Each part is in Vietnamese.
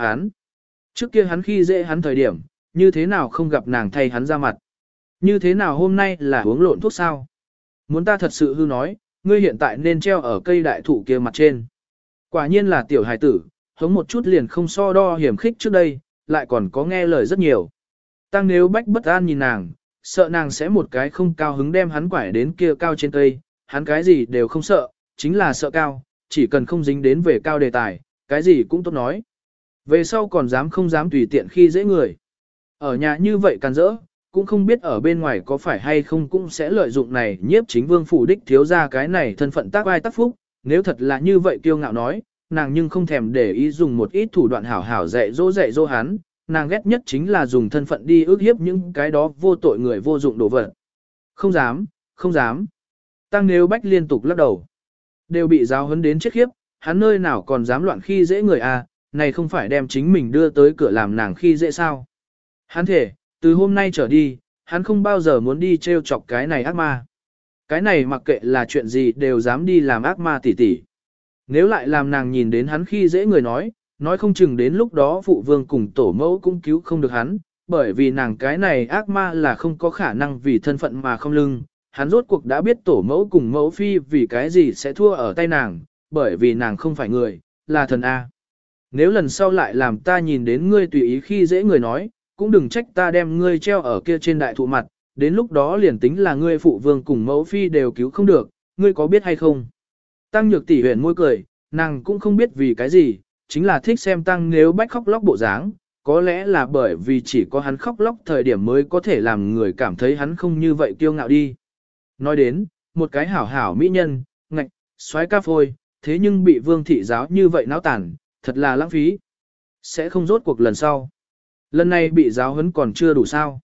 Hắn. Trước kia hắn khi dễ hắn thời điểm, như thế nào không gặp nàng thay hắn ra mặt. Như thế nào hôm nay là uống lộn thuốc sao? Muốn ta thật sự hư nói, ngươi hiện tại nên treo ở cây đại thụ kia mặt trên. Quả nhiên là tiểu hài tử, hống một chút liền không so đo hiểm khích trước đây, lại còn có nghe lời rất nhiều. Tăng nếu bách bất an nhìn nàng, sợ nàng sẽ một cái không cao hứng đem hắn quải đến kia cao trên cây, hắn cái gì đều không sợ, chính là sợ cao, chỉ cần không dính đến về cao đề tài, cái gì cũng tốt nói. Về sau còn dám không dám tùy tiện khi dễ người. Ở nhà như vậy can dỡ, cũng không biết ở bên ngoài có phải hay không cũng sẽ lợi dụng này nhiếp chính vương phủ đích thiếu ra cái này thân phận tác ai tác phúc, nếu thật là như vậy kiêu ngạo nói, nàng nhưng không thèm để ý dùng một ít thủ đoạn hảo hảo dạy dỗ dạy dỗ hắn, nàng ghét nhất chính là dùng thân phận đi ước hiếp những cái đó vô tội người vô dụng đồ vật. Không dám, không dám. Tăng nếu bách liên tục lắc đầu. Đều bị giáo huấn đến chết khiếp, hắn nơi nào còn dám loạn khi dễ người à, này không phải đem chính mình đưa tới cửa làm nàng khi dễ sao. Hắn thể, từ hôm nay trở đi, hắn không bao giờ muốn đi treo chọc cái này ác ma. Cái này mặc kệ là chuyện gì đều dám đi làm ác ma tỉ tỉ. Nếu lại làm nàng nhìn đến hắn khi dễ người nói, nói không chừng đến lúc đó phụ vương cùng tổ mẫu cũng cứu không được hắn, bởi vì nàng cái này ác ma là không có khả năng vì thân phận mà không lưng. Hắn rốt cuộc đã biết tổ mẫu cùng mẫu phi vì cái gì sẽ thua ở tay nàng, bởi vì nàng không phải người, là thần A. Nếu lần sau lại làm ta nhìn đến ngươi tùy ý khi dễ người nói, cũng đừng trách ta đem ngươi treo ở kia trên đại thụ mặt, đến lúc đó liền tính là ngươi phụ vương cùng mẫu phi đều cứu không được, ngươi có biết hay không? Tăng nhược tỷ huyền môi cười, nàng cũng không biết vì cái gì, chính là thích xem tăng nếu bách khóc lóc bộ dáng, có lẽ là bởi vì chỉ có hắn khóc lóc thời điểm mới có thể làm người cảm thấy hắn không như vậy kiêu ngạo đi. Nói đến, một cái hảo hảo mỹ nhân, ngạch, xoái ca phôi, thế nhưng bị vương thị giáo như vậy náo tản, thật là lãng phí. Sẽ không rốt cuộc lần sau. Lần này bị giáo huấn còn chưa đủ sao.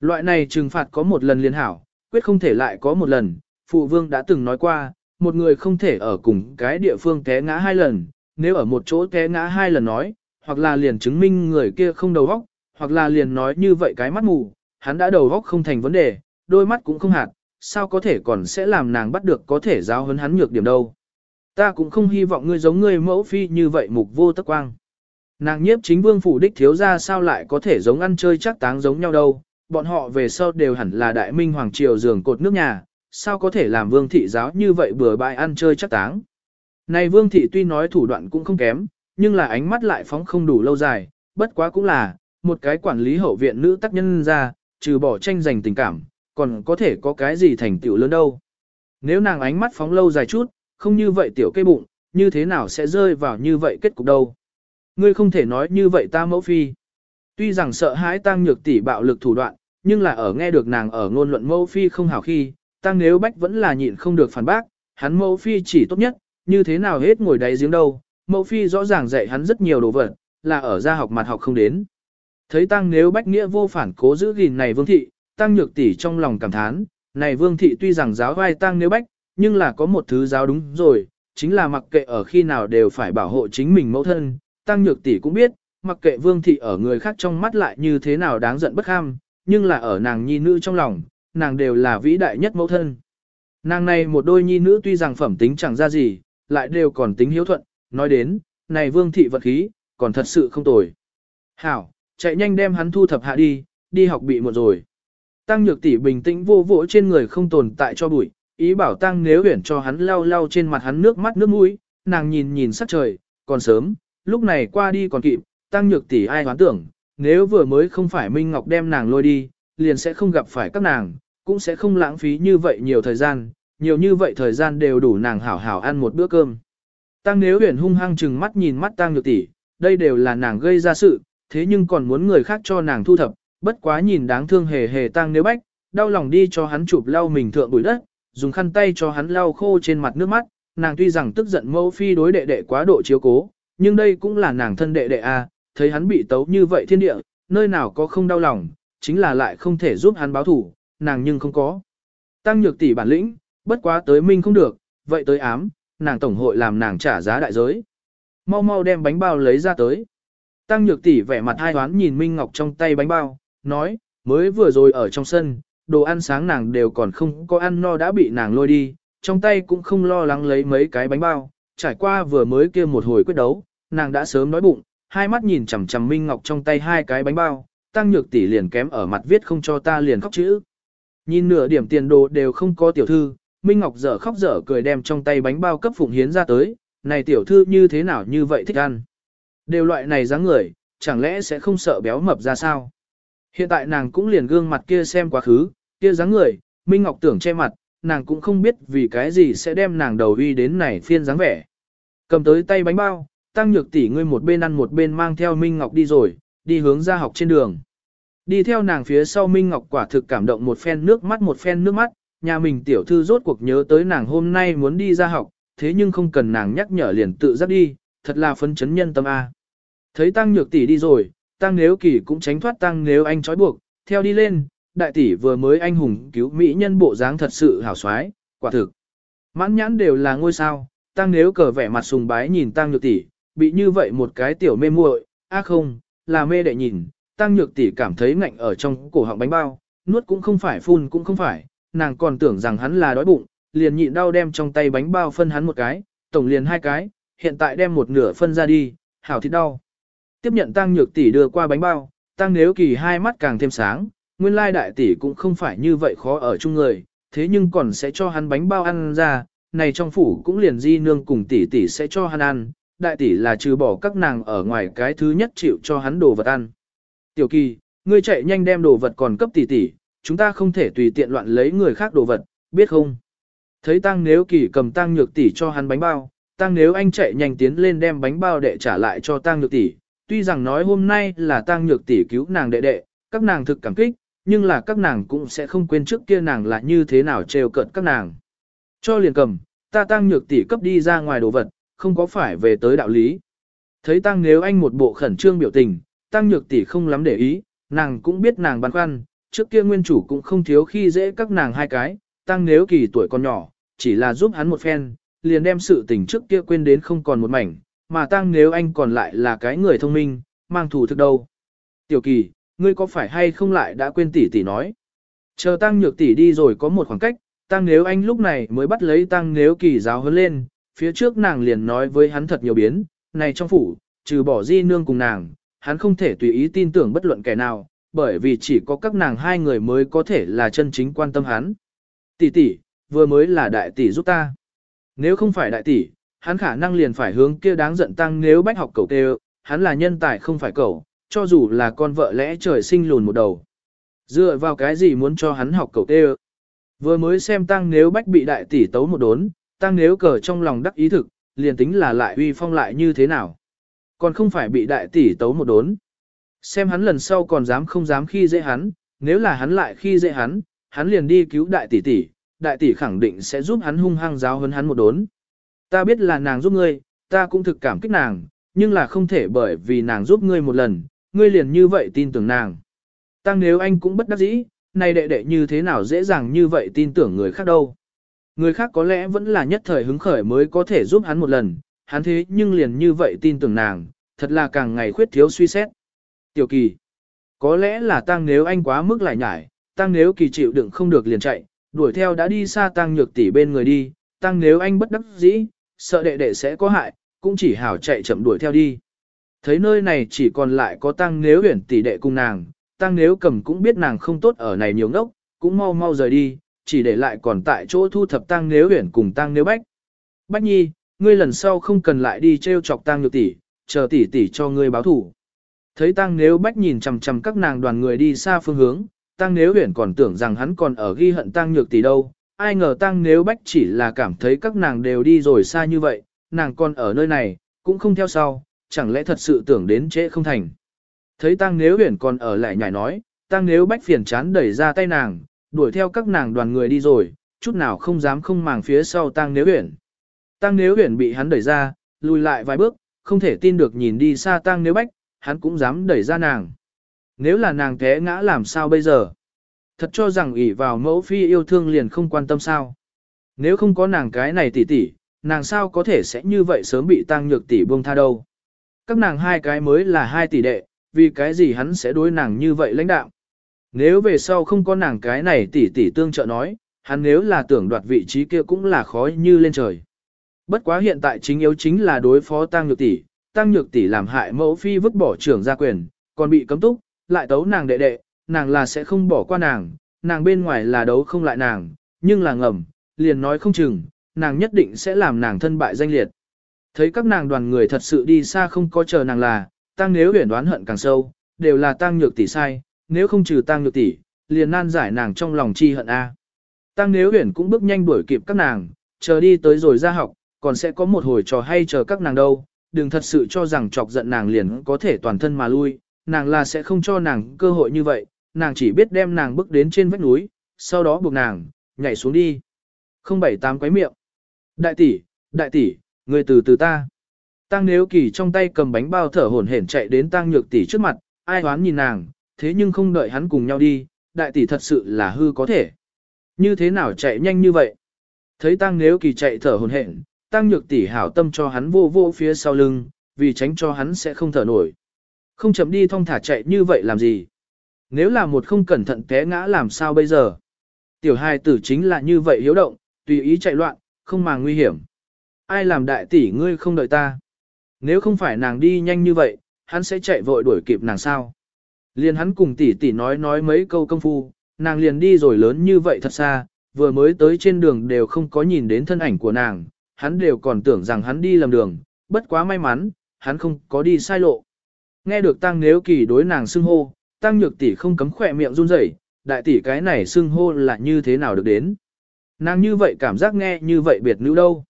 Loại này trừng phạt có một lần liên hảo, quyết không thể lại có một lần. Phụ vương đã từng nói qua, một người không thể ở cùng cái địa phương té ngã hai lần, nếu ở một chỗ té ngã hai lần nói, hoặc là liền chứng minh người kia không đầu óc, hoặc là liền nói như vậy cái mắt mù, hắn đã đầu óc không thành vấn đề, đôi mắt cũng không hạt, sao có thể còn sẽ làm nàng bắt được có thể giáo huấn hắn nhược điểm đâu. Ta cũng không hy vọng ngươi giống ngươi mẫu phi như vậy mục vô tất quang. Nàng nhiếp chính vương phủ đích thiếu ra sao lại có thể giống ăn chơi chắc táng giống nhau đâu, bọn họ về sau đều hẳn là đại minh hoàng triều giường cột nước nhà, sao có thể làm vương thị giáo như vậy bừa bãi ăn chơi chắc táng. Này vương thị tuy nói thủ đoạn cũng không kém, nhưng là ánh mắt lại phóng không đủ lâu dài, bất quá cũng là, một cái quản lý hậu viện nữ tác nhân ra, trừ bỏ tranh giành tình cảm, còn có thể có cái gì thành tựu lớn đâu. Nếu nàng ánh mắt phóng lâu dài chút, không như vậy tiểu cây bụng, như thế nào sẽ rơi vào như vậy kết cục đâu. Ngươi không thể nói như vậy ta mẫu phi. Tuy rằng sợ hãi tăng nhược tỷ bạo lực thủ đoạn, nhưng là ở nghe được nàng ở ngôn luận mẫu phi không hảo khi, tăng nếu bách vẫn là nhịn không được phản bác, hắn mẫu phi chỉ tốt nhất, như thế nào hết ngồi đáy giếng đâu, mẫu phi rõ ràng dạy hắn rất nhiều đồ vật, là ở gia học mặt học không đến. Thấy tăng nếu bách nghĩa vô phản cố giữ gìn này vương thị, tăng nhược tỷ trong lòng cảm thán, này vương thị tuy rằng giáo vai tăng nếu bách, nhưng là có một thứ giáo đúng rồi, chính là mặc kệ ở khi nào đều phải bảo hộ chính mình mẫu thân, tăng nhược tỷ cũng biết, mặc kệ vương thị ở người khác trong mắt lại như thế nào đáng giận bất ham, nhưng là ở nàng nhi nữ trong lòng, nàng đều là vĩ đại nhất mẫu thân. Nàng này một đôi nhi nữ tuy rằng phẩm tính chẳng ra gì, lại đều còn tính hiếu thuận, nói đến, này vương thị vật khí, còn thật sự không tồi. Hảo, chạy nhanh đem hắn thu thập hạ đi, đi học bị một rồi. Tăng nhược tỷ bình tĩnh vô vỗ trên người không tồn tại cho bụi, ý bảo tăng nếu huyển cho hắn lau lau trên mặt hắn nước mắt nước mũi, nàng nhìn nhìn sắc trời, còn sớm, lúc này qua đi còn kịp, tăng nhược tỷ ai hoán tưởng, nếu vừa mới không phải Minh Ngọc đem nàng lôi đi, liền sẽ không gặp phải các nàng, cũng sẽ không lãng phí như vậy nhiều thời gian, nhiều như vậy thời gian đều đủ nàng hảo hảo ăn một bữa cơm. Tăng nếu huyền hung hăng chừng mắt nhìn mắt tăng nhược tỷ, đây đều là nàng gây ra sự, thế nhưng còn muốn người khác cho nàng thu thập, bất quá nhìn đáng thương hề hề tăng nếu bách, đau lòng đi cho hắn chụp lau mình thượng bụi đất, dùng khăn tay cho hắn lau khô trên mặt nước mắt, nàng tuy rằng tức giận mẫu phi đối đệ đệ quá độ chiếu cố, nhưng đây cũng là nàng thân đệ đệ a, thấy hắn bị tấu như vậy thiên địa, nơi nào có không đau lòng, chính là lại không thể giúp hắn báo thủ, nàng nhưng không có. Tăng nhược tỷ bản lĩnh, bất quá tới minh không được, vậy tới ám, nàng tổng hội làm nàng trả giá đại giới. Mau mau đem bánh bao lấy ra tới. Tăng nhược tỷ vẻ mặt hai hoán nhìn Minh Ngọc trong tay bánh bao, nói, mới vừa rồi ở trong sân, đồ ăn sáng nàng đều còn không có ăn no đã bị nàng lôi đi, trong tay cũng không lo lắng lấy mấy cái bánh bao, trải qua vừa mới kia một hồi quyết đấu, nàng đã sớm nói bụng, hai mắt nhìn chằm chằm Minh Ngọc trong tay hai cái bánh bao, tăng nhược tỷ liền kém ở mặt viết không cho ta liền khóc chữ. Nhìn nửa điểm tiền đồ đều không có tiểu thư, Minh Ngọc dở khóc dở cười đem trong tay bánh bao cấp phụng hiến ra tới, này tiểu thư như thế nào như vậy thích ăn. Đều loại này dáng người, chẳng lẽ sẽ không sợ béo mập ra sao? Hiện tại nàng cũng liền gương mặt kia xem quá khứ, kia dáng người, Minh Ngọc tưởng che mặt, nàng cũng không biết vì cái gì sẽ đem nàng đầu uy đến này phiên dáng vẻ. Cầm tới tay bánh bao, tăng nhược tỷ ngươi một bên ăn một bên mang theo Minh Ngọc đi rồi, đi hướng ra học trên đường. Đi theo nàng phía sau Minh Ngọc quả thực cảm động một phen nước mắt một phen nước mắt, nhà mình tiểu thư rốt cuộc nhớ tới nàng hôm nay muốn đi ra học, thế nhưng không cần nàng nhắc nhở liền tự dắt đi, thật là phấn chấn nhân tâm A. Thấy tăng nhược tỷ đi rồi, tăng nếu kỳ cũng tránh thoát tăng nếu anh trói buộc, theo đi lên, đại tỷ vừa mới anh hùng cứu mỹ nhân bộ dáng thật sự hảo xoái, quả thực. Mãn nhãn đều là ngôi sao, tăng nếu cờ vẻ mặt sùng bái nhìn tăng nhược tỷ, bị như vậy một cái tiểu mê muội, a không, là mê đệ nhìn, tăng nhược tỷ cảm thấy ngạnh ở trong cổ họng bánh bao, nuốt cũng không phải phun cũng không phải, nàng còn tưởng rằng hắn là đói bụng, liền nhịn đau đem trong tay bánh bao phân hắn một cái, tổng liền hai cái, hiện tại đem một nửa phân ra đi, hảo thịt đau. Tiếp nhận tăng nhược tỷ đưa qua bánh bao, tăng nếu kỳ hai mắt càng thêm sáng, nguyên lai đại tỷ cũng không phải như vậy khó ở chung người, thế nhưng còn sẽ cho hắn bánh bao ăn ra, này trong phủ cũng liền di nương cùng tỷ tỷ sẽ cho hắn ăn, đại tỷ là trừ bỏ các nàng ở ngoài cái thứ nhất chịu cho hắn đồ vật ăn. Tiểu kỳ, ngươi chạy nhanh đem đồ vật còn cấp tỷ tỷ, chúng ta không thể tùy tiện loạn lấy người khác đồ vật, biết không? Thấy tăng nếu kỳ cầm tăng nhược tỷ cho hắn bánh bao, tăng nếu anh chạy nhanh tiến lên đem bánh bao đệ trả lại cho tăng nhược tỷ. Tuy rằng nói hôm nay là tăng nhược tỷ cứu nàng đệ đệ, các nàng thực cảm kích, nhưng là các nàng cũng sẽ không quên trước kia nàng là như thế nào trêu cợt các nàng. Cho liền cầm, ta tăng nhược tỷ cấp đi ra ngoài đồ vật, không có phải về tới đạo lý. Thấy tăng nếu anh một bộ khẩn trương biểu tình, tăng nhược tỷ không lắm để ý, nàng cũng biết nàng băn khoăn, trước kia nguyên chủ cũng không thiếu khi dễ các nàng hai cái, tăng nếu kỳ tuổi còn nhỏ, chỉ là giúp hắn một phen, liền đem sự tình trước kia quên đến không còn một mảnh, mà tăng nếu anh còn lại là cái người thông minh, mang thủ thực đâu. Tiểu kỳ, ngươi có phải hay không lại đã quên tỷ tỷ nói. Chờ tăng nhược tỷ đi rồi có một khoảng cách, tăng nếu anh lúc này mới bắt lấy tăng nếu kỳ giáo hơn lên, phía trước nàng liền nói với hắn thật nhiều biến, này trong phủ, trừ bỏ di nương cùng nàng, hắn không thể tùy ý tin tưởng bất luận kẻ nào, bởi vì chỉ có các nàng hai người mới có thể là chân chính quan tâm hắn. Tỷ tỷ, vừa mới là đại tỷ giúp ta. Nếu không phải đại tỷ, hắn khả năng liền phải hướng kia đáng giận tăng nếu bách học cầu tê hắn là nhân tài không phải cầu, cho dù là con vợ lẽ trời sinh lùn một đầu. Dựa vào cái gì muốn cho hắn học cầu tê Vừa mới xem tăng nếu bách bị đại tỷ tấu một đốn, tăng nếu cờ trong lòng đắc ý thực, liền tính là lại uy phong lại như thế nào. Còn không phải bị đại tỷ tấu một đốn. Xem hắn lần sau còn dám không dám khi dễ hắn, nếu là hắn lại khi dễ hắn, hắn liền đi cứu đại tỷ tỷ, đại tỷ khẳng định sẽ giúp hắn hung hăng giáo hơn hắn một đốn. Ta biết là nàng giúp ngươi, ta cũng thực cảm kích nàng, nhưng là không thể bởi vì nàng giúp ngươi một lần, ngươi liền như vậy tin tưởng nàng. Tăng nếu anh cũng bất đắc dĩ, này đệ đệ như thế nào dễ dàng như vậy tin tưởng người khác đâu. Người khác có lẽ vẫn là nhất thời hứng khởi mới có thể giúp hắn một lần, hắn thế nhưng liền như vậy tin tưởng nàng, thật là càng ngày khuyết thiếu suy xét. Tiểu kỳ, có lẽ là tăng nếu anh quá mức lại nhải, tăng nếu kỳ chịu đựng không được liền chạy, đuổi theo đã đi xa tăng nhược tỷ bên người đi, tăng nếu anh bất đắc dĩ, sợ đệ đệ sẽ có hại, cũng chỉ hảo chạy chậm đuổi theo đi. Thấy nơi này chỉ còn lại có tăng nếu huyển tỷ đệ cùng nàng, tăng nếu cầm cũng biết nàng không tốt ở này nhiều ngốc, cũng mau mau rời đi, chỉ để lại còn tại chỗ thu thập tăng nếu huyển cùng tăng nếu bách. Bách nhi, ngươi lần sau không cần lại đi treo chọc tăng nhược tỷ, chờ tỷ tỷ cho ngươi báo thủ. Thấy tăng nếu bách nhìn chằm chằm các nàng đoàn người đi xa phương hướng, tăng nếu huyển còn tưởng rằng hắn còn ở ghi hận tăng nhược tỷ đâu, ai ngờ tăng nếu bách chỉ là cảm thấy các nàng đều đi rồi xa như vậy, nàng còn ở nơi này, cũng không theo sau, chẳng lẽ thật sự tưởng đến trễ không thành. Thấy tăng nếu huyền còn ở lại nhảy nói, tăng nếu bách phiền chán đẩy ra tay nàng, đuổi theo các nàng đoàn người đi rồi, chút nào không dám không màng phía sau tăng nếu huyền Tăng nếu huyền bị hắn đẩy ra, lùi lại vài bước, không thể tin được nhìn đi xa tăng nếu bách, hắn cũng dám đẩy ra nàng. Nếu là nàng té ngã làm sao bây giờ? Thật cho rằng ỷ vào mẫu phi yêu thương liền không quan tâm sao. Nếu không có nàng cái này tỉ tỉ, nàng sao có thể sẽ như vậy sớm bị tăng nhược tỷ buông tha đâu. Các nàng hai cái mới là hai tỷ đệ, vì cái gì hắn sẽ đối nàng như vậy lãnh đạo. Nếu về sau không có nàng cái này tỷ tỷ tương trợ nói, hắn nếu là tưởng đoạt vị trí kia cũng là khó như lên trời. Bất quá hiện tại chính yếu chính là đối phó tăng nhược tỷ, tăng nhược tỷ làm hại mẫu phi vứt bỏ trưởng gia quyền, còn bị cấm túc, lại tấu nàng đệ đệ, nàng là sẽ không bỏ qua nàng, nàng bên ngoài là đấu không lại nàng, nhưng là ngầm, liền nói không chừng, nàng nhất định sẽ làm nàng thân bại danh liệt. Thấy các nàng đoàn người thật sự đi xa không có chờ nàng là, tăng nếu huyền đoán hận càng sâu, đều là tăng nhược tỷ sai, nếu không trừ tăng nhược tỷ, liền nan giải nàng trong lòng chi hận a. Tăng nếu huyền cũng bước nhanh đuổi kịp các nàng, chờ đi tới rồi ra học, còn sẽ có một hồi trò hay chờ các nàng đâu, đừng thật sự cho rằng chọc giận nàng liền có thể toàn thân mà lui, nàng là sẽ không cho nàng cơ hội như vậy, nàng chỉ biết đem nàng bước đến trên vách núi, sau đó buộc nàng, nhảy xuống đi. Không bảy tám quấy miệng. Đại tỷ, đại tỷ, người từ từ ta. Tăng nếu kỳ trong tay cầm bánh bao thở hổn hển chạy đến tăng nhược tỷ trước mặt, ai hoán nhìn nàng, thế nhưng không đợi hắn cùng nhau đi, đại tỷ thật sự là hư có thể. Như thế nào chạy nhanh như vậy? Thấy tăng nếu kỳ chạy thở hổn hển, tăng nhược tỷ hảo tâm cho hắn vô vô phía sau lưng, vì tránh cho hắn sẽ không thở nổi. Không chậm đi thong thả chạy như vậy làm gì? Nếu là một không cẩn thận té ngã làm sao bây giờ? Tiểu hài tử chính là như vậy hiếu động, tùy ý chạy loạn, không màng nguy hiểm. Ai làm đại tỷ ngươi không đợi ta? Nếu không phải nàng đi nhanh như vậy, hắn sẽ chạy vội đuổi kịp nàng sao? Liền hắn cùng tỷ tỷ nói nói mấy câu công phu, nàng liền đi rồi lớn như vậy thật xa, vừa mới tới trên đường đều không có nhìn đến thân ảnh của nàng, hắn đều còn tưởng rằng hắn đi lầm đường, bất quá may mắn, hắn không có đi sai lộ. Nghe được tăng nếu kỳ đối nàng xưng hô, tăng nhược tỷ không cấm khỏe miệng run rẩy, đại tỷ cái này xưng hô là như thế nào được đến. Nàng như vậy cảm giác nghe như vậy biệt nữ đâu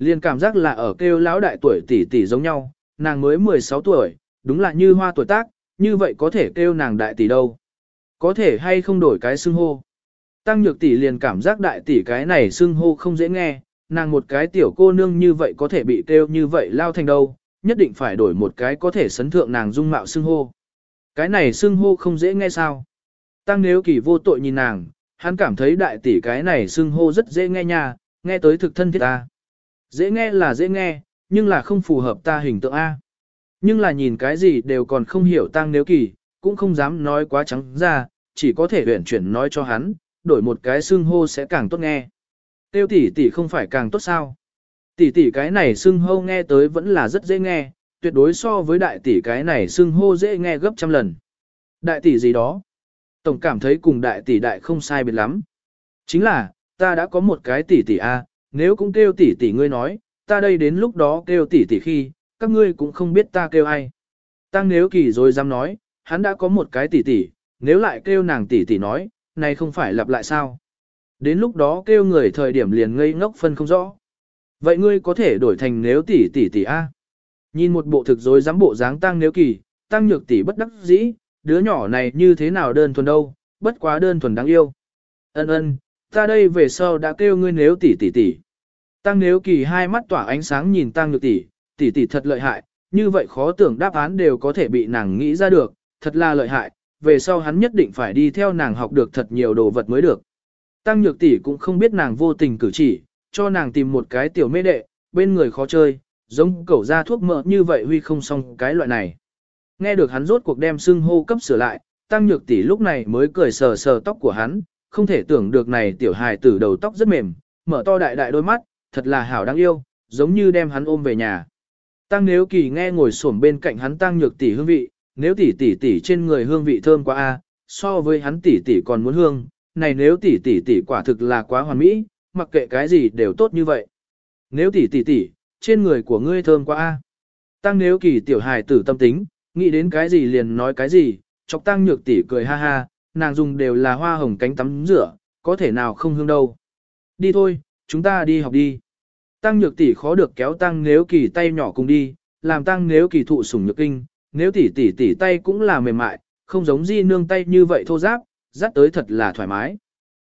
liền cảm giác là ở kêu lão đại tuổi tỷ tỷ giống nhau, nàng mới 16 tuổi, đúng là như hoa tuổi tác, như vậy có thể kêu nàng đại tỷ đâu. Có thể hay không đổi cái xưng hô. Tăng nhược tỷ liền cảm giác đại tỷ cái này xưng hô không dễ nghe, nàng một cái tiểu cô nương như vậy có thể bị kêu như vậy lao thành đâu, nhất định phải đổi một cái có thể sấn thượng nàng dung mạo xưng hô. Cái này xưng hô không dễ nghe sao. Tăng nếu kỳ vô tội nhìn nàng, hắn cảm thấy đại tỷ cái này xưng hô rất dễ nghe nha, nghe tới thực thân thiết ta. Dễ nghe là dễ nghe, nhưng là không phù hợp ta hình tượng A. Nhưng là nhìn cái gì đều còn không hiểu tăng nếu kỳ, cũng không dám nói quá trắng ra, chỉ có thể huyển chuyển nói cho hắn, đổi một cái xưng hô sẽ càng tốt nghe. Tiêu tỷ tỷ không phải càng tốt sao? Tỷ tỷ cái này xưng hô nghe tới vẫn là rất dễ nghe, tuyệt đối so với đại tỷ cái này xưng hô dễ nghe gấp trăm lần. Đại tỷ gì đó? Tổng cảm thấy cùng đại tỷ đại không sai biệt lắm. Chính là, ta đã có một cái tỷ tỷ a, nếu cũng kêu tỷ tỷ ngươi nói, ta đây đến lúc đó kêu tỷ tỷ khi, các ngươi cũng không biết ta kêu ai. Tăng nếu kỳ rồi dám nói, hắn đã có một cái tỷ tỷ, nếu lại kêu nàng tỷ tỷ nói, này không phải lặp lại sao? Đến lúc đó kêu người thời điểm liền ngây ngốc phân không rõ. Vậy ngươi có thể đổi thành nếu tỷ tỷ tỷ A. Nhìn một bộ thực rồi dám bộ dáng tăng nếu kỳ, tăng nhược tỷ bất đắc dĩ, đứa nhỏ này như thế nào đơn thuần đâu, bất quá đơn thuần đáng yêu. Ân ân, ta đây về sau đã kêu ngươi nếu tỷ tỷ tỷ. Tăng nếu kỳ hai mắt tỏa ánh sáng nhìn tăng nhược tỷ, tỷ tỷ thật lợi hại, như vậy khó tưởng đáp án đều có thể bị nàng nghĩ ra được, thật là lợi hại, về sau hắn nhất định phải đi theo nàng học được thật nhiều đồ vật mới được. Tăng nhược tỷ cũng không biết nàng vô tình cử chỉ, cho nàng tìm một cái tiểu mê đệ, bên người khó chơi, giống cẩu ra thuốc mỡ như vậy huy không xong cái loại này. Nghe được hắn rốt cuộc đem xưng hô cấp sửa lại, tăng nhược tỷ lúc này mới cười sờ sờ tóc của hắn, không thể tưởng được này tiểu hài tử đầu tóc rất mềm, mở to đại đại đôi mắt, thật là hảo đáng yêu, giống như đem hắn ôm về nhà. Tăng nếu kỳ nghe ngồi xổm bên cạnh hắn tăng nhược tỷ hương vị, nếu tỷ tỷ tỷ trên người hương vị thơm quá a, so với hắn tỷ tỷ còn muốn hương, này nếu tỷ tỷ tỷ quả thực là quá hoàn mỹ, mặc kệ cái gì đều tốt như vậy. Nếu tỷ tỷ tỷ, trên người của ngươi thơm quá a. Tăng nếu kỳ tiểu hài tử tâm tính, nghĩ đến cái gì liền nói cái gì, chọc tăng nhược tỷ cười ha ha, nàng dùng đều là hoa hồng cánh tắm rửa, có thể nào không hương đâu. Đi thôi, chúng ta đi học đi. Tăng nhược tỷ khó được kéo tăng nếu kỳ tay nhỏ cùng đi, làm tăng nếu kỳ thụ sủng nhược kinh, nếu tỷ tỷ tỷ tay cũng là mềm mại, không giống di nương tay như vậy thô giáp, dắt tới thật là thoải mái.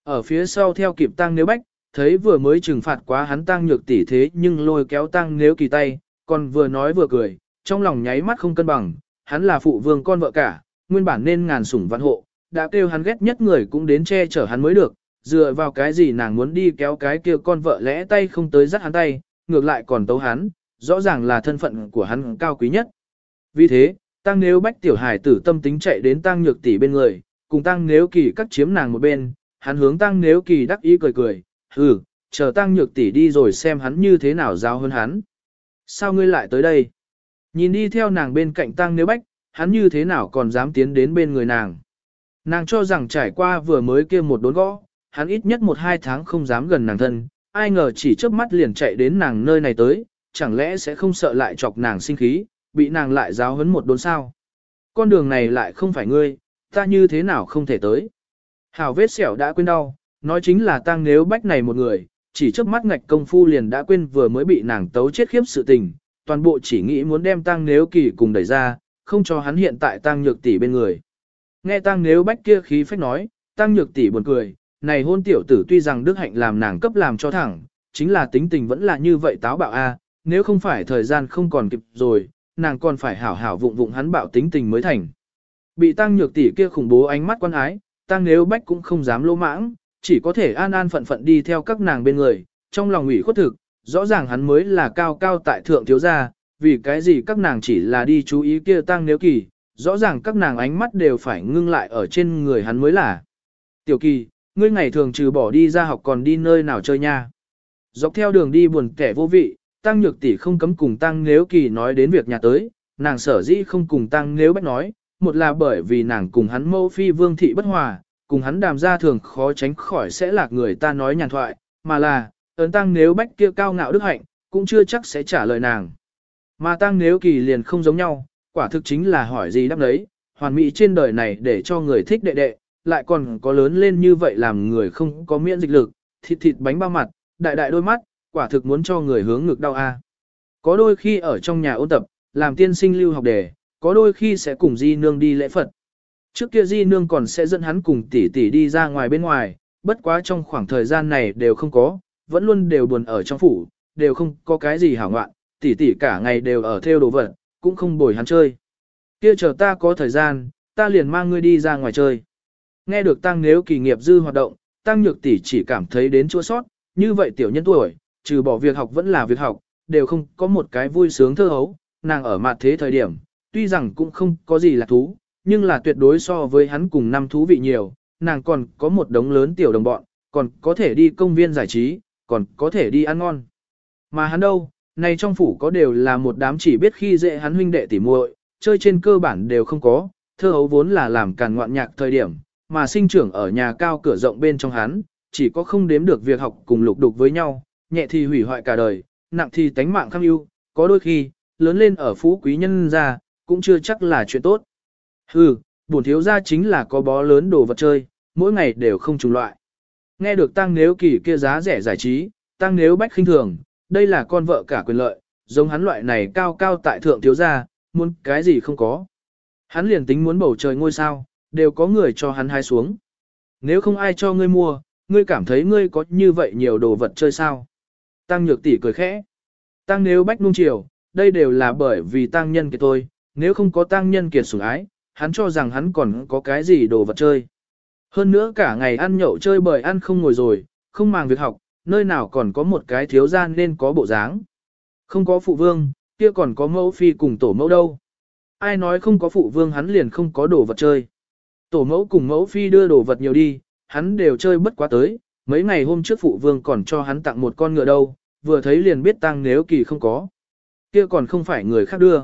Ở phía sau theo kịp tăng nếu bách, thấy vừa mới trừng phạt quá hắn tăng nhược tỷ thế nhưng lôi kéo tăng nếu kỳ tay, còn vừa nói vừa cười, trong lòng nháy mắt không cân bằng, hắn là phụ vương con vợ cả, nguyên bản nên ngàn sủng vạn hộ, đã kêu hắn ghét nhất người cũng đến che chở hắn mới được, dựa vào cái gì nàng muốn đi kéo cái kia con vợ lẽ tay không tới dắt hắn tay, ngược lại còn tấu hắn, rõ ràng là thân phận của hắn cao quý nhất. Vì thế, tăng nếu bách tiểu hải tử tâm tính chạy đến tăng nhược tỷ bên người, cùng tăng nếu kỳ cắt chiếm nàng một bên, hắn hướng tăng nếu kỳ đắc ý cười cười, hừ, chờ tăng nhược tỷ đi rồi xem hắn như thế nào giao hơn hắn. Sao ngươi lại tới đây? Nhìn đi theo nàng bên cạnh tăng nếu bách, hắn như thế nào còn dám tiến đến bên người nàng. Nàng cho rằng trải qua vừa mới kia một đốn gõ, hắn ít nhất một hai tháng không dám gần nàng thân, ai ngờ chỉ chớp mắt liền chạy đến nàng nơi này tới, chẳng lẽ sẽ không sợ lại chọc nàng sinh khí, bị nàng lại giáo huấn một đốn sao. Con đường này lại không phải ngươi, ta như thế nào không thể tới. Hảo vết sẹo đã quên đau, nói chính là tang nếu bách này một người, chỉ chớp mắt ngạch công phu liền đã quên vừa mới bị nàng tấu chết khiếp sự tình, toàn bộ chỉ nghĩ muốn đem tang nếu kỳ cùng đẩy ra, không cho hắn hiện tại tang nhược tỷ bên người. Nghe tăng nếu bách kia khí phách nói, tăng nhược tỷ buồn cười, này hôn tiểu tử tuy rằng đức hạnh làm nàng cấp làm cho thẳng, chính là tính tình vẫn là như vậy táo bạo a, nếu không phải thời gian không còn kịp rồi, nàng còn phải hảo hảo vụng vụng hắn bạo tính tình mới thành. Bị tăng nhược tỷ kia khủng bố ánh mắt quan ái, tăng nếu bách cũng không dám lỗ mãng, chỉ có thể an an phận phận đi theo các nàng bên người, trong lòng ủy khuất thực, rõ ràng hắn mới là cao cao tại thượng thiếu gia, vì cái gì các nàng chỉ là đi chú ý kia tăng nếu kỳ, rõ ràng các nàng ánh mắt đều phải ngưng lại ở trên người hắn mới là. Tiểu kỳ, ngươi ngày thường trừ bỏ đi ra học còn đi nơi nào chơi nha. Dọc theo đường đi buồn kẻ vô vị, tăng nhược tỷ không cấm cùng tăng nếu kỳ nói đến việc nhà tới, nàng sở dĩ không cùng tăng nếu bách nói, một là bởi vì nàng cùng hắn mâu phi vương thị bất hòa, cùng hắn đàm ra thường khó tránh khỏi sẽ lạc người ta nói nhàn thoại, mà là, ấn tăng nếu bách kia cao ngạo đức hạnh, cũng chưa chắc sẽ trả lời nàng. Mà tăng nếu kỳ liền không giống nhau, quả thực chính là hỏi gì đáp đấy, hoàn mỹ trên đời này để cho người thích đệ đệ, lại còn có lớn lên như vậy làm người không có miễn dịch lực, thịt thịt bánh bao mặt, đại đại đôi mắt, quả thực muốn cho người hướng ngực đau a. À. Có đôi khi ở trong nhà ôn tập, làm tiên sinh lưu học đề, có đôi khi sẽ cùng di nương đi lễ Phật. Trước kia di nương còn sẽ dẫn hắn cùng tỷ tỷ đi ra ngoài bên ngoài, bất quá trong khoảng thời gian này đều không có, vẫn luôn đều buồn ở trong phủ, đều không có cái gì hảo ngoạn, tỷ tỷ cả ngày đều ở theo đồ vật, cũng không bồi hắn chơi. Kia chờ ta có thời gian, ta liền mang ngươi đi ra ngoài chơi. Nghe được tăng nếu kỳ nghiệp dư hoạt động, tăng nhược tỷ chỉ cảm thấy đến chua sót, như vậy tiểu nhân tuổi, trừ bỏ việc học vẫn là việc học, đều không có một cái vui sướng thơ hấu, nàng ở mặt thế thời điểm, tuy rằng cũng không có gì là thú, nhưng là tuyệt đối so với hắn cùng năm thú vị nhiều, nàng còn có một đống lớn tiểu đồng bọn, còn có thể đi công viên giải trí, còn có thể đi ăn ngon. Mà hắn đâu, này trong phủ có đều là một đám chỉ biết khi dễ hắn huynh đệ tỉ muội, chơi trên cơ bản đều không có, thơ hấu vốn là làm càn ngoạn nhạc thời điểm, mà sinh trưởng ở nhà cao cửa rộng bên trong hắn, chỉ có không đếm được việc học cùng lục đục với nhau, nhẹ thì hủy hoại cả đời, nặng thì tánh mạng khăng ưu, có đôi khi, lớn lên ở phú quý nhân gia, cũng chưa chắc là chuyện tốt. Hừ, bổn thiếu gia chính là có bó lớn đồ vật chơi, mỗi ngày đều không trùng loại. Nghe được tăng nếu kỳ kia giá rẻ giải trí, tăng nếu bách khinh thường, đây là con vợ cả quyền lợi, giống hắn loại này cao cao tại thượng thiếu gia, muốn cái gì không có. Hắn liền tính muốn bầu trời ngôi sao, đều có người cho hắn hai xuống. Nếu không ai cho ngươi mua, ngươi cảm thấy ngươi có như vậy nhiều đồ vật chơi sao? Tăng nhược tỷ cười khẽ. Tăng nếu bách nung chiều, đây đều là bởi vì tăng nhân kiệt tôi, nếu không có tăng nhân kiệt sủng ái, hắn cho rằng hắn còn có cái gì đồ vật chơi. Hơn nữa cả ngày ăn nhậu chơi bời ăn không ngồi rồi, không màng việc học, nơi nào còn có một cái thiếu gian nên có bộ dáng. Không có phụ vương, kia còn có mẫu phi cùng tổ mẫu đâu. Ai nói không có phụ vương hắn liền không có đồ vật chơi. Tổ mẫu cùng mẫu phi đưa đồ vật nhiều đi, hắn đều chơi bất quá tới, mấy ngày hôm trước phụ vương còn cho hắn tặng một con ngựa đâu, vừa thấy liền biết tăng nếu kỳ không có. Kia còn không phải người khác đưa.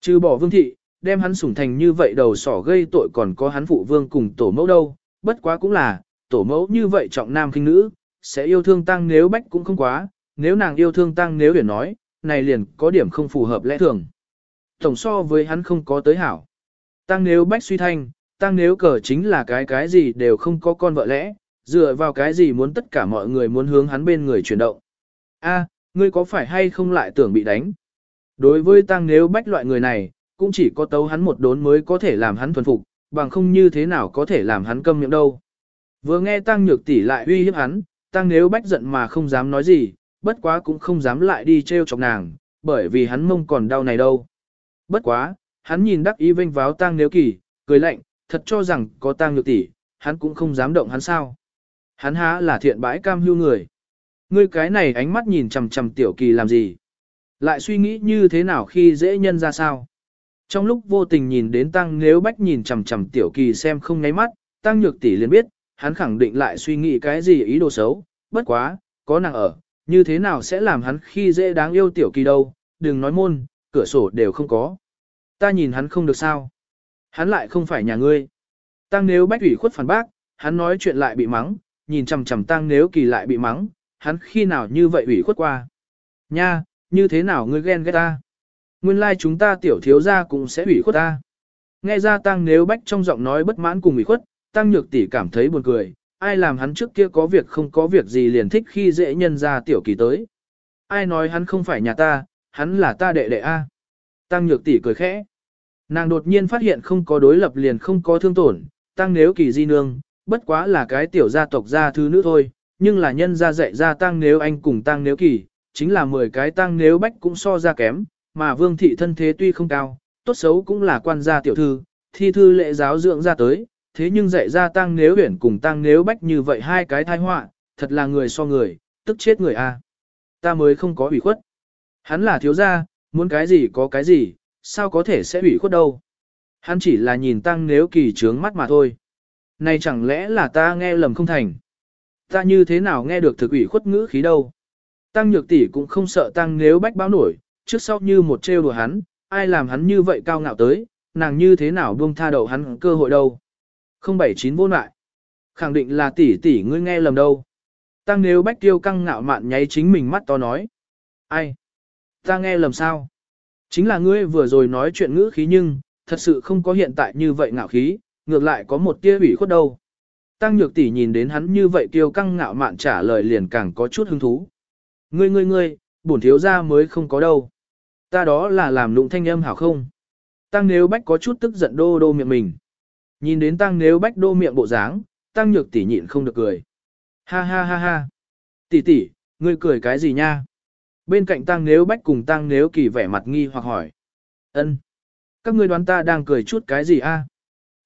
Trừ bỏ vương thị, đem hắn sủng thành như vậy đầu sỏ gây tội còn có hắn phụ vương cùng tổ mẫu đâu, bất quá cũng là, tổ mẫu như vậy trọng nam khinh nữ, sẽ yêu thương tăng nếu bách cũng không quá, nếu nàng yêu thương tăng nếu huyền nói, này liền có điểm không phù hợp lẽ thường. Tổng so với hắn không có tới hảo. Tăng nếu bách suy thanh, tăng nếu cờ chính là cái cái gì đều không có con vợ lẽ, dựa vào cái gì muốn tất cả mọi người muốn hướng hắn bên người chuyển động. A, ngươi có phải hay không lại tưởng bị đánh? Đối với tăng nếu bách loại người này, cũng chỉ có tấu hắn một đốn mới có thể làm hắn thuần phục, bằng không như thế nào có thể làm hắn câm miệng đâu. Vừa nghe tăng nhược tỷ lại uy hiếp hắn, tăng nếu bách giận mà không dám nói gì, bất quá cũng không dám lại đi treo chọc nàng, bởi vì hắn mông còn đau này đâu. Bất quá, hắn nhìn đắc ý vinh váo tăng nếu kỳ, cười lạnh, thật cho rằng có tăng nhược tỷ, hắn cũng không dám động hắn sao. Hắn há là thiện bãi cam hưu người. Ngươi cái này ánh mắt nhìn chằm chằm tiểu kỳ làm gì? Lại suy nghĩ như thế nào khi dễ nhân ra sao? Trong lúc vô tình nhìn đến tăng nếu bách nhìn chằm chằm tiểu kỳ xem không nháy mắt, tăng nhược tỷ liền biết, hắn khẳng định lại suy nghĩ cái gì ý đồ xấu, bất quá, có nàng ở, như thế nào sẽ làm hắn khi dễ đáng yêu tiểu kỳ đâu, đừng nói môn, cửa sổ đều không có. Ta nhìn hắn không được sao. Hắn lại không phải nhà ngươi. Tăng nếu bách ủy khuất phản bác, hắn nói chuyện lại bị mắng, nhìn chằm chằm tăng nếu kỳ lại bị mắng, hắn khi nào như vậy ủy khuất qua. Nha, như thế nào ngươi ghen ghét ta? Nguyên lai like chúng ta tiểu thiếu gia cũng sẽ ủy khuất ta. Nghe ra tăng nếu bách trong giọng nói bất mãn cùng ủy khuất, tăng nhược tỷ cảm thấy buồn cười, ai làm hắn trước kia có việc không có việc gì liền thích khi dễ nhân ra tiểu kỳ tới. Ai nói hắn không phải nhà ta, hắn là ta đệ đệ A. Tăng nhược tỷ cười khẽ. Nàng đột nhiên phát hiện không có đối lập liền không có thương tổn, tăng nếu kỳ di nương, bất quá là cái tiểu gia tộc gia thứ nữ thôi, nhưng là nhân gia dạy ra tăng nếu anh cùng tăng nếu kỳ, chính là 10 cái tăng nếu bách cũng so ra kém, mà vương thị thân thế tuy không cao, tốt xấu cũng là quan gia tiểu thư, thi thư lệ giáo dưỡng ra tới, thế nhưng dạy ra tăng nếu huyển cùng tăng nếu bách như vậy hai cái thai họa, thật là người so người, tức chết người a. Ta mới không có ủy khuất. Hắn là thiếu gia, muốn cái gì có cái gì, sao có thể sẽ ủy khuất đâu. Hắn chỉ là nhìn tăng nếu kỳ trướng mắt mà thôi. Này chẳng lẽ là ta nghe lầm không thành. Ta như thế nào nghe được thực ủy khuất ngữ khí đâu. Tăng nhược tỷ cũng không sợ tăng nếu bách báo nổi, trước sau như một trêu đùa hắn, ai làm hắn như vậy cao ngạo tới, nàng như thế nào buông tha đầu hắn cơ hội đâu. Không bảy chín vô lại. Khẳng định là tỷ tỷ ngươi nghe lầm đâu. Tăng nếu bách tiêu căng ngạo mạn nháy chính mình mắt to nói. Ai? Ta nghe lầm sao? Chính là ngươi vừa rồi nói chuyện ngữ khí nhưng, thật sự không có hiện tại như vậy ngạo khí, ngược lại có một tia ủy khuất đâu. Tăng nhược tỷ nhìn đến hắn như vậy tiêu căng ngạo mạn trả lời liền càng có chút hứng thú. Ngươi ngươi ngươi, bổn thiếu gia mới không có đâu. Ta đó là làm lụng thanh âm hảo không? Tăng nếu bách có chút tức giận đô đô miệng mình. Nhìn đến tăng nếu bách đô miệng bộ dáng, tăng nhược tỷ nhịn không được cười. Ha ha ha ha. Tỷ tỷ, ngươi cười cái gì nha? Bên cạnh tăng nếu bách cùng tăng nếu kỳ vẻ mặt nghi hoặc hỏi. ân Các ngươi đoán ta đang cười chút cái gì a?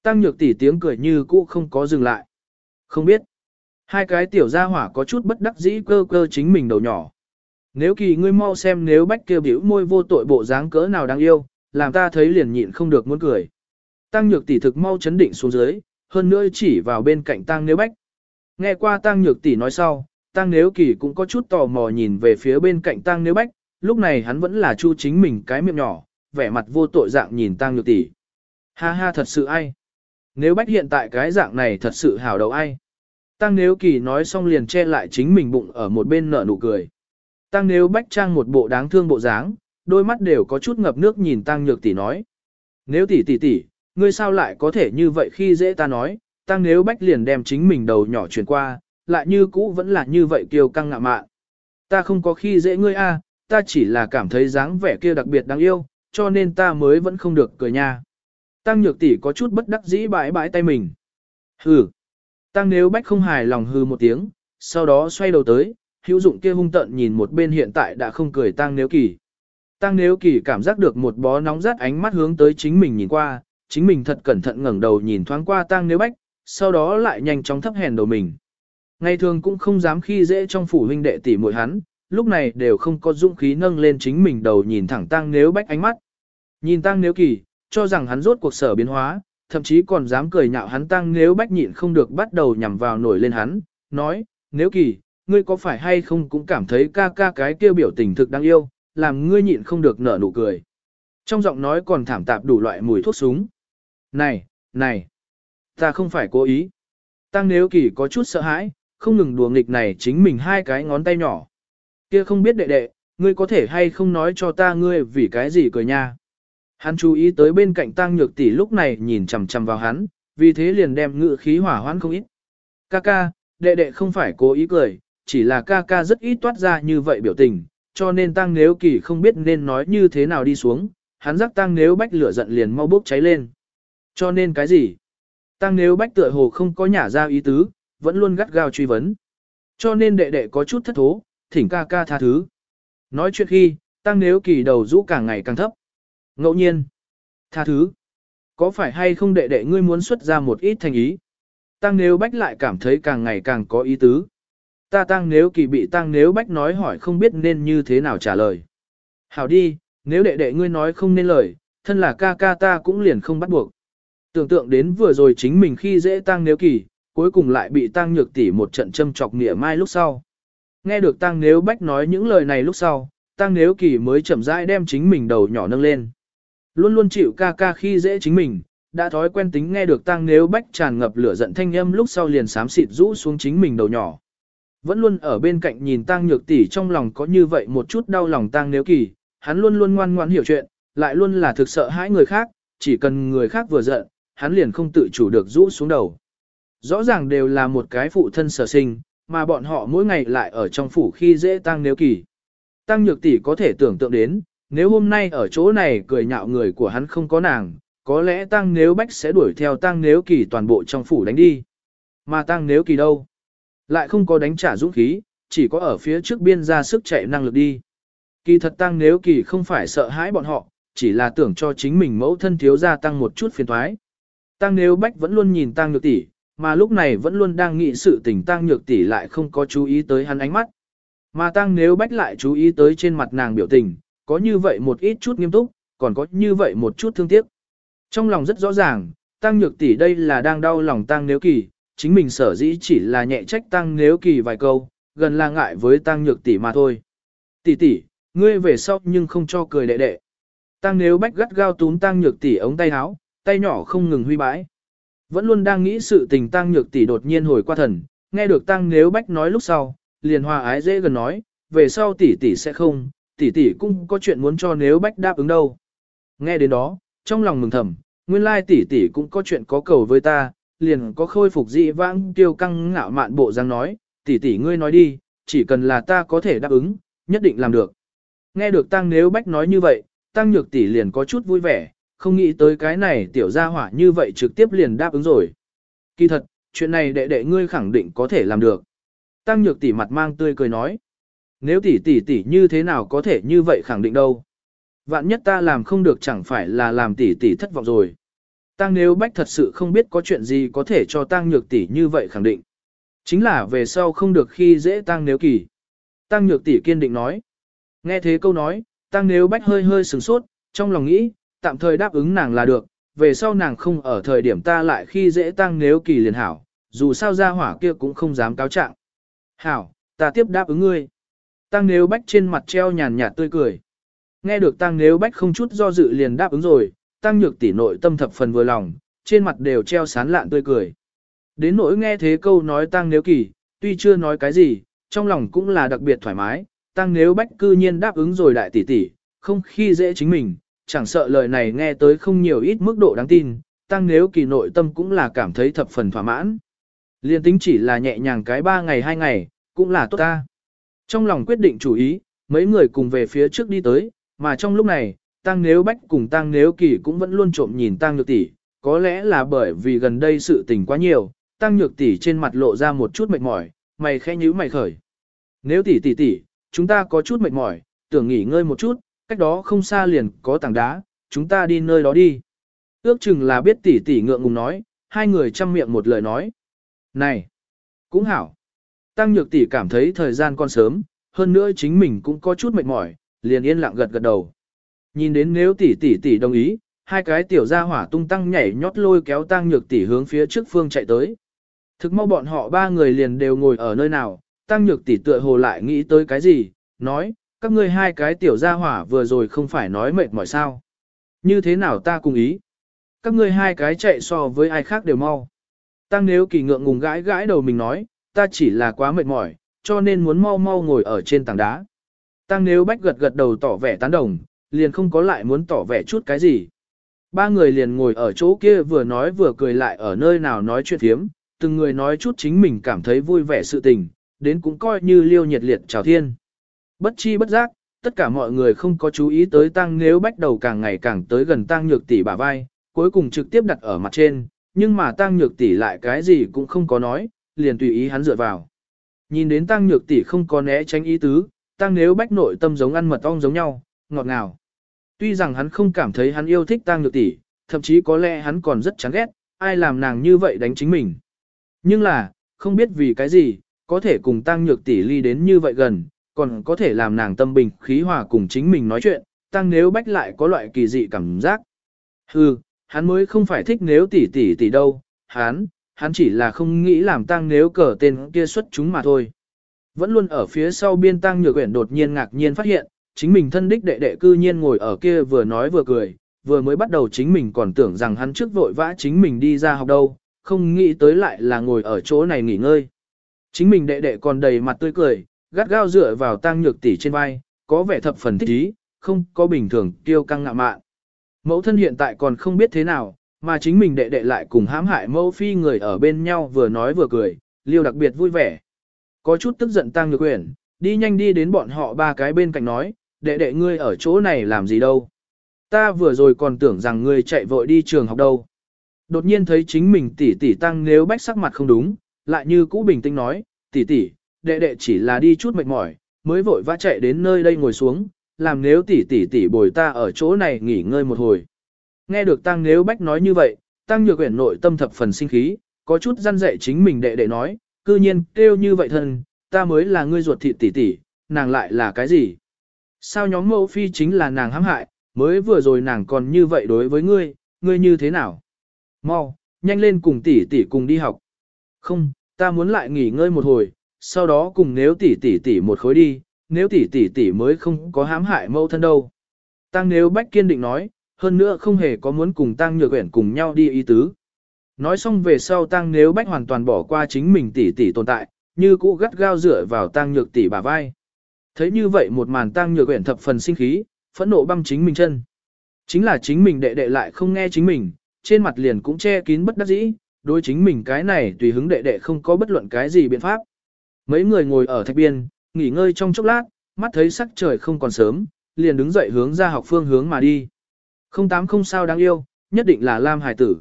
Tăng nhược tỷ tiếng cười như cũ không có dừng lại. Không biết. Hai cái tiểu gia hỏa có chút bất đắc dĩ cơ cơ chính mình đầu nhỏ. Nếu kỳ ngươi mau xem nếu bách kia biểu môi vô tội bộ dáng cỡ nào đáng yêu, làm ta thấy liền nhịn không được muốn cười. Tăng nhược tỷ thực mau chấn định xuống dưới, hơn nữa chỉ vào bên cạnh tăng nếu bách. Nghe qua tăng nhược tỷ nói sau, tăng nếu kỳ cũng có chút tò mò nhìn về phía bên cạnh tăng nếu bách, lúc này hắn vẫn là chu chính mình cái miệng nhỏ, vẻ mặt vô tội dạng nhìn tăng nhược tỷ. Ha ha thật sự ai? Nếu bách hiện tại cái dạng này thật sự hảo đầu ai? Tăng nếu kỳ nói xong liền che lại chính mình bụng ở một bên nở nụ cười. Tăng nếu bách trang một bộ đáng thương bộ dáng, đôi mắt đều có chút ngập nước nhìn tăng nhược tỷ nói. Nếu tỷ tỷ tỷ, ngươi sao lại có thể như vậy khi dễ ta nói, tăng nếu bách liền đem chính mình đầu nhỏ chuyển qua, lại như cũ vẫn là như vậy kiêu căng ngạ mạn. Ta không có khi dễ ngươi a, ta chỉ là cảm thấy dáng vẻ kia đặc biệt đáng yêu, cho nên ta mới vẫn không được cười nha. Tăng nhược tỷ có chút bất đắc dĩ bãi bãi tay mình. Hừ. Tăng nếu bách không hài lòng hừ một tiếng, sau đó xoay đầu tới, hữu dụng kia hung tận nhìn một bên hiện tại đã không cười tăng nếu kỳ. Tăng nếu kỳ cảm giác được một bó nóng rát ánh mắt hướng tới chính mình nhìn qua, chính mình thật cẩn thận ngẩng đầu nhìn thoáng qua tang nếu bách, sau đó lại nhanh chóng thấp hèn đầu mình. Ngày thường cũng không dám khi dễ trong phủ huynh đệ tỷ muội hắn, lúc này đều không có dũng khí nâng lên chính mình đầu nhìn thẳng tang nếu bách ánh mắt. Nhìn tang nếu kỳ, cho rằng hắn rốt cuộc sở biến hóa, thậm chí còn dám cười nhạo hắn tang nếu bách nhịn không được bắt đầu nhằm vào nổi lên hắn, nói, nếu kỳ, ngươi có phải hay không cũng cảm thấy ca ca cái kia biểu tình thực đáng yêu, làm ngươi nhịn không được nở nụ cười. Trong giọng nói còn thảm tạp đủ loại mùi thuốc súng. Này, này, ta không phải cố ý. Tăng nếu kỳ có chút sợ hãi, không ngừng đùa nghịch này chính mình hai cái ngón tay nhỏ. Kia không biết đệ đệ, ngươi có thể hay không nói cho ta ngươi vì cái gì cười nha. Hắn chú ý tới bên cạnh tăng nhược tỷ lúc này nhìn chằm chằm vào hắn, vì thế liền đem ngự khí hỏa hoãn không ít. Ca ca, đệ đệ không phải cố ý cười, chỉ là ca ca rất ít toát ra như vậy biểu tình, cho nên tăng nếu kỳ không biết nên nói như thế nào đi xuống, hắn giác tăng nếu bách lửa giận liền mau bốc cháy lên. Cho nên cái gì? Tăng nếu bách tựa hồ không có nhả ra ý tứ, vẫn luôn gắt gao truy vấn. Cho nên đệ đệ có chút thất thố, thỉnh ca ca tha thứ. Nói chuyện khi, tăng nếu kỳ đầu rũ càng ngày càng thấp. Ngẫu nhiên. Tha thứ. Có phải hay không đệ đệ ngươi muốn xuất ra một ít thành ý? Tăng nếu bách lại cảm thấy càng ngày càng có ý tứ. Ta tăng nếu kỳ bị tăng nếu bách nói hỏi không biết nên như thế nào trả lời. Hảo đi, nếu đệ đệ ngươi nói không nên lời, thân là ca ca ta cũng liền không bắt buộc. Tưởng tượng đến vừa rồi chính mình khi dễ tăng nếu kỳ, cuối cùng lại bị tăng nhược tỷ một trận châm chọc nghĩa mai lúc sau. Nghe được tăng nếu bách nói những lời này lúc sau, tăng nếu kỳ mới chậm rãi đem chính mình đầu nhỏ nâng lên. Luôn luôn chịu ca ca khi dễ chính mình, đã thói quen tính nghe được tăng nếu bách tràn ngập lửa giận thanh âm lúc sau liền sám xịt rũ xuống chính mình đầu nhỏ. Vẫn luôn ở bên cạnh nhìn tăng nhược tỷ trong lòng có như vậy một chút đau lòng tăng nếu kỳ, hắn luôn luôn ngoan ngoãn hiểu chuyện, lại luôn là thực sợ hãi người khác, chỉ cần người khác vừa giận, hắn liền không tự chủ được rũ xuống đầu. Rõ ràng đều là một cái phụ thân sở sinh, mà bọn họ mỗi ngày lại ở trong phủ khi dễ tăng nếu kỳ. Tăng nhược tỷ có thể tưởng tượng đến, nếu hôm nay ở chỗ này cười nhạo người của hắn không có nàng, có lẽ tăng nếu bách sẽ đuổi theo tăng nếu kỳ toàn bộ trong phủ đánh đi. Mà tăng nếu kỳ đâu? Lại không có đánh trả dũng khí, chỉ có ở phía trước biên ra sức chạy năng lực đi. Kỳ thật tăng nếu kỳ không phải sợ hãi bọn họ, chỉ là tưởng cho chính mình mẫu thân thiếu gia tăng một chút phiền thoái. Tăng nếu bách vẫn luôn nhìn tăng nhược tỷ, mà lúc này vẫn luôn đang nghĩ sự tình tăng nhược tỷ lại không có chú ý tới hắn ánh mắt. Mà tăng nếu bách lại chú ý tới trên mặt nàng biểu tình, có như vậy một ít chút nghiêm túc, còn có như vậy một chút thương tiếc. Trong lòng rất rõ ràng, tăng nhược tỷ đây là đang đau lòng tăng nếu kỳ, chính mình sở dĩ chỉ là nhẹ trách tăng nếu kỳ vài câu, gần là ngại với tăng nhược tỷ mà thôi. Tỷ tỷ, ngươi về sau nhưng không cho cười đệ đệ. Tăng nếu bách gắt gao túm tăng nhược tỷ ống tay áo, tay nhỏ không ngừng huy bãi. Vẫn luôn đang nghĩ sự tình tăng nhược tỷ đột nhiên hồi qua thần, nghe được tăng nếu bách nói lúc sau, liền hòa ái dễ gần nói, về sau tỷ tỷ sẽ không, tỷ tỷ cũng có chuyện muốn cho nếu bách đáp ứng đâu. Nghe đến đó, trong lòng mừng thầm, nguyên lai tỷ tỷ cũng có chuyện có cầu với ta, liền có khôi phục dị vãng tiêu căng ngạo mạn bộ dáng nói, tỷ tỷ ngươi nói đi, chỉ cần là ta có thể đáp ứng, nhất định làm được. Nghe được tăng nếu bách nói như vậy, tăng nhược tỷ liền có chút vui vẻ, không nghĩ tới cái này tiểu gia hỏa như vậy trực tiếp liền đáp ứng rồi. Kỳ thật, chuyện này đệ đệ ngươi khẳng định có thể làm được. Tăng nhược tỷ mặt mang tươi cười nói. Nếu tỷ tỷ tỷ như thế nào có thể như vậy khẳng định đâu. Vạn nhất ta làm không được chẳng phải là làm tỷ tỷ thất vọng rồi. Tăng nếu bách thật sự không biết có chuyện gì có thể cho tăng nhược tỷ như vậy khẳng định. Chính là về sau không được khi dễ tăng nếu kỳ. Tăng nhược tỷ kiên định nói. Nghe thế câu nói, tăng nếu bách hơi hơi sừng sốt, trong lòng nghĩ, tạm thời đáp ứng nàng là được, về sau nàng không ở thời điểm ta lại khi dễ tăng nếu kỳ liền hảo, dù sao ra hỏa kia cũng không dám cáo trạng. Hảo, ta tiếp đáp ứng ngươi. Tăng nếu bách trên mặt treo nhàn nhạt tươi cười. Nghe được tăng nếu bách không chút do dự liền đáp ứng rồi, tăng nhược tỷ nội tâm thập phần vừa lòng, trên mặt đều treo sán lạn tươi cười. Đến nỗi nghe thế câu nói tăng nếu kỳ, tuy chưa nói cái gì, trong lòng cũng là đặc biệt thoải mái, tăng nếu bách cư nhiên đáp ứng rồi đại tỷ tỷ, không khi dễ chính mình, chẳng sợ lời này nghe tới không nhiều ít mức độ đáng tin, tăng nếu kỳ nội tâm cũng là cảm thấy thập phần thỏa mãn. Liên tính chỉ là nhẹ nhàng cái ba ngày hai ngày, cũng là tốt ta. Trong lòng quyết định chủ ý, mấy người cùng về phía trước đi tới, mà trong lúc này, tăng nếu bách cùng tăng nếu kỳ cũng vẫn luôn trộm nhìn tăng nhược tỷ, có lẽ là bởi vì gần đây sự tình quá nhiều, tăng nhược tỷ trên mặt lộ ra một chút mệt mỏi, mày khẽ nhíu mày khởi. Nếu tỷ tỷ tỷ, chúng ta có chút mệt mỏi, tưởng nghỉ ngơi một chút, cách đó không xa liền có tảng đá, chúng ta đi nơi đó đi. Ước chừng là biết tỷ tỷ ngượng ngùng nói, hai người chăm miệng một lời nói. Này, cũng hảo. Tăng nhược tỷ cảm thấy thời gian còn sớm, hơn nữa chính mình cũng có chút mệt mỏi, liền yên lặng gật gật đầu. Nhìn đến nếu tỷ tỷ tỷ đồng ý, hai cái tiểu gia hỏa tung tăng nhảy nhót lôi kéo tăng nhược tỷ hướng phía trước phương chạy tới. Thực mau bọn họ ba người liền đều ngồi ở nơi nào, tăng nhược tỷ tựa hồ lại nghĩ tới cái gì, nói, các ngươi hai cái tiểu gia hỏa vừa rồi không phải nói mệt mỏi sao. Như thế nào ta cùng ý. Các ngươi hai cái chạy so với ai khác đều mau. Tăng nếu kỳ ngượng ngùng gãi gãi đầu mình nói, ta chỉ là quá mệt mỏi, cho nên muốn mau mau ngồi ở trên tảng đá. Tăng nếu bách gật gật đầu tỏ vẻ tán đồng, liền không có lại muốn tỏ vẻ chút cái gì. Ba người liền ngồi ở chỗ kia vừa nói vừa cười lại ở nơi nào nói chuyện thiếm, từng người nói chút chính mình cảm thấy vui vẻ sự tình, đến cũng coi như liêu nhiệt liệt chào thiên. Bất chi bất giác, tất cả mọi người không có chú ý tới tăng nếu bách đầu càng ngày càng tới gần tăng nhược tỷ bả vai, cuối cùng trực tiếp đặt ở mặt trên, nhưng mà tăng nhược tỷ lại cái gì cũng không có nói, liền tùy ý hắn dựa vào. Nhìn đến tăng nhược tỷ không có né tránh ý tứ, tăng nếu bách nội tâm giống ăn mật ong giống nhau, ngọt ngào. Tuy rằng hắn không cảm thấy hắn yêu thích tăng nhược tỷ, thậm chí có lẽ hắn còn rất chán ghét, ai làm nàng như vậy đánh chính mình. Nhưng là, không biết vì cái gì, có thể cùng tăng nhược tỷ ly đến như vậy gần, còn có thể làm nàng tâm bình khí hòa cùng chính mình nói chuyện, tăng nếu bách lại có loại kỳ dị cảm giác. Hừ, hắn mới không phải thích nếu tỷ tỷ tỷ đâu, hắn, hắn chỉ là không nghĩ làm tăng nếu cờ tên kia xuất chúng mà thôi. Vẫn luôn ở phía sau biên tăng nhược quyển đột nhiên ngạc nhiên phát hiện, chính mình thân đích đệ đệ cư nhiên ngồi ở kia vừa nói vừa cười, vừa mới bắt đầu chính mình còn tưởng rằng hắn trước vội vã chính mình đi ra học đâu, không nghĩ tới lại là ngồi ở chỗ này nghỉ ngơi. Chính mình đệ đệ còn đầy mặt tươi cười, gắt gao dựa vào tăng nhược tỷ trên vai, có vẻ thập phần thích ý, không có bình thường tiêu căng ngạo mạn. Mẫu thân hiện tại còn không biết thế nào, mà chính mình đệ đệ lại cùng hãm hại mẫu phi người ở bên nhau vừa nói vừa cười, liêu đặc biệt vui vẻ. Có chút tức giận tăng nhược quyển, đi nhanh đi đến bọn họ ba cái bên cạnh nói, đệ đệ ngươi ở chỗ này làm gì đâu. Ta vừa rồi còn tưởng rằng ngươi chạy vội đi trường học đâu. Đột nhiên thấy chính mình tỷ tỷ tăng nếu bách sắc mặt không đúng, lại như cũ bình tĩnh nói, tỷ tỷ, đệ đệ chỉ là đi chút mệt mỏi, mới vội vã chạy đến nơi đây ngồi xuống, làm nếu tỷ tỷ tỷ bồi ta ở chỗ này nghỉ ngơi một hồi. Nghe được tăng nếu bách nói như vậy, tăng nhược Uyển nội tâm thập phần sinh khí, có chút răn dạy chính mình đệ đệ nói, cư nhiên kêu như vậy thân, ta mới là ngươi ruột thịt tỷ tỷ, nàng lại là cái gì? Sao nhóm mẫu phi chính là nàng hãm hại, mới vừa rồi nàng còn như vậy đối với ngươi, ngươi như thế nào? Mau, nhanh lên cùng tỷ tỷ cùng đi học. Không, ta muốn lại nghỉ ngơi một hồi, sau đó cùng nếu tỷ tỷ tỷ một khối đi, nếu tỷ tỷ tỷ mới không có hãm hại mẫu thân đâu. Tăng nếu bách kiên định nói, hơn nữa không hề có muốn cùng Tăng nhược quyển cùng nhau đi ý tứ. Nói xong về sau Tăng nếu bách hoàn toàn bỏ qua chính mình tỷ tỷ tồn tại, như cũ gắt gao dựa vào Tăng nhược tỷ bà vai. Thấy như vậy một màn Tăng nhược quyển thập phần sinh khí, phẫn nộ băm chính mình chân. Chính là chính mình đệ đệ lại không nghe chính mình, trên mặt liền cũng che kín bất đắc dĩ, đối chính mình cái này tùy hứng đệ đệ không có bất luận cái gì biện pháp. Mấy người ngồi ở thạch biên, nghỉ ngơi trong chốc lát, mắt thấy sắc trời không còn sớm, liền đứng dậy hướng ra học phương hướng mà đi. Không tám không sao đáng yêu, nhất định là Lam Hải tử.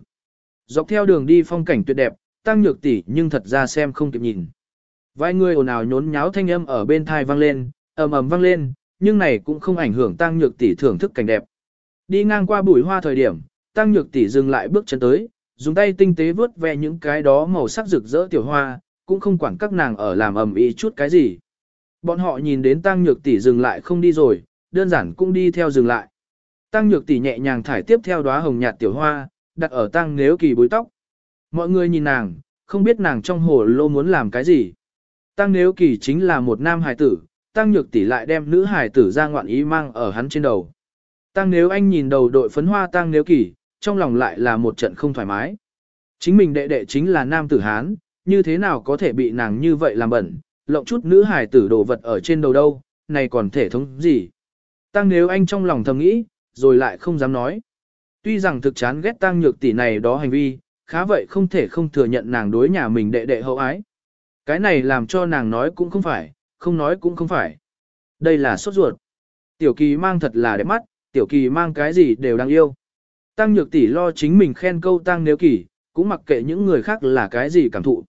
Dọc theo đường đi phong cảnh tuyệt đẹp, tăng nhược tỷ nhưng thật ra xem không kịp nhìn. Vài người ồn ào nhốn nháo thanh âm ở bên thai vang lên, ầm ầm vang lên, nhưng này cũng không ảnh hưởng tăng nhược tỷ thưởng thức cảnh đẹp. Đi ngang qua bụi hoa thời điểm, tăng nhược tỷ dừng lại bước chân tới, dùng tay tinh tế vớt ve những cái đó màu sắc rực rỡ tiểu hoa, cũng không quản các nàng ở làm ầm ĩ chút cái gì. Bọn họ nhìn đến tăng nhược tỷ dừng lại không đi rồi, đơn giản cũng đi theo dừng lại. Tăng nhược tỷ nhẹ nhàng thải tiếp theo đóa hồng nhạt tiểu hoa, đặt ở tăng nếu kỳ búi tóc. Mọi người nhìn nàng, không biết nàng trong hồ lô muốn làm cái gì. Tăng nếu kỳ chính là một nam hài tử, tăng nhược tỷ lại đem nữ hài tử ra ngoạn ý mang ở hắn trên đầu. Tăng nếu anh nhìn đầu đội phấn hoa tăng nếu kỳ, trong lòng lại là một trận không thoải mái. Chính mình đệ đệ chính là nam tử Hán, như thế nào có thể bị nàng như vậy làm bẩn, lộng chút nữ hài tử đồ vật ở trên đầu đâu, này còn thể thống gì. Tăng nếu anh trong lòng thầm nghĩ, rồi lại không dám nói. Tuy rằng thực chán ghét tăng nhược tỷ này đó hành vi, khá vậy không thể không thừa nhận nàng đối nhà mình đệ đệ hậu ái. Cái này làm cho nàng nói cũng không phải, không nói cũng không phải. Đây là sốt ruột. Tiểu kỳ mang thật là đẹp mắt, tiểu kỳ mang cái gì đều đáng yêu. Tăng nhược tỷ lo chính mình khen câu tăng nếu kỳ, cũng mặc kệ những người khác là cái gì cảm thụ.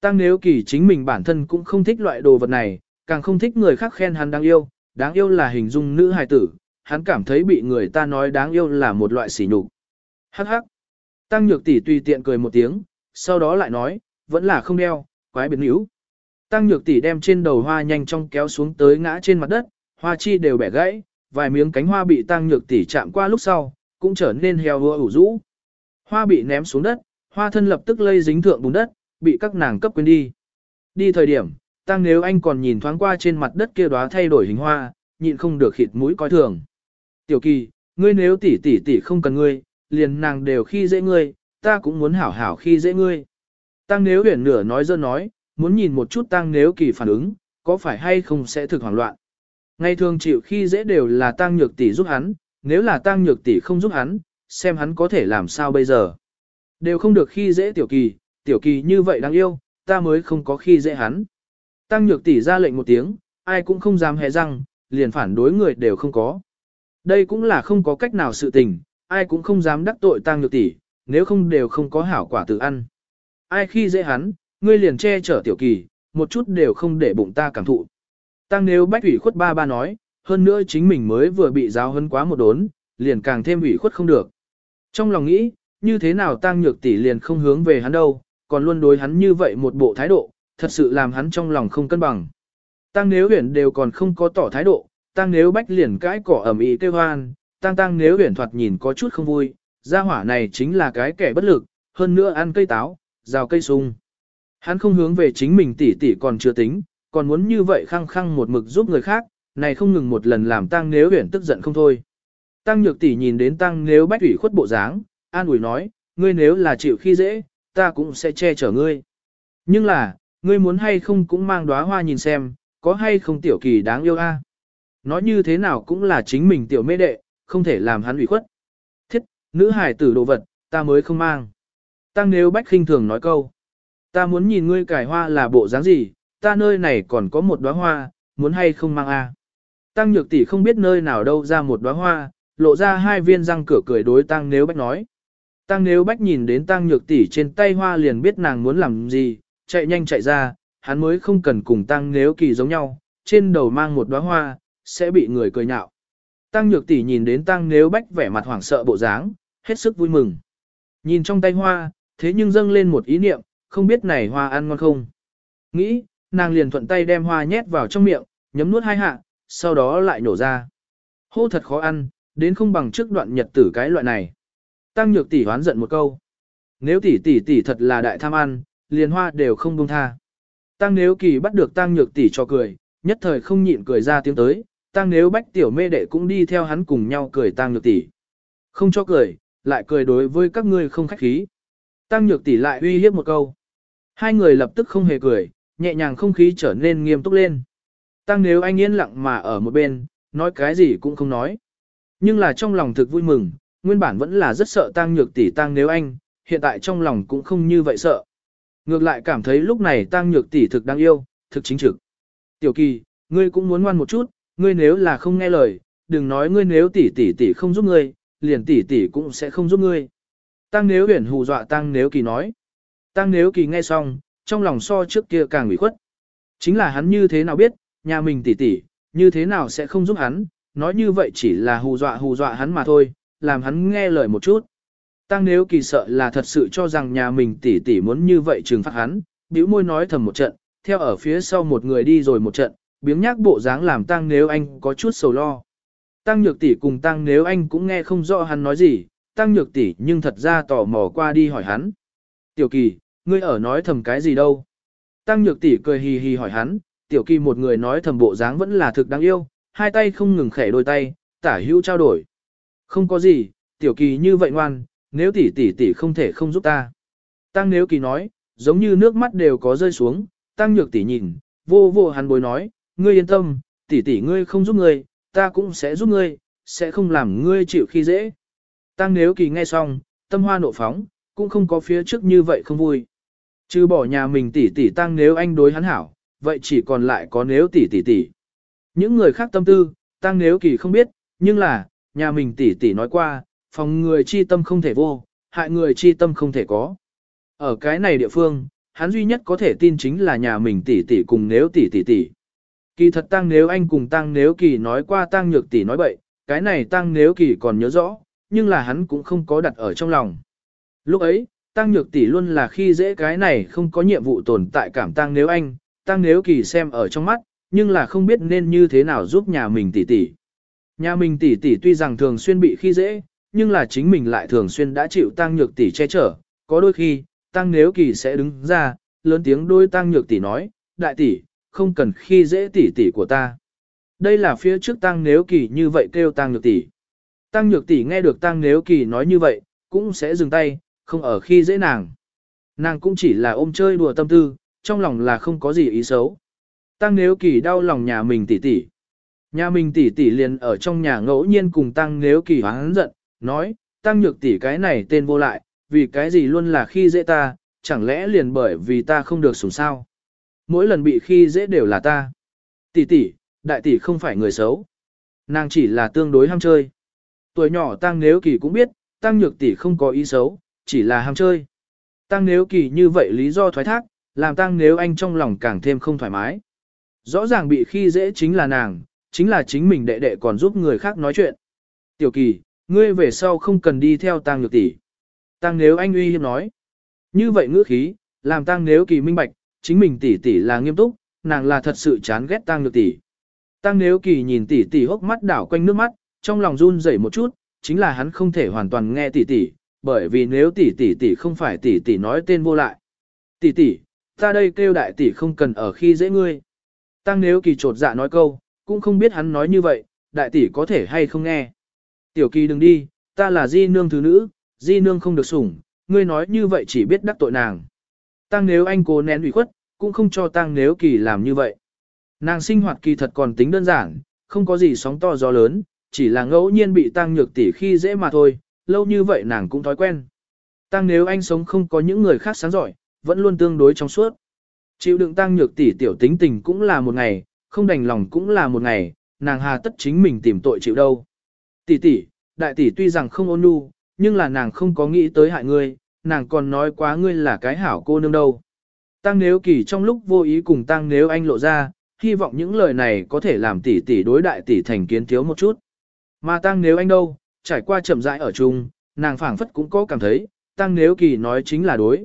Tăng nếu kỳ chính mình bản thân cũng không thích loại đồ vật này, càng không thích người khác khen hắn đáng yêu, đáng yêu là hình dung nữ hài tử, hắn cảm thấy bị người ta nói đáng yêu là một loại sỉ nhục. Hắc hắc. Tăng nhược tỷ tùy tiện cười một tiếng, sau đó lại nói, vẫn là không đeo, quái biến hữu. Tăng nhược tỷ đem trên đầu hoa nhanh chóng kéo xuống tới ngã trên mặt đất, hoa chi đều bẻ gãy, vài miếng cánh hoa bị tăng nhược tỷ chạm qua lúc sau, cũng trở nên heo hùa ủ rũ. Hoa bị ném xuống đất, hoa thân lập tức lây dính thượng bùn đất, bị các nàng cấp quên đi. Đi thời điểm, tăng nếu anh còn nhìn thoáng qua trên mặt đất kia đóa thay đổi hình hoa, nhịn không được khịt mũi coi thường. Tiểu kỳ, ngươi nếu tỷ tỷ tỷ không cần ngươi, liền nàng đều khi dễ ngươi, ta cũng muốn hảo hảo khi dễ ngươi. Tăng nếu huyền nửa nói dơ nói, muốn nhìn một chút tăng nếu kỳ phản ứng, có phải hay không sẽ thực hoảng loạn. Ngày thường chịu khi dễ đều là tăng nhược tỷ giúp hắn, nếu là tăng nhược tỷ không giúp hắn, xem hắn có thể làm sao bây giờ. Đều không được khi dễ tiểu kỳ, tiểu kỳ như vậy đáng yêu, ta mới không có khi dễ hắn. Tăng nhược tỷ ra lệnh một tiếng, ai cũng không dám hé răng, liền phản đối người đều không có. Đây cũng là không có cách nào sự tình, ai cũng không dám đắc tội tăng nhược tỷ, nếu không đều không có hảo quả tự ăn. Ai khi dễ hắn, ngươi liền che chở tiểu kỳ, một chút đều không để bụng ta cảm thụ. Tăng nếu bách ủy khuất ba ba nói, hơn nữa chính mình mới vừa bị giáo hấn quá một đốn, liền càng thêm ủy khuất không được. Trong lòng nghĩ, như thế nào tăng nhược tỷ liền không hướng về hắn đâu, còn luôn đối hắn như vậy một bộ thái độ, thật sự làm hắn trong lòng không cân bằng. Tăng nếu huyền đều còn không có tỏ thái độ, tăng nếu bách liền cãi cỏ ẩm ý kêu hoan, tăng tăng nếu huyền thoạt nhìn có chút không vui, gia hỏa này chính là cái kẻ bất lực, hơn nữa ăn cây táo, rào cây sung. Hắn không hướng về chính mình tỷ tỷ còn chưa tính, còn muốn như vậy khăng khăng một mực giúp người khác, này không ngừng một lần làm tăng nếu huyền tức giận không thôi. Tăng nhược tỷ nhìn đến tăng nếu bách ủy khuất bộ dáng, an ủi nói, ngươi nếu là chịu khi dễ, ta cũng sẽ che chở ngươi. Nhưng là, ngươi muốn hay không cũng mang đóa hoa nhìn xem, có hay không tiểu kỳ đáng yêu a? Nói như thế nào cũng là chính mình tiểu mê đệ, không thể làm hắn ủy khuất. Thiết, nữ hải tử đồ vật, ta mới không mang. Tăng nếu bách khinh thường nói câu. Ta muốn nhìn ngươi cải hoa là bộ dáng gì, ta nơi này còn có một đóa hoa, muốn hay không mang a? Tăng nhược tỷ không biết nơi nào đâu ra một đóa hoa, lộ ra hai viên răng cửa cười đối tăng nếu bách nói. Tăng nếu bách nhìn đến tăng nhược tỷ trên tay hoa liền biết nàng muốn làm gì, chạy nhanh chạy ra, hắn mới không cần cùng tăng nếu kỳ giống nhau, trên đầu mang một đóa hoa, sẽ bị người cười nhạo. Tăng nhược tỷ nhìn đến tăng nếu bách vẻ mặt hoảng sợ bộ dáng, hết sức vui mừng. Nhìn trong tay hoa, thế nhưng dâng lên một ý niệm, không biết này hoa ăn ngon không. Nghĩ, nàng liền thuận tay đem hoa nhét vào trong miệng, nhấm nuốt hai hạ, sau đó lại nổ ra. Hô thật khó ăn, đến không bằng trước đoạn nhật tử cái loại này. Tăng nhược tỷ hoán giận một câu. Nếu tỷ tỷ tỷ thật là đại tham ăn, liền hoa đều không buông tha. Tăng nếu kỳ bắt được tăng nhược tỷ cho cười, nhất thời không nhịn cười ra tiếng tới, tăng nếu bách tiểu mê đệ cũng đi theo hắn cùng nhau cười tăng nhược tỷ. Không cho cười, lại cười đối với các ngươi không khách khí. Tăng nhược tỷ lại uy hiếp một câu. Hai người lập tức không hề cười, nhẹ nhàng không khí trở nên nghiêm túc lên. Tăng nếu anh yên lặng mà ở một bên, nói cái gì cũng không nói. Nhưng là trong lòng thực vui mừng, nguyên bản vẫn là rất sợ tăng nhược tỷ tăng nếu anh, hiện tại trong lòng cũng không như vậy sợ. Ngược lại cảm thấy lúc này tăng nhược tỷ thực đáng yêu, thực chính trực. Tiểu kỳ, ngươi cũng muốn ngoan một chút, ngươi nếu là không nghe lời, đừng nói ngươi nếu tỷ tỷ tỷ không giúp ngươi, liền tỷ tỷ cũng sẽ không giúp ngươi. Tăng nếu huyền hù dọa tăng nếu kỳ nói. Tăng nếu kỳ nghe xong, trong lòng so trước kia càng ủy khuất. Chính là hắn như thế nào biết, nhà mình tỷ tỷ, như thế nào sẽ không giúp hắn, nói như vậy chỉ là hù dọa hù dọa hắn mà thôi, làm hắn nghe lời một chút. Tăng nếu kỳ sợ là thật sự cho rằng nhà mình tỷ tỷ muốn như vậy trừng phạt hắn, bĩu môi nói thầm một trận, theo ở phía sau một người đi rồi một trận, biếng nhác bộ dáng làm tăng nếu anh có chút sầu lo. Tăng nhược tỷ cùng tăng nếu anh cũng nghe không rõ hắn nói gì, tăng nhược tỷ nhưng thật ra tò mò qua đi hỏi hắn. Tiểu kỳ, ngươi ở nói thầm cái gì đâu? Tăng nhược tỷ cười hì hì hỏi hắn, tiểu kỳ một người nói thầm bộ dáng vẫn là thực đáng yêu, hai tay không ngừng khẽ đôi tay, tả hữu trao đổi. Không có gì, tiểu kỳ như vậy ngoan, nếu tỷ tỷ tỷ không thể không giúp ta. Tăng nếu kỳ nói, giống như nước mắt đều có rơi xuống, tăng nhược tỷ nhìn, vô vô hắn bối nói, ngươi yên tâm, tỷ tỷ ngươi không giúp ngươi, ta cũng sẽ giúp ngươi, sẽ không làm ngươi chịu khi dễ. Tăng nếu kỳ nghe xong, tâm hoa nộ phóng, cũng không có phía trước như vậy không vui. chứ bỏ nhà mình tỷ tỷ tăng nếu anh đối hắn hảo, vậy chỉ còn lại có nếu tỷ tỷ tỷ. Những người khác tâm tư, tăng nếu kỳ không biết, nhưng là, nhà mình tỷ tỷ nói qua, phòng người chi tâm không thể vô, hại người chi tâm không thể có. Ở cái này địa phương, hắn duy nhất có thể tin chính là nhà mình tỷ tỷ cùng nếu tỷ tỷ tỷ. Kỳ thật tăng nếu anh cùng tăng nếu kỳ nói qua tăng nhược tỷ nói bậy, cái này tăng nếu kỳ còn nhớ rõ, nhưng là hắn cũng không có đặt ở trong lòng. Lúc ấy, tăng nhược tỷ luôn là khi dễ cái này không có nhiệm vụ tồn tại cảm tăng nếu anh, tăng nếu kỳ xem ở trong mắt, nhưng là không biết nên như thế nào giúp nhà mình tỷ tỷ. Nhà mình tỷ tỷ tuy rằng thường xuyên bị khi dễ, nhưng là chính mình lại thường xuyên đã chịu tăng nhược tỷ che chở, có đôi khi, tăng nếu kỳ sẽ đứng ra, lớn tiếng đôi tăng nhược tỷ nói, đại tỷ, không cần khi dễ tỷ tỷ của ta. Đây là phía trước tăng nếu kỳ như vậy kêu tăng nhược tỷ. Tăng nhược tỷ nghe được tăng nếu kỳ nói như vậy, cũng sẽ dừng tay, không ở khi dễ nàng. Nàng cũng chỉ là ôm chơi đùa tâm tư, trong lòng là không có gì ý xấu. Tăng nếu kỳ đau lòng nhà mình tỷ tỷ. Nhà mình tỷ tỷ liền ở trong nhà ngẫu nhiên cùng tăng nếu kỳ hoáng giận, nói, tăng nhược tỷ cái này tên vô lại, vì cái gì luôn là khi dễ ta, chẳng lẽ liền bởi vì ta không được sủng sao. Mỗi lần bị khi dễ đều là ta. Tỷ tỷ, đại tỷ không phải người xấu. Nàng chỉ là tương đối ham chơi. Tuổi nhỏ tăng nếu kỳ cũng biết, tăng nhược tỷ không có ý xấu, chỉ là ham chơi. Tăng nếu kỳ như vậy lý do thoái thác, làm tăng nếu anh trong lòng càng thêm không thoải mái. Rõ ràng bị khi dễ chính là nàng, chính là chính mình đệ đệ còn giúp người khác nói chuyện. Tiểu kỳ, ngươi về sau không cần đi theo tăng nhược tỷ. Tăng nếu anh uy hiếp nói. Như vậy ngữ khí, làm tăng nếu kỳ minh bạch, chính mình tỷ tỷ là nghiêm túc, nàng là thật sự chán ghét tăng nhược tỷ. Tăng nếu kỳ nhìn tỷ tỷ hốc mắt đảo quanh nước mắt, trong lòng run rẩy một chút, chính là hắn không thể hoàn toàn nghe tỷ tỷ, bởi vì nếu tỷ tỷ tỷ không phải tỷ tỷ nói tên vô lại. Tỷ tỷ, ta đây kêu đại tỷ không cần ở khi dễ ngươi. Tăng nếu kỳ trột dạ nói câu, cũng không biết hắn nói như vậy, đại tỷ có thể hay không nghe. Tiểu kỳ đừng đi, ta là di nương thứ nữ, di nương không được sủng, ngươi nói như vậy chỉ biết đắc tội nàng. Tăng nếu anh cố nén ủy khuất, cũng không cho tăng nếu kỳ làm như vậy. Nàng sinh hoạt kỳ thật còn tính đơn giản, không có gì sóng to gió lớn, chỉ là ngẫu nhiên bị tăng nhược tỷ khi dễ mà thôi, lâu như vậy nàng cũng thói quen. Tăng nếu anh sống không có những người khác sáng giỏi, vẫn luôn tương đối trong suốt. Chịu đựng tăng nhược tỷ tiểu tính tình cũng là một ngày, không đành lòng cũng là một ngày, nàng hà tất chính mình tìm tội chịu đâu. Tỷ tỷ, đại tỷ tuy rằng không ôn nhu, nhưng là nàng không có nghĩ tới hại ngươi, nàng còn nói quá ngươi là cái hảo cô nương đâu. Tăng nếu kỳ trong lúc vô ý cùng tăng nếu anh lộ ra, hy vọng những lời này có thể làm tỷ tỷ đối đại tỷ thành kiến thiếu một chút. Mà tăng nếu anh đâu, trải qua chậm rãi ở chung, nàng phảng phất cũng có cảm thấy, tăng nếu kỳ nói chính là đối.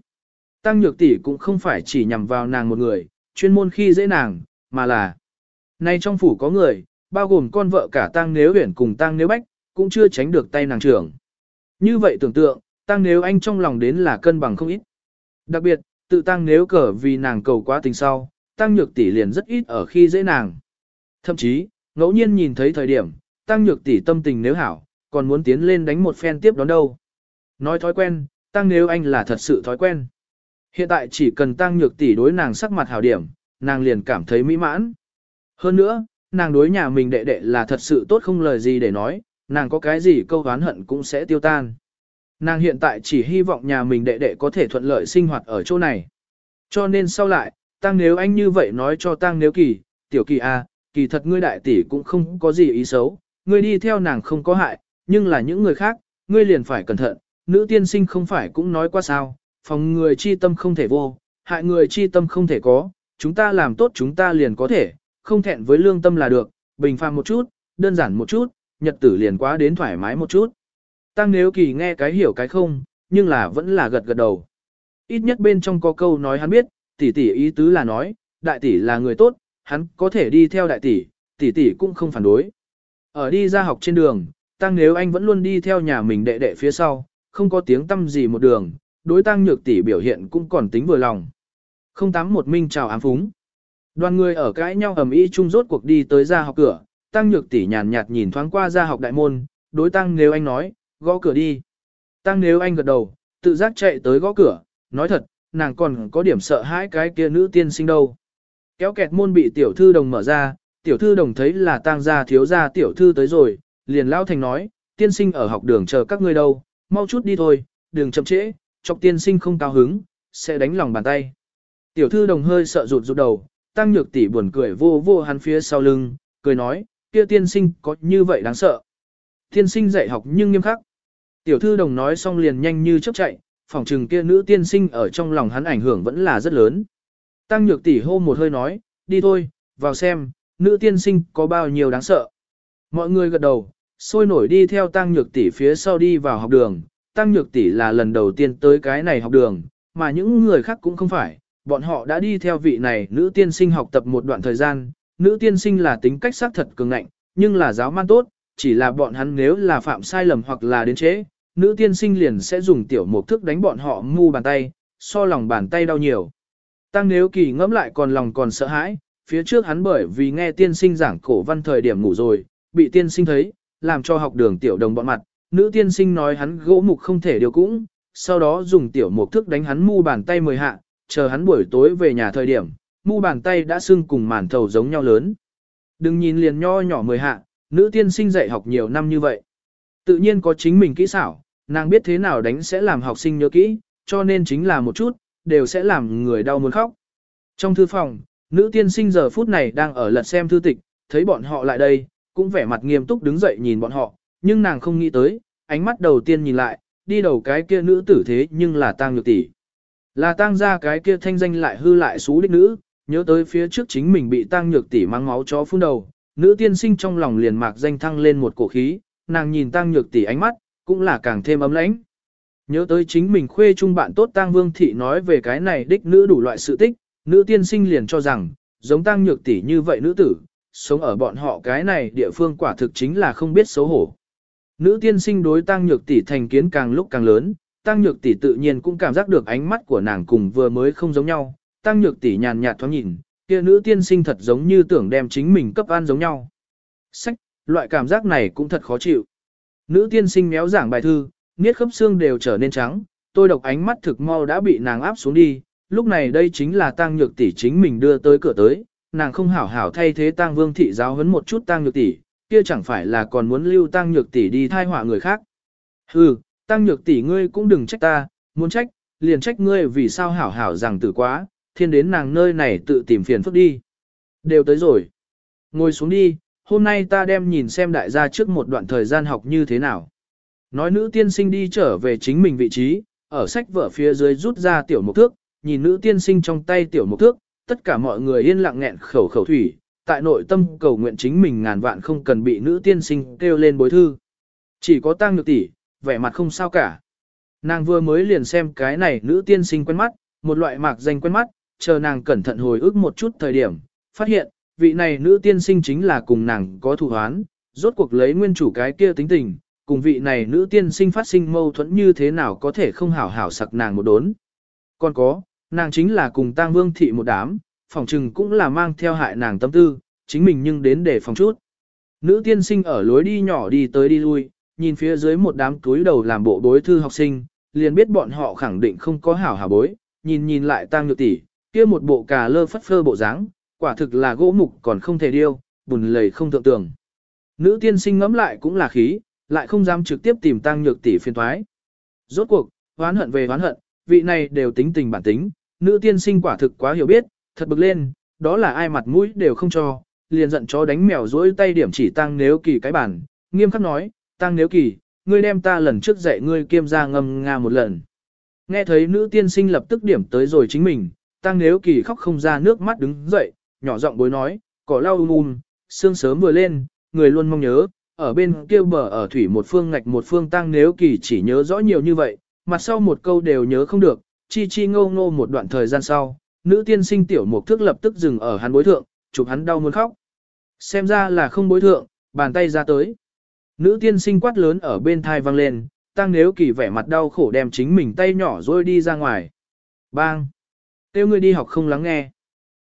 Tăng nhược tỷ cũng không phải chỉ nhằm vào nàng một người, chuyên môn khi dễ nàng, mà là Nay trong phủ có người, bao gồm con vợ cả tăng nếu huyển cùng tăng nếu bách, cũng chưa tránh được tay nàng trưởng. Như vậy tưởng tượng, tăng nếu anh trong lòng đến là cân bằng không ít. Đặc biệt, tự tăng nếu cờ vì nàng cầu quá tình sau, tăng nhược tỷ liền rất ít ở khi dễ nàng. Thậm chí, ngẫu nhiên nhìn thấy thời điểm, tăng nhược tỷ tâm tình nếu hảo, còn muốn tiến lên đánh một phen tiếp đón đâu. Nói thói quen, tăng nếu anh là thật sự thói quen. Hiện tại chỉ cần tăng nhược tỷ đối nàng sắc mặt hảo điểm, nàng liền cảm thấy mỹ mãn. Hơn nữa, nàng đối nhà mình đệ đệ là thật sự tốt không lời gì để nói, nàng có cái gì câu oán hận cũng sẽ tiêu tan. Nàng hiện tại chỉ hy vọng nhà mình đệ đệ có thể thuận lợi sinh hoạt ở chỗ này. Cho nên sau lại, tăng nếu anh như vậy nói cho tăng nếu kỳ, tiểu kỳ a, à, kỳ thật ngươi đại tỷ cũng không có gì ý xấu, ngươi đi theo nàng không có hại, nhưng là những người khác, ngươi liền phải cẩn thận, nữ tiên sinh không phải cũng nói qua sao, phòng người chi tâm không thể vô, hại người chi tâm không thể có, chúng ta làm tốt chúng ta liền có thể, không thẹn với lương tâm là được, bình phàm một chút, đơn giản một chút, nhật tử liền quá đến thoải mái một chút. Tăng nếu kỳ nghe cái hiểu cái không, nhưng là vẫn là gật gật đầu. Ít nhất bên trong có câu nói hắn biết, tỷ tỷ ý tứ là nói, đại tỷ là người tốt, hắn có thể đi theo đại tỷ, tỷ tỷ cũng không phản đối. Ở đi ra học trên đường, tăng nếu anh vẫn luôn đi theo nhà mình đệ đệ phía sau, không có tiếng tâm gì một đường, đối tăng nhược tỷ biểu hiện cũng còn tính vừa lòng. Không tám một minh chào ám phúng. Đoàn người ở cãi nhau ầm ĩ chung rốt cuộc đi tới ra học cửa, tăng nhược tỷ nhàn nhạt nhìn thoáng qua ra học đại môn, đối tăng nếu anh nói, gõ cửa đi. Tăng nếu anh gật đầu, tự giác chạy tới gõ cửa, nói thật, nàng còn có điểm sợ hãi cái kia nữ tiên sinh đâu. Kéo kẹt môn bị tiểu thư đồng mở ra, tiểu thư đồng thấy là tăng gia thiếu gia tiểu thư tới rồi, liền lao thành nói, tiên sinh ở học đường chờ các ngươi đâu, mau chút đi thôi, đừng chậm trễ, chọc tiên sinh không cao hứng, sẽ đánh lòng bàn tay. Tiểu thư đồng hơi sợ rụt rụt đầu, tăng nhược tỷ buồn cười vô vô hắn phía sau lưng, cười nói, kia tiên sinh có như vậy đáng sợ. Tiên sinh dạy học nhưng nghiêm khắc. Tiểu thư đồng nói xong liền nhanh như chớp chạy, phòng trừng kia nữ tiên sinh ở trong lòng hắn ảnh hưởng vẫn là rất lớn. Tăng nhược tỷ hô một hơi nói, đi thôi, vào xem, nữ tiên sinh có bao nhiêu đáng sợ. Mọi người gật đầu, sôi nổi đi theo tăng nhược tỷ phía sau đi vào học đường. Tăng nhược tỷ là lần đầu tiên tới cái này học đường, mà những người khác cũng không phải, bọn họ đã đi theo vị này nữ tiên sinh học tập một đoạn thời gian, nữ tiên sinh là tính cách xác thật cường ngạnh, nhưng là giáo man tốt, chỉ là bọn hắn nếu là phạm sai lầm hoặc là đến chế, nữ tiên sinh liền sẽ dùng tiểu mục thức đánh bọn họ ngu bàn tay, so lòng bàn tay đau nhiều. Tăng nếu kỳ ngẫm lại còn lòng còn sợ hãi, phía trước hắn bởi vì nghe tiên sinh giảng cổ văn thời điểm ngủ rồi, bị tiên sinh thấy, làm cho học đường tiểu đồng bọn mặt, nữ tiên sinh nói hắn gỗ mục không thể điều cũng, sau đó dùng tiểu mục thức đánh hắn mu bàn tay mười hạ, chờ hắn buổi tối về nhà thời điểm, mu bàn tay đã sưng cùng màn thầu giống nhau lớn. Đừng nhìn liền nho nhỏ mười hạ, nữ tiên sinh dạy học nhiều năm như vậy. Tự nhiên có chính mình kỹ xảo, nàng biết thế nào đánh sẽ làm học sinh nhớ kỹ, cho nên chính là một chút, đều sẽ làm người đau muốn khóc. Trong thư phòng, nữ tiên sinh giờ phút này đang ở lật xem thư tịch, thấy bọn họ lại đây, cũng vẻ mặt nghiêm túc đứng dậy nhìn bọn họ, nhưng nàng không nghĩ tới, ánh mắt đầu tiên nhìn lại, đi đầu cái kia nữ tử thế nhưng là tang nhược tỷ. Là tang ra cái kia thanh danh lại hư lại xú đích nữ, nhớ tới phía trước chính mình bị tang nhược tỷ mang máu chó phun đầu, nữ tiên sinh trong lòng liền mạc danh thăng lên một cổ khí, nàng nhìn tang nhược tỷ ánh mắt, cũng là càng thêm ấm lãnh. Nhớ tới chính mình khuê chung bạn tốt tang vương thị nói về cái này đích nữ đủ loại sự tích, nữ tiên sinh liền cho rằng, giống tang nhược tỷ như vậy nữ tử, sống ở bọn họ cái này địa phương quả thực chính là không biết xấu hổ. Nữ tiên sinh đối tang nhược tỷ thành kiến càng lúc càng lớn, Tăng Nhược tỷ tự nhiên cũng cảm giác được ánh mắt của nàng cùng vừa mới không giống nhau, Tăng Nhược tỷ nhàn nhạt thoáng nhìn, kia nữ tiên sinh thật giống như tưởng đem chính mình cấp an giống nhau. Sách, loại cảm giác này cũng thật khó chịu. Nữ tiên sinh méo giảng bài thư, niết khớp xương đều trở nên trắng, tôi độc ánh mắt thực mau đã bị nàng áp xuống đi, lúc này đây chính là tang nhược tỷ chính mình đưa tới cửa tới, nàng không hảo hảo thay thế tang vương thị giáo huấn một chút tang nhược tỷ, kia chẳng phải là còn muốn lưu tang nhược tỷ đi thai họa người khác. Hừ, Tăng nhược tỷ ngươi cũng đừng trách ta, muốn trách, liền trách ngươi vì sao hảo hảo rằng tử quá, thiên đến nàng nơi này tự tìm phiền phức đi. Đều tới rồi. Ngồi xuống đi, hôm nay ta đem nhìn xem đại gia trước một đoạn thời gian học như thế nào. Nói nữ tiên sinh đi trở về chính mình vị trí, ở sách vở phía dưới rút ra tiểu mục thước, nhìn nữ tiên sinh trong tay tiểu mục thước, tất cả mọi người yên lặng nghẹn khẩu khẩu thủy, tại nội tâm cầu nguyện chính mình ngàn vạn không cần bị nữ tiên sinh kêu lên bối thư. Chỉ có tăng nhược tỷ, vẻ mặt không sao cả. Nàng vừa mới liền xem cái này nữ tiên sinh quen mắt, một loại mạc danh quen mắt, chờ nàng cẩn thận hồi ức một chút thời điểm, phát hiện, vị này nữ tiên sinh chính là cùng nàng có thù hoán, rốt cuộc lấy nguyên chủ cái kia tính tình, cùng vị này nữ tiên sinh phát sinh mâu thuẫn như thế nào có thể không hảo hảo sặc nàng một đốn. Còn có, nàng chính là cùng tang vương thị một đám, phòng trừng cũng là mang theo hại nàng tâm tư, chính mình nhưng đến để phòng chút. Nữ tiên sinh ở lối đi nhỏ đi tới đi lui, nhìn phía dưới một đám túi đầu làm bộ bối thư học sinh, liền biết bọn họ khẳng định không có hảo hảo bối, nhìn nhìn lại tăng nhược tỷ, kia một bộ cà lơ phất phơ bộ dáng, quả thực là gỗ mục còn không thể điêu, bùn lầy không thượng tường. Nữ tiên sinh ngẫm lại cũng là khí, lại không dám trực tiếp tìm tăng nhược tỷ phiền toái Rốt cuộc, oán hận về oán hận, vị này đều tính tình bản tính, nữ tiên sinh quả thực quá hiểu biết, thật bực lên, đó là ai mặt mũi đều không cho, liền giận chó đánh mèo dỗi tay điểm chỉ tăng nếu kỳ cái bản, nghiêm khắc nói, tăng nếu kỳ, ngươi đem ta lần trước dạy ngươi kiêm ra ngâm nga một lần. Nghe thấy nữ tiên sinh lập tức điểm tới rồi chính mình, tăng nếu kỳ khóc không ra nước mắt đứng dậy, nhỏ giọng bối nói, cỏ lau um um, sương sớm vừa lên, người luôn mong nhớ, ở bên kia bờ ở thủy một phương ngạch một phương tăng nếu kỳ chỉ nhớ rõ nhiều như vậy, mặt sau một câu đều nhớ không được, chi chi ngô ngô một đoạn thời gian sau, nữ tiên sinh tiểu mục thức lập tức dừng ở hắn bối thượng, chụp hắn đau muốn khóc. Xem ra là không bối thượng, bàn tay ra tới. Nữ tiên sinh quát lớn ở bên thai vang lên, tăng nếu kỳ vẻ mặt đau khổ đem chính mình tay nhỏ rồi đi ra ngoài. Bang! Tiêu ngươi đi học không lắng nghe.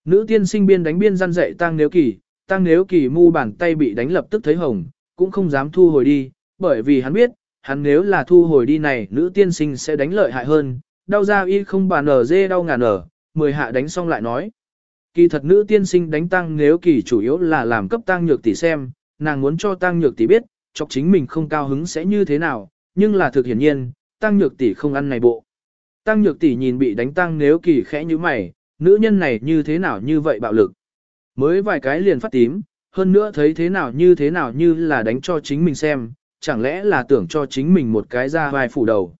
Nữ tiên sinh biên đánh biên răn dạy tăng nếu kỳ, tăng nếu kỳ mu bàn tay bị đánh lập tức thấy hồng, cũng không dám thu hồi đi, bởi vì hắn biết, hắn nếu là thu hồi đi này nữ tiên sinh sẽ đánh lợi hại hơn, đau ra y không bàn ở dê đau ngàn ở, mười hạ đánh xong lại nói. Kỳ thật nữ tiên sinh đánh tăng nếu kỳ chủ yếu là làm cấp tăng nhược tỷ xem, nàng muốn cho tăng nhược tỷ biết, chọc chính mình không cao hứng sẽ như thế nào, nhưng là thực hiển nhiên, tăng nhược tỷ không ăn này bộ. Tăng nhược tỷ nhìn bị đánh tăng nếu kỳ khẽ như mày, nữ nhân này như thế nào như vậy bạo lực. Mới vài cái liền phát tím, hơn nữa thấy thế nào như thế nào như là đánh cho chính mình xem, chẳng lẽ là tưởng cho chính mình một cái ra vai phủ đầu.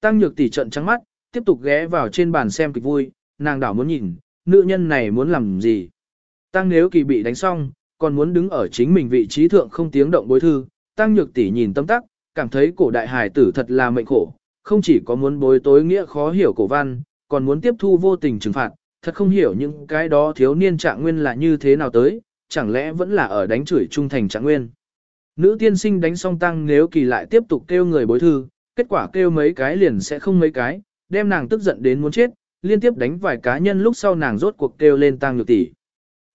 Tăng nhược tỷ trận trắng mắt, tiếp tục ghé vào trên bàn xem kịch vui, nàng đảo muốn nhìn, nữ nhân này muốn làm gì. Tăng nếu kỳ bị đánh xong, còn muốn đứng ở chính mình vị trí thượng không tiếng động bối thư, tăng nhược tỷ nhìn tâm tắc, cảm thấy cổ đại hải tử thật là mệnh khổ, không chỉ có muốn bối tối nghĩa khó hiểu cổ văn, còn muốn tiếp thu vô tình trừng phạt, thật không hiểu những cái đó thiếu niên trạng nguyên là như thế nào tới, chẳng lẽ vẫn là ở đánh chửi trung thành trạng nguyên. Nữ tiên sinh đánh xong tăng nếu kỳ lại tiếp tục kêu người bối thư, kết quả kêu mấy cái liền sẽ không mấy cái, đem nàng tức giận đến muốn chết, liên tiếp đánh vài cá nhân lúc sau nàng rốt cuộc kêu lên tăng nhược tỷ.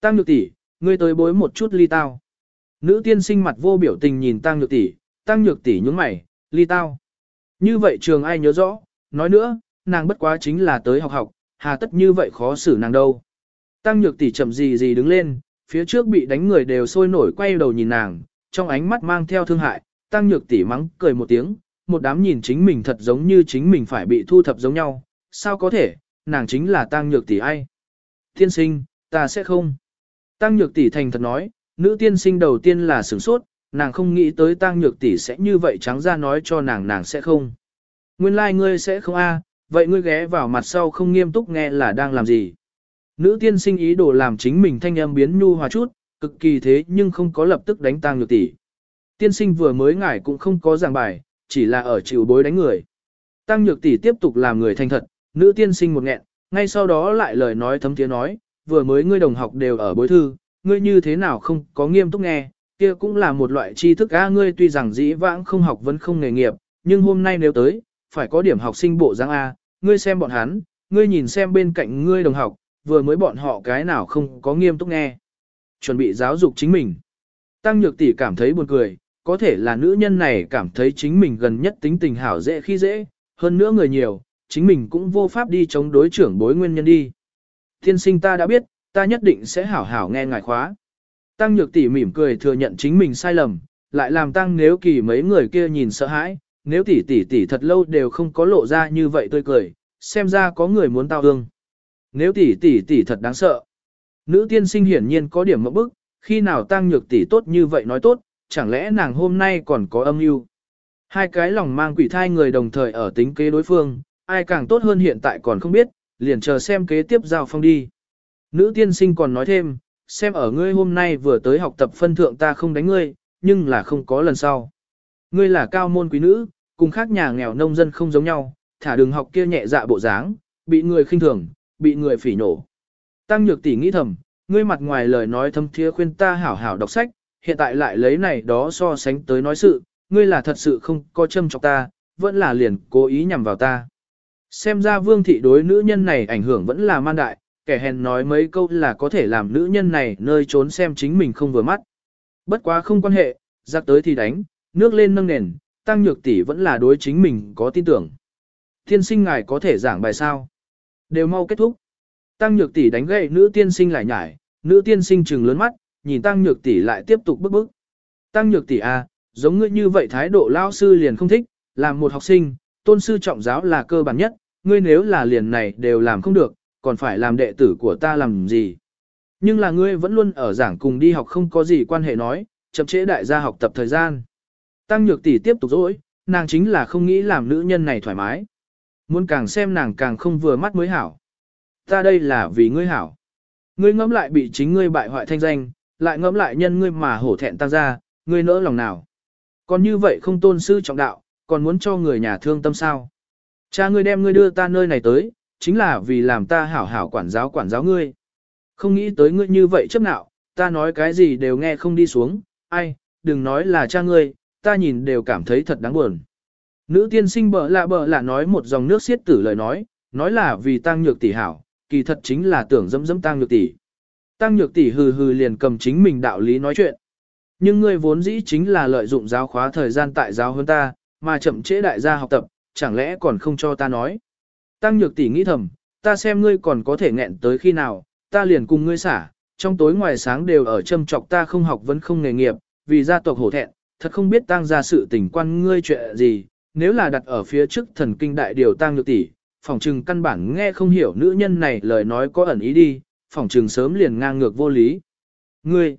Tăng nhược tỷ, ngươi tới bối một chút ly tao. Nữ tiên sinh mặt vô biểu tình nhìn tăng nhược tỷ, tăng nhược tỷ nhướng mày, ly tao. Như vậy trường ai nhớ rõ, nói nữa, nàng bất quá chính là tới học học, hà tất như vậy khó xử nàng đâu. Tăng nhược tỷ chậm gì gì đứng lên, phía trước bị đánh người đều sôi nổi quay đầu nhìn nàng, trong ánh mắt mang theo thương hại, tăng nhược tỷ mắng cười một tiếng, một đám nhìn chính mình thật giống như chính mình phải bị thu thập giống nhau, sao có thể, nàng chính là tăng nhược tỷ ai. Tiên sinh, ta sẽ không. Tăng nhược tỷ thành thật nói, nữ tiên sinh đầu tiên là sửng sốt, nàng không nghĩ tới tăng nhược tỷ sẽ như vậy trắng ra nói cho nàng nàng sẽ không. Nguyên lai like ngươi sẽ không a, vậy ngươi ghé vào mặt sau không nghiêm túc nghe là đang làm gì. Nữ tiên sinh ý đồ làm chính mình thanh âm biến nhu hòa chút, cực kỳ thế nhưng không có lập tức đánh tang nhược tỷ. Tiên sinh vừa mới ngải cũng không có giảng bài, chỉ là ở chịu bối đánh người. Tăng nhược tỷ tiếp tục làm người thành thật, nữ tiên sinh một nghẹn, ngay sau đó lại lời nói thấm tiếng nói, vừa mới ngươi đồng học đều ở bối thư, ngươi như thế nào không có nghiêm túc nghe, kia cũng là một loại tri thức a ngươi tuy rằng dĩ vãng không học vẫn không nghề nghiệp, nhưng hôm nay nếu tới, phải có điểm học sinh bộ dáng A, ngươi xem bọn hắn, ngươi nhìn xem bên cạnh ngươi đồng học, vừa mới bọn họ cái nào không có nghiêm túc nghe. Chuẩn bị giáo dục chính mình. Tăng nhược tỷ cảm thấy buồn cười, có thể là nữ nhân này cảm thấy chính mình gần nhất tính tình hảo dễ khi dễ, hơn nữa người nhiều, chính mình cũng vô pháp đi chống đối trưởng bối nguyên nhân đi. Thiên sinh ta đã biết, ta nhất định sẽ hảo hảo nghe ngài khóa. Tăng nhược tỷ mỉm cười thừa nhận chính mình sai lầm, lại làm tăng nếu kỳ mấy người kia nhìn sợ hãi, nếu tỷ tỷ tỷ thật lâu đều không có lộ ra như vậy tươi cười, xem ra có người muốn tao ương. Nếu tỷ tỷ tỷ thật đáng sợ. Nữ tiên sinh hiển nhiên có điểm mẫu bức, khi nào tăng nhược tỷ tốt như vậy nói tốt, chẳng lẽ nàng hôm nay còn có âm mưu? Hai cái lòng mang quỷ thai người đồng thời ở tính kế đối phương, ai càng tốt hơn hiện tại còn không biết, liền chờ xem kế tiếp giao phong đi. Nữ tiên sinh còn nói thêm, xem ở ngươi hôm nay vừa tới học tập phân thượng ta không đánh ngươi, nhưng là không có lần sau. Ngươi là cao môn quý nữ, cùng khác nhà nghèo nông dân không giống nhau, thả đường học kia nhẹ dạ bộ dáng, bị người khinh thường, bị người phỉ nổ. Tăng nhược tỷ nghĩ thầm, ngươi mặt ngoài lời nói thâm thiế khuyên ta hảo hảo đọc sách, hiện tại lại lấy này đó so sánh tới nói sự, ngươi là thật sự không có châm chọc ta, vẫn là liền cố ý nhằm vào ta. Xem ra vương thị đối nữ nhân này ảnh hưởng vẫn là man đại, kẻ hèn nói mấy câu là có thể làm nữ nhân này nơi trốn xem chính mình không vừa mắt. Bất quá không quan hệ, giặc tới thì đánh, nước lên nâng nền, tăng nhược tỷ vẫn là đối chính mình có tin tưởng. Tiên sinh ngài có thể giảng bài sao? Đều mau kết thúc. Tăng nhược tỷ đánh gậy nữ tiên sinh lại nhải, nữ tiên sinh trừng lớn mắt, nhìn tăng nhược tỷ lại tiếp tục bức bức. Tăng nhược tỷ à, giống ngươi như vậy thái độ lao sư liền không thích, làm một học sinh, tôn sư trọng giáo là cơ bản nhất, ngươi nếu là liền này đều làm không được, còn phải làm đệ tử của ta làm gì. Nhưng là ngươi vẫn luôn ở giảng cùng đi học không có gì quan hệ nói, chậm trễ đại gia học tập thời gian. Tăng nhược tỷ tiếp tục dỗi, nàng chính là không nghĩ làm nữ nhân này thoải mái. Muốn càng xem nàng càng không vừa mắt mới hảo. Ta đây là vì ngươi hảo. Ngươi ngẫm lại bị chính ngươi bại hoại thanh danh, lại ngẫm lại nhân ngươi mà hổ thẹn tăng ra, ngươi nỡ lòng nào. Còn như vậy không tôn sư trọng đạo, còn muốn cho người nhà thương tâm sao. Cha ngươi đem ngươi đưa ta nơi này tới, chính là vì làm ta hảo hảo quản giáo quản giáo ngươi. Không nghĩ tới ngươi như vậy chấp nạo, ta nói cái gì đều nghe không đi xuống, ai, đừng nói là cha ngươi, ta nhìn đều cảm thấy thật đáng buồn. Nữ tiên sinh bợ lạ bợ lạ nói một dòng nước xiết tử lời nói, nói là vì tăng nhược tỷ hảo, kỳ thật chính là tưởng dẫm dẫm tăng nhược tỷ. Tăng nhược tỷ hừ hừ liền cầm chính mình đạo lý nói chuyện. Nhưng ngươi vốn dĩ chính là lợi dụng giáo khóa thời gian tại giáo hơn ta, mà chậm trễ đại gia học tập, chẳng lẽ còn không cho ta nói. Tăng nhược tỷ nghĩ thầm, ta xem ngươi còn có thể nghẹn tới khi nào, ta liền cùng ngươi xả, trong tối ngoài sáng đều ở châm chọc ta không học vẫn không nghề nghiệp, vì gia tộc hổ thẹn, thật không biết tăng ra sự tình quan ngươi chuyện gì, nếu là đặt ở phía trước thần kinh đại điều tăng nhược tỷ, phòng trừng căn bản nghe không hiểu nữ nhân này lời nói có ẩn ý đi, phòng trừng sớm liền ngang ngược vô lý. Ngươi,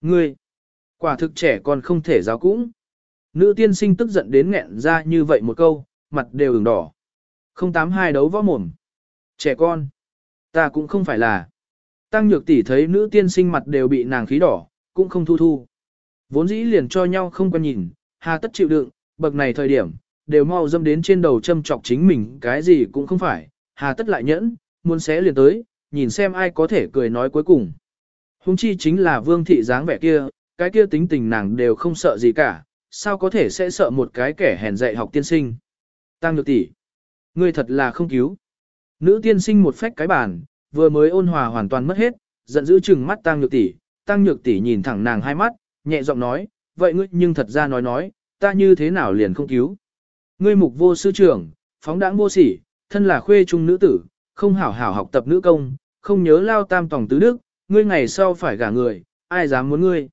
ngươi, quả thực trẻ còn không thể giáo cũng. Nữ tiên sinh tức giận đến nghẹn ra như vậy một câu, mặt đều ửng đỏ. Không tám hai đấu võ mồm. Trẻ con. Ta cũng không phải là. Tăng nhược tỷ thấy nữ tiên sinh mặt đều bị nàng khí đỏ, cũng không thu thu. Vốn dĩ liền cho nhau không quan nhìn, hà tất chịu đựng, bậc này thời điểm, đều mau dâm đến trên đầu châm chọc chính mình cái gì cũng không phải, hà tất lại nhẫn, muốn xé liền tới, nhìn xem ai có thể cười nói cuối cùng. Hùng chi chính là vương thị dáng vẻ kia, cái kia tính tình nàng đều không sợ gì cả, sao có thể sẽ sợ một cái kẻ hèn dạy học tiên sinh. Tăng nhược tỷ, ngươi thật là không cứu. Nữ tiên sinh một phách cái bàn, vừa mới ôn hòa hoàn toàn mất hết, giận dữ chừng mắt tăng nhược tỷ, tăng nhược tỷ nhìn thẳng nàng hai mắt, nhẹ giọng nói, vậy ngươi nhưng thật ra nói nói, ta như thế nào liền không cứu. Ngươi mục vô sư trưởng, phóng đãng vô sỉ, thân là khuê trung nữ tử, không hảo hảo học tập nữ công, không nhớ lao tam tổng tứ đức, ngươi ngày sau phải gả người, ai dám muốn ngươi.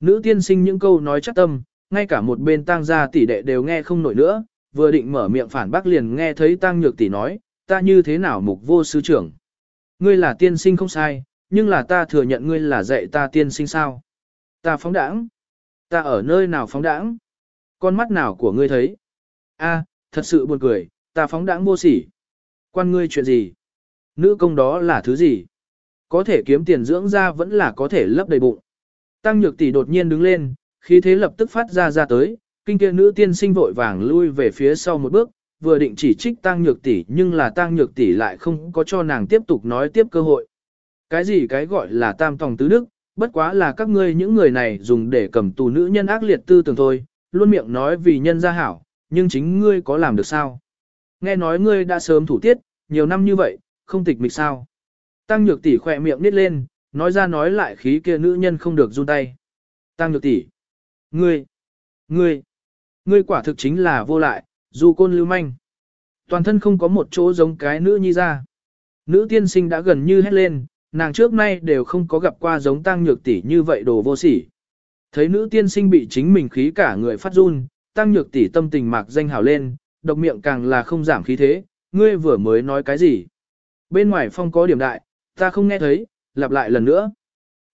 Nữ tiên sinh những câu nói chắc tâm, ngay cả một bên tang gia tỷ đệ đều nghe không nổi nữa, vừa định mở miệng phản bác liền nghe thấy tăng nhược tỷ nói, ta như thế nào mục vô sư trưởng. Ngươi là tiên sinh không sai, nhưng là ta thừa nhận ngươi là dạy ta tiên sinh sao. Ta phóng đãng. Ta ở nơi nào phóng đãng? Con mắt nào của ngươi thấy? A, thật sự buồn cười, ta phóng đãng vô sỉ. Quan ngươi chuyện gì? Nữ công đó là thứ gì? Có thể kiếm tiền dưỡng ra vẫn là có thể lấp đầy bụng. Tăng nhược tỷ đột nhiên đứng lên, khí thế lập tức phát ra ra tới, kinh kia nữ tiên sinh vội vàng lui về phía sau một bước, vừa định chỉ trích tăng nhược tỷ nhưng là tăng nhược tỷ lại không có cho nàng tiếp tục nói tiếp cơ hội. Cái gì cái gọi là tam tòng tứ đức, bất quá là các ngươi những người này dùng để cầm tù nữ nhân ác liệt tư tưởng thôi, luôn miệng nói vì nhân gia hảo, nhưng chính ngươi có làm được sao? Nghe nói ngươi đã sớm thủ tiết, nhiều năm như vậy, không tịch mịch sao? Tăng nhược tỷ khỏe miệng nít lên, nói ra nói lại khí kia nữ nhân không được run tay. Tăng nhược tỷ, ngươi, ngươi, ngươi quả thực chính là vô lại, dù côn lưu manh. Toàn thân không có một chỗ giống cái nữ nhi ra. Nữ tiên sinh đã gần như hét lên, nàng trước nay đều không có gặp qua giống tăng nhược tỷ như vậy đồ vô sỉ. Thấy nữ tiên sinh bị chính mình khí cả người phát run, tăng nhược tỷ tâm tình mạc danh hào lên, độc miệng càng là không giảm khí thế, ngươi vừa mới nói cái gì. Bên ngoài phong có điểm đại, ta không nghe thấy, lặp lại lần nữa.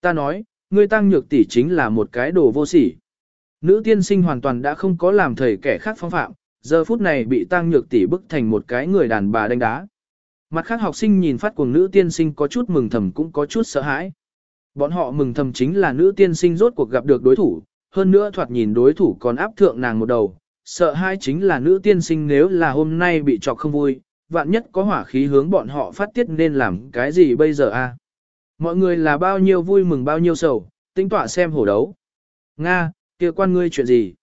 Ta nói, ngươi tăng nhược tỷ chính là một cái đồ vô sỉ. Nữ tiên sinh hoàn toàn đã không có làm thầy kẻ khác phong phạm, giờ phút này bị tăng nhược tỷ bức thành một cái người đàn bà đánh đá. Mặt khác học sinh nhìn phát cuồng nữ tiên sinh có chút mừng thầm cũng có chút sợ hãi. Bọn họ mừng thầm chính là nữ tiên sinh rốt cuộc gặp được đối thủ, hơn nữa thoạt nhìn đối thủ còn áp thượng nàng một đầu. Sợ hai chính là nữ tiên sinh nếu là hôm nay bị chọc không vui, vạn nhất có hỏa khí hướng bọn họ phát tiết nên làm cái gì bây giờ a? Mọi người là bao nhiêu vui mừng bao nhiêu sầu, tính tỏa xem hổ đấu. Nga, kia quan ngươi chuyện gì?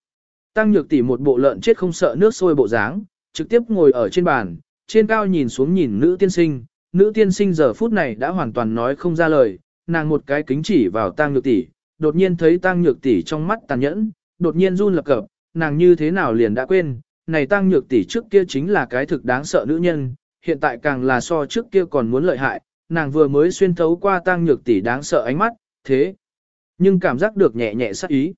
Tăng nhược tỷ một bộ lợn chết không sợ nước sôi bộ dáng, trực tiếp ngồi ở trên bàn, trên cao nhìn xuống nhìn nữ tiên sinh, nữ tiên sinh giờ phút này đã hoàn toàn nói không ra lời, nàng một cái kính chỉ vào tăng nhược tỷ, đột nhiên thấy tăng nhược tỷ trong mắt tàn nhẫn, đột nhiên run lập cập, nàng như thế nào liền đã quên, này tăng nhược tỷ trước kia chính là cái thực đáng sợ nữ nhân, hiện tại càng là so trước kia còn muốn lợi hại, nàng vừa mới xuyên thấu qua tăng nhược tỷ đáng sợ ánh mắt, thế nhưng cảm giác được nhẹ nhẹ sắc ý.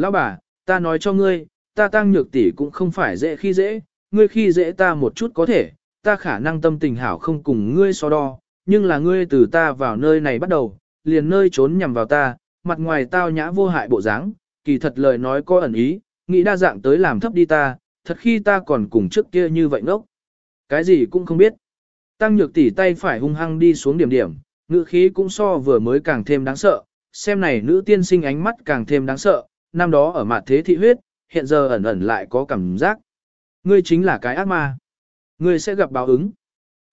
Lão bà, ta nói cho ngươi, ta tăng nhược tỷ cũng không phải dễ khi dễ, ngươi khi dễ ta một chút có thể, ta khả năng tâm tình hảo không cùng ngươi so đo, nhưng là ngươi từ ta vào nơi này bắt đầu, liền nơi trốn nhằm vào ta, mặt ngoài tao nhã vô hại bộ dáng, kỳ thật lời nói có ẩn ý, nghĩ đa dạng tới làm thấp đi ta, thật khi ta còn cùng trước kia như vậy ngốc. Cái gì cũng không biết. Tăng nhược tỷ tay phải hung hăng đi xuống điểm điểm, ngữ khí cũng so vừa mới càng thêm đáng sợ, xem này nữ tiên sinh ánh mắt càng thêm đáng sợ, năm đó ở mặt thế thị huyết, hiện giờ ẩn ẩn lại có cảm giác. Ngươi chính là cái ác ma. Ngươi sẽ gặp báo ứng.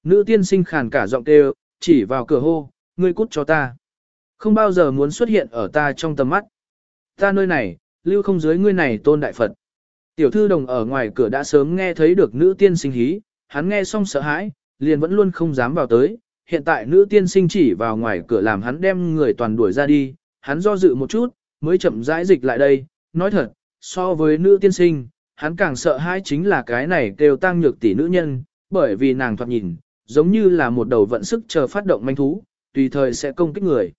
Nữ tiên sinh khàn cả giọng kêu, chỉ vào cửa hô, ngươi cút cho ta. Không bao giờ muốn xuất hiện ở ta trong tầm mắt. Ta nơi này, lưu không dưới ngươi này tôn đại Phật. Tiểu thư đồng ở ngoài cửa đã sớm nghe thấy được nữ tiên sinh hí, hắn nghe xong sợ hãi, liền vẫn luôn không dám vào tới. Hiện tại nữ tiên sinh chỉ vào ngoài cửa làm hắn đem người toàn đuổi ra đi, hắn do dự một chút, mới chậm rãi dịch lại đây, nói thật, so với nữ tiên sinh, hắn càng sợ hãi chính là cái này kêu tăng nhược tỷ nữ nhân, bởi vì nàng thoạt nhìn, giống như là một đầu vận sức chờ phát động manh thú, tùy thời sẽ công kích người.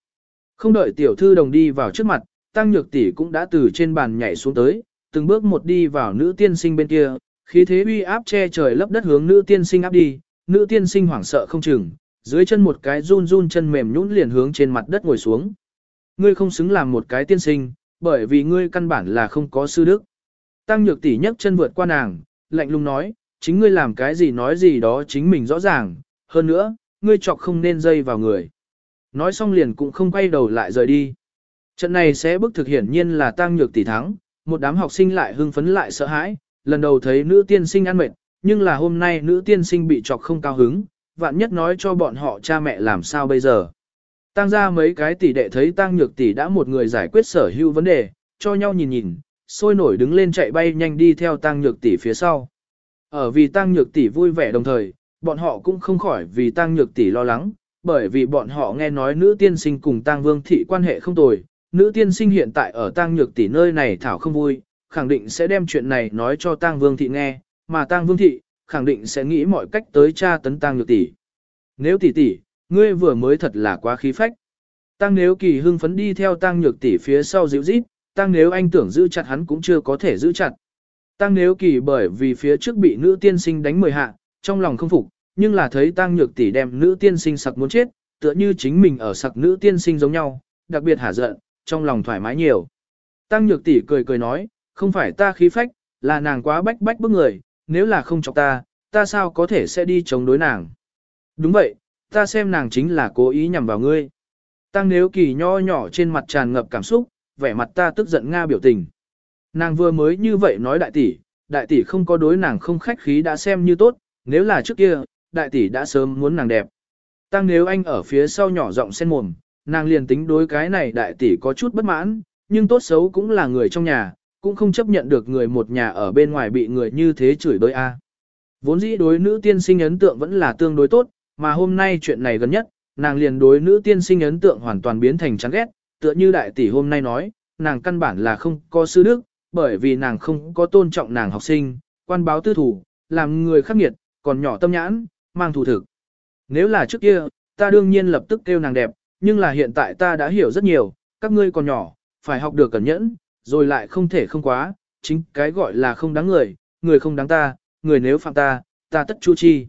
Không đợi tiểu thư đồng đi vào trước mặt, tăng nhược tỷ cũng đã từ trên bàn nhảy xuống tới, từng bước một đi vào nữ tiên sinh bên kia, khí thế uy áp che trời lấp đất hướng nữ tiên sinh áp đi, nữ tiên sinh hoảng sợ không chừng, dưới chân một cái run run chân mềm nhũn liền hướng trên mặt đất ngồi xuống. Ngươi không xứng làm một cái tiên sinh, bởi vì ngươi căn bản là không có sư đức. Tăng nhược tỷ nhấc chân vượt qua nàng, lạnh lùng nói, chính ngươi làm cái gì nói gì đó chính mình rõ ràng, hơn nữa, ngươi chọc không nên dây vào người. Nói xong liền cũng không quay đầu lại rời đi. Trận này sẽ bức thực hiển nhiên là tăng nhược tỷ thắng, một đám học sinh lại hưng phấn lại sợ hãi, lần đầu thấy nữ tiên sinh ăn mệt, nhưng là hôm nay nữ tiên sinh bị chọc không cao hứng, vạn nhất nói cho bọn họ cha mẹ làm sao bây giờ. Tăng ra mấy cái tỷ đệ thấy tăng nhược tỷ đã một người giải quyết sở hữu vấn đề, cho nhau nhìn nhìn, sôi nổi đứng lên chạy bay nhanh đi theo tăng nhược tỷ phía sau. Ở vì tăng nhược tỷ vui vẻ đồng thời, bọn họ cũng không khỏi vì tăng nhược tỷ lo lắng, bởi vì bọn họ nghe nói nữ tiên sinh cùng tăng vương thị quan hệ không tồi, nữ tiên sinh hiện tại ở tăng nhược tỷ nơi này thảo không vui, khẳng định sẽ đem chuyện này nói cho tăng vương thị nghe, mà tăng vương thị, khẳng định sẽ nghĩ mọi cách tới tra tấn tăng nhược tỷ. Nếu tỷ tỷ, ngươi vừa mới thật là quá khí phách. Tăng nếu kỳ hưng phấn đi theo tăng nhược tỷ phía sau dịu rít, tăng nếu anh tưởng giữ chặt hắn cũng chưa có thể giữ chặt. Tăng nếu kỳ bởi vì phía trước bị nữ tiên sinh đánh mười hạ, trong lòng không phục, nhưng là thấy tăng nhược tỷ đem nữ tiên sinh sặc muốn chết, tựa như chính mình ở sặc nữ tiên sinh giống nhau, đặc biệt hả giận, trong lòng thoải mái nhiều. Tăng nhược tỷ cười cười nói, không phải ta khí phách, là nàng quá bách bách bức người, nếu là không chọc ta, ta sao có thể sẽ đi chống đối nàng. Đúng vậy, ta xem nàng chính là cố ý nhằm vào ngươi. Tăng nếu kỳ nho nhỏ trên mặt tràn ngập cảm xúc, vẻ mặt ta tức giận Nga biểu tình. Nàng vừa mới như vậy nói đại tỷ, đại tỷ không có đối nàng không khách khí đã xem như tốt, nếu là trước kia, đại tỷ đã sớm muốn nàng đẹp. Tăng nếu anh ở phía sau nhỏ giọng sen mồm, nàng liền tính đối cái này đại tỷ có chút bất mãn, nhưng tốt xấu cũng là người trong nhà, cũng không chấp nhận được người một nhà ở bên ngoài bị người như thế chửi bới a. Vốn dĩ đối nữ tiên sinh ấn tượng vẫn là tương đối tốt, mà hôm nay chuyện này gần nhất, nàng liền đối nữ tiên sinh ấn tượng hoàn toàn biến thành chán ghét, tựa như đại tỷ hôm nay nói, nàng căn bản là không có sư đức, bởi vì nàng không có tôn trọng nàng học sinh, quan báo tư thủ, làm người khắc nghiệt, còn nhỏ tâm nhãn, mang thủ thực. Nếu là trước kia, ta đương nhiên lập tức kêu nàng đẹp, nhưng là hiện tại ta đã hiểu rất nhiều, các ngươi còn nhỏ, phải học được cẩn nhẫn, rồi lại không thể không quá, chính cái gọi là không đáng người, người không đáng ta, người nếu phạm ta, ta tất chu chi.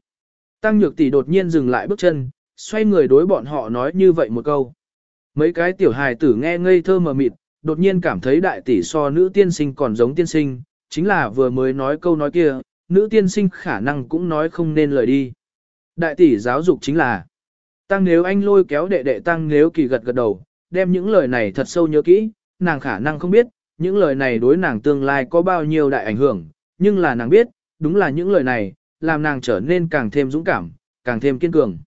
Tăng nhược tỷ đột nhiên dừng lại bước chân, xoay người đối bọn họ nói như vậy một câu. Mấy cái tiểu hài tử nghe ngây thơ mờ mịt, đột nhiên cảm thấy đại tỷ so nữ tiên sinh còn giống tiên sinh, chính là vừa mới nói câu nói kia, nữ tiên sinh khả năng cũng nói không nên lời đi. Đại tỷ giáo dục chính là, tăng nếu anh lôi kéo đệ đệ tăng nếu kỳ gật gật đầu, đem những lời này thật sâu nhớ kỹ, nàng khả năng không biết, những lời này đối nàng tương lai có bao nhiêu đại ảnh hưởng, nhưng là nàng biết, đúng là những lời này, làm nàng trở nên càng thêm dũng cảm, càng thêm kiên cường.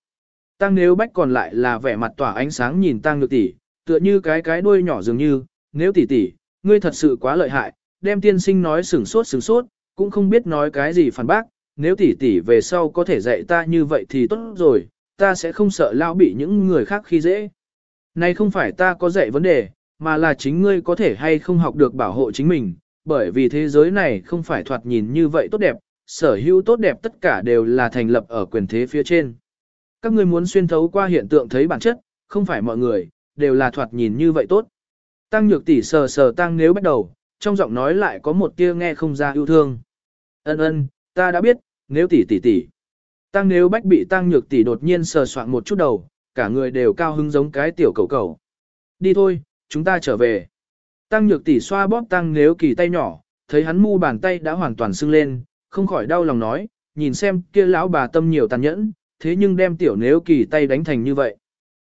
Tăng nếu bách còn lại là vẻ mặt tỏa ánh sáng nhìn tăng nhược tỷ, tựa như cái cái đuôi nhỏ dường như, nếu tỷ tỷ, ngươi thật sự quá lợi hại, đem tiên sinh nói sửng sốt sửng sốt, cũng không biết nói cái gì phản bác, nếu tỷ tỷ về sau có thể dạy ta như vậy thì tốt rồi, ta sẽ không sợ lao bị những người khác khi dễ. Này không phải ta có dạy vấn đề, mà là chính ngươi có thể hay không học được bảo hộ chính mình, bởi vì thế giới này không phải thoạt nhìn như vậy tốt đẹp, sở hữu tốt đẹp tất cả đều là thành lập ở quyền thế phía trên. Các ngươi muốn xuyên thấu qua hiện tượng thấy bản chất, không phải mọi người, đều là thoạt nhìn như vậy tốt. Tăng nhược tỷ sờ sờ tăng nếu bắt đầu, trong giọng nói lại có một tia nghe không ra yêu thương. Ân ân, ta đã biết, nếu tỷ tỷ tỷ. Tăng nếu bách bị tăng nhược tỷ đột nhiên sờ soạn một chút đầu, cả người đều cao hứng giống cái tiểu cầu cầu. Đi thôi, chúng ta trở về. Tăng nhược tỷ xoa bóp tăng nếu kỳ tay nhỏ, thấy hắn mu bàn tay đã hoàn toàn sưng lên, không khỏi đau lòng nói, nhìn xem kia lão bà tâm nhiều tàn nhẫn, thế nhưng đem tiểu nếu kỳ tay đánh thành như vậy.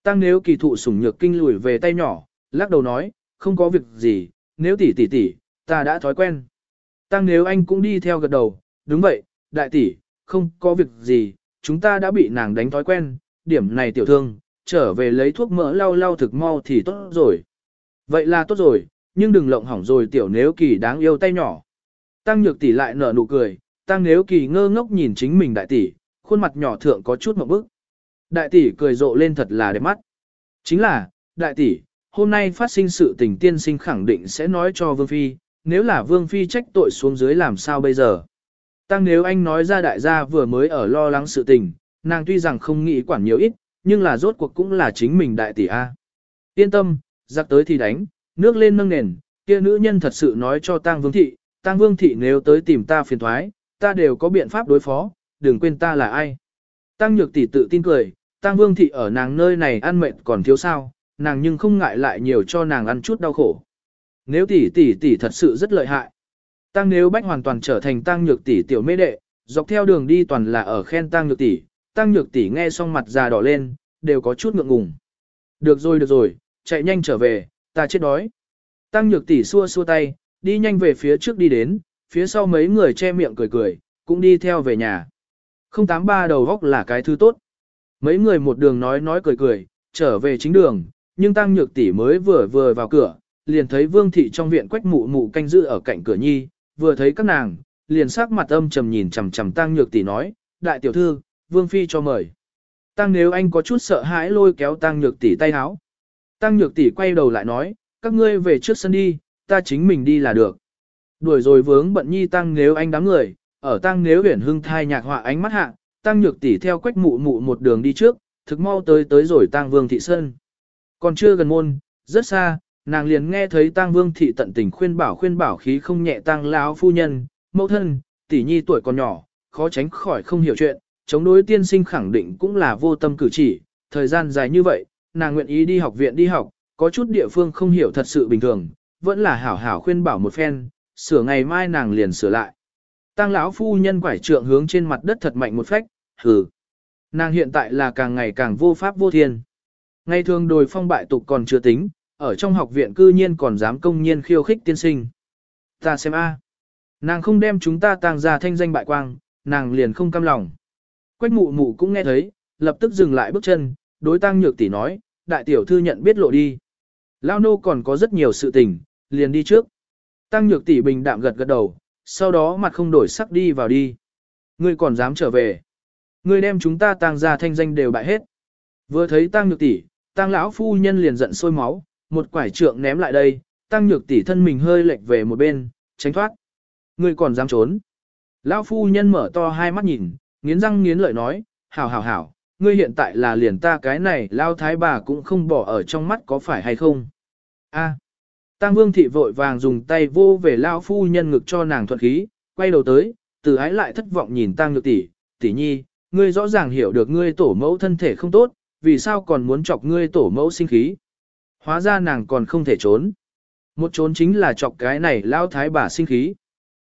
Tăng nếu kỳ thụ sủng nhược kinh lùi về tay nhỏ, lắc đầu nói, không có việc gì, nếu tỷ tỷ tỷ, ta đã thói quen. Tăng nếu anh cũng đi theo gật đầu, đúng vậy, đại tỷ, không có việc gì, chúng ta đã bị nàng đánh thói quen, điểm này tiểu thương, trở về lấy thuốc mỡ lau lau thực mau thì tốt rồi. Vậy là tốt rồi, nhưng đừng lộng hỏng rồi tiểu nếu kỳ đáng yêu tay nhỏ. Tăng nhược tỷ lại nở nụ cười, tăng nếu kỳ ngơ ngốc nhìn chính mình đại tỷ, khuôn mặt nhỏ thượng có chút một bức. Đại tỷ cười rộ lên thật là đẹp mắt. Chính là, đại tỷ, hôm nay phát sinh sự tình tiên sinh khẳng định sẽ nói cho Vương Phi, nếu là Vương Phi trách tội xuống dưới làm sao bây giờ. Tăng nếu anh nói ra đại gia vừa mới ở lo lắng sự tình, nàng tuy rằng không nghĩ quản nhiều ít, nhưng là rốt cuộc cũng là chính mình đại tỷ A. Yên tâm, giặc tới thì đánh, nước lên nâng nền, kia nữ nhân thật sự nói cho Tăng Vương Thị, Tăng Vương Thị nếu tới tìm ta phiền thoái, ta đều có biện pháp đối phó, đừng quên ta là ai. Tăng Nhược tỷ tự tin cười, Tăng Vương Thị ở nàng nơi này ăn mệt còn thiếu sao, nàng nhưng không ngại lại nhiều cho nàng ăn chút đau khổ. Nếu tỷ tỷ tỷ thật sự rất lợi hại. Tăng nếu bách hoàn toàn trở thành tăng nhược tỷ tiểu mê đệ, dọc theo đường đi toàn là ở khen tăng nhược tỷ, tăng nhược tỷ nghe xong mặt già đỏ lên, đều có chút ngượng ngùng. Được rồi được rồi, chạy nhanh trở về, ta chết đói. Tăng nhược tỷ xua xua tay, đi nhanh về phía trước đi đến, phía sau mấy người che miệng cười cười, cũng đi theo về nhà. 083 đầu góc là cái thứ tốt. Mấy người một đường nói nói cười cười, trở về chính đường, nhưng tăng nhược tỷ mới vừa vừa vào cửa, liền thấy vương thị trong viện quách mụ mụ canh giữ ở cạnh cửa nhi, vừa thấy các nàng, liền sắc mặt âm trầm nhìn chằm chằm tăng nhược tỷ nói, đại tiểu thư, vương phi cho mời. Tăng nếu anh có chút sợ hãi lôi kéo tăng nhược tỷ tay háo. Tăng nhược tỷ quay đầu lại nói, các ngươi về trước sân đi, ta chính mình đi là được. Đuổi rồi vướng bận nhi tăng nếu anh đám người, ở tăng nếu huyền hưng thai nhạc họa ánh mắt hạ, tăng nhược tỷ theo quách mụ mụ một đường đi trước, thực mau tới tới rồi tăng vương thị sơn. Còn chưa gần môn, rất xa, nàng liền nghe thấy tăng vương thị tận tình khuyên bảo khuyên bảo khí không nhẹ tăng lão phu nhân, mẫu thân, tỷ nhi tuổi còn nhỏ, khó tránh khỏi không hiểu chuyện, chống đối tiên sinh khẳng định cũng là vô tâm cử chỉ, thời gian dài như vậy, nàng nguyện ý đi học viện đi học, có chút địa phương không hiểu thật sự bình thường, vẫn là hảo hảo khuyên bảo một phen, sửa ngày mai nàng liền sửa lại. Tăng lão phu nhân quải trượng hướng trên mặt đất thật mạnh một phách, hừ. Nàng hiện tại là càng ngày càng vô pháp vô thiên. Ngày thường đồi phong bại tục còn chưa tính, ở trong học viện cư nhiên còn dám công nhiên khiêu khích tiên sinh. Ta xem a, Nàng không đem chúng ta tàng ra thanh danh bại quang, nàng liền không cam lòng. Quách mụ mụ cũng nghe thấy, lập tức dừng lại bước chân, đối tăng nhược tỷ nói, đại tiểu thư nhận biết lộ đi. Lao nô còn có rất nhiều sự tình, liền đi trước. Tăng nhược tỷ bình đạm gật gật đầu, sau đó mặt không đổi sắc đi vào đi. Ngươi còn dám trở về. Ngươi đem chúng ta tăng ra thanh danh đều bại hết. Vừa thấy tăng nhược tỷ, tăng lão phu nhân liền giận sôi máu, một quải trượng ném lại đây, tăng nhược tỷ thân mình hơi lệch về một bên, tránh thoát. Ngươi còn dám trốn. Lão phu nhân mở to hai mắt nhìn, nghiến răng nghiến lợi nói, hảo hảo hảo, ngươi hiện tại là liền ta cái này lao thái bà cũng không bỏ ở trong mắt có phải hay không. A. Tăng vương thị vội vàng dùng tay vô về lao phu nhân ngực cho nàng thuận khí, quay đầu tới, từ ái lại thất vọng nhìn tăng nhược tỷ, tỷ nhi, ngươi rõ ràng hiểu được ngươi tổ mẫu thân thể không tốt, vì sao còn muốn chọc ngươi tổ mẫu sinh khí. Hóa ra nàng còn không thể trốn. Một trốn chính là chọc cái này lao thái bà sinh khí.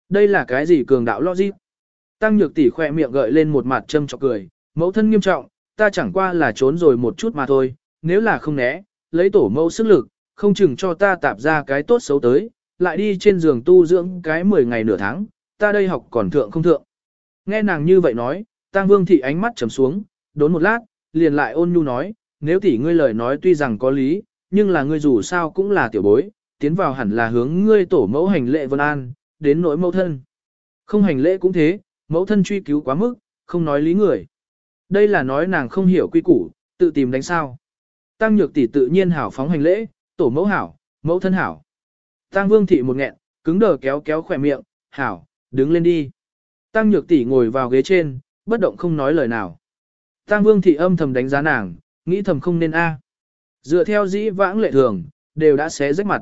Đây là cái gì cường đạo logic? Tăng nhược tỷ khỏe miệng gợi lên một mặt châm chọc cười, mẫu thân nghiêm trọng, ta chẳng qua là trốn rồi một chút mà thôi, nếu là không né, lấy tổ mẫu sức lực, không chừng cho ta tạp ra cái tốt xấu tới, lại đi trên giường tu dưỡng cái 10 ngày nửa tháng, ta đây học còn thượng không thượng. Nghe nàng như vậy nói, Tang Vương thị ánh mắt trầm xuống, đốn một lát, liền lại ôn nhu nói, nếu tỷ ngươi lời nói tuy rằng có lý, nhưng là ngươi dù sao cũng là tiểu bối, tiến vào hẳn là hướng ngươi tổ mẫu hành lệ vân an, đến nỗi mẫu thân. Không hành lễ cũng thế, mẫu thân truy cứu quá mức, không nói lý người. Đây là nói nàng không hiểu quy củ, tự tìm đánh sao. Tăng nhược tỷ tự nhiên hảo phóng hành lễ, tổ mẫu hảo, mẫu thân hảo. Tăng vương thị một nghẹn, cứng đờ kéo kéo khỏe miệng, hảo, đứng lên đi. Tăng nhược tỷ ngồi vào ghế trên, bất động không nói lời nào. Tăng vương thị âm thầm đánh giá nàng, nghĩ thầm không nên a. Dựa theo dĩ vãng lệ thường, đều đã xé rách mặt.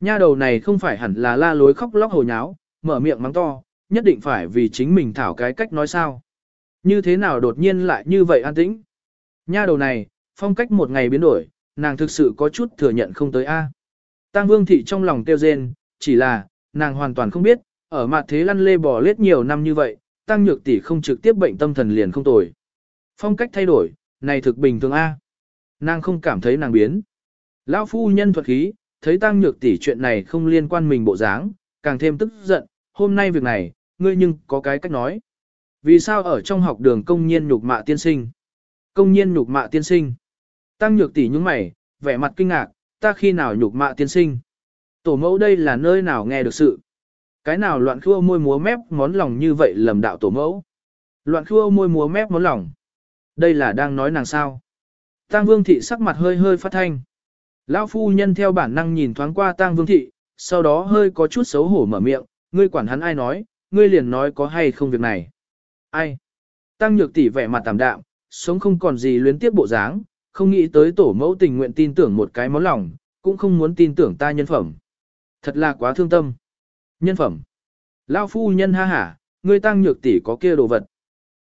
Nha đầu này không phải hẳn là la lối khóc lóc hồ nháo, mở miệng mắng to, nhất định phải vì chính mình thảo cái cách nói sao. Như thế nào đột nhiên lại như vậy an tĩnh? Nha đầu này, phong cách một ngày biến đổi, nàng thực sự có chút thừa nhận không tới A. Tăng Vương Thị trong lòng tiêu rên, chỉ là, nàng hoàn toàn không biết, ở mặt thế lăn lê bò lết nhiều năm như vậy, Tăng Nhược Tỷ không trực tiếp bệnh tâm thần liền không tồi. Phong cách thay đổi, này thực bình thường A. Nàng không cảm thấy nàng biến. Lão phu nhân thuật khí, thấy Tăng Nhược Tỷ chuyện này không liên quan mình bộ dáng, càng thêm tức giận, hôm nay việc này, ngươi nhưng có cái cách nói. Vì sao ở trong học đường công nhiên nhục mạ tiên sinh? Công nhiên nhục mạ tiên sinh. Tăng nhược tỷ nhúng mày, vẻ mặt kinh ngạc, ta khi nào nhục mạ tiên sinh? Tổ mẫu đây là nơi nào nghe được sự? Cái nào loạn khua môi múa mép món lòng như vậy lầm đạo tổ mẫu? Loạn khua môi múa mép món lòng. Đây là đang nói nàng sao? Tăng vương thị sắc mặt hơi hơi phát thanh. Lão phu nhân theo bản năng nhìn thoáng qua Tăng vương thị, sau đó hơi có chút xấu hổ mở miệng, ngươi quản hắn ai nói, ngươi liền nói có hay không việc này. Ai? Tăng nhược tỷ vẻ mặt tạm đạm, sống không còn gì luyến tiếp bộ dáng, không nghĩ tới tổ mẫu tình nguyện tin tưởng một cái món lòng, cũng không muốn tin tưởng ta nhân phẩm. Thật là quá thương tâm. Nhân phẩm. Lao phu nhân ha hả, ngươi tăng nhược tỷ có kia đồ vật.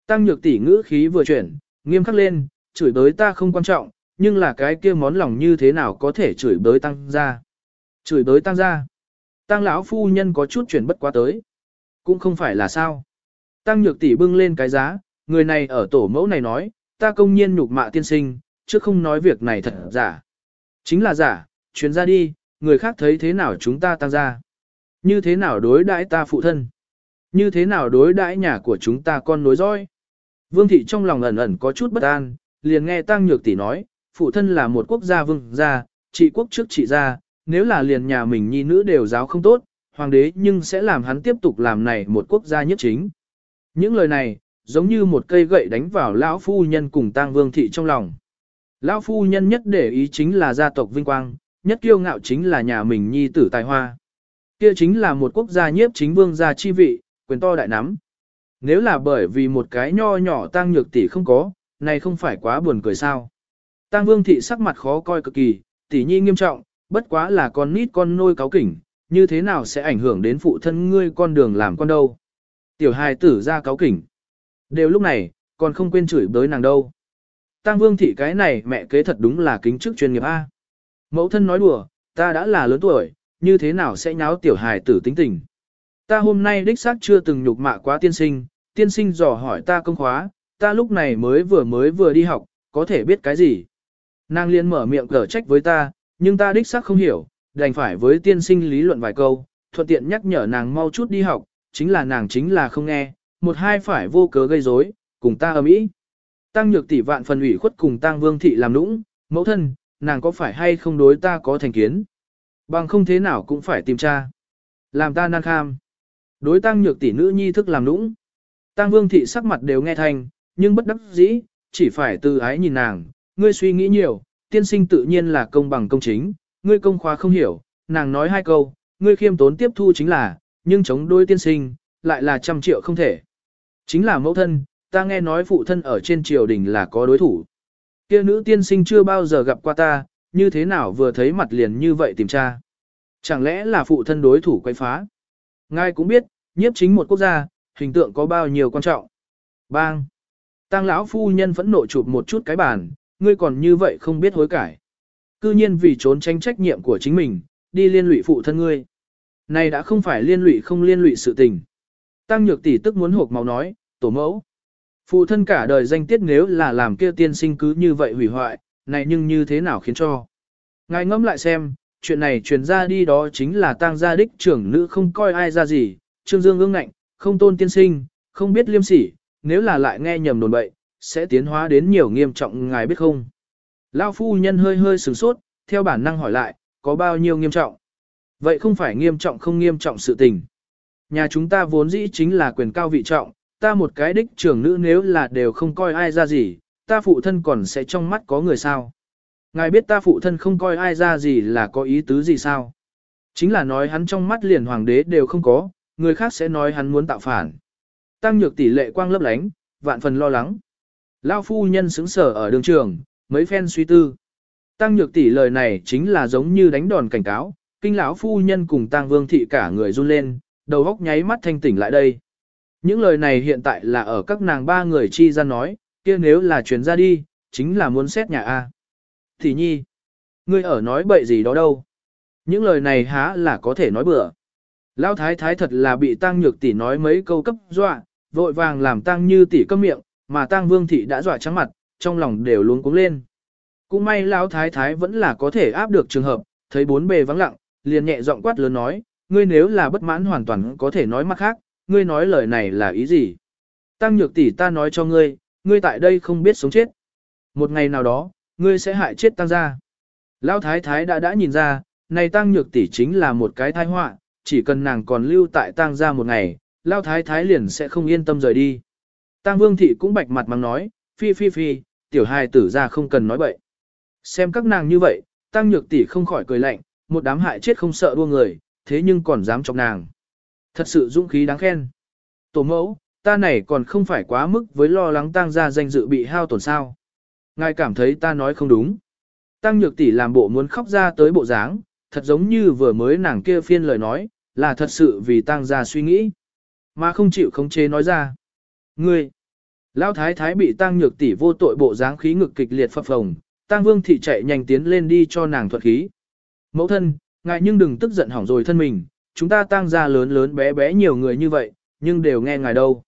Tăng nhược tỷ ngữ khí vừa chuyển, nghiêm khắc lên, chửi bới ta không quan trọng, nhưng là cái kia món lòng như thế nào có thể chửi bới tăng ra. Chửi bới tăng ra. Tăng lão phu nhân có chút chuyển bất quá tới. Cũng không phải là sao. Tăng nhược tỷ bưng lên cái giá, người này ở tổ mẫu này nói, ta công nhiên nhục mạ tiên sinh, chứ không nói việc này thật giả. Chính là giả, chuyến ra đi, người khác thấy thế nào chúng ta tăng ra. Như thế nào đối đãi ta phụ thân. Như thế nào đối đãi nhà của chúng ta con nối dõi. Vương thị trong lòng ẩn ẩn có chút bất an, liền nghe Tăng Nhược tỷ nói, phụ thân là một quốc gia vương gia, trị quốc trước trị gia, nếu là liền nhà mình nhi nữ đều giáo không tốt, hoàng đế nhưng sẽ làm hắn tiếp tục làm này một quốc gia nhất chính. Những lời này, giống như một cây gậy đánh vào lão phu nhân cùng tang vương thị trong lòng. Lão phu nhân nhất để ý chính là gia tộc vinh quang, nhất kiêu ngạo chính là nhà mình nhi tử tài hoa. Kia chính là một quốc gia nhiếp chính vương gia chi vị, quyền to đại nắm. Nếu là bởi vì một cái nho nhỏ tang nhược tỷ không có, này không phải quá buồn cười sao. Tang vương thị sắc mặt khó coi cực kỳ, tỷ nhi nghiêm trọng, bất quá là con nít con nôi cáo kỉnh, như thế nào sẽ ảnh hưởng đến phụ thân ngươi con đường làm con đâu. Tiểu hài tử ra cáo kỉnh. Đều lúc này, còn không quên chửi bới nàng đâu. Tăng vương thị cái này mẹ kế thật đúng là kính chức chuyên nghiệp A. Mẫu thân nói đùa, ta đã là lớn tuổi, như thế nào sẽ nháo tiểu hài tử tính tình. Ta hôm nay đích xác chưa từng nhục mạ quá tiên sinh, tiên sinh dò hỏi ta công khóa, ta lúc này mới vừa mới vừa đi học, có thể biết cái gì. Nàng liên mở miệng cở trách với ta, nhưng ta đích xác không hiểu, đành phải với tiên sinh lý luận vài câu, thuận tiện nhắc nhở nàng mau chút đi học, chính là nàng chính là không nghe, một hai phải vô cớ gây rối, cùng ta ầm ĩ. Tăng nhược tỷ vạn phần ủy khuất cùng Tăng Vương thị làm nũng, mẫu thân, nàng có phải hay không đối ta có thành kiến? Bằng không thế nào cũng phải tìm tra. Làm ta nan kham. Đối Tăng nhược tỷ nữ nhi thức làm nũng. Tăng Vương thị sắc mặt đều nghe thành, nhưng bất đắc dĩ, chỉ phải từ ái nhìn nàng, ngươi suy nghĩ nhiều, tiên sinh tự nhiên là công bằng công chính, ngươi công khóa không hiểu, nàng nói hai câu, ngươi khiêm tốn tiếp thu chính là, nhưng chống đối tiên sinh, lại là trăm triệu không thể. Chính là mẫu thân, ta nghe nói phụ thân ở trên triều đình là có đối thủ. Kia nữ tiên sinh chưa bao giờ gặp qua ta, như thế nào vừa thấy mặt liền như vậy tìm tra. Chẳng lẽ là phụ thân đối thủ quay phá? Ngài cũng biết, nhiếp chính một quốc gia, hình tượng có bao nhiêu quan trọng. Bang! Tăng lão phu nhân phẫn nộ chụp một chút cái bàn, ngươi còn như vậy không biết hối cải. Cư nhiên vì trốn tránh trách nhiệm của chính mình, đi liên lụy phụ thân ngươi. Này đã không phải liên lụy không liên lụy sự tình. Tăng nhược tỷ tức muốn hộp máu nói, tổ mẫu. Phụ thân cả đời danh tiết nếu là làm kia tiên sinh cứ như vậy hủy hoại, này nhưng như thế nào khiến cho. Ngài ngẫm lại xem, chuyện này truyền ra đi đó chính là tang gia đích trưởng nữ không coi ai ra gì, trương dương ương ngạnh, không tôn tiên sinh, không biết liêm sỉ, nếu là lại nghe nhầm đồn bậy, sẽ tiến hóa đến nhiều nghiêm trọng ngài biết không. Lao phu nhân hơi hơi sửng sốt, theo bản năng hỏi lại, có bao nhiêu nghiêm trọng? Vậy không phải nghiêm trọng không nghiêm trọng sự tình. Nhà chúng ta vốn dĩ chính là quyền cao vị trọng, ta một cái đích trưởng nữ nếu là đều không coi ai ra gì, ta phụ thân còn sẽ trong mắt có người sao. Ngài biết ta phụ thân không coi ai ra gì là có ý tứ gì sao? Chính là nói hắn trong mắt liền hoàng đế đều không có, người khác sẽ nói hắn muốn tạo phản. Tăng nhược tỷ lệ quang lấp lánh, vạn phần lo lắng. Lao phu nhân xứng sở ở đường trường, mấy phen suy tư. Tăng nhược tỷ lời này chính là giống như đánh đòn cảnh cáo, kinh lão phu nhân cùng tăng vương thị cả người run lên, đầu óc nháy mắt thanh tỉnh lại đây. Những lời này hiện tại là ở các nàng ba người chi ra nói, kia nếu là truyền ra đi, chính là muốn xét nhà A. Thì nhi, ngươi ở nói bậy gì đó đâu. Những lời này há là có thể nói bừa. Lão thái thái thật là bị tăng nhược tỷ nói mấy câu cấp dọa, vội vàng làm tăng như tỷ câm miệng, mà tăng vương thị đã dọa trắng mặt, trong lòng đều luống cuống lên. Cũng may lão thái thái vẫn là có thể áp được trường hợp, thấy bốn bề vắng lặng, liền nhẹ giọng quát lớn nói, ngươi nếu là bất mãn hoàn toàn có thể nói mặt khác, ngươi nói lời này là ý gì? Tăng nhược tỷ ta nói cho ngươi, ngươi tại đây không biết sống chết. Một ngày nào đó, ngươi sẽ hại chết tăng gia. Lão thái thái đã đã nhìn ra, này tăng nhược tỷ chính là một cái tai họa, chỉ cần nàng còn lưu tại tăng gia một ngày, lão thái thái liền sẽ không yên tâm rời đi. Tăng vương thị cũng bạch mặt mắng nói, phi phi phi, tiểu hài tử ra không cần nói bậy. Xem các nàng như vậy, tăng nhược tỷ không khỏi cười lạnh, một đám hại chết không sợ đua người, thế nhưng còn dám chọc nàng. Thật sự dũng khí đáng khen. Tổ mẫu, ta này còn không phải quá mức với lo lắng tăng gia danh dự bị hao tổn sao. Ngài cảm thấy ta nói không đúng. Tăng nhược tỷ làm bộ muốn khóc ra tới bộ dáng, thật giống như vừa mới nàng kia phiên lời nói, là thật sự vì tăng gia suy nghĩ. Mà không chịu khống chế nói ra. Ngươi, Lão thái thái bị tăng nhược tỷ vô tội bộ dáng khí ngực kịch liệt phập phồng, tăng vương thị chạy nhanh tiến lên đi cho nàng thuật khí. Mẫu thân, ngài nhưng đừng tức giận hỏng rồi thân mình, chúng ta tăng gia lớn lớn bé bé nhiều người như vậy, nhưng đều nghe ngài đâu.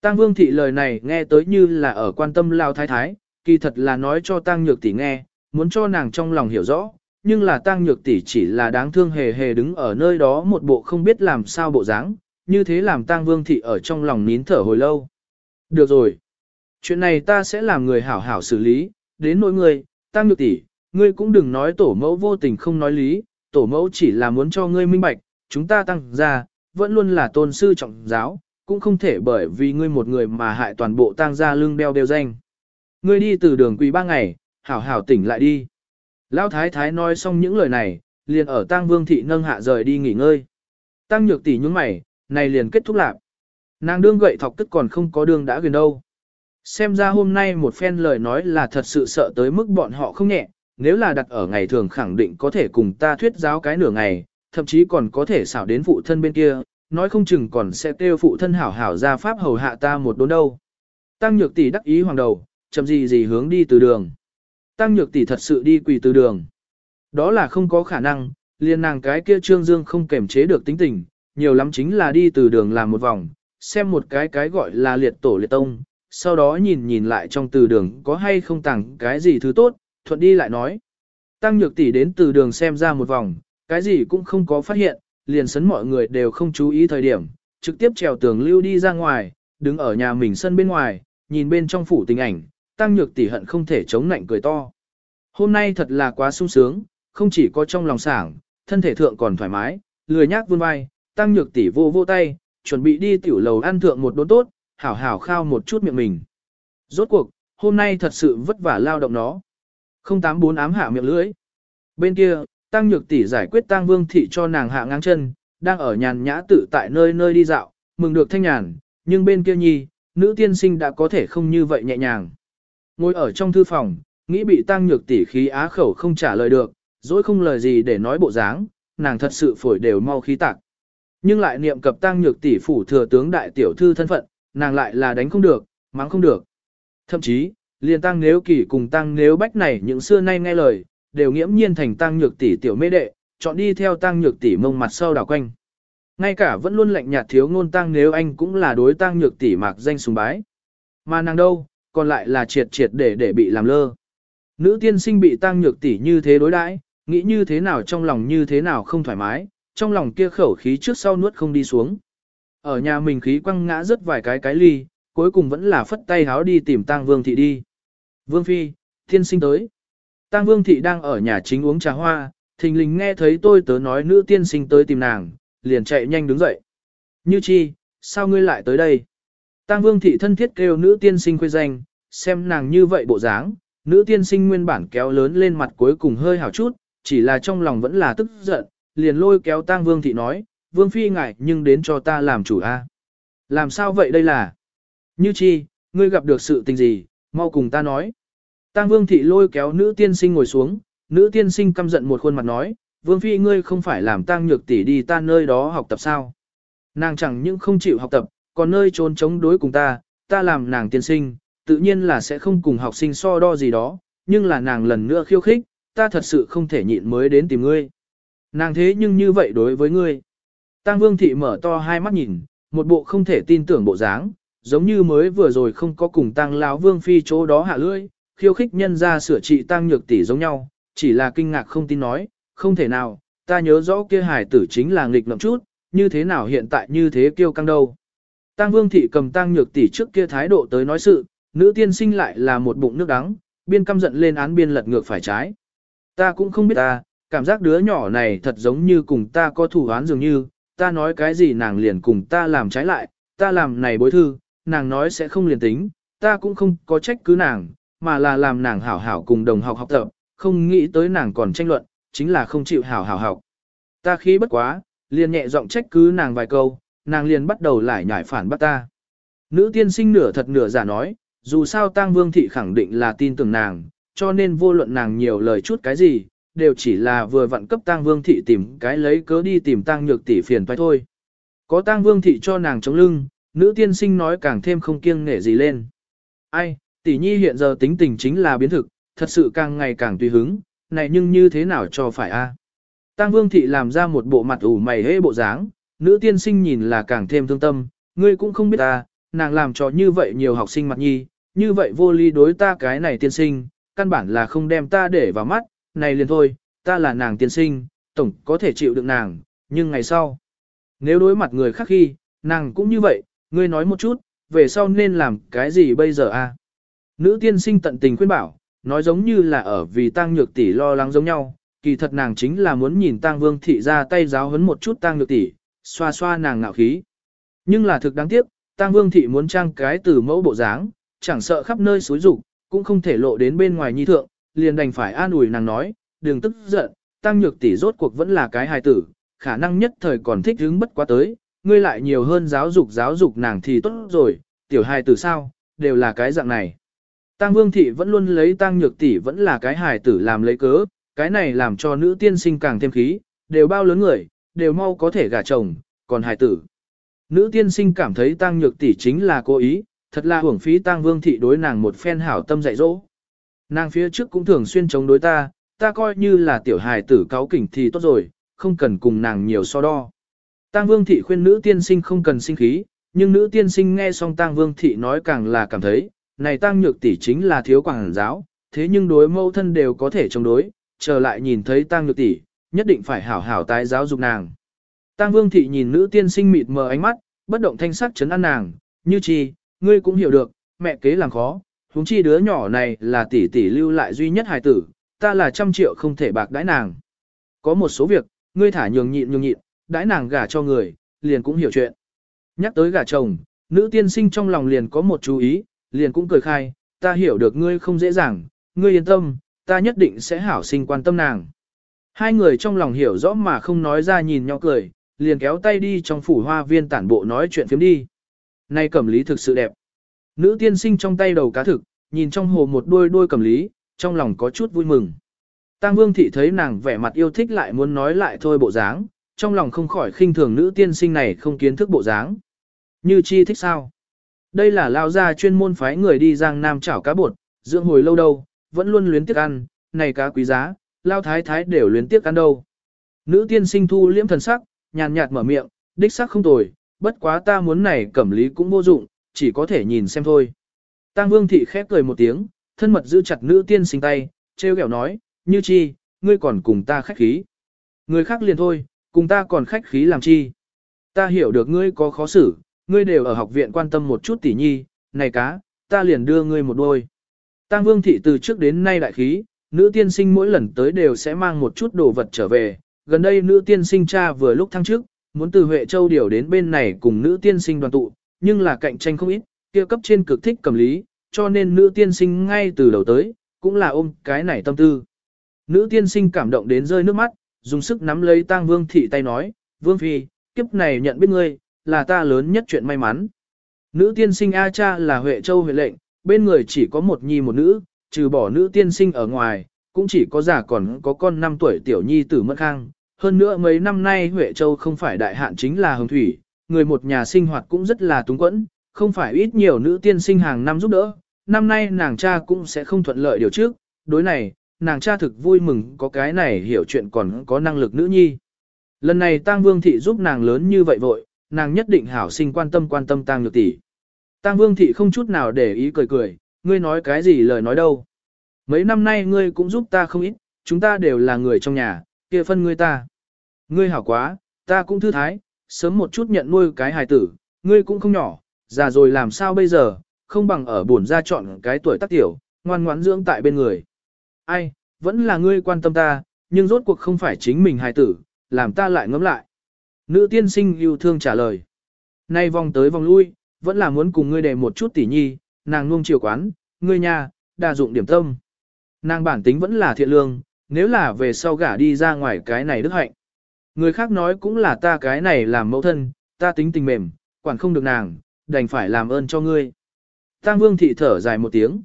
Tăng vương thị lời này nghe tới như là ở quan tâm lao thái thái, kỳ thật là nói cho tăng nhược tỷ nghe, muốn cho nàng trong lòng hiểu rõ, nhưng là tăng nhược tỷ chỉ là đáng thương hề hề đứng ở nơi đó một bộ không biết làm sao bộ dáng, như thế làm tăng vương thị ở trong lòng nín thở hồi lâu. Được rồi. Chuyện này ta sẽ làm người hảo hảo xử lý, đến nỗi ngươi, tăng nhược tỷ, ngươi cũng đừng nói tổ mẫu vô tình không nói lý, tổ mẫu chỉ là muốn cho ngươi minh bạch, chúng ta tăng ra, vẫn luôn là tôn sư trọng giáo, cũng không thể bởi vì ngươi một người mà hại toàn bộ tăng gia lưng đeo đeo danh. Ngươi đi từ đường quỳ ba ngày, hảo hảo tỉnh lại đi. Lão thái thái nói xong những lời này, liền ở tăng vương thị nâng hạ rời đi nghỉ ngơi. Tăng nhược tỷ nhúng mày, này liền kết thúc lạc. Nàng đương gậy thọc tức còn không có đường đã gần đâu. Xem ra hôm nay một phen lời nói là thật sự sợ tới mức bọn họ không nhẹ, nếu là đặt ở ngày thường khẳng định có thể cùng ta thuyết giáo cái nửa ngày, thậm chí còn có thể xảo đến phụ thân bên kia, nói không chừng còn sẽ kêu phụ thân hảo hảo ra pháp hầu hạ ta một đốn đâu. Tăng nhược tỷ đắc ý hoàng đầu, chậm gì gì hướng đi từ đường. Tăng nhược tỷ thật sự đi quỳ từ đường. Đó là không có khả năng, liên nàng cái kia trương dương không kềm chế được tính tình, nhiều lắm chính là đi từ đường làm một vòng, xem một cái cái gọi là liệt tổ liệt tông, sau đó nhìn nhìn lại trong từ đường có hay không tặng cái gì thứ tốt, thuận đi lại nói. Tăng nhược tỷ đến từ đường xem ra một vòng, cái gì cũng không có phát hiện, liền sấn mọi người đều không chú ý thời điểm, trực tiếp trèo tường lưu đi ra ngoài, đứng ở nhà mình sân bên ngoài, nhìn bên trong phủ tình ảnh, tăng nhược tỷ hận không thể chống nạnh cười to. Hôm nay thật là quá sung sướng, không chỉ có trong lòng sảng, thân thể thượng còn thoải mái, lười nhác vươn vai, tăng nhược tỷ vô vô tay, chuẩn bị đi tiểu lầu ăn thượng một đốn tốt, hảo hảo khao một chút miệng mình. Rốt cuộc, hôm nay thật sự vất vả lao động nó. 084 ám hạ miệng lưỡi. Bên kia, Tăng Nhược tỷ giải quyết Tăng Vương thị cho nàng hạ ngang chân, đang ở nhàn nhã tự tại nơi nơi đi dạo, mừng được thanh nhàn, nhưng bên kia nhi, nữ tiên sinh đã có thể không như vậy nhẹ nhàng. Ngồi ở trong thư phòng, nghĩ bị Tăng Nhược tỷ khí á khẩu không trả lời được, dỗi không lời gì để nói bộ dáng, nàng thật sự phổi đều mau khí tạc. Nhưng lại niệm cập Tăng Nhược tỷ phủ thừa tướng đại tiểu thư thân phận, nàng lại là đánh không được, mắng không được. Thậm chí, liền tăng nếu kỳ cùng tăng nếu bách này những xưa nay nghe lời, đều nghiễm nhiên thành tăng nhược tỷ tiểu mê đệ, chọn đi theo tăng nhược tỷ mông mặt sau đảo quanh. Ngay cả vẫn luôn lạnh nhạt thiếu ngôn tăng nếu anh cũng là đối tăng nhược tỷ mạc danh sùng bái. Mà nàng đâu, còn lại là triệt triệt để để bị làm lơ. Nữ tiên sinh bị tăng nhược tỷ như thế đối đãi, nghĩ như thế nào trong lòng như thế nào không thoải mái, trong lòng kia khẩu khí trước sau nuốt không đi xuống. Ở nhà mình khí quăng ngã rất vài cái cái ly, cuối cùng vẫn là phất tay háo đi tìm tang vương thị đi. Vương Phi, thiên sinh tới. Tang Vương Thị đang ở nhà chính uống trà hoa, thình lình nghe thấy tôi tớ nói nữ tiên sinh tới tìm nàng, liền chạy nhanh đứng dậy. Như chi, sao ngươi lại tới đây? Tang Vương Thị thân thiết kêu nữ tiên sinh khuê danh, xem nàng như vậy bộ dáng, nữ tiên sinh nguyên bản kéo lớn lên mặt cuối cùng hơi hảo chút, chỉ là trong lòng vẫn là tức giận, liền lôi kéo Tang Vương Thị nói, Vương Phi ngại nhưng đến cho ta làm chủ a. Làm sao vậy đây là? Như chi, ngươi gặp được sự tình gì, mau cùng ta nói. Tang Vương thị lôi kéo nữ tiên sinh ngồi xuống, nữ tiên sinh căm giận một khuôn mặt nói, Vương phi ngươi không phải làm Tang Nhược tỷ đi ta nơi đó học tập sao? Nàng chẳng những không chịu học tập, còn nơi trốn chống đối cùng ta, ta làm nàng tiên sinh, tự nhiên là sẽ không cùng học sinh so đo gì đó, nhưng là nàng lần nữa khiêu khích, ta thật sự không thể nhịn mới đến tìm ngươi. Nàng thế nhưng như vậy đối với ngươi. Tang Vương thị mở to hai mắt nhìn, một bộ không thể tin tưởng bộ dáng, giống như mới vừa rồi không có cùng Tang lão vương phi chỗ đó hạ lưỡi, khiêu khích nhân ra sửa trị tăng nhược tỷ giống nhau, chỉ là kinh ngạc không tin nói, không thể nào, ta nhớ rõ kia hải tử chính là nghịch ngợm chút, như thế nào hiện tại như thế kiêu căng đâu. Tăng vương thị cầm tăng nhược tỷ trước kia thái độ tới nói sự, nữ tiên sinh lại là một bụng nước đắng, biên căm giận lên án biên lật ngược phải trái. Ta cũng không biết ta, cảm giác đứa nhỏ này thật giống như cùng ta có thủ án dường như, ta nói cái gì nàng liền cùng ta làm trái lại, ta làm này bối thư, nàng nói sẽ không liền tính, ta cũng không có trách cứ nàng, mà là làm nàng hảo hảo cùng đồng học học tập, không nghĩ tới nàng còn tranh luận, chính là không chịu hảo hảo học. Ta khí bất quá, liền nhẹ giọng trách cứ nàng vài câu, nàng liền bắt đầu lại nhảy phản bắt ta. Nữ tiên sinh nửa thật nửa giả nói, dù sao tang vương thị khẳng định là tin tưởng nàng, cho nên vô luận nàng nhiều lời chút cái gì, đều chỉ là vừa vặn cấp tang vương thị tìm cái lấy cớ đi tìm tang nhược tỷ phiền phải thôi. Có tang vương thị cho nàng chống lưng, nữ tiên sinh nói càng thêm không kiêng nể gì lên. Ai, tỷ nhi hiện giờ tính tình chính là biến thực, thật sự càng ngày càng tùy hứng, này nhưng như thế nào cho phải a? À? Tăng Vương thị làm ra một bộ mặt ủ mày hê bộ dáng, nữ tiên sinh nhìn là càng thêm thương tâm, ngươi cũng không biết ta, nàng làm cho như vậy nhiều học sinh mặt nhi, như vậy vô lý đối ta cái này tiên sinh, căn bản là không đem ta để vào mắt, này liền thôi, ta là nàng tiên sinh, tổng có thể chịu đựng nàng, nhưng ngày sau, nếu đối mặt người khác khi, nàng cũng như vậy, ngươi nói một chút, về sau nên làm cái gì bây giờ a? Nữ tiên sinh tận tình khuyên bảo, nói giống như là ở vì tang nhược tỷ lo lắng giống nhau, kỳ thật nàng chính là muốn nhìn tang vương thị ra tay giáo hấn một chút tang nhược tỷ, xoa xoa nàng ngạo khí. Nhưng là thực đáng tiếc, tang vương thị muốn trang cái từ mẫu bộ dáng, chẳng sợ khắp nơi xúi rục, cũng không thể lộ đến bên ngoài nhi thượng, liền đành phải an ủi nàng nói, đừng tức giận, tang nhược tỷ rốt cuộc vẫn là cái hài tử, khả năng nhất thời còn thích hứng bất quá tới, ngươi lại nhiều hơn giáo dục giáo dục nàng thì tốt rồi, tiểu hài tử sao, đều là cái dạng này. Tăng Vương Thị vẫn luôn lấy Tăng Nhược Tỷ vẫn là cái hài tử làm lấy cớ, cái này làm cho nữ tiên sinh càng thêm khí, đều bao lớn người, đều mau có thể gả chồng, còn hài tử. Nữ tiên sinh cảm thấy Tăng Nhược Tỷ chính là cố ý, thật là hưởng phí Tăng Vương Thị đối nàng một phen hảo tâm dạy dỗ. Nàng phía trước cũng thường xuyên chống đối ta, ta coi như là tiểu hài tử cáo kỉnh thì tốt rồi, không cần cùng nàng nhiều so đo. Tang Vương thị khuyên nữ tiên sinh không cần sinh khí, nhưng nữ tiên sinh nghe xong Tang Vương thị nói càng là cảm thấy, này tăng Nhược tỷ chính là thiếu quảng giáo, thế nhưng đối mâu thân đều có thể chống đối, trở lại nhìn thấy tăng Nhược tỷ, nhất định phải hảo hảo tái giáo dục nàng. Tang Vương thị nhìn nữ tiên sinh mịt mờ ánh mắt, bất động thanh sắc chấn an nàng, "Như chi, ngươi cũng hiểu được, mẹ kế làm khó, huống chi đứa nhỏ này là tỷ tỷ lưu lại duy nhất hài tử, ta là trăm triệu không thể bạc đãi nàng. Có một số việc, ngươi thả nhường nhịn nhường nhịn, đãi nàng gả cho người, liền cũng hiểu chuyện. Nhắc tới gả chồng, nữ tiên sinh trong lòng liền có một chú ý, liền cũng cười khai, ta hiểu được ngươi không dễ dàng, ngươi yên tâm, ta nhất định sẽ hảo sinh quan tâm nàng. Hai người trong lòng hiểu rõ mà không nói ra nhìn nhau cười, liền kéo tay đi trong phủ hoa viên tản bộ nói chuyện phiếm đi. Này cẩm lý thực sự đẹp. Nữ tiên sinh trong tay đầu cá thực, nhìn trong hồ một đôi đôi cẩm lý, trong lòng có chút vui mừng. Tang Vương Thị thấy nàng vẻ mặt yêu thích lại muốn nói lại thôi bộ dáng, trong lòng không khỏi khinh thường nữ tiên sinh này không kiến thức bộ dáng. Như chi thích sao? Đây là lao gia chuyên môn phái người đi giang nam chảo cá bột, dưỡng hồi lâu đâu, vẫn luôn luyến tiếc ăn, này cá quý giá, lao thái thái đều luyến tiếc ăn đâu. Nữ tiên sinh thu liễm thần sắc, nhàn nhạt mở miệng, đích sắc không tồi, bất quá ta muốn này cẩm lý cũng vô dụng, chỉ có thể nhìn xem thôi. tang Vương Thị khép cười một tiếng, thân mật giữ chặt nữ tiên sinh tay, treo kẹo nói, như chi, ngươi còn cùng ta khách khí. Người khác liền thôi, cùng ta còn khách khí làm chi. Ta hiểu được ngươi có khó xử, ngươi đều ở học viện quan tâm một chút tỷ nhi, này cá, ta liền đưa ngươi một đôi. Tăng Vương Thị từ trước đến nay đại khí, nữ tiên sinh mỗi lần tới đều sẽ mang một chút đồ vật trở về. Gần đây nữ tiên sinh cha vừa lúc thăng trước, muốn từ Huệ Châu điều đến bên này cùng nữ tiên sinh đoàn tụ, nhưng là cạnh tranh không ít, kia cấp trên cực thích cầm lý, cho nên nữ tiên sinh ngay từ đầu tới, cũng là ôm cái này tâm tư. Nữ tiên sinh cảm động đến rơi nước mắt, dùng sức nắm lấy tang vương thị tay nói, vương phi, kiếp này nhận biết ngươi, là ta lớn nhất chuyện may mắn. Nữ tiên sinh A cha là Huệ Châu Huệ lệnh, bên người chỉ có một nhi một nữ, trừ bỏ nữ tiên sinh ở ngoài, cũng chỉ có già còn có con 5 tuổi tiểu nhi tử mất khang. Hơn nữa mấy năm nay Huệ Châu không phải đại hạn chính là hồng thủy, người một nhà sinh hoạt cũng rất là túng quẫn, không phải ít nhiều nữ tiên sinh hàng năm giúp đỡ, năm nay nàng cha cũng sẽ không thuận lợi điều trước, đối này, nàng cha thực vui mừng có cái này hiểu chuyện còn có năng lực nữ nhi. Lần này Tang Vương thị giúp nàng lớn như vậy vội, nàng nhất định hảo sinh quan tâm quan tâm Tang Nhược tỷ. Tang Vương thị không chút nào để ý cười cười, ngươi nói cái gì lời nói đâu? Mấy năm nay ngươi cũng giúp ta không ít, chúng ta đều là người trong nhà, kia phân ngươi ta. Ngươi hảo quá, ta cũng thư thái, sớm một chút nhận nuôi cái hài tử, ngươi cũng không nhỏ, già rồi làm sao bây giờ, không bằng ở buồn ra chọn cái tuổi tác tiểu, ngoan ngoãn dưỡng tại bên người. Ai, vẫn là ngươi quan tâm ta, nhưng rốt cuộc không phải chính mình hài tử, làm ta lại ngẫm lại. Nữ tiên sinh yêu thương trả lời. Nay vòng tới vòng lui, vẫn là muốn cùng ngươi đề một chút tỉ nhi, nàng nuông chiều quán, ngươi nhà, đa dụng điểm tâm. Nàng bản tính vẫn là thiện lương, nếu là về sau gả đi ra ngoài cái này đức hạnh. Người khác nói cũng là ta cái này làm mẫu thân, ta tính tình mềm, quản không được nàng, đành phải làm ơn cho ngươi. Tang Vương thị thở dài một tiếng.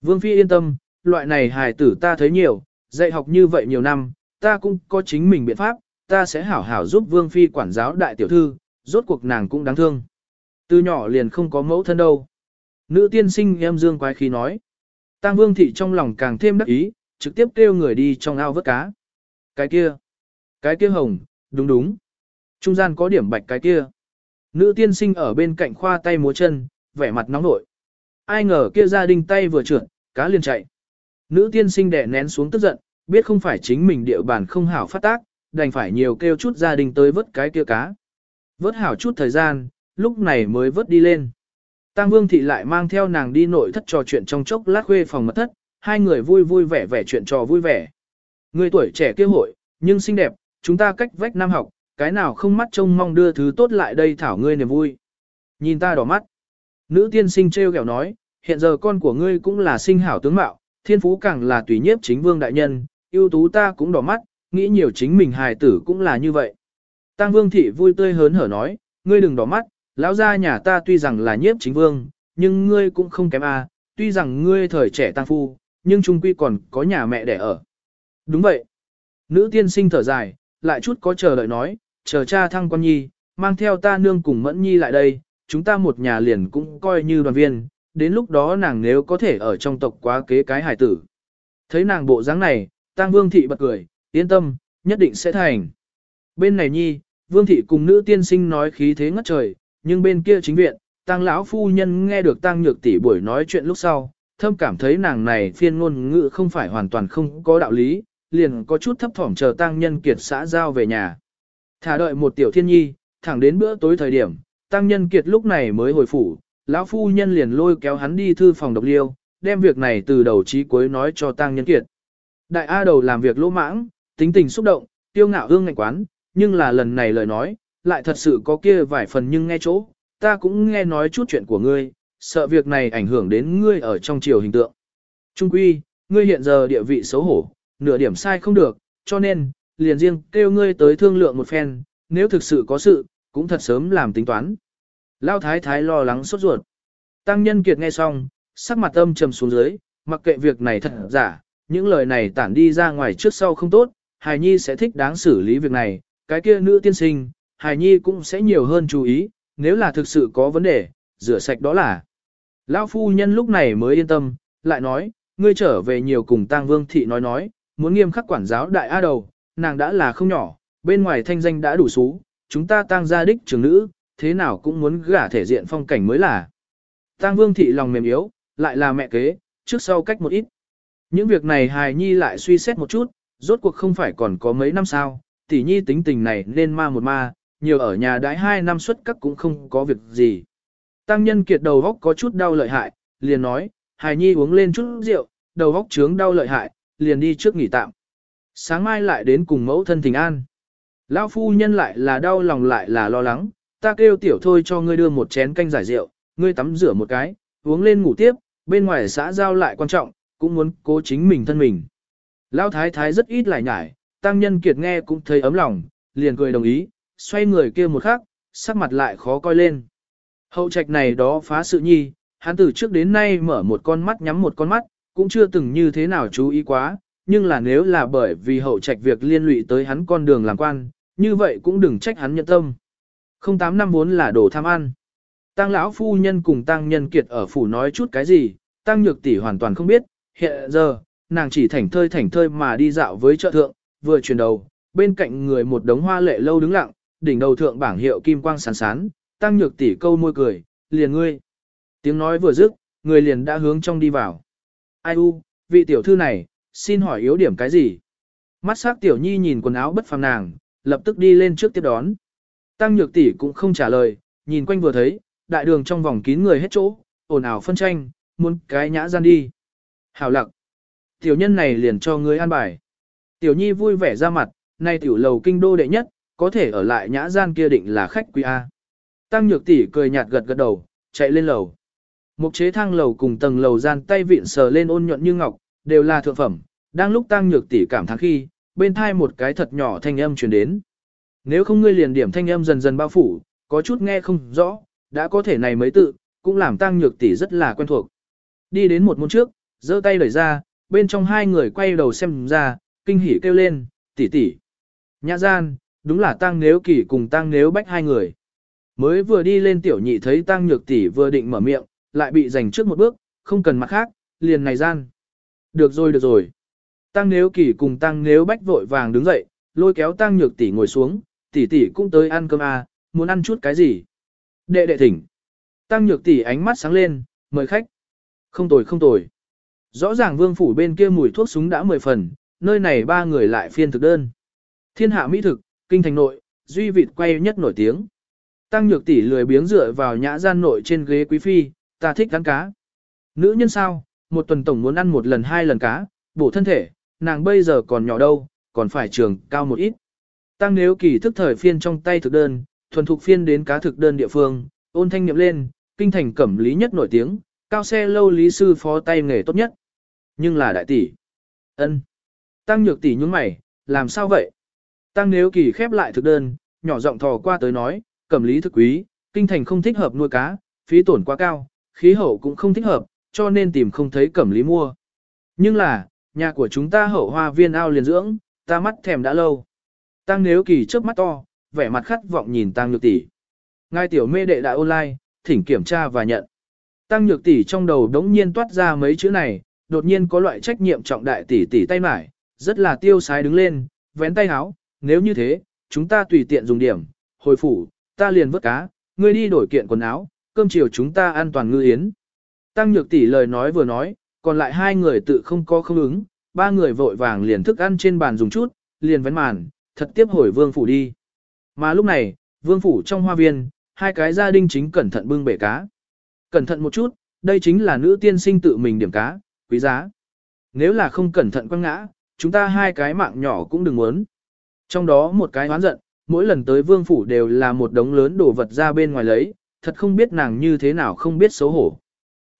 Vương Phi yên tâm, loại này hài tử ta thấy nhiều, dạy học như vậy nhiều năm, ta cũng có chính mình biện pháp, ta sẽ hảo hảo giúp Vương Phi quản giáo đại tiểu thư, rốt cuộc nàng cũng đáng thương. Từ nhỏ liền không có mẫu thân đâu. Nữ tiên sinh em dương quái khí nói. Tăng Vương thị trong lòng càng thêm đắc ý, trực tiếp kêu người đi trong ao vớt cá. Cái kia, cái kia hồng, đúng đúng. Trung gian có điểm bạch cái kia. Nữ tiên sinh ở bên cạnh khoa tay múa chân, vẻ mặt nóng nổi. Ai ngờ kia gia đình tay vừa trượt, cá liền chạy. Nữ tiên sinh đẻ nén xuống tức giận, biết không phải chính mình địa bàn không hảo phát tác, đành phải nhiều kêu chút gia đình tới vớt cái kia cá. Vớt hảo chút thời gian, lúc này mới vớt đi lên. Tăng Vương Thị lại mang theo nàng đi nội thất trò chuyện trong chốc lát khuê phòng mật thất, hai người vui vui vẻ vẻ chuyện trò vui vẻ. Người tuổi trẻ kia hội, nhưng xinh đẹp, chúng ta cách vách nam học, cái nào không mắt trông mong đưa thứ tốt lại đây thảo ngươi niềm vui. Nhìn ta đỏ mắt. Nữ tiên sinh treo kẹo nói, hiện giờ con của ngươi cũng là sinh hảo tướng mạo, thiên phú càng là tùy nhiếp chính vương đại nhân, ưu tú ta cũng đỏ mắt, nghĩ nhiều chính mình hài tử cũng là như vậy. Tăng vương thị vui tươi hớn hở nói, ngươi đừng đỏ mắt, lão gia nhà ta tuy rằng là nhiếp chính vương, nhưng ngươi cũng không kém à, tuy rằng ngươi thời trẻ tăng phu, nhưng trung quy còn có nhà mẹ đẻ ở. Đúng vậy. Nữ tiên sinh thở dài, lại chút có chờ đợi nói, chờ cha thăng quan nhi, mang theo ta nương cùng mẫn nhi lại đây, chúng ta một nhà liền cũng coi như đoàn viên, đến lúc đó nàng nếu có thể ở trong tộc quá kế cái hải tử. Thấy nàng bộ dáng này, tang vương thị bật cười, yên tâm, nhất định sẽ thành. Bên này nhi, vương thị cùng nữ tiên sinh nói khí thế ngất trời, nhưng bên kia chính viện, tang lão phu nhân nghe được tang nhược tỷ buổi nói chuyện lúc sau, thâm cảm thấy nàng này phiên ngôn ngữ không phải hoàn toàn không có đạo lý, liền có chút thấp thỏm chờ tang nhân kiệt xã giao về nhà. Thả đợi một tiểu thiên nhi, thẳng đến bữa tối thời điểm, tăng nhân kiệt lúc này mới hồi phủ, lão phu nhân liền lôi kéo hắn đi thư phòng độc liêu, đem việc này từ đầu chí cuối nói cho tăng nhân kiệt. Đại A đầu làm việc lỗ mãng, tính tình xúc động, tiêu ngạo hương ngạnh quán, nhưng là lần này lời nói, lại thật sự có kia vài phần nhưng nghe chỗ, ta cũng nghe nói chút chuyện của ngươi, sợ việc này ảnh hưởng đến ngươi ở trong triều hình tượng. Trung quy, ngươi hiện giờ địa vị xấu hổ, nửa điểm sai không được, cho nên, liền riêng kêu ngươi tới thương lượng một phen, nếu thực sự có sự, cũng thật sớm làm tính toán. Lao thái thái lo lắng sốt ruột. Tăng nhân kiệt nghe xong, sắc mặt âm trầm xuống dưới, mặc kệ việc này thật giả, những lời này tản đi ra ngoài trước sau không tốt, Hải nhi sẽ thích đáng xử lý việc này, cái kia nữ tiên sinh, Hải nhi cũng sẽ nhiều hơn chú ý, nếu là thực sự có vấn đề, rửa sạch đó là. Lão phu nhân lúc này mới yên tâm, lại nói, ngươi trở về nhiều cùng tang vương thị nói nói, muốn nghiêm khắc quản giáo đại a đầu, nàng đã là không nhỏ, bên ngoài thanh danh đã đủ xú, chúng ta tang gia đích trưởng nữ, thế nào cũng muốn gả thể diện phong cảnh mới là. Tang vương thị lòng mềm yếu, lại là mẹ kế, trước sau cách một ít. Những việc này hài nhi lại suy xét một chút, rốt cuộc không phải còn có mấy năm sao, tỷ nhi tính tình này nên ma một ma, nhiều ở nhà đãi hai năm suất các cũng không có việc gì. Tăng nhân kiệt đầu góc có chút đau lợi hại, liền nói, hài nhi uống lên chút rượu, đầu góc trướng đau lợi hại, liền đi trước nghỉ tạm. Sáng mai lại đến cùng mẫu thân thình an. Lão phu nhân lại là đau lòng lại là lo lắng, ta kêu tiểu thôi cho ngươi đưa một chén canh giải rượu, ngươi tắm rửa một cái, uống lên ngủ tiếp, bên ngoài xã giao lại quan trọng, cũng muốn cố chính mình thân mình. Lão thái thái rất ít lại nhải, tăng nhân kiệt nghe cũng thấy ấm lòng, liền cười đồng ý, xoay người kia một khắc, sắc mặt lại khó coi lên. Hậu trạch này đó phá sự nhi, hắn từ trước đến nay mở một con mắt nhắm một con mắt, cũng chưa từng như thế nào chú ý quá, nhưng là nếu là bởi vì hậu trạch việc liên lụy tới hắn con đường làm quan, như vậy cũng đừng trách hắn nhận tâm. Không tám năm vốn là đồ tham ăn. Tăng lão phu nhân cùng tăng nhân kiệt ở phủ nói chút cái gì, tăng nhược tỷ hoàn toàn không biết, hiện giờ, nàng chỉ thảnh thơi thảnh thơi mà đi dạo với chợ thượng, vừa chuyển đầu, bên cạnh người một đống hoa lệ lâu đứng lặng, đỉnh đầu thượng bảng hiệu kim quang sán sán, tăng nhược tỷ câu môi cười, liền ngươi. Tiếng nói vừa dứt, người liền đã hướng trong đi vào. Ai u, vị tiểu thư này, xin hỏi yếu điểm cái gì? Mắt sắc tiểu nhi nhìn quần áo bất phàm nàng, lập tức đi lên trước tiếp đón. Tăng nhược tỷ cũng không trả lời, nhìn quanh vừa thấy, đại đường trong vòng kín người hết chỗ, ồn ào phân tranh, muốn cái nhã gian đi. Hảo lặng. Tiểu nhân này liền cho ngươi an bài. Tiểu nhi vui vẻ ra mặt, nay tiểu lầu kinh đô đệ nhất, có thể ở lại nhã gian kia định là khách quý A. Tăng nhược tỷ cười nhạt gật gật đầu, chạy lên lầu. Mục chế thang lầu cùng tầng lầu gian tay vịn sờ lên ôn nhuận như ngọc, đều là thượng phẩm. Đang lúc tăng nhược tỷ cảm thán khi, bên thai một cái thật nhỏ thanh âm truyền đến. Nếu không ngươi liền điểm thanh âm dần dần bao phủ, có chút nghe không rõ, đã có thể này mới tự, cũng làm tăng nhược tỷ rất là quen thuộc. Đi đến một môn trước, giơ tay đẩy ra, bên trong hai người quay đầu xem ra, kinh hỉ kêu lên, tỷ tỷ. Nhã gian, đúng là tăng nếu kỳ cùng tăng nếu bách hai người. Mới vừa đi lên tiểu nhị thấy tăng nhược tỷ vừa định mở miệng, lại bị giành trước một bước, không cần mặt khác, liền này gian. Được rồi được rồi. Tăng nếu kỳ cùng tăng nếu bách vội vàng đứng dậy, lôi kéo tăng nhược tỷ ngồi xuống, tỷ tỷ cũng tới ăn cơm à, muốn ăn chút cái gì. Đệ đệ thỉnh. Tăng nhược tỷ ánh mắt sáng lên, mời khách. Không tồi không tồi. Rõ ràng vương phủ bên kia mùi thuốc súng đã mười phần, nơi này ba người lại phiên thực đơn. Thiên hạ mỹ thực, kinh thành nội, duy vịt quay nhất nổi tiếng. Tăng nhược tỷ lười biếng dựa vào nhã gian nội trên ghế quý phi, ta thích ăn cá. Nữ nhân sao, một tuần tổng muốn ăn một lần hai lần cá, bổ thân thể, nàng bây giờ còn nhỏ đâu, còn phải trường cao một ít. Tăng nếu kỳ thức thời phiên trong tay thực đơn, thuần thục phiên đến cá thực đơn địa phương, ôn thanh niệm lên, kinh thành cẩm lý nhất nổi tiếng, cao xe lâu lý sư phó tay nghề tốt nhất. Nhưng là đại tỷ. ân Tăng nhược tỷ nhúng mày, làm sao vậy? Tăng nếu kỳ khép lại thực đơn, nhỏ giọng thò qua tới nói, cẩm lý thực quý, kinh thành không thích hợp nuôi cá, phí tổn quá cao, khí hậu cũng không thích hợp, cho nên tìm không thấy cẩm lý mua. Nhưng là, nhà của chúng ta hậu hoa viên ao liền dưỡng, ta mắt thèm đã lâu. Tăng nếu kỳ trước mắt to, vẻ mặt khát vọng nhìn tăng nhược tỷ. Ngài tiểu mê đệ đại online, thỉnh kiểm tra và nhận. Tăng nhược tỷ trong đầu đống nhiên toát ra mấy chữ này, đột nhiên có loại trách nhiệm trọng đại tỷ tỷ tay mải, rất là tiêu sái đứng lên, vén tay áo, nếu như thế, chúng ta tùy tiện dùng điểm, hồi phủ, ta liền vớt cá, ngươi đi đổi kiện quần áo, cơm chiều chúng ta an toàn ngư yến. Tăng nhược tỷ lời nói vừa nói, còn lại hai người tự không có không ứng, ba người vội vàng liền thức ăn trên bàn dùng chút, liền vén màn, thật tiếp hồi vương phủ đi. Mà lúc này, vương phủ trong hoa viên, hai cái gia đình chính cẩn thận bưng bể cá. Cẩn thận một chút, đây chính là nữ tiên sinh tự mình điểm cá, quý giá. Nếu là không cẩn thận quăng ngã, chúng ta hai cái mạng nhỏ cũng đừng muốn. Trong đó một cái hoán giận, mỗi lần tới vương phủ đều là một đống lớn đồ vật ra bên ngoài lấy, thật không biết nàng như thế nào không biết xấu hổ.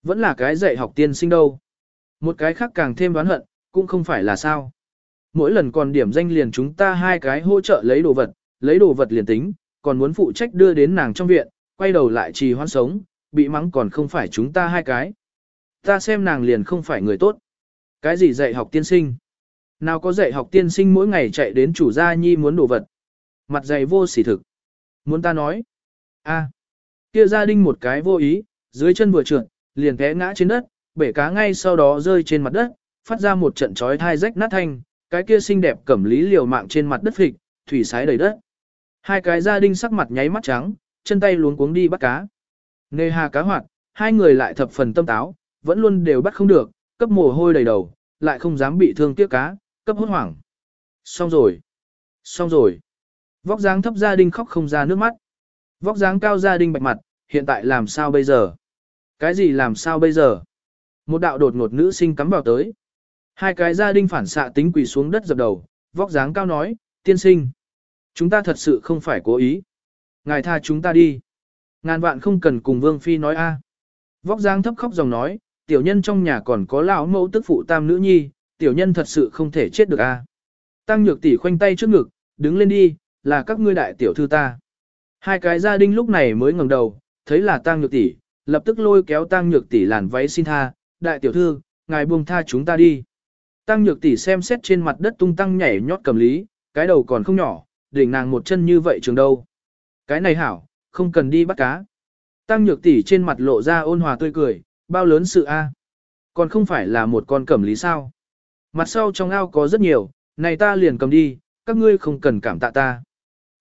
Vẫn là cái dạy học tiên sinh đâu. Một cái khác càng thêm đoán hận, cũng không phải là sao. Mỗi lần còn điểm danh liền chúng ta hai cái hỗ trợ lấy đồ vật, lấy đồ vật liền tính, còn muốn phụ trách đưa đến nàng trong viện, quay đầu lại trì hoãn sống, bị mắng còn không phải chúng ta hai cái. Ta xem nàng liền không phải người tốt. Cái gì dạy học tiên sinh? Nào có dạy học tiên sinh mỗi ngày chạy đến chủ gia nhi muốn đồ vật. Mặt dày vô sỉ thực. Muốn ta nói. a kia gia đình một cái vô ý, dưới chân vừa trượt, liền té ngã trên đất, bể cá ngay sau đó rơi trên mặt đất, phát ra một trận chói thai rách nát thanh, cái kia xinh đẹp cẩm lý liều mạng trên mặt đất phịch, thủy sái đầy đất. Hai cái gia đình sắc mặt nháy mắt trắng, chân tay luống cuống đi bắt cá. Nề hà cá hoạt, hai người lại thập phần tâm táo, vẫn luôn đều bắt không được, cấp mồ hôi đầy đầu, lại không dám bị thương tiếc cá, cấp hốt hoảng. Xong rồi. Xong rồi. Vóc dáng thấp gia đình khóc không ra nước mắt. Vóc dáng cao gia đình bạch mặt, hiện tại làm sao bây giờ? Cái gì làm sao bây giờ? Một đạo đột ngột nữ sinh cắm vào tới. Hai cái gia đình phản xạ tính quỳ xuống đất dập đầu, vóc dáng cao nói, tiên sinh. Chúng ta thật sự không phải cố ý. Ngài tha chúng ta đi. Ngàn vạn không cần cùng Vương Phi nói a. Vóc dáng thấp khóc dòng nói, tiểu nhân trong nhà còn có lão mẫu tức phụ tam nữ nhi, tiểu nhân thật sự không thể chết được a. Tăng nhược tỷ khoanh tay trước ngực, đứng lên đi, là các ngươi đại tiểu thư ta. Hai cái gia đình lúc này mới ngẩng đầu, thấy là tăng nhược tỷ, lập tức lôi kéo tăng nhược tỷ làn váy xin tha, đại tiểu thư, ngài buông tha chúng ta đi. Tăng nhược tỷ xem xét trên mặt đất tung tăng nhảy nhót cầm lý, cái đầu còn không nhỏ, đỉnh nàng một chân như vậy trường đâu. Cái này hảo, không cần đi bắt cá. Tăng nhược tỷ trên mặt lộ ra ôn hòa tươi cười, bao lớn sự a? Còn không phải là một con cẩm lý sao? Mặt sau trong ao có rất nhiều, này ta liền cầm đi, các ngươi không cần cảm tạ ta.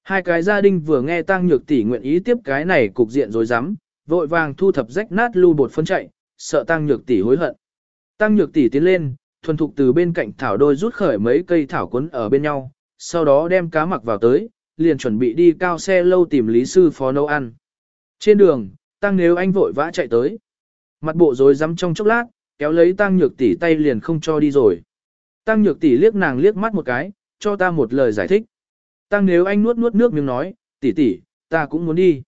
Hai cái gia đình vừa nghe tăng nhược tỷ nguyện ý tiếp cái này cục diện rồi dám, vội vàng thu thập rách nát lưu bột phân chạy, sợ tăng nhược tỷ hối hận. Tăng nhược tỷ tiến lên, thuần thục từ bên cạnh thảo đôi rút khởi mấy cây thảo quấn ở bên nhau, sau đó đem cá mặc vào tới, liền chuẩn bị đi cao xe lâu tìm lý sư phó nấu ăn. Trên đường, tăng nếu anh vội vã chạy tới. Mặt bộ rồi rắm trong chốc lát, kéo lấy tăng nhược tỷ tay liền không cho đi rồi. Tăng nhược tỷ liếc nàng liếc mắt một cái, cho ta một lời giải thích. Tăng nếu anh nuốt nuốt nước miếng nói, tỷ tỷ, ta cũng muốn đi.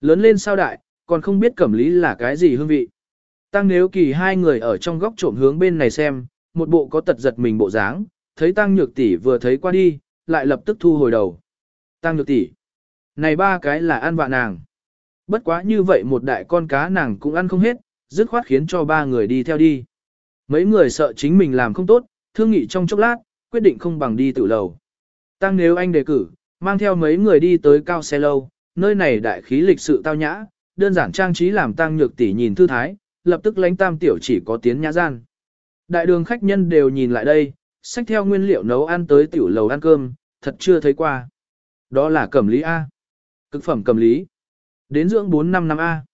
Lớn lên sao đại, còn không biết cẩm lý là cái gì hương vị. Tăng nếu kỳ hai người ở trong góc trộm hướng bên này xem, một bộ có tật giật mình bộ dáng, thấy tăng nhược tỷ vừa thấy qua đi, lại lập tức thu hồi đầu. Tăng nhược tỷ, này ba cái là ăn vạ nàng. Bất quá như vậy một đại con cá nàng cũng ăn không hết, dứt khoát khiến cho ba người đi theo đi. Mấy người sợ chính mình làm không tốt, thương nghị trong chốc lát, quyết định không bằng đi tự lầu. Tăng nếu anh đề cử, mang theo mấy người đi tới cao xe lâu, nơi này đại khí lịch sự tao nhã, đơn giản trang trí làm tăng nhược tỷ nhìn thư thái, lập tức lánh tam tiểu chỉ có tiến nhã gian. Đại đường khách nhân đều nhìn lại đây, xách theo nguyên liệu nấu ăn tới tiểu lầu ăn cơm, thật chưa thấy qua. Đó là cẩm lý A. Cực phẩm cẩm lý. Đến dưỡng 4 năm năm A.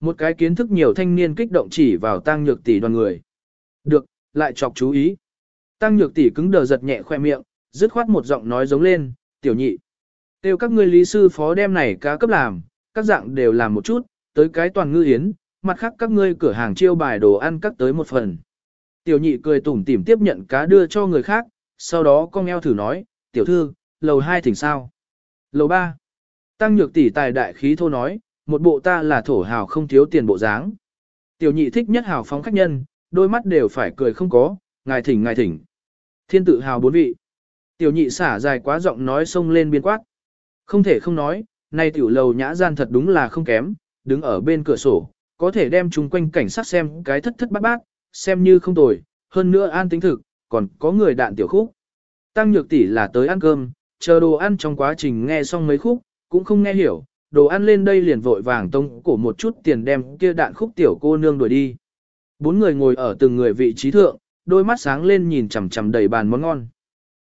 Một cái kiến thức nhiều thanh niên kích động chỉ vào tăng nhược tỷ đoàn người. Được, lại chọc chú ý. Tăng nhược tỷ cứng đờ giật nhẹ khoe miệng, dứt khoát một giọng nói giống lên, tiểu nhị. Tiêu các ngươi lý sư phó đem này cá cấp làm, các dạng đều làm một chút, tới cái toàn ngư yến, mặt khác các ngươi cửa hàng chiêu bài đồ ăn cắt tới một phần. Tiểu nhị cười tủm tỉm tiếp nhận cá đưa cho người khác, sau đó con eo thử nói, tiểu thư, lầu hai thỉnh sao. Lầu ba. Tăng nhược tỷ tài đại khí thô nói, một bộ ta là thổ hào không thiếu tiền bộ dáng. Tiểu nhị thích nhất hào phóng khách nhân, đôi mắt đều phải cười không có, ngài thỉnh ngài thỉnh. Thiên tự hào bốn vị. Tiểu nhị xả dài quá giọng nói xông lên biên quát. Không thể không nói, nay tiểu lầu nhã gian thật đúng là không kém, đứng ở bên cửa sổ, có thể đem chúng quanh cảnh sát xem cái thất thất bát bát, xem như không tồi, hơn nữa an tính thực, còn có người đạn tiểu khúc. Tăng nhược tỷ là tới ăn cơm, chờ đồ ăn trong quá trình nghe xong mấy khúc, cũng không nghe hiểu, đồ ăn lên đây liền vội vàng tông cổ một chút tiền đem kia đạn khúc tiểu cô nương đuổi đi. Bốn người ngồi ở từng người vị trí thượng, đôi mắt sáng lên nhìn chằm chằm đầy bàn món ngon.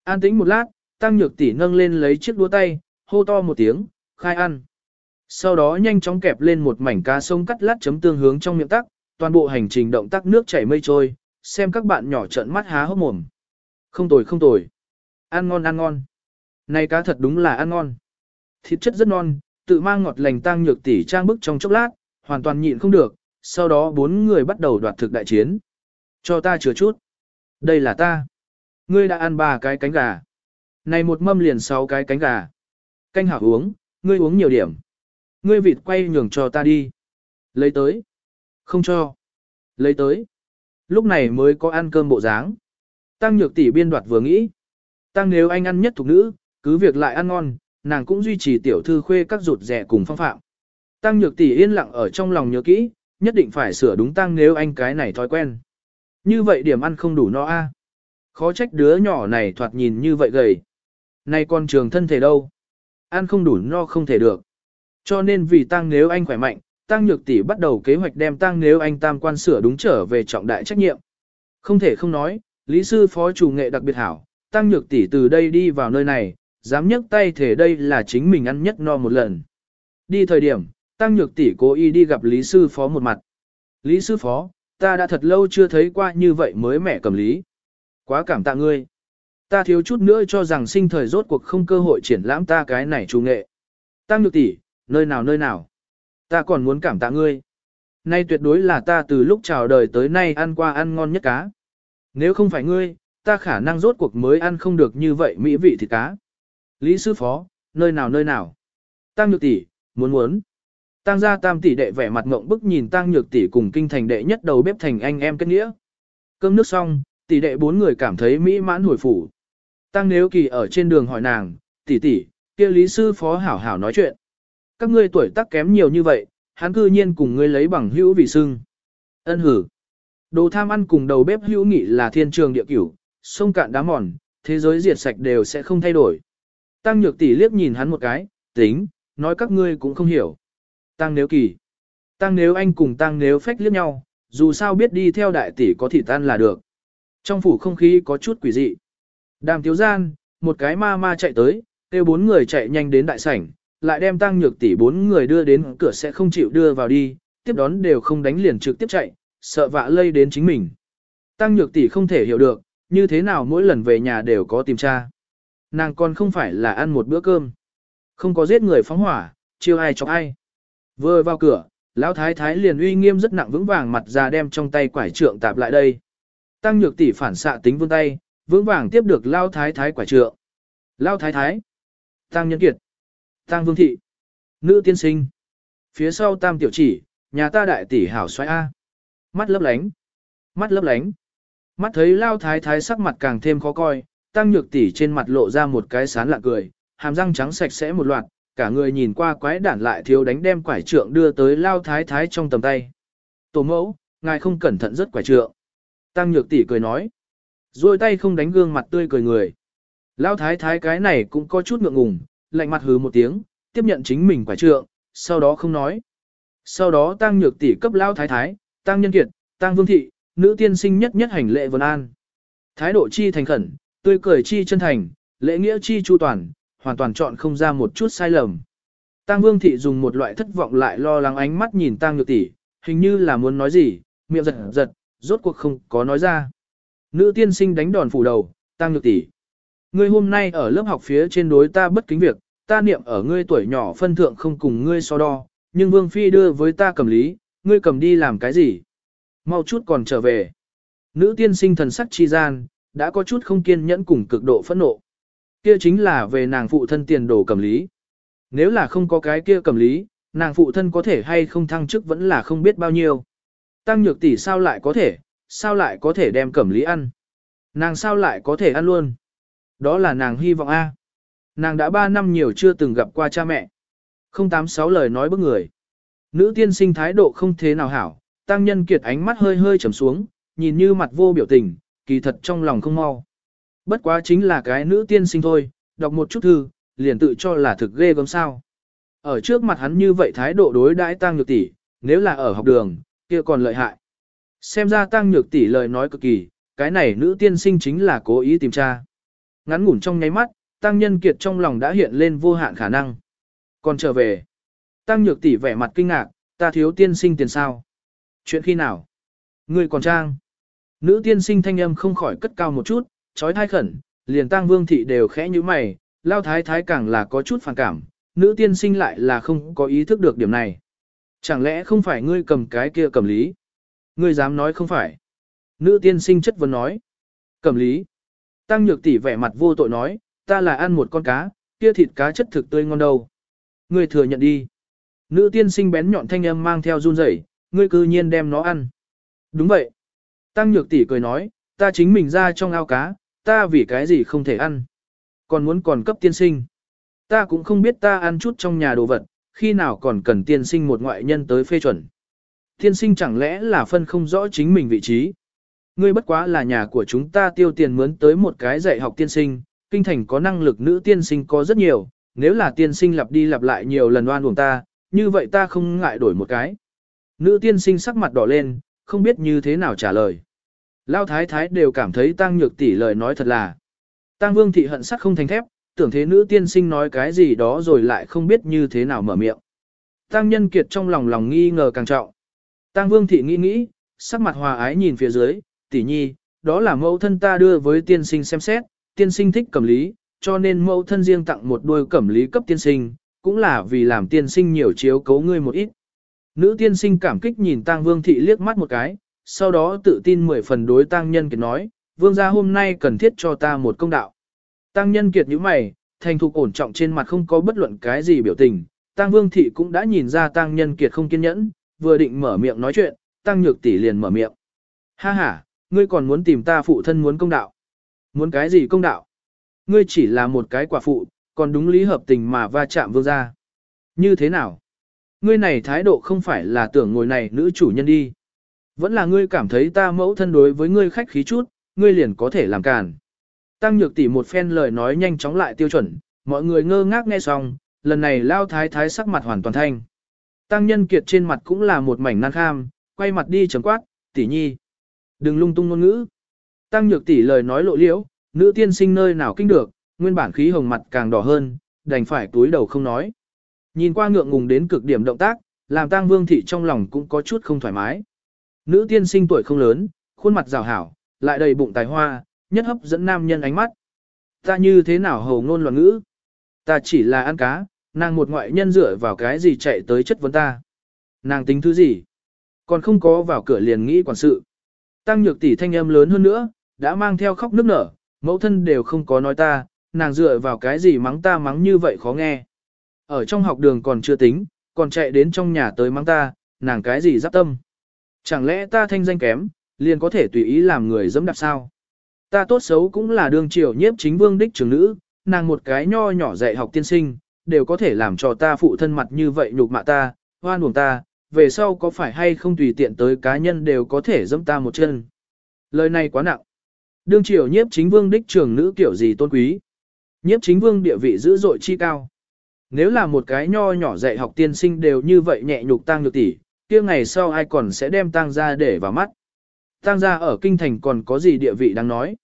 An tĩnh một lát, tăng nhược tỷ nâng lên lấy chiếc đũa tay, hô to một tiếng, khai ăn. Sau đó nhanh chóng kẹp lên một mảnh cá sông cắt lát chấm tương hướng trong miệng tắc, toàn bộ hành trình động tác nước chảy mây trôi, xem các bạn nhỏ trợn mắt há hốc mồm. Không tồi không tồi. Ăn ngon ăn ngon. Này cá thật đúng là ăn ngon. Thịt chất rất non, tự mang ngọt lành tăng nhược tỷ trang bức trong chốc lát, hoàn toàn nhịn không được, sau đó bốn người bắt đầu đoạt thực đại chiến. Cho ta chừa chút. Đây là ta. Ngươi đã ăn ba cái cánh gà. Này một mâm liền sáu cái cánh gà. Canh hảo uống, ngươi uống nhiều điểm. Ngươi vịt quay nhường cho ta đi. Lấy tới. Không cho. Lấy tới. Lúc này mới có ăn cơm bộ dáng. Tăng nhược tỷ biên đoạt vừa nghĩ. Tăng nếu anh ăn nhất thuộc nữ, cứ việc lại ăn ngon, nàng cũng duy trì tiểu thư khuê các rụt rẻ cùng phong phạm. Tăng nhược tỷ yên lặng ở trong lòng nhớ kỹ, nhất định phải sửa đúng tăng nếu anh cái này thói quen. Như vậy điểm ăn không đủ no a. Khó trách đứa nhỏ này thoạt nhìn như vậy gầy. nay con trường thân thể đâu? Ăn không đủ no không thể được. Cho nên vì tăng nếu anh khỏe mạnh, tăng nhược tỷ bắt đầu kế hoạch đem tăng nếu anh tam quan sửa đúng trở về trọng đại trách nhiệm. Không thể không nói, lý sư phó chủ nghệ đặc biệt hảo, tăng nhược tỷ từ đây đi vào nơi này, dám nhấc tay thể đây là chính mình ăn nhất no một lần. Đi thời điểm, tăng nhược tỷ cố ý đi gặp lý sư phó một mặt. Lý sư phó, ta đã thật lâu chưa thấy qua như vậy mới mẹ cầm lý. Quá cảm tạ ngươi. Ta thiếu chút nữa cho rằng sinh thời rốt cuộc không cơ hội triển lãm ta cái này chủ nghệ. Tăng nhược tỷ, nơi nào nơi nào. Ta còn muốn cảm tạ ngươi. Nay tuyệt đối là ta từ lúc chào đời tới nay ăn qua ăn ngon nhất cá. Nếu không phải ngươi, ta khả năng rốt cuộc mới ăn không được như vậy mỹ vị thịt cá. Lý sư phó, nơi nào nơi nào. Tăng nhược tỷ, muốn muốn. Tăng gia tam tỷ đệ vẻ mặt ngộng bức nhìn tăng nhược tỷ cùng kinh thành đệ nhất đầu bếp thành anh em kết nghĩa. Cơm nước xong, tỷ đệ bốn người cảm thấy mỹ mãn hồi phủ. Tăng nếu kỳ ở trên đường hỏi nàng, tỷ tỷ, kia lý sư phó hảo hảo nói chuyện. Các ngươi tuổi tác kém nhiều như vậy, hắn cư nhiên cùng ngươi lấy bằng hữu vì sưng. Ân hử. Đồ tham ăn cùng đầu bếp hữu nghị là thiên trường địa cửu, sông cạn đá mòn, thế giới diệt sạch đều sẽ không thay đổi. Tăng nhược tỷ liếc nhìn hắn một cái, tính, nói các ngươi cũng không hiểu. Tăng nếu kỳ. Tăng nếu anh cùng tăng nếu phách liếc nhau, dù sao biết đi theo đại tỷ có thị tan là được. Trong phủ không khí có chút quỷ dị. Đàm tiếu gian, một cái ma ma chạy tới, kêu bốn người chạy nhanh đến đại sảnh, lại đem tăng nhược tỷ bốn người đưa đến cửa sẽ không chịu đưa vào đi, tiếp đón đều không đánh liền trực tiếp chạy, sợ vạ lây đến chính mình. Tăng nhược tỷ không thể hiểu được, như thế nào mỗi lần về nhà đều có tìm tra. Nàng còn không phải là ăn một bữa cơm. Không có giết người phóng hỏa, chiêu ai chọc ai. Vừa vào cửa, lão thái thái liền uy nghiêm rất nặng vững vàng mặt ra đem trong tay quải trượng tạp lại đây. Tăng nhược tỷ phản xạ tính vươn tay, vững vàng tiếp được lão thái thái quải trượng. Lão thái thái, tăng nhân kiệt, tăng vương thị, nữ tiên sinh. Phía sau tam tiểu chỉ, nhà ta đại tỷ hảo xoay A. Mắt lấp lánh, mắt lấp lánh. Mắt thấy lão thái thái sắc mặt càng thêm khó coi, tăng nhược tỷ trên mặt lộ ra một cái sán lạ cười, hàm răng trắng sạch sẽ một loạt, cả người nhìn qua quái đản lại thiếu đánh đem quải trượng đưa tới lao thái thái trong tầm tay. Tổ mẫu, ngài không cẩn thận rất quải trượng. Tăng nhược tỷ cười nói. Rồi tay không đánh gương mặt tươi cười người. Lao thái thái cái này cũng có chút ngượng ngùng, lạnh mặt hứ một tiếng, tiếp nhận chính mình quải trượng, sau đó không nói. Sau đó tăng nhược tỷ cấp lao thái thái, tăng nhân kiệt, tăng vương thị, nữ tiên sinh nhất nhất hành lệ vân an. Thái độ chi thành khẩn, tươi cười chi chân thành, lễ nghĩa chi chu toàn, hoàn toàn chọn không ra một chút sai lầm. tang Vương thị dùng một loại thất vọng lại lo lắng ánh mắt nhìn tang Nhược tỷ, hình như là muốn nói gì, miệng giật giật, rốt cuộc không có nói ra. Nữ tiên sinh đánh đòn phủ đầu, tang Nhược tỷ, ngươi hôm nay ở lớp học phía trên đối ta bất kính việc, ta niệm ở ngươi tuổi nhỏ phân thượng không cùng ngươi so đo, nhưng Vương phi đưa với ta cầm lý, ngươi cầm đi làm cái gì? Mau chút còn trở về. Nữ tiên sinh thần sắc chi gian, đã có chút không kiên nhẫn cùng cực độ phẫn nộ. Kia chính là về nàng phụ thân tiền đồ cầm lý. Nếu là không có cái kia cầm lý, nàng phụ thân có thể hay không thăng chức vẫn là không biết bao nhiêu. Tăng nhược tỷ sao lại có thể, sao lại có thể đem cầm lý ăn. Nàng sao lại có thể ăn luôn. Đó là nàng hy vọng A. Nàng đã 3 năm nhiều chưa từng gặp qua cha mẹ. Không tám sáu lời nói bức người. Nữ tiên sinh thái độ không thế nào hảo, tăng nhân kiệt ánh mắt hơi hơi trầm xuống, nhìn như mặt vô biểu tình, kỳ thật trong lòng không mau. Bất quá chính là cái nữ tiên sinh thôi, đọc một chút thư, liền tự cho là thực ghê gớm sao. Ở trước mặt hắn như vậy thái độ đối đãi tăng nhược tỷ, nếu là ở học đường, kia còn lợi hại. Xem ra tăng nhược tỷ lời nói cực kỳ, cái này nữ tiên sinh chính là cố ý tìm tra. Ngắn ngủn trong nháy mắt, tăng nhân kiệt trong lòng đã hiện lên vô hạn khả năng. Còn trở về, tăng nhược tỷ vẻ mặt kinh ngạc, ta thiếu tiên sinh tiền sao? Chuyện khi nào? Người còn trang. Nữ tiên sinh thanh âm không khỏi cất cao một chút, trói thai khẩn, liền tang vương thị đều khẽ như mày, lao thái thái càng là có chút phản cảm, nữ tiên sinh lại là không có ý thức được điểm này. Chẳng lẽ không phải ngươi cầm cái kia cầm lý? Ngươi dám nói không phải. Nữ tiên sinh chất vấn nói. Cầm lý. Tăng nhược tỷ vẻ mặt vô tội nói, ta là ăn một con cá, kia thịt cá chất thực tươi ngon đâu. Ngươi thừa nhận đi. Nữ tiên sinh bén nhọn thanh âm mang theo run rẩy, ngươi cư nhiên đem nó ăn. Đúng vậy. Tăng nhược tỷ cười nói, ta chính mình ra trong ao cá, ta vì cái gì không thể ăn. Còn muốn còn cấp tiên sinh. Ta cũng không biết ta ăn chút trong nhà đồ vật, khi nào còn cần tiên sinh một ngoại nhân tới phê chuẩn. Tiên sinh chẳng lẽ là phân không rõ chính mình vị trí. Ngươi bất quá là nhà của chúng ta tiêu tiền mướn tới một cái dạy học tiên sinh, kinh thành có năng lực nữ tiên sinh có rất nhiều, nếu là tiên sinh lặp đi lặp lại nhiều lần oan uổng ta, như vậy ta không ngại đổi một cái. Nữ tiên sinh sắc mặt đỏ lên, không biết như thế nào trả lời. Lao thái thái đều cảm thấy tăng nhược tỷ lời nói thật là. Tăng vương thị hận sắc không thành thép, tưởng thế nữ tiên sinh nói cái gì đó rồi lại không biết như thế nào mở miệng. Tăng nhân kiệt trong lòng lòng nghi ngờ càng trọng. Tăng vương thị nghĩ nghĩ, sắc mặt hòa ái nhìn phía dưới, tỷ nhi, đó là mẫu thân ta đưa với tiên sinh xem xét, tiên sinh thích cẩm lý, cho nên mẫu thân riêng tặng một đôi cẩm lý cấp tiên sinh, cũng là vì làm tiên sinh nhiều chiếu cấu ngươi một ít. Nữ tiên sinh cảm kích nhìn tang Vương thị liếc mắt một cái, sau đó tự tin mười phần đối Tăng Nhân Kiệt nói, Vương gia hôm nay cần thiết cho ta một công đạo. Tăng Nhân Kiệt như mày, thành thục ổn trọng trên mặt không có bất luận cái gì biểu tình, Tăng Vương thị cũng đã nhìn ra Tăng Nhân Kiệt không kiên nhẫn, vừa định mở miệng nói chuyện, Tăng Nhược tỷ liền mở miệng. Ha ha, ngươi còn muốn tìm ta phụ thân muốn công đạo. Muốn cái gì công đạo? Ngươi chỉ là một cái quả phụ, còn đúng lý hợp tình mà va chạm vương gia. Như thế nào? Ngươi này thái độ không phải là tưởng ngồi này nữ chủ nhân đi. Vẫn là ngươi cảm thấy ta mẫu thân đối với ngươi khách khí chút, ngươi liền có thể làm càn. Tăng nhược tỷ một phen lời nói nhanh chóng lại tiêu chuẩn, mọi người ngơ ngác nghe xong, lần này lao thái thái sắc mặt hoàn toàn thanh. Tăng nhân kiệt trên mặt cũng là một mảnh nan kham, quay mặt đi chấm quát, tỷ nhi. Đừng lung tung ngôn ngữ. Tăng nhược tỷ lời nói lộ liễu, nữ tiên sinh nơi nào kinh được, nguyên bản khí hồng mặt càng đỏ hơn, đành phải túi đầu không nói. Nhìn qua ngượng ngùng đến cực điểm động tác, làm Tăng Vương thị trong lòng cũng có chút không thoải mái. Nữ tiên sinh tuổi không lớn, khuôn mặt rào hảo, lại đầy bụng tài hoa, nhất hấp dẫn nam nhân ánh mắt. Ta như thế nào hầu ngôn loạn ngữ? Ta chỉ là ăn cá, nàng một ngoại nhân dựa vào cái gì chạy tới chất vấn ta? Nàng tính thứ gì? Còn không có vào cửa liền nghĩ quản sự. Tăng nhược tỷ thanh âm lớn hơn nữa, đã mang theo khóc nức nở, mẫu thân đều không có nói ta, nàng dựa vào cái gì mắng ta mắng như vậy khó nghe. Ở trong học đường còn chưa tính, còn chạy đến trong nhà tới mắng ta, nàng cái gì giáp tâm. Chẳng lẽ ta thanh danh kém, liền có thể tùy ý làm người dẫm đạp sao? Ta tốt xấu cũng là đương triều nhiếp chính vương đích trưởng nữ, nàng một cái nho nhỏ dạy học tiên sinh, đều có thể làm cho ta phụ thân mặt như vậy nhục mạ ta, hoan uổng ta, về sau có phải hay không tùy tiện tới cá nhân đều có thể dẫm ta một chân. Lời này quá nặng. Đương triều nhiếp chính vương đích trưởng nữ kiểu gì tôn quý. Nhiếp chính vương địa vị dữ dội chi cao. Nếu là một cái nho nhỏ dạy học tiên sinh đều như vậy nhẹ nhục tang nhược tỷ, kia ngày sau ai còn sẽ đem tang ra để vào mắt. Tang ra ở kinh thành còn có gì địa vị đáng nói.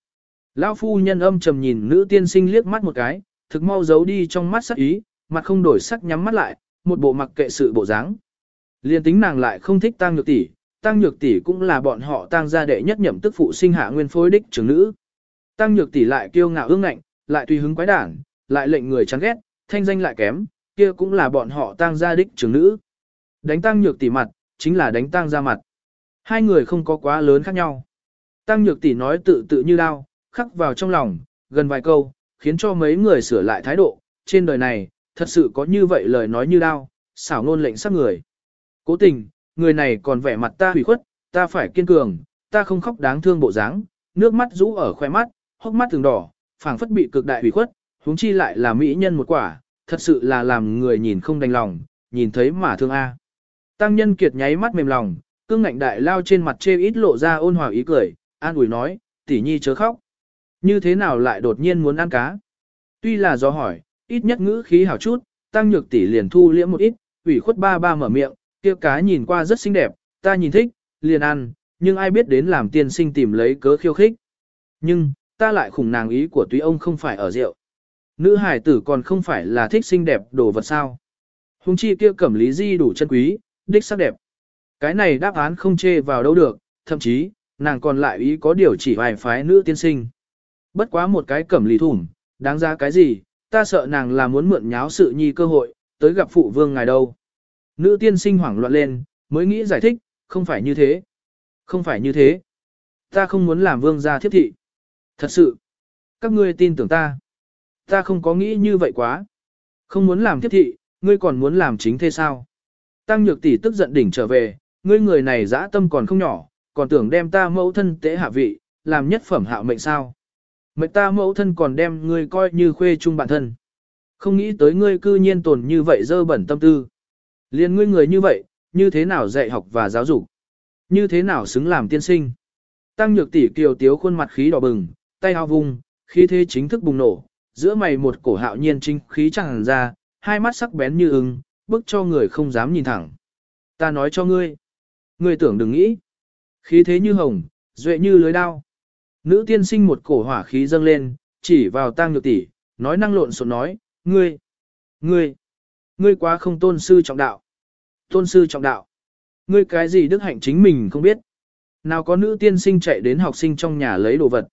Lão phu nhân âm trầm nhìn nữ tiên sinh liếc mắt một cái, thực mau giấu đi trong mắt sắc ý, mặt không đổi sắc nhắm mắt lại, một bộ mặc kệ sự bộ dáng. Liên tính nàng lại không thích tang nhược tỷ, tang nhược tỷ cũng là bọn họ tang gia đệ nhất nhậm tức phụ sinh hạ nguyên phối đích trưởng nữ. Tang nhược tỷ lại kiêu ngạo ương ngạnh, lại tùy hứng quái đản, lại lệnh người chán ghét, thanh danh lại kém, kia cũng là bọn họ tang gia đích trưởng nữ. Đánh tăng nhược tỷ mặt, chính là đánh tăng ra mặt. Hai người không có quá lớn khác nhau. tăng nhược tỷ nói tự tự như đao, khắc vào trong lòng, gần vài câu, khiến cho mấy người sửa lại thái độ, trên đời này, thật sự có như vậy lời nói như đao, xảo ngôn lệnh sắc người. Cố tình, người này còn vẻ mặt ta hủy khuất, ta phải kiên cường, ta không khóc đáng thương bộ dáng, nước mắt rũ ở khoe mắt, hốc mắt thường đỏ, phảng phất bị cực đại hủy khuất, huống chi lại là mỹ nhân một quả, thật sự là làm người nhìn không đành lòng, nhìn thấy mà thương a. Tăng nhân kiệt nháy mắt mềm lòng, cương ngạnh đại lao trên mặt chê ít lộ ra ôn hòa ý cười, an ủi nói, tỷ nhi chớ khóc. Như thế nào lại đột nhiên muốn ăn cá? Tuy là do hỏi, ít nhất ngữ khí hảo chút, tăng nhược tỷ liền thu liễm một ít, ủy khuất ba ba mở miệng, kia cá nhìn qua rất xinh đẹp, ta nhìn thích, liền ăn, nhưng ai biết đến làm tiên sinh tìm lấy cớ khiêu khích. Nhưng, ta lại khủng nàng ý của túy ông không phải ở rượu. Nữ hải tử còn không phải là thích xinh đẹp đồ vật sao. Hùng chi kia cẩm lý di đủ chân quý, đích sắc đẹp. Cái này đáp án không chê vào đâu được, thậm chí, nàng còn lại ý có điều chỉ vài phái nữ tiên sinh. Bất quá một cái cẩm lý thủng, đáng ra cái gì, ta sợ nàng là muốn mượn nháo sự nhi cơ hội, tới gặp phụ vương ngài đâu. Nữ tiên sinh hoảng loạn lên, mới nghĩ giải thích, không phải như thế. Không phải như thế. Ta không muốn làm vương gia thiếp thị. Thật sự. Các ngươi tin tưởng ta. Ta không có nghĩ như vậy quá. Không muốn làm thiếp thị, ngươi còn muốn làm chính thế sao? Tăng nhược tỷ tức giận đỉnh trở về, ngươi người này dã tâm còn không nhỏ, còn tưởng đem ta mẫu thân tế hạ vị, làm nhất phẩm hạ mệnh sao. Mệnh ta mẫu thân còn đem ngươi coi như khuê chung bản thân. Không nghĩ tới ngươi cư nhiên tồn như vậy dơ bẩn tâm tư. Liên ngươi người như vậy, như thế nào dạy học và giáo dục? Như thế nào xứng làm tiên sinh? Tăng nhược tỷ kiều tiếu khuôn mặt khí đỏ bừng, tay hao vùng, khí thế chính thức bùng nổ, giữa mày một cổ hạo nhiên chính khí tràn ra, hai mắt sắc bén như ưng, bức cho người không dám nhìn thẳng. Ta nói cho ngươi, ngươi tưởng đừng nghĩ. Khí thế như hồng, duệ như lưới đao. Nữ tiên sinh một cổ hỏa khí dâng lên, chỉ vào tang nhược tỷ, nói năng lộn xộn nói, ngươi, ngươi, ngươi quá không tôn sư trọng đạo. Tôn sư trọng đạo. Ngươi cái gì đức hạnh chính mình không biết. Nào có nữ tiên sinh chạy đến học sinh trong nhà lấy đồ vật.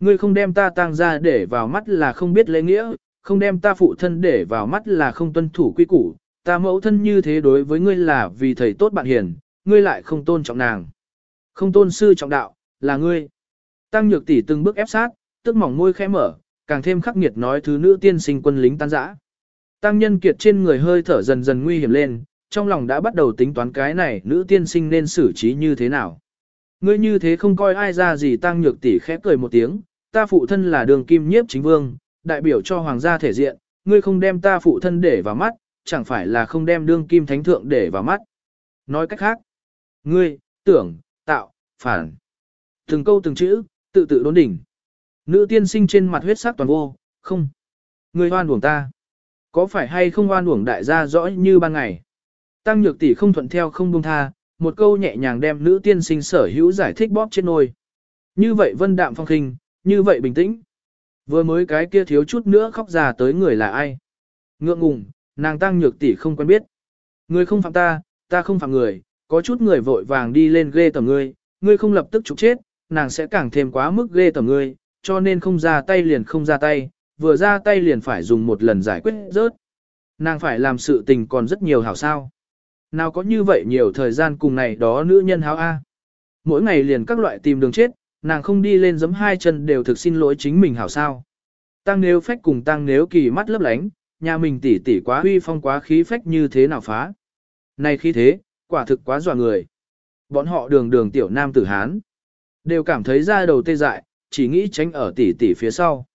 Ngươi không đem ta tang ra để vào mắt là không biết lễ nghĩa, không đem ta phụ thân để vào mắt là không tuân thủ quy củ, ta mẫu thân như thế đối với ngươi là vì thầy tốt bạn hiền, ngươi lại không tôn trọng nàng. Không tôn sư trọng đạo, là ngươi. Tăng nhược tỷ từng bước ép sát, tức mỏng môi khẽ mở, càng thêm khắc nghiệt nói thứ nữ tiên sinh quân lính tan rã. Tăng nhân kiệt trên người hơi thở dần dần nguy hiểm lên, trong lòng đã bắt đầu tính toán cái này nữ tiên sinh nên xử trí như thế nào. Ngươi như thế không coi ai ra gì tăng nhược tỷ khẽ cười một tiếng, ta phụ thân là đường kim nhiếp chính vương, đại biểu cho hoàng gia thể diện, ngươi không đem ta phụ thân để vào mắt, chẳng phải là không đem đương kim thánh thượng để vào mắt. Nói cách khác, ngươi, tưởng, tạo, phản. Từng câu từng chữ, tự tự đốn đỉnh. Nữ tiên sinh trên mặt huyết sắc toàn vô, không. Ngươi hoan uổng ta. Có phải hay không hoan uổng đại gia rõ như ban ngày. Tăng nhược tỷ không thuận theo không buông tha, một câu nhẹ nhàng đem nữ tiên sinh sở hữu giải thích bóp trên nôi. Như vậy vân đạm phong khinh, như vậy bình tĩnh. Vừa mới cái kia thiếu chút nữa khóc ra tới người là ai. Ngượng ngùng, nàng tăng nhược tỷ không quen biết. Người không phạm ta, ta không phạm người, có chút người vội vàng đi lên ghê tầm ngươi, ngươi không lập tức trục chết, nàng sẽ càng thêm quá mức ghê tầm ngươi, cho nên không ra tay liền không ra tay, vừa ra tay liền phải dùng một lần giải quyết rớt. Nàng phải làm sự tình còn rất nhiều hảo sao. Nào có như vậy nhiều thời gian cùng này đó nữ nhân háo A. Mỗi ngày liền các loại tìm đường chết, nàng không đi lên giấm hai chân đều thực xin lỗi chính mình hảo sao. Tăng nếu phách cùng tăng nếu kỳ mắt lấp lánh, nhà mình tỉ tỉ quá huy phong quá khí phách như thế nào phá. Này khi thế, quả thực quá dọa người. Bọn họ đường đường tiểu nam tử Hán. Đều cảm thấy ra đầu tê dại, chỉ nghĩ tránh ở tỉ tỉ phía sau.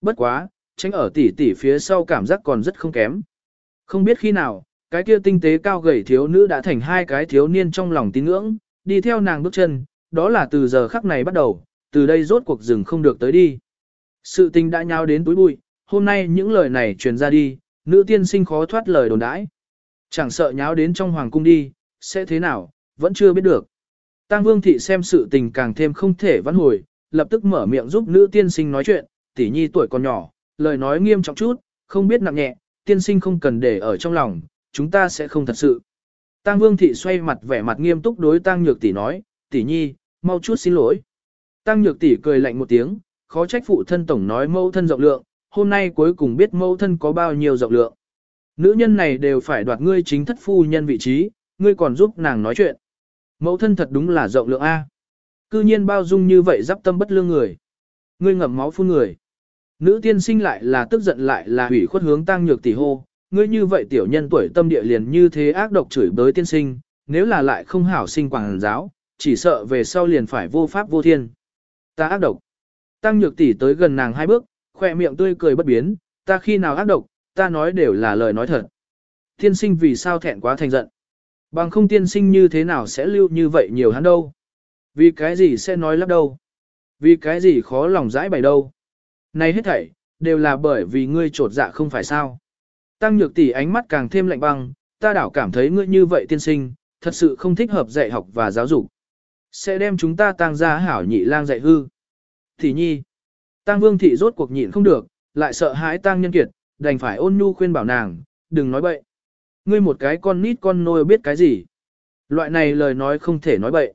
Bất quá, tránh ở tỉ tỉ phía sau cảm giác còn rất không kém. Không biết khi nào, cái kia tinh tế cao gầy thiếu nữ đã thành hai cái thiếu niên trong lòng tín ngưỡng, đi theo nàng bước chân, đó là từ giờ khắc này bắt đầu, từ đây rốt cuộc rừng không được tới đi. Sự tình đã nhau đến túi bụi, hôm nay những lời này truyền ra đi, nữ tiên sinh khó thoát lời đồn đãi. Chẳng sợ nháo đến trong hoàng cung đi, sẽ thế nào, vẫn chưa biết được. Tăng Vương Thị xem sự tình càng thêm không thể vãn hồi, lập tức mở miệng giúp nữ tiên sinh nói chuyện, tỷ nhi tuổi còn nhỏ, lời nói nghiêm trọng chút, không biết nặng nhẹ, tiên sinh không cần để ở trong lòng, chúng ta sẽ không thật sự. Tăng Vương Thị xoay mặt vẻ mặt nghiêm túc đối Tăng Nhược tỷ nói, tỷ nhi, mau chút xin lỗi. Tăng Nhược tỷ cười lạnh một tiếng, khó trách phụ thân tổng nói mâu thân rộng lượng, hôm nay cuối cùng biết mẫu thân có bao nhiêu rộng lượng. Nữ nhân này đều phải đoạt ngươi chính thất phu nhân vị trí, ngươi còn giúp nàng nói chuyện. Mẫu thân thật đúng là rộng lượng A. Cư nhiên bao dung như vậy giáp tâm bất lương người. Ngươi ngậm máu phun người. Nữ tiên sinh lại là tức giận lại là hủy khuất hướng tăng nhược tỷ hô. Ngươi như vậy tiểu nhân tuổi tâm địa liền như thế ác độc chửi bới tiên sinh, nếu là lại không hảo sinh quảng giáo, chỉ sợ về sau liền phải vô pháp vô thiên. Ta ác độc. Tăng nhược tỷ tới gần nàng hai bước, khoe miệng tươi cười bất biến, ta khi nào ác độc, ta nói đều là lời nói thật. Tiên sinh vì sao thẹn quá thành giận. Bằng không tiên sinh như thế nào sẽ lưu như vậy nhiều hắn đâu. Vì cái gì sẽ nói lắp đâu. Vì cái gì khó lòng giải bày đâu. Này hết thảy, đều là bởi vì ngươi trột dạ không phải sao. Tăng nhược tỷ ánh mắt càng thêm lạnh băng, ta đảo cảm thấy ngươi như vậy tiên sinh, thật sự không thích hợp dạy học và giáo dục. Sẽ đem chúng ta tăng ra hảo nhị lang dạy hư. Thì nhi, Tang vương thị rốt cuộc nhịn không được, lại sợ hãi Tang nhân kiệt, đành phải ôn nhu khuyên bảo nàng, đừng nói bậy. Ngươi một cái con nít con nôi biết cái gì. Loại này lời nói không thể nói bậy.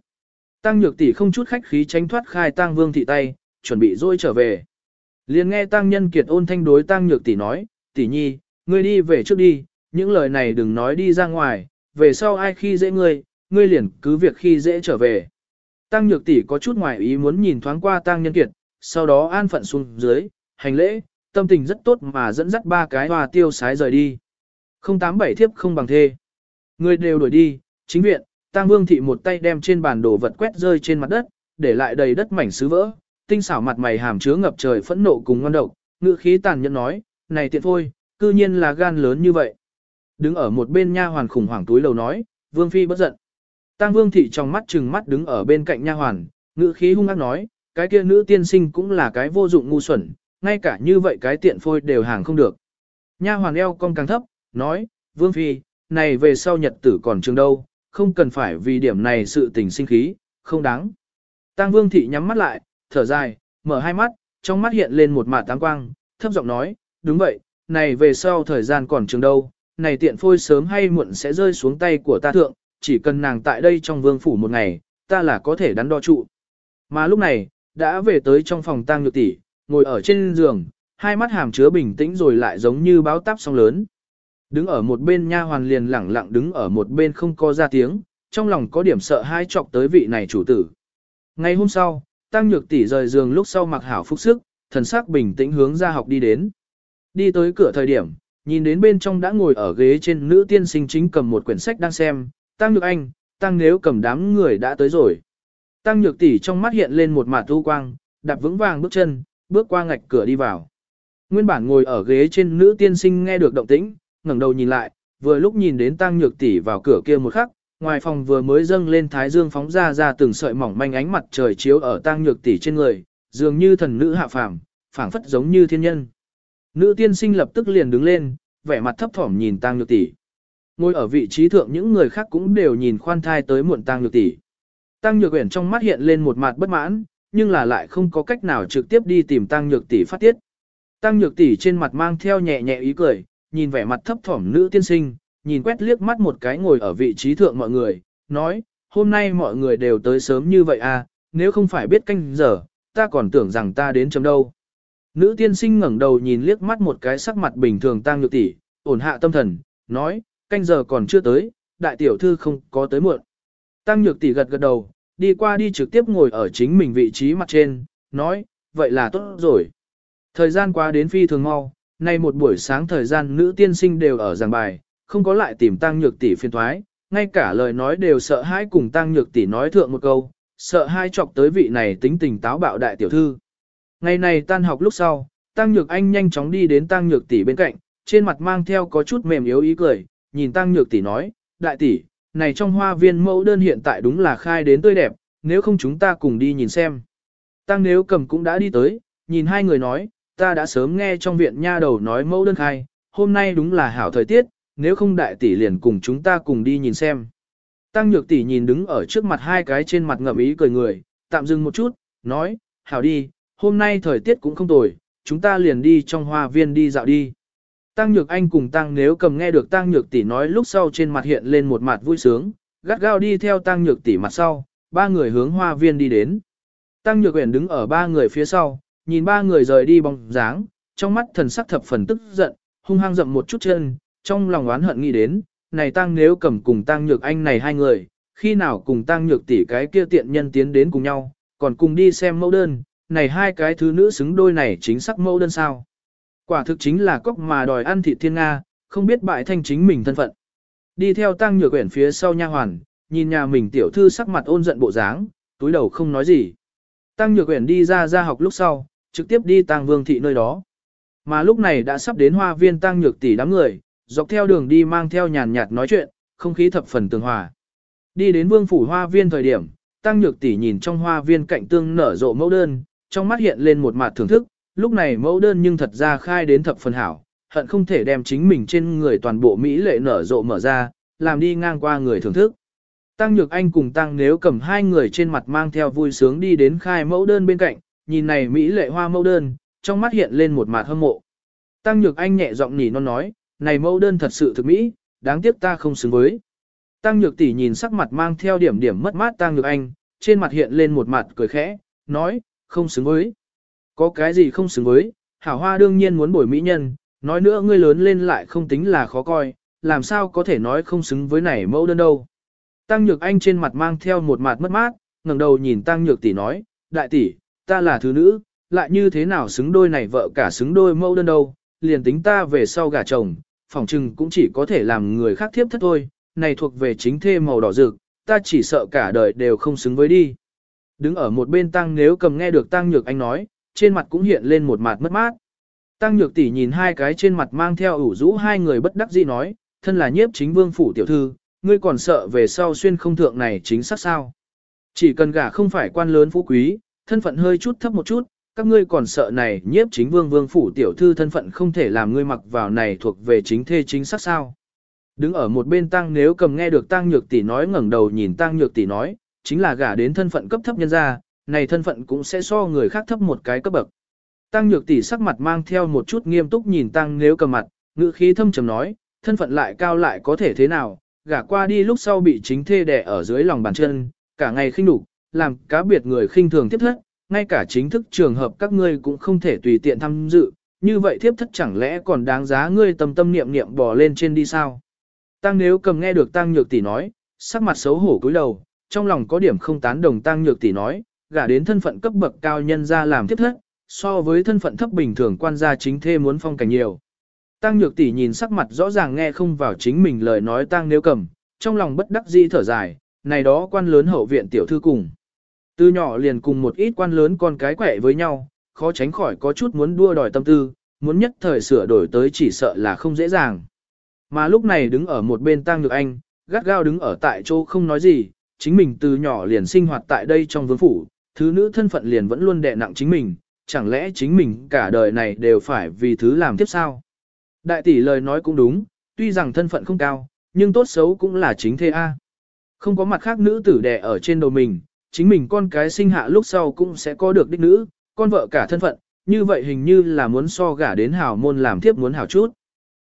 Tang nhược tỷ không chút khách khí tránh thoát khai Tang vương thị tay, chuẩn bị rôi trở về. Liền nghe Tang nhân kiệt ôn thanh đối Tang nhược tỷ nói, tỷ nhi, ngươi đi về trước đi, những lời này đừng nói đi ra ngoài, về sau ai khi dễ ngươi, ngươi liền cứ việc khi dễ trở về. Tăng nhược tỷ có chút ngoài ý muốn nhìn thoáng qua tăng nhân kiệt, sau đó an phận xuống dưới, hành lễ, tâm tình rất tốt mà dẫn dắt ba cái hoa tiêu sái rời đi. 087 thiếp không bằng thê. Người đều đuổi đi, chính viện, tang Vương thị một tay đem trên bàn đồ vật quét rơi trên mặt đất, để lại đầy đất mảnh sứ vỡ, tinh xảo mặt mày hàm chứa ngập trời phẫn nộ cùng ngon độc, ngữ khí tàn nhẫn nói, "Này tiện thôi cư nhiên là gan lớn như vậy." Đứng ở một bên nha hoàn khủng hoảng túi lầu nói, "Vương phi bất giận." tang Vương thị trong mắt trừng mắt đứng ở bên cạnh nha hoàn, ngữ khí hung ác nói, "Cái kia nữ tiên sinh cũng là cái vô dụng ngu xuẩn, ngay cả như vậy cái tiện phôi đều hàng không được." Nha hoàn eo cong càng thấp, nói, "Vương phi, này về sau nhật tử còn trường đâu, không cần phải vì điểm này sự tình sinh khí, không đáng." Tăng Vương thị nhắm mắt lại, thở dài, mở hai mắt, trong mắt hiện lên một mạt táng quang, thấp giọng nói, đúng vậy, này về sau thời gian còn trường đâu, này tiện phôi sớm hay muộn sẽ rơi xuống tay của ta thượng, chỉ cần nàng tại đây trong vương phủ một ngày, ta là có thể đắn đo trụ. Mà lúc này, đã về tới trong phòng tang nhược tỷ, ngồi ở trên giường, hai mắt hàm chứa bình tĩnh rồi lại giống như báo táp sóng lớn. Đứng ở một bên nha hoàn liền lẳng lặng đứng ở một bên không có ra tiếng, trong lòng có điểm sợ hai chọc tới vị này chủ tử. Ngày hôm sau, Tăng Nhược tỷ rời giường lúc sau mặc hảo phúc sức, thần sắc bình tĩnh hướng ra học đi đến. Đi tới cửa thời điểm, nhìn đến bên trong đã ngồi ở ghế trên nữ tiên sinh chính cầm một quyển sách đang xem, Tăng Nhược Anh, Tăng nếu cầm đám người đã tới rồi. Tăng Nhược tỷ trong mắt hiện lên một mạt u quang, đạp vững vàng bước chân, bước qua ngạch cửa đi vào. Nguyên bản ngồi ở ghế trên nữ tiên sinh nghe được động tĩnh, ngẩng đầu nhìn lại, vừa lúc nhìn đến Tăng Nhược tỷ vào cửa kia một khắc, ngoài phòng vừa mới dâng lên thái dương phóng ra ra từng sợi mỏng manh ánh mặt trời chiếu ở tăng nhược tỷ trên người, dường như thần nữ hạ phàm, phảng phất giống như thiên nhân. Nữ tiên sinh lập tức liền đứng lên, vẻ mặt thấp thỏm nhìn tăng nhược tỷ. Ngồi ở vị trí thượng những người khác cũng đều nhìn khoan thai tới muộn tăng nhược tỷ. Tăng nhược uyển trong mắt hiện lên một mặt bất mãn, nhưng là lại không có cách nào trực tiếp đi tìm Tăng nhược tỷ phát tiết. Tăng nhược tỷ trên mặt mang theo nhẹ nhẹ ý cười, nhìn vẻ mặt thấp thỏm nữ tiên sinh, nhìn quét liếc mắt một cái ngồi ở vị trí thượng mọi người, nói, hôm nay mọi người đều tới sớm như vậy à, nếu không phải biết canh giờ, ta còn tưởng rằng ta đến chấm đâu. Nữ tiên sinh ngẩng đầu nhìn liếc mắt một cái sắc mặt bình thường Tăng nhược tỷ, ổn hạ tâm thần, nói, canh giờ còn chưa tới, đại tiểu thư không có tới muộn. Tăng nhược tỷ gật gật đầu, đi qua đi trực tiếp ngồi ở chính mình vị trí mặt trên, nói, vậy là tốt rồi. Thời gian qua đến phi thường mau, nay một buổi sáng thời gian nữ tiên sinh đều ở giảng bài, không có lại tìm tăng nhược tỷ phiền thoái, ngay cả lời nói đều sợ hãi cùng tăng nhược tỷ nói thượng một câu, sợ hai chọc tới vị này tính tình táo bạo đại tiểu thư. Ngày này tan học lúc sau, tăng nhược anh nhanh chóng đi đến tăng nhược tỷ bên cạnh, trên mặt mang theo có chút mềm yếu ý cười, nhìn tăng nhược tỷ nói, đại tỷ, này trong hoa viên mẫu đơn hiện tại đúng là khai đến tươi đẹp, nếu không chúng ta cùng đi nhìn xem. Tăng nếu cầm cũng đã đi tới, nhìn hai người nói, ta đã sớm nghe trong viện nha đầu nói mẫu đơn khai, hôm nay đúng là hảo thời tiết, nếu không đại tỷ liền cùng chúng ta cùng đi nhìn xem. Tăng nhược tỷ nhìn đứng ở trước mặt hai cái trên mặt ngậm ý cười người, tạm dừng một chút, nói, hảo đi, hôm nay thời tiết cũng không tồi, chúng ta liền đi trong hoa viên đi dạo đi. Tăng nhược anh cùng tăng nếu cầm nghe được tăng nhược tỷ nói lúc sau trên mặt hiện lên một mặt vui sướng, gắt gao đi theo tăng nhược tỷ mặt sau, ba người hướng hoa viên đi đến. Tăng nhược uyển đứng ở ba người phía sau, nhìn ba người rời đi bóng dáng, trong mắt thần sắc thập phần tức giận, hung hăng dậm một chút chân, trong lòng oán hận nghĩ đến, này tăng nếu cầm cùng tăng nhược anh này hai người, khi nào cùng tăng nhược tỷ cái kia tiện nhân tiến đến cùng nhau, còn cùng đi xem mẫu đơn, này hai cái thứ nữ xứng đôi này chính xác mẫu đơn sao. Quả thực chính là cốc mà đòi ăn thịt thiên Nga, không biết bại thanh chính mình thân phận. Đi theo tăng nhược quyển phía sau nha hoàn, nhìn nhà mình tiểu thư sắc mặt ôn giận bộ dáng, túi đầu không nói gì. Tăng nhược quyển đi ra ra học lúc sau, trực tiếp đi tăng vương thị nơi đó. Mà lúc này đã sắp đến hoa viên tăng nhược tỷ đám người, dọc theo đường đi mang theo nhàn nhạt nói chuyện, không khí thập phần tường hòa. Đi đến vương phủ hoa viên thời điểm, tăng nhược tỷ nhìn trong hoa viên cạnh tương nở rộ mẫu đơn, trong mắt hiện lên một mặt thưởng thức, lúc này mẫu đơn nhưng thật ra khai đến thập phần hảo, hận không thể đem chính mình trên người toàn bộ Mỹ lệ nở rộ mở ra, làm đi ngang qua người thưởng thức. Tăng Nhược Anh cùng Tăng Nếu cầm hai người trên mặt mang theo vui sướng đi đến khai mẫu đơn bên cạnh, nhìn này Mỹ lệ hoa mẫu đơn, trong mắt hiện lên một mặt hâm mộ. Tăng Nhược Anh nhẹ giọng nhỉ non nói, này mẫu đơn thật sự thực mỹ, đáng tiếc ta không xứng với. Tăng Nhược tỷ nhìn sắc mặt mang theo điểm điểm mất mát Tăng Nhược Anh, trên mặt hiện lên một mặt cười khẽ, nói, không xứng với. Có cái gì không xứng với, hảo hoa đương nhiên muốn bồi mỹ nhân, nói nữa ngươi lớn lên lại không tính là khó coi, làm sao có thể nói không xứng với này mẫu đơn đâu. Tăng Nhược Anh trên mặt mang theo một mặt mất mát, ngẩng đầu nhìn Tăng Nhược tỷ nói, đại tỷ, ta là thứ nữ, lại như thế nào xứng đôi này vợ cả xứng đôi mẫu đơn đâu, liền tính ta về sau gả chồng, phòng trừng cũng chỉ có thể làm người khác thiếp thất thôi, này thuộc về chính thê màu đỏ rực, ta chỉ sợ cả đời đều không xứng với đi. Đứng ở một bên tăng nếu cầm nghe được tăng nhược anh nói, trên mặt cũng hiện lên một mặt mất mát. Tăng nhược tỷ nhìn hai cái trên mặt mang theo ủ rũ hai người bất đắc dĩ nói, thân là nhiếp chính vương phủ tiểu thư, ngươi còn sợ về sau xuyên không thượng này chính xác sao. Chỉ cần gả không phải quan lớn phú quý, thân phận hơi chút thấp một chút, các ngươi còn sợ này nhiếp chính vương vương phủ tiểu thư thân phận không thể làm ngươi mặc vào này thuộc về chính thê chính xác sao. Đứng ở một bên tăng nếu cầm nghe được tăng nhược tỷ nói ngẩng đầu nhìn tăng nhược tỷ nói, chính là gả đến thân phận cấp thấp nhân gia này thân phận cũng sẽ so người khác thấp một cái cấp bậc. Tăng nhược tỷ sắc mặt mang theo một chút nghiêm túc nhìn tăng nếu cầm mặt, ngữ khí thâm trầm nói, thân phận lại cao lại có thể thế nào, gả qua đi lúc sau bị chính thê đè ở dưới lòng bàn chân, cả ngày khinh nhục, làm cá biệt người khinh thường tiếp thất, ngay cả chính thức trường hợp các ngươi cũng không thể tùy tiện tham dự, như vậy thiếp thất chẳng lẽ còn đáng giá ngươi tâm tâm niệm niệm bỏ lên trên đi sao? Tăng nếu cầm nghe được Tăng Nhược tỷ nói, sắc mặt xấu hổ cúi đầu, trong lòng có điểm không tán đồng Tăng Nhược tỷ nói, gả đến thân phận cấp bậc cao nhân ra làm tiếp thất, so với thân phận thấp bình thường quan gia chính thê muốn phong cảnh nhiều. Tăng Nhược tỷ nhìn sắc mặt rõ ràng nghe không vào chính mình lời nói Tăng nếu cầm, trong lòng bất đắc dĩ thở dài, này đó quan lớn hậu viện tiểu thư cùng. Từ nhỏ liền cùng một ít quan lớn con cái quẻ với nhau, khó tránh khỏi có chút muốn đua đòi tâm tư, muốn nhất thời sửa đổi tới chỉ sợ là không dễ dàng. Mà lúc này đứng ở một bên Tăng Nhược Anh, gắt gao đứng ở tại chỗ không nói gì, chính mình từ nhỏ liền sinh hoạt tại đây trong vương phủ, thứ nữ thân phận liền vẫn luôn đè nặng chính mình, chẳng lẽ chính mình cả đời này đều phải vì thứ làm tiếp sao? Đại tỷ lời nói cũng đúng, tuy rằng thân phận không cao, nhưng tốt xấu cũng là chính thế A. Không có mặt khác nữ tử đè ở trên đầu mình, chính mình con cái sinh hạ lúc sau cũng sẽ có được đích nữ, con vợ cả thân phận, như vậy hình như là muốn so gả đến hảo môn làm tiếp muốn hảo chút.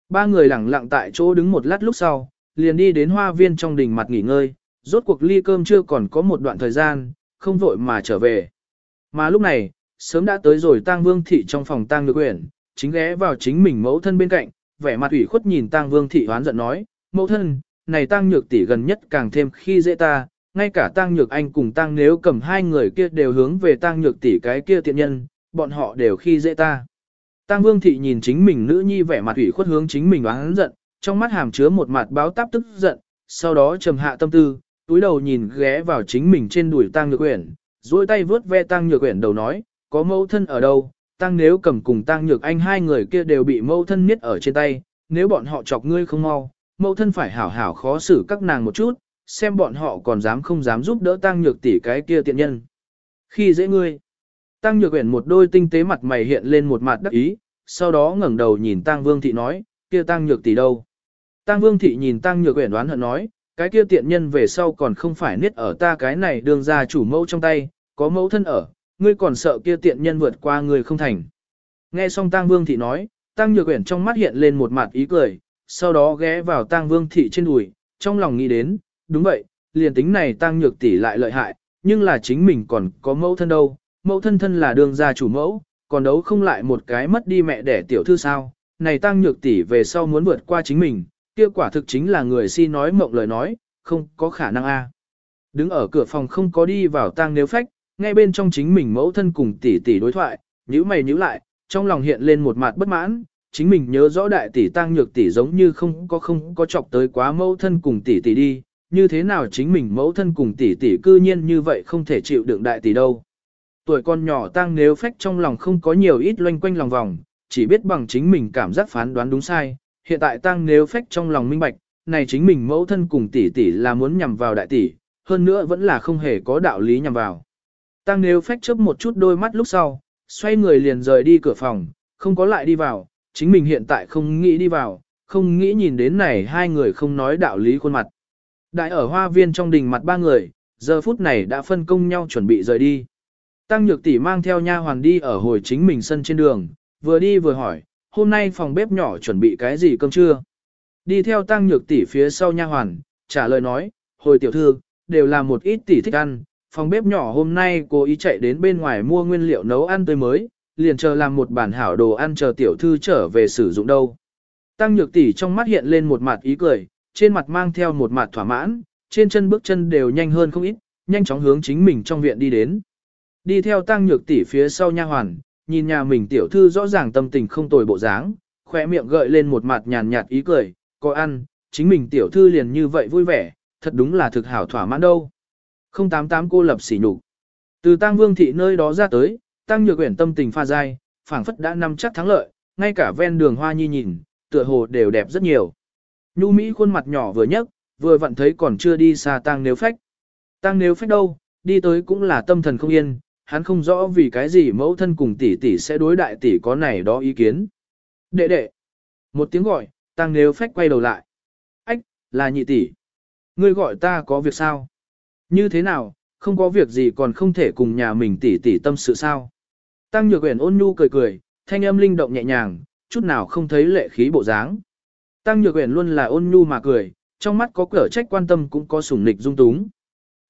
Ba người lẳng lặng tại chỗ đứng một lát lúc sau, liền đi đến hoa viên trong đình mặt nghỉ ngơi, rốt cuộc ly cơm chưa còn có một đoạn thời gian, không vội mà trở về. Mà lúc này, sớm đã tới rồi tang vương thị trong phòng tang nhược quyển, chính ghé vào chính mình mẫu thân bên cạnh, vẻ mặt ủy khuất nhìn tang vương thị hoán giận nói, mẫu thân, này tang nhược tỷ gần nhất càng thêm khi dễ ta, ngay cả tang nhược anh cùng tang nếu cầm hai người kia đều hướng về tang nhược tỷ cái kia tiện nhân, bọn họ đều khi dễ ta. Tang vương thị nhìn chính mình nữ nhi vẻ mặt ủy khuất hướng chính mình oán giận, trong mắt hàm chứa một mặt báo táp tức giận, sau đó trầm hạ tâm tư, túi đầu nhìn ghé vào chính mình trên đùi tang nhược uyển, duỗi tay vớt ve tang nhược uyển đầu nói, có mẫu thân ở đâu, tang nếu cầm cùng tang nhược anh hai người kia đều bị mẫu thân miết ở trên tay, nếu bọn họ chọc ngươi không mau, mẫu thân phải hảo hảo khó xử các nàng một chút, xem bọn họ còn dám không dám giúp đỡ tang nhược tỷ cái kia tiện nhân. Khi dễ ngươi, tang nhược uyển một đôi tinh tế mặt mày hiện lên một mặt đắc ý, sau đó ngẩng đầu nhìn tang vương thị nói, kia tang nhược tỷ đâu. Tang vương thị nhìn tang nhược uyển đoán hận nói, cái kia tiện nhân về sau còn không phải niết ở ta cái này đường ra chủ mẫu trong tay, có mẫu thân ở, ngươi còn sợ kia tiện nhân vượt qua người không thành. Nghe xong tang vương thị nói, tang nhược uyển trong mắt hiện lên một mặt ý cười, sau đó ghé vào tang vương thị trên đùi, trong lòng nghĩ đến, đúng vậy, liền tính này tang nhược tỷ lại lợi hại, nhưng là chính mình còn có mẫu thân đâu, mẫu thân thân là đường gia chủ mẫu, còn đấu không lại một cái mất đi mẹ đẻ tiểu thư sao, này Tang nhược tỷ về sau muốn vượt qua chính mình, kia quả thực chính là người si nói mộng lời nói, không có khả năng a. Đứng ở cửa phòng không có đi vào tang nếu phách, ngay bên trong chính mình mẫu thân cùng tỷ tỷ đối thoại, nhíu mày nhíu lại, trong lòng hiện lên một mặt bất mãn, chính mình nhớ rõ đại tỷ tang nhược tỷ giống như không có không có chọc tới quá mẫu thân cùng tỷ tỷ đi, như thế nào chính mình mẫu thân cùng tỷ tỷ cư nhiên như vậy không thể chịu đựng đại tỷ đâu. Tuổi con nhỏ tang nếu phách trong lòng không có nhiều ít loanh quanh lòng vòng, chỉ biết bằng chính mình cảm giác phán đoán đúng sai, hiện tại tăng nếu phách trong lòng minh bạch, này chính mình mẫu thân cùng tỷ tỷ là muốn nhằm vào đại tỷ, hơn nữa vẫn là không hề có đạo lý nhằm vào. Tăng nếu phách chớp một chút đôi mắt lúc sau, xoay người liền rời đi cửa phòng, không có lại đi vào, chính mình hiện tại không nghĩ đi vào, không nghĩ nhìn đến này hai người không nói đạo lý khuôn mặt. Đại ở hoa viên trong đình mặt ba người, giờ phút này đã phân công nhau chuẩn bị rời đi. Tăng Nhược tỷ mang theo nha hoàn đi ở hồi chính mình sân trên đường, vừa đi vừa hỏi, hôm nay phòng bếp nhỏ chuẩn bị cái gì cơm trưa? Đi theo Tăng Nhược tỷ phía sau nha hoàn, trả lời nói, hồi tiểu thư, đều là một ít tỷ thích ăn, phòng bếp nhỏ hôm nay cố ý chạy đến bên ngoài mua nguyên liệu nấu ăn tươi mới, liền chờ làm một bản hảo đồ ăn chờ tiểu thư trở về sử dụng đâu. Tăng Nhược tỷ trong mắt hiện lên một mặt ý cười, trên mặt mang theo một mặt thỏa mãn, trên chân bước chân đều nhanh hơn không ít, nhanh chóng hướng chính mình trong viện đi đến. Đi theo tăng nhược tỷ phía sau nha hoàn, nhìn nhà mình tiểu thư rõ ràng tâm tình không tồi bộ dáng, khỏe miệng gợi lên một mặt nhàn nhạt ý cười, có ăn, chính mình tiểu thư liền như vậy vui vẻ, thật đúng là thực hảo thỏa mãn đâu. 088 cô lập sỉ nhục. Từ Tăng Vương thị nơi đó ra tới, Tăng Nhược Uyển tâm tình pha dai, phảng phất đã nắm chắc thắng lợi, ngay cả ven đường hoa nhi nhìn, tựa hồ đều đẹp rất nhiều. Nhu Mỹ khuôn mặt nhỏ vừa nhấc, vừa vặn thấy còn chưa đi xa Tăng Nếu Phách. Tăng Nếu Phách đâu, đi tới cũng là tâm thần không yên, hắn không rõ vì cái gì mẫu thân cùng tỷ tỷ sẽ đối đại tỷ có này đó ý kiến. Đệ đệ. Một tiếng gọi, Tăng Nếu Phách quay đầu lại. Ách, là nhị tỷ. Ngươi gọi ta có việc sao? Như thế nào, không có việc gì còn không thể cùng nhà mình tỷ tỷ tâm sự sao? Tăng Nhược Uyển ôn nhu cười cười, thanh âm linh động nhẹ nhàng, chút nào không thấy lệ khí bộ dáng. Tăng Nhược Uyển luôn là ôn nhu mà cười, trong mắt có cửa trách quan tâm cũng có sủng nịch dung túng.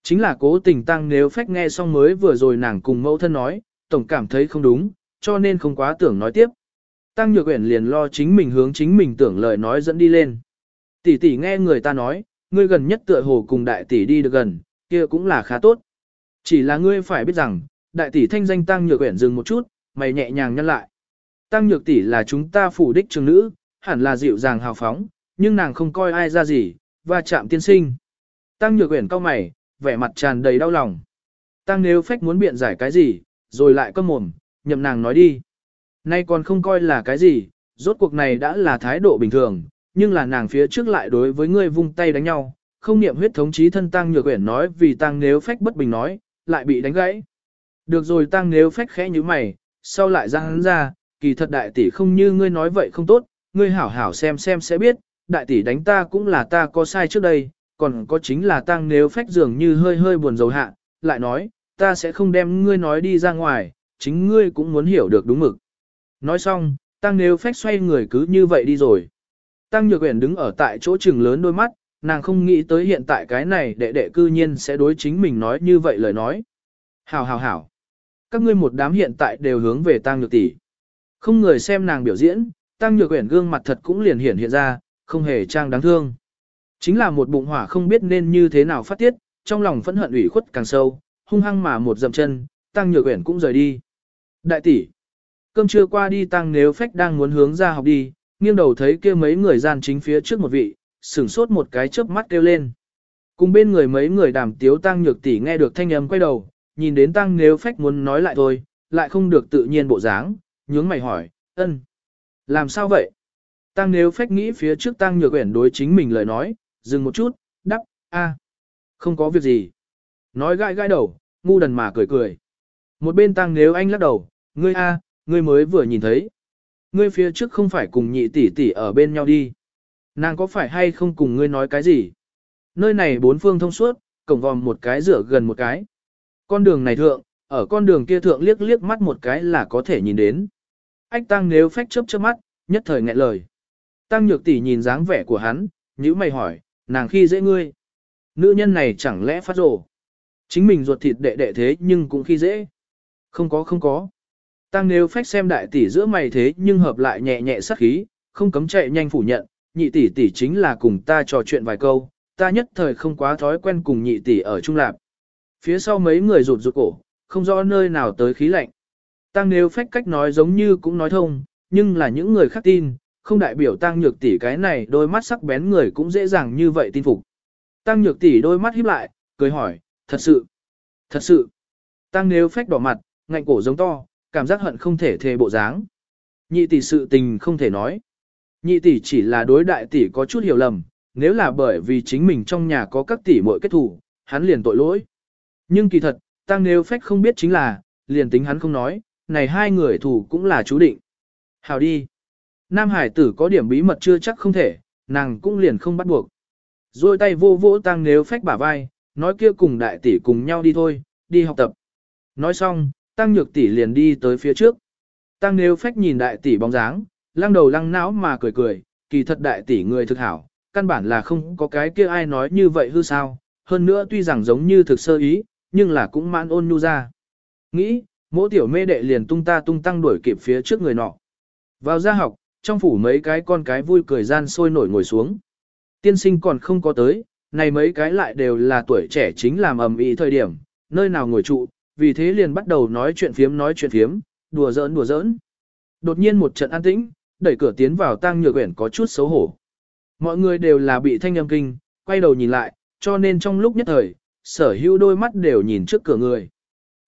Chính là cố tình Tăng nếu phách nghe xong mới vừa rồi nàng cùng mẫu thân nói, tổng cảm thấy không đúng, cho nên không quá tưởng nói tiếp. Tăng Nhược Uyển liền lo chính mình hướng chính mình tưởng lời nói dẫn đi lên. Tỷ tỷ nghe người ta nói, ngươi gần nhất tựa hồ cùng đại tỷ đi được gần, kia cũng là khá tốt. Chỉ là ngươi phải biết rằng, đại tỷ thanh danh Tăng Nhược Uyển dừng một chút, mày nhẹ nhàng nhăn lại. Tăng Nhược tỷ là chúng ta phủ đích trường nữ, hẳn là dịu dàng hào phóng, nhưng nàng không coi ai ra gì, và chạm tiên sinh. Tăng Nhược Uyển cau mày, vẻ mặt tràn đầy đau lòng. Tăng nếu phách muốn biện giải cái gì, rồi lại cơm mồm, nhậm nàng nói đi. Nay còn không coi là cái gì, rốt cuộc này đã là thái độ bình thường, nhưng là nàng phía trước lại đối với ngươi vung tay đánh nhau, không niệm huyết thống chí thân tăng nhược quyển nói vì tăng nếu phách bất bình nói, lại bị đánh gãy. Được rồi tăng nếu phách khẽ như mày, sau lại ra hắn ra, kỳ thật đại tỷ không như ngươi nói vậy không tốt, ngươi hảo hảo xem xem sẽ biết, đại tỷ đánh ta cũng là ta có sai trước đây, còn có chính là tăng nếu phách dường như hơi hơi buồn dầu hạ, lại nói, ta sẽ không đem ngươi nói đi ra ngoài, chính ngươi cũng muốn hiểu được đúng mực. Nói xong, tăng nếu phách xoay người cứ như vậy đi rồi. Tăng Nhược Uyển đứng ở tại chỗ trừng lớn đôi mắt, nàng không nghĩ tới hiện tại cái này đệ đệ cư nhiên sẽ đối chính mình nói như vậy lời nói. Hảo hảo hảo. Các ngươi một đám hiện tại đều hướng về Tăng Nhược tỷ. Không người xem nàng biểu diễn, Tăng Nhược Uyển gương mặt thật cũng liền hiện hiện ra, không hề trang đáng thương. Chính là một bụng hỏa không biết nên như thế nào phát tiết, trong lòng phẫn hận ủy khuất càng sâu, hung hăng mà một dậm chân, Tăng Nhược Uyển cũng rời đi. Đại tỷ, cơm trưa qua đi Tăng nếu phách đang muốn hướng ra học đi, nghiêng đầu thấy kia mấy người gian chính phía trước một vị, sửng sốt một cái chớp mắt kêu lên. Cùng bên người mấy người đàm tiếu Tăng Nhược tỷ nghe được thanh âm quay đầu, nhìn đến Tăng nếu phách muốn nói lại thôi, lại không được tự nhiên bộ dáng, nhướng mày hỏi, ân, làm sao vậy? Tăng nếu phách nghĩ phía trước Tăng Nhược Uyển đối chính mình lời nói, dừng một chút, đắp, a, không có việc gì. Nói gãi gãi đầu, ngu đần mà cười cười. Một bên tăng nếu anh lắc đầu, ngươi a, ngươi mới vừa nhìn thấy. Ngươi phía trước không phải cùng nhị tỷ tỷ ở bên nhau đi. Nàng có phải hay không cùng ngươi nói cái gì? Nơi này bốn phương thông suốt, cổng vòm một cái rửa gần một cái. Con đường này thượng, ở con đường kia thượng liếc liếc mắt một cái là có thể nhìn đến. Ách tăng nếu phách chớp chớp mắt, nhất thời nghẹn lời. Tăng nhược tỷ nhìn dáng vẻ của hắn, nhíu mày hỏi, nàng khi dễ ngươi. Nữ nhân này chẳng lẽ phát rồ. Chính mình ruột thịt đệ đệ thế nhưng cũng khi dễ. Không có không có. Tăng nếu phách xem đại tỷ giữa mày thế nhưng hợp lại nhẹ nhẹ sắc khí, không cấm chạy nhanh phủ nhận, nhị tỷ tỷ chính là cùng ta trò chuyện vài câu, ta nhất thời không quá thói quen cùng nhị tỷ ở Trung Lạp. Phía sau mấy người rụt rụt cổ, không rõ nơi nào tới khí lạnh. Tăng nếu phách cách nói giống như cũng nói thông, nhưng là những người khác tin, không đại biểu tăng nhược tỷ cái này đôi mắt sắc bén người cũng dễ dàng như vậy tin phục. Tăng nhược tỷ đôi mắt híp lại, cười hỏi, thật sự, thật sự. Tăng nếu phách đỏ mặt, ngạnh cổ giống to, cảm giác hận không thể thề bộ dáng. Nhị tỷ sự tình không thể nói. Nhị tỷ chỉ là đối đại tỷ có chút hiểu lầm, nếu là bởi vì chính mình trong nhà có các tỷ muội kết thủ, hắn liền tội lỗi. Nhưng kỳ thật, tăng nếu phách không biết chính là, liền tính hắn không nói, này hai người thủ cũng là chú định. Hào đi. Nam hải tử có điểm bí mật chưa chắc không thể, nàng cũng liền không bắt buộc. Rồi tay vô vỗ tăng nếu phách bả vai, nói kia cùng đại tỷ cùng nhau đi thôi, đi học tập. Nói xong, tăng nhược tỷ liền đi tới phía trước. Tăng nếu phách nhìn đại tỷ bóng dáng, lăng đầu lăng não mà cười cười, kỳ thật đại tỷ người thực hảo, căn bản là không có cái kia ai nói như vậy hư sao, hơn nữa tuy rằng giống như thực sơ ý, nhưng là cũng mãn ôn nhu ra. Nghĩ, mỗi tiểu mê đệ liền tung ta tung tăng đuổi kịp phía trước người nọ. Vào gia học, trong phủ mấy cái con cái vui cười gian sôi nổi ngồi xuống. Tiên sinh còn không có tới, này mấy cái lại đều là tuổi trẻ chính làm ầm ĩ thời điểm, nơi nào ngồi trụ, vì thế liền bắt đầu nói chuyện phiếm nói chuyện phiếm, đùa giỡn đùa giỡn. Đột nhiên một trận an tĩnh, đẩy cửa tiến vào tăng nhược quyển có chút xấu hổ. Mọi người đều là bị thanh âm kinh, quay đầu nhìn lại, cho nên trong lúc nhất thời, sở hữu đôi mắt đều nhìn trước cửa người.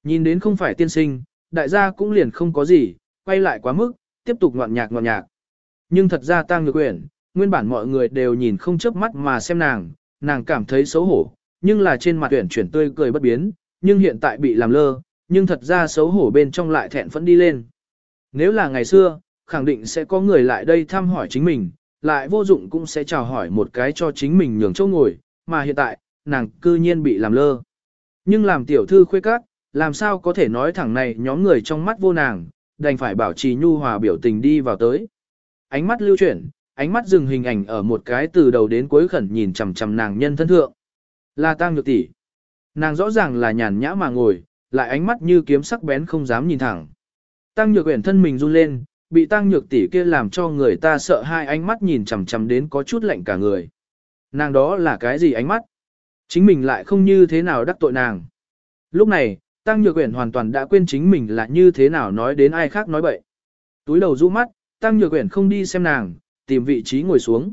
Nhìn đến không phải tiên sinh, đại gia cũng liền không có gì, quay lại quá mức, tiếp tục ngoạn nhạc ngoạn nhạc. Nhưng thật ra tang nhược quyển, nguyên bản mọi người đều nhìn không chớp mắt mà xem nàng, nàng cảm thấy xấu hổ, nhưng là trên mặt Uyển chuyển tươi cười bất biến, nhưng hiện tại bị làm lơ, nhưng thật ra xấu hổ bên trong lại thẹn phẫn đi lên. Nếu là ngày xưa, khẳng định sẽ có người lại đây thăm hỏi chính mình, lại vô dụng cũng sẽ chào hỏi một cái cho chính mình nhường chỗ ngồi, mà hiện tại, nàng cư nhiên bị làm lơ. Nhưng làm tiểu thư khuê cát làm sao có thể nói thẳng này nhóm người trong mắt vô nàng, đành phải bảo trì nhu hòa biểu tình đi vào tới. Ánh mắt lưu chuyển, ánh mắt dừng hình ảnh ở một cái từ đầu đến cuối khẩn nhìn chằm chằm nàng nhân thân thượng. Là tang nhược tỷ. Nàng rõ ràng là nhàn nhã mà ngồi, lại ánh mắt như kiếm sắc bén không dám nhìn thẳng. Tăng nhược uyển thân mình run lên, bị tăng nhược tỷ kia làm cho người ta sợ hai ánh mắt nhìn chằm chằm đến có chút lạnh cả người. Nàng đó là cái gì ánh mắt? Chính mình lại không như thế nào đắc tội nàng. Lúc này, Tăng Nhược Uyển hoàn toàn đã quên chính mình là như thế nào nói đến ai khác nói bậy. Túi đầu rũ mắt, Tăng Nhược Uyển không đi xem nàng, tìm vị trí ngồi xuống.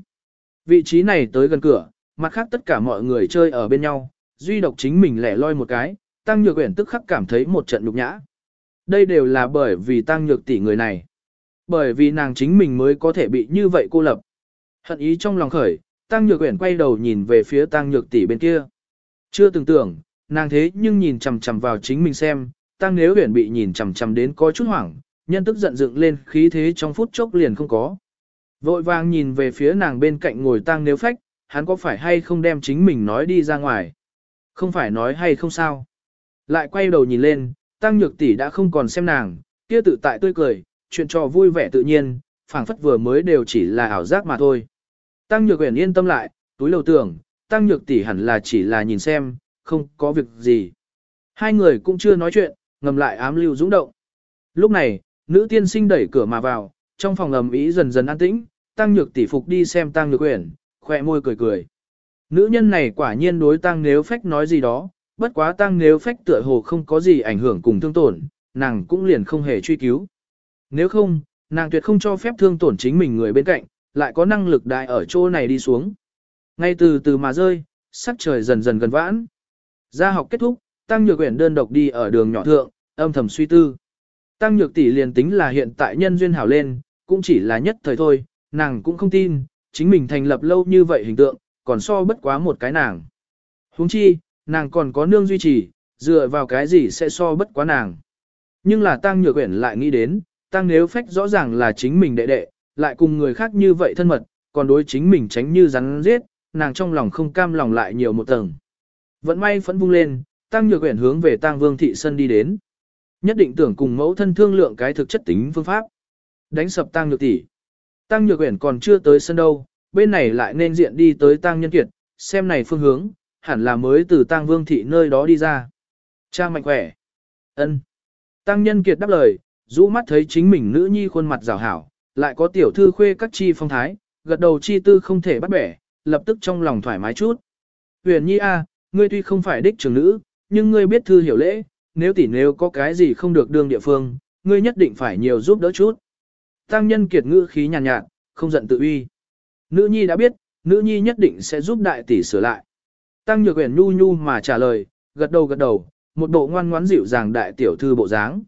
Vị trí này tới gần cửa, mặt khác tất cả mọi người chơi ở bên nhau, duy độc chính mình lẻ loi một cái, Tăng Nhược Uyển tức khắc cảm thấy một trận nhục nhã. Đây đều là bởi vì Tăng Nhược tỷ người này. Bởi vì nàng chính mình mới có thể bị như vậy cô lập. Hận ý trong lòng khởi, Tăng Nhược Uyển quay đầu nhìn về phía Tăng Nhược tỷ bên kia. Chưa từng tưởng, nàng thế nhưng nhìn chằm chằm vào chính mình xem, Tăng Nếu Uyển bị nhìn chằm chằm đến có chút hoảng, nhân tức giận dựng lên khí thế trong phút chốc liền không có. Vội vàng nhìn về phía nàng bên cạnh ngồi tang Nếu Phách, hắn có phải hay không đem chính mình nói đi ra ngoài? Không phải nói hay không sao? Lại quay đầu nhìn lên, Tăng Nhược tỷ đã không còn xem nàng, kia tự tại tươi cười, chuyện trò vui vẻ tự nhiên, phảng phất vừa mới đều chỉ là ảo giác mà thôi. Tăng Nhược Uyển yên tâm lại, túi lầu tưởng, Tăng Nhược tỷ hẳn là chỉ là nhìn xem, không có việc gì. Hai người cũng chưa nói chuyện, ngầm lại ám lưu dũng động. Lúc này, nữ tiên sinh đẩy cửa mà vào, trong phòng ầm ĩ dần dần an tĩnh, Tăng Nhược tỷ phục đi xem Tăng Nhược Quyển, khỏe môi cười cười. Nữ nhân này quả nhiên đối Tăng Nếu Phách nói gì đó, bất quá Tăng Nếu Phách tựa hồ không có gì ảnh hưởng cùng thương tổn, nàng cũng liền không hề truy cứu. Nếu không, nàng tuyệt không cho phép thương tổn chính mình người bên cạnh, lại có năng lực đại ở chỗ này đi xuống. Ngay từ từ mà rơi, sắc trời dần dần gần vãn. Gia học kết thúc, Tăng Nhược Uyển đơn độc đi ở đường nhỏ thượng, âm thầm suy tư. Tăng Nhược tỷ liền tính là hiện tại nhân duyên hảo lên, cũng chỉ là nhất thời thôi, nàng cũng không tin, chính mình thành lập lâu như vậy hình tượng, còn so bất quá một cái nàng. Huống chi, nàng còn có nương duy trì, dựa vào cái gì sẽ so bất quá nàng. Nhưng là Tăng Nhược Uyển lại nghĩ đến, Tăng nếu phách rõ ràng là chính mình đệ đệ, lại cùng người khác như vậy thân mật, còn đối chính mình tránh như rắn giết, nàng trong lòng không cam lòng lại nhiều một tầng. Vẫn may phẫn vung lên, Tăng Nhược Uyển hướng về Tăng Vương thị sân đi đến. Nhất định tưởng cùng mẫu thân thương lượng cái thực chất tính phương pháp. Đánh sập Tăng Nhược tỷ. Tăng Nhược Uyển còn chưa tới sân đâu, bên này lại nên diện đi tới Tăng Nhân Kiệt, xem này phương hướng, hẳn là mới từ Tăng Vương thị nơi đó đi ra. Cha mạnh khỏe. Ân. Tăng Nhân Kiệt đáp lời, rũ mắt thấy chính mình nữ nhi khuôn mặt rào hảo, lại có tiểu thư khuê các chi phong thái, gật đầu chi tư không thể bắt bẻ, lập tức trong lòng thoải mái chút. Huyền nhi a, ngươi tuy không phải đích trưởng nữ, nhưng ngươi biết thư hiểu lễ, nếu tỷ nếu có cái gì không được đương địa phương, ngươi nhất định phải nhiều giúp đỡ chút. Tăng nhân kiệt ngữ khí nhàn nhạt, nhạt, không giận tự uy. Nữ nhi đã biết, nữ nhi nhất định sẽ giúp đại tỷ sửa lại. Tăng nhược huyền nhu nhu mà trả lời, gật đầu gật đầu, một bộ ngoan ngoãn dịu dàng đại tiểu thư bộ dáng.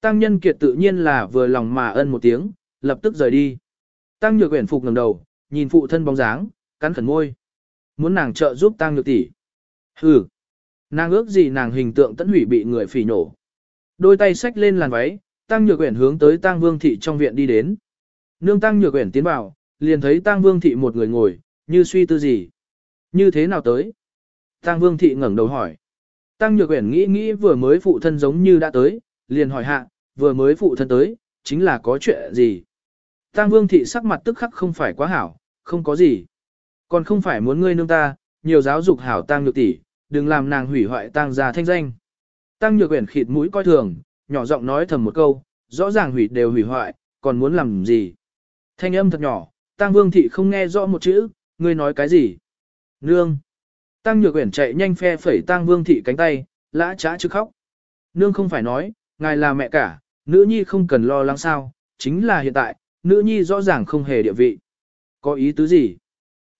Tăng nhân kiệt tự nhiên là vừa lòng mà ân một tiếng, lập tức rời đi. Tăng nhược huyền phục ngẩng đầu, nhìn phụ thân bóng dáng, cắn khẩn môi. Muốn nàng trợ giúp tăng nhược tỷ. Hừ. Nàng ước gì nàng hình tượng tận hủy bị người phỉ nổ. Đôi tay xách lên làn váy, tăng nhược uyển hướng tới tăng vương thị trong viện đi đến. Nương tăng nhược uyển tiến vào, liền thấy tăng vương thị một người ngồi, như suy tư gì. Như thế nào tới? Tăng vương thị ngẩng đầu hỏi. Tăng nhược uyển nghĩ nghĩ vừa mới phụ thân giống như đã tới, liền hỏi hạ, vừa mới phụ thân tới, chính là có chuyện gì. Tang Vương thị sắc mặt tức khắc không phải quá hảo, không có gì. Còn không phải muốn ngươi nương ta, nhiều giáo dục hảo Tang Nhược tỷ, đừng làm nàng hủy hoại Tang gia thanh danh. Tang Nhược Uyển khịt mũi coi thường, nhỏ giọng nói thầm một câu, rõ ràng hủy đều hủy hoại, còn muốn làm gì? Thanh âm thật nhỏ, Tang Vương thị không nghe rõ một chữ, ngươi nói cái gì? Nương. Tang Nhược Uyển chạy nhanh phe phẩy Tang Vương thị cánh tay, lã chã chứ khóc. Nương không phải nói, ngài là mẹ cả, nữ nhi không cần lo lắng sao, chính là hiện tại, nữ nhi rõ ràng không hề địa vị. Có ý tứ gì?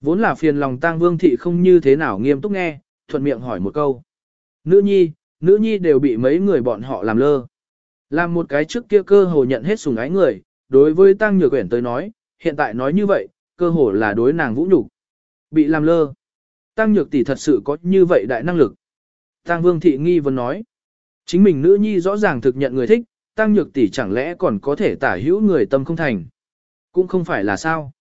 Vốn là phiền lòng tang vương thị không như thế nào nghiêm túc nghe, thuận miệng hỏi một câu. Nữ nhi, nữ nhi đều bị mấy người bọn họ làm lơ. Làm một cái trước kia cơ hồ nhận hết sùng ái người, đối với tăng nhược quyển tới nói, hiện tại nói như vậy, cơ hồ là đối nàng vũ nhục Bị làm lơ. Tăng nhược tỷ thật sự có như vậy đại năng lực. Tăng vương thị nghi vấn nói. Chính mình nữ nhi rõ ràng thực nhận người thích, tăng nhược tỷ chẳng lẽ còn có thể tả hữu người tâm không thành. Cũng không phải là sao.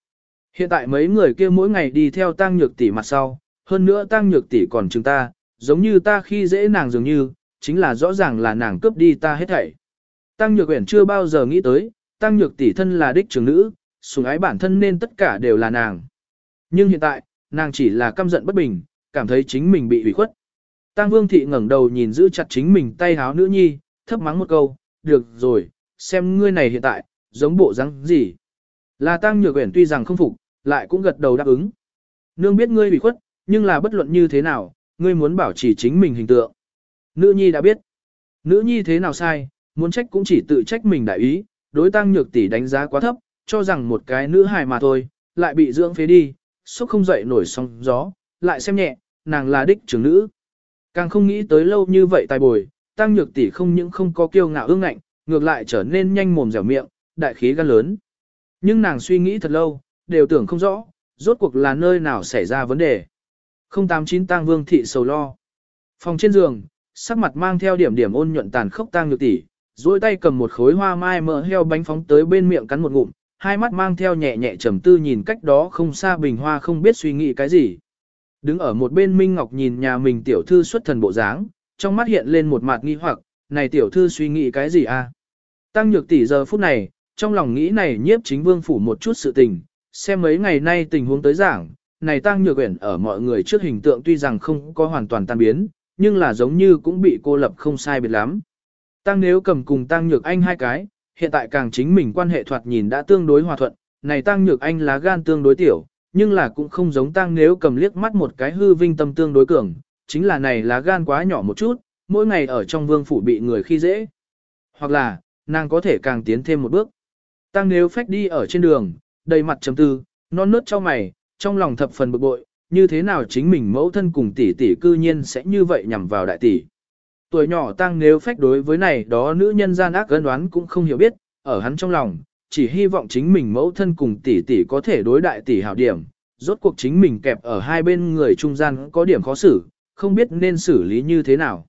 Hiện tại mấy người kia mỗi ngày đi theo tăng nhược tỷ mặt sau, hơn nữa tăng nhược tỷ còn chúng ta, giống như ta khi dễ nàng dường như, chính là rõ ràng là nàng cướp đi ta hết thảy. Tăng nhược uyển chưa bao giờ nghĩ tới, tăng nhược tỷ thân là đích trưởng nữ, sủng ái bản thân nên tất cả đều là nàng. Nhưng hiện tại, nàng chỉ là căm giận bất bình, cảm thấy chính mình bị hủy khuất. Tăng Vương thị ngẩng đầu nhìn giữ chặt chính mình tay háo nữ nhi, thấp mắng một câu, "Được rồi, xem ngươi này hiện tại, giống bộ dáng gì?" Là Tăng Nhược Uyển tuy rằng không phục, lại cũng gật đầu đáp ứng. Nương biết ngươi bị khuất, nhưng là bất luận như thế nào, ngươi muốn bảo trì chính mình hình tượng. Nữ nhi đã biết. Nữ nhi thế nào sai, muốn trách cũng chỉ tự trách mình đại ý, đối tăng nhược tỷ đánh giá quá thấp, cho rằng một cái nữ hài mà thôi, lại bị dưỡng phế đi, sốc không dậy nổi sóng gió, lại xem nhẹ, nàng là đích trưởng nữ. Càng không nghĩ tới lâu như vậy tài bồi, tăng nhược tỷ không những không có kiêu ngạo ương ngạnh, ngược lại trở nên nhanh mồm dẻo miệng, đại khí gan lớn. Nhưng nàng suy nghĩ thật lâu, đều tưởng không rõ, rốt cuộc là nơi nào xảy ra vấn đề. 089 tang vương thị sầu lo. Phòng trên giường, sắc mặt mang theo điểm điểm ôn nhuận tàn khốc tang nhược tỷ, duỗi tay cầm một khối hoa mai mỡ heo bánh phóng tới bên miệng cắn một ngụm, hai mắt mang theo nhẹ nhẹ trầm tư nhìn cách đó không xa bình hoa không biết suy nghĩ cái gì. Đứng ở một bên Minh Ngọc nhìn nhà mình tiểu thư xuất thần bộ dáng, trong mắt hiện lên một mặt nghi hoặc, này tiểu thư suy nghĩ cái gì a? À? Tăng nhược tỷ giờ phút này, trong lòng nghĩ này nhiếp chính vương phủ một chút sự tình, xem mấy ngày nay tình huống tới giảng, này tăng nhược quyển ở mọi người trước hình tượng tuy rằng không có hoàn toàn tan biến, nhưng là giống như cũng bị cô lập không sai biệt lắm. Tăng nếu cầm cùng tăng nhược anh hai cái, hiện tại càng chính mình quan hệ thoạt nhìn đã tương đối hòa thuận, này tăng nhược anh lá gan tương đối tiểu, nhưng là cũng không giống tăng nếu cầm liếc mắt một cái hư vinh tâm tương đối cường, chính là này lá gan quá nhỏ một chút, mỗi ngày ở trong vương phủ bị người khi dễ. Hoặc là, nàng có thể càng tiến thêm một bước. Tăng nếu phách đi ở trên đường, đầy mặt chấm tư, non nớt cho mày, trong lòng thập phần bực bội, như thế nào chính mình mẫu thân cùng tỷ tỷ cư nhiên sẽ như vậy nhằm vào đại tỷ. Tuổi nhỏ tăng nếu phách đối với này đó nữ nhân gian ác gân đoán cũng không hiểu biết, ở hắn trong lòng, chỉ hy vọng chính mình mẫu thân cùng tỷ tỷ có thể đối đại tỷ hảo điểm, rốt cuộc chính mình kẹp ở hai bên người trung gian có điểm khó xử, không biết nên xử lý như thế nào.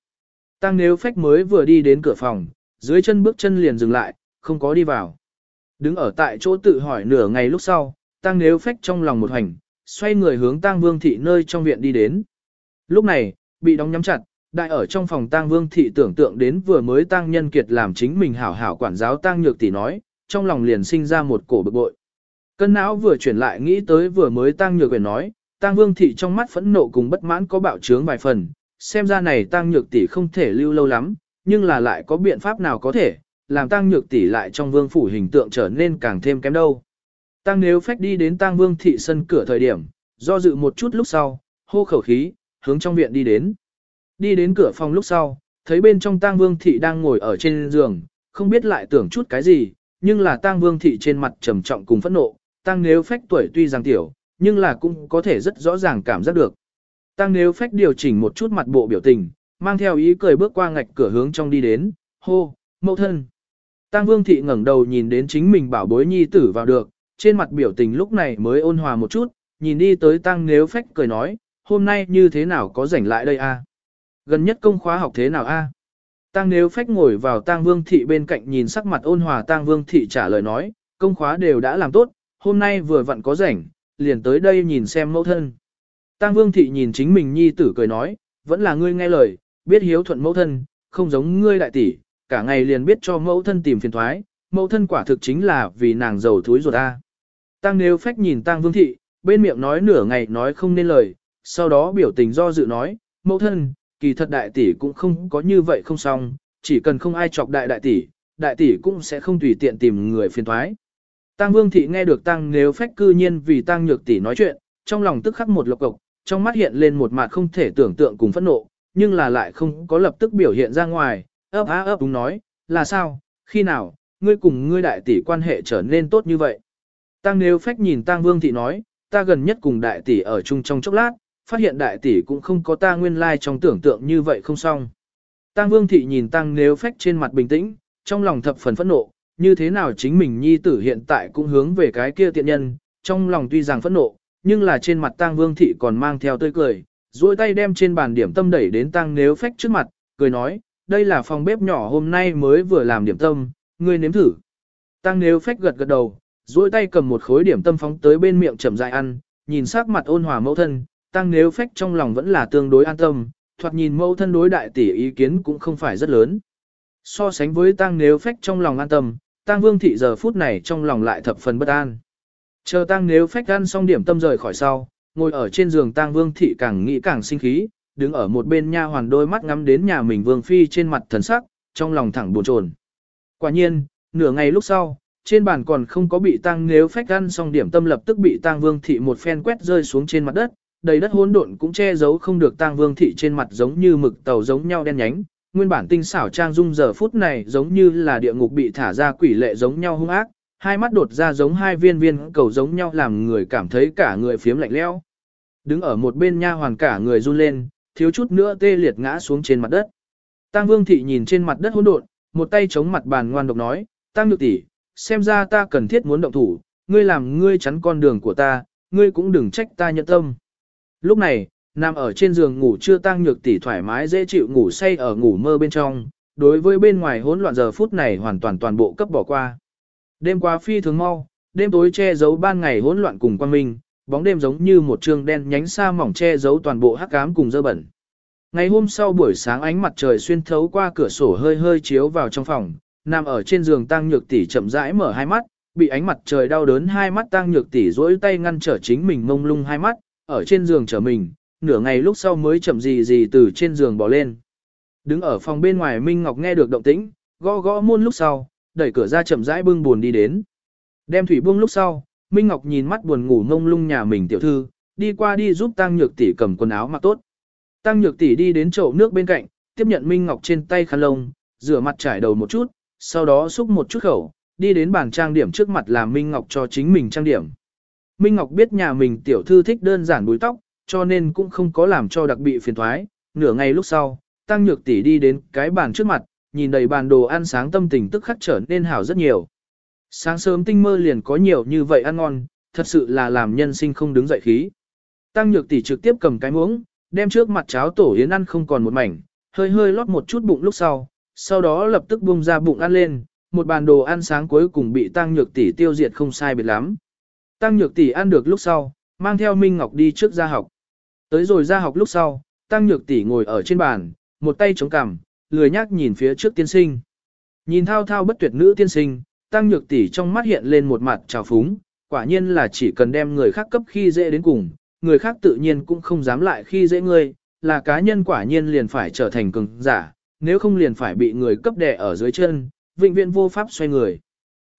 Tăng nếu phách mới vừa đi đến cửa phòng, dưới chân bước chân liền dừng lại, không có đi vào. Đứng ở tại chỗ tự hỏi nửa ngày lúc sau, tăng nếu phách trong lòng một hành, xoay người hướng tăng vương thị nơi trong viện đi đến. Lúc này, bị đóng nhắm chặt, đại ở trong phòng tăng vương thị tưởng tượng đến vừa mới tăng nhân kiệt làm chính mình hảo hảo quản giáo tăng nhược tỷ nói, trong lòng liền sinh ra một cổ bực bội. Cân não vừa chuyển lại nghĩ tới vừa mới tăng nhược quyền nói, tăng vương thị trong mắt phẫn nộ cùng bất mãn có bạo trướng vài phần, xem ra này tăng nhược tỷ không thể lưu lâu lắm, nhưng là lại có biện pháp nào có thể, làm tăng nhược tỷ lại trong vương phủ hình tượng trở nên càng thêm kém đâu. Tăng nếu phách đi đến Tang vương thị sân cửa thời điểm, do dự một chút lúc sau, hô khẩu khí, hướng trong viện đi đến. Đi đến cửa phòng lúc sau, thấy bên trong Tang vương thị đang ngồi ở trên giường, không biết lại tưởng chút cái gì, nhưng là Tang vương thị trên mặt trầm trọng cùng phẫn nộ, Tang nếu phách tuổi tuy rằng tiểu, nhưng là cũng có thể rất rõ ràng cảm giác được. Tang nếu phách điều chỉnh một chút mặt bộ biểu tình, mang theo ý cười bước qua ngạch cửa hướng trong đi đến, hô, mẫu thân. Tang vương thị ngẩng đầu nhìn đến chính mình bảo bối nhi tử vào được, trên mặt biểu tình lúc này mới ôn hòa một chút, nhìn đi tới tăng nếu phách cười nói, hôm nay như thế nào có rảnh lại đây a? Gần nhất công khóa học thế nào a? Tăng nếu phách ngồi vào tăng vương thị bên cạnh nhìn sắc mặt ôn hòa tăng vương thị trả lời nói, công khóa đều đã làm tốt, hôm nay vừa vặn có rảnh, liền tới đây nhìn xem mẫu thân. Tăng vương thị nhìn chính mình nhi tử cười nói, vẫn là ngươi nghe lời, biết hiếu thuận mẫu thân, không giống ngươi đại tỷ, cả ngày liền biết cho mẫu thân tìm phiền thoái, mẫu thân quả thực chính là vì nàng giàu thúi ruột a. Tăng nếu phách nhìn Tăng Vương Thị, bên miệng nói nửa ngày nói không nên lời, sau đó biểu tình do dự nói, mẫu thân, kỳ thật đại tỷ cũng không có như vậy không xong, chỉ cần không ai chọc đại đại tỷ, đại tỷ cũng sẽ không tùy tiện tìm người phiền thoái. Tăng Vương Thị nghe được Tăng nếu phách cư nhiên vì Tăng Nhược tỷ nói chuyện, trong lòng tức khắc một lộc cộc, trong mắt hiện lên một mặt không thể tưởng tượng cùng phẫn nộ, nhưng là lại không có lập tức biểu hiện ra ngoài, ấp á ấp đúng nói, là sao, khi nào, ngươi cùng ngươi đại tỷ quan hệ trở nên tốt như vậy. Tăng nếu phách nhìn Tăng Vương Thị nói, ta gần nhất cùng đại tỷ ở chung trong chốc lát, phát hiện đại tỷ cũng không có ta nguyên lai like trong tưởng tượng như vậy không xong. Tăng Vương Thị nhìn Tăng Nếu Phách trên mặt bình tĩnh, trong lòng thập phần phẫn nộ, như thế nào chính mình nhi tử hiện tại cũng hướng về cái kia tiện nhân, trong lòng tuy rằng phẫn nộ, nhưng là trên mặt Tăng Vương Thị còn mang theo tươi cười, duỗi tay đem trên bàn điểm tâm đẩy đến Tăng Nếu Phách trước mặt, cười nói, đây là phòng bếp nhỏ hôm nay mới vừa làm điểm tâm, ngươi nếm thử. Tăng Nếu Phách gật gật đầu, duỗi tay cầm một khối điểm tâm phóng tới bên miệng chậm rãi ăn, nhìn sắc mặt ôn hòa mẫu thân, Tăng Nếu Phách trong lòng vẫn là tương đối an tâm, thoạt nhìn mẫu thân đối đại tỷ ý kiến cũng không phải rất lớn. So sánh với Tăng Nếu Phách trong lòng an tâm, Tăng Vương Thị giờ phút này trong lòng lại thập phần bất an. Chờ Tăng Nếu Phách ăn xong điểm tâm rời khỏi sau, ngồi ở trên giường Tăng Vương Thị càng nghĩ càng sinh khí, đứng ở một bên nha hoàn đôi mắt ngắm đến nhà mình Vương Phi trên mặt thần sắc, trong lòng thẳng buồn chồn. Quả nhiên, nửa ngày lúc sau, trên bàn còn không có bị Tăng Nếu Phách ăn xong điểm tâm lập tức bị Tăng Vương Thị một phen quét rơi xuống trên mặt đất, đầy đất hỗn độn cũng che giấu không được Tăng Vương Thị trên mặt giống như mực tàu giống nhau đen nhánh, nguyên bản tinh xảo trang dung giờ phút này giống như là địa ngục bị thả ra quỷ lệ giống nhau hung ác, hai mắt đột ra giống hai viên viên cầu giống nhau làm người cảm thấy cả người phiếm lạnh lẽo. Đứng ở một bên nha hoàn cả người run lên, thiếu chút nữa tê liệt ngã xuống trên mặt đất. Tang Vương thị nhìn trên mặt đất hỗn độn, một tay chống mặt bàn ngoan độc nói, "Tăng Nhược tỷ, xem ra ta cần thiết muốn động thủ, ngươi làm ngươi chắn con đường của ta, ngươi cũng đừng trách ta nhận tâm." Lúc này, nằm ở trên giường ngủ chưa tăng nhược tỷ thoải mái dễ chịu ngủ say ở ngủ mơ bên trong, đối với bên ngoài hỗn loạn giờ phút này hoàn toàn toàn bộ cấp bỏ qua. Đêm qua phi thường mau, đêm tối che giấu ban ngày hỗn loạn cùng quang minh, bóng đêm giống như một trường đen nhánh xa mỏng che giấu toàn bộ hắc ám cùng dơ bẩn. Ngày hôm sau buổi sáng ánh mặt trời xuyên thấu qua cửa sổ hơi hơi chiếu vào trong phòng, nằm ở trên giường tăng nhược tỷ chậm rãi mở hai mắt, bị ánh mặt trời đau đớn hai mắt tăng nhược tỷ duỗi tay ngăn trở chính mình mông lung hai mắt, ở trên giường trở mình, nửa ngày lúc sau mới chậm gì gì từ trên giường bỏ lên. Đứng ở phòng bên ngoài Minh Ngọc nghe được động tĩnh, gõ gõ môn lúc sau, đẩy cửa ra chậm rãi bưng buồn đi đến. Đem thủy buông lúc sau, Minh Ngọc nhìn mắt buồn ngủ ngông lung nhà mình tiểu thư, đi qua đi giúp Tăng Nhược tỷ cầm quần áo mặc tốt. Tăng Nhược tỷ đi đến chậu nước bên cạnh, tiếp nhận Minh Ngọc trên tay khăn lông, rửa mặt trải đầu một chút, sau đó xúc một chút khẩu, đi đến bàn trang điểm trước mặt làm Minh Ngọc cho chính mình trang điểm. Minh Ngọc biết nhà mình tiểu thư thích đơn giản búi tóc, cho nên cũng không có làm cho đặc bị phiền thoái. Nửa ngày lúc sau, Tăng Nhược tỷ đi đến cái bàn trước mặt, nhìn đầy bàn đồ ăn sáng tâm tình tức khắc trở nên hảo rất nhiều. Sáng sớm tinh mơ liền có nhiều như vậy ăn ngon, thật sự là làm nhân sinh không đứng dậy khí. Tăng Nhược tỷ trực tiếp cầm cái muỗng, đem trước mặt cháo tổ yến ăn không còn một mảnh, hơi hơi lót một chút bụng lúc sau, sau đó lập tức bung ra bụng ăn lên, một bàn đồ ăn sáng cuối cùng bị Tăng Nhược tỷ tiêu diệt không sai biệt lắm. Tăng Nhược tỷ ăn được lúc sau, mang theo Minh Ngọc đi trước ra học. Tới rồi ra học lúc sau, Tăng Nhược tỷ ngồi ở trên bàn, một tay chống cằm, lười nhác nhìn phía trước tiên sinh. Nhìn thao thao bất tuyệt nữ tiên sinh, Tăng Nhược tỷ trong mắt hiện lên một mặt trào phúng, quả nhiên là chỉ cần đem người khác cấp khi dễ đến cùng, người khác tự nhiên cũng không dám lại khi dễ ngươi, là cá nhân quả nhiên liền phải trở thành cường giả, nếu không liền phải bị người cấp đè ở dưới chân, vĩnh viễn vô pháp xoay người.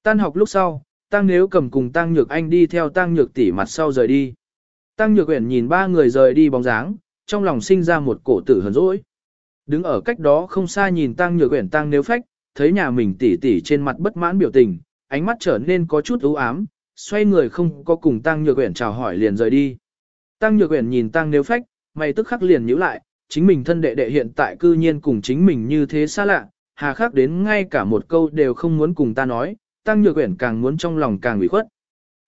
Tan học lúc sau, Tăng Nếu cầm cùng Tăng Nhược Anh đi theo Tăng Nhược tỷ mặt sau rời đi. Tăng Nhược Uyển nhìn ba người rời đi bóng dáng, trong lòng sinh ra một cổ tử hờn dỗi. Đứng ở cách đó không xa nhìn Tăng Nhược Uyển Tăng Nếu phách, thấy nhà mình tỷ tỷ trên mặt bất mãn biểu tình, ánh mắt trở nên có chút u ám, xoay người không có cùng Tăng Nhược Uyển chào hỏi liền rời đi. Tăng Nhược Uyển nhìn Tăng Nếu phách, mày tức khắc liền nhíu lại, chính mình thân đệ đệ hiện tại cư nhiên cùng chính mình như thế xa lạ, hà khắc đến ngay cả một câu đều không muốn cùng ta nói, Tăng Nhược Uyển càng muốn trong lòng càng ủy khuất.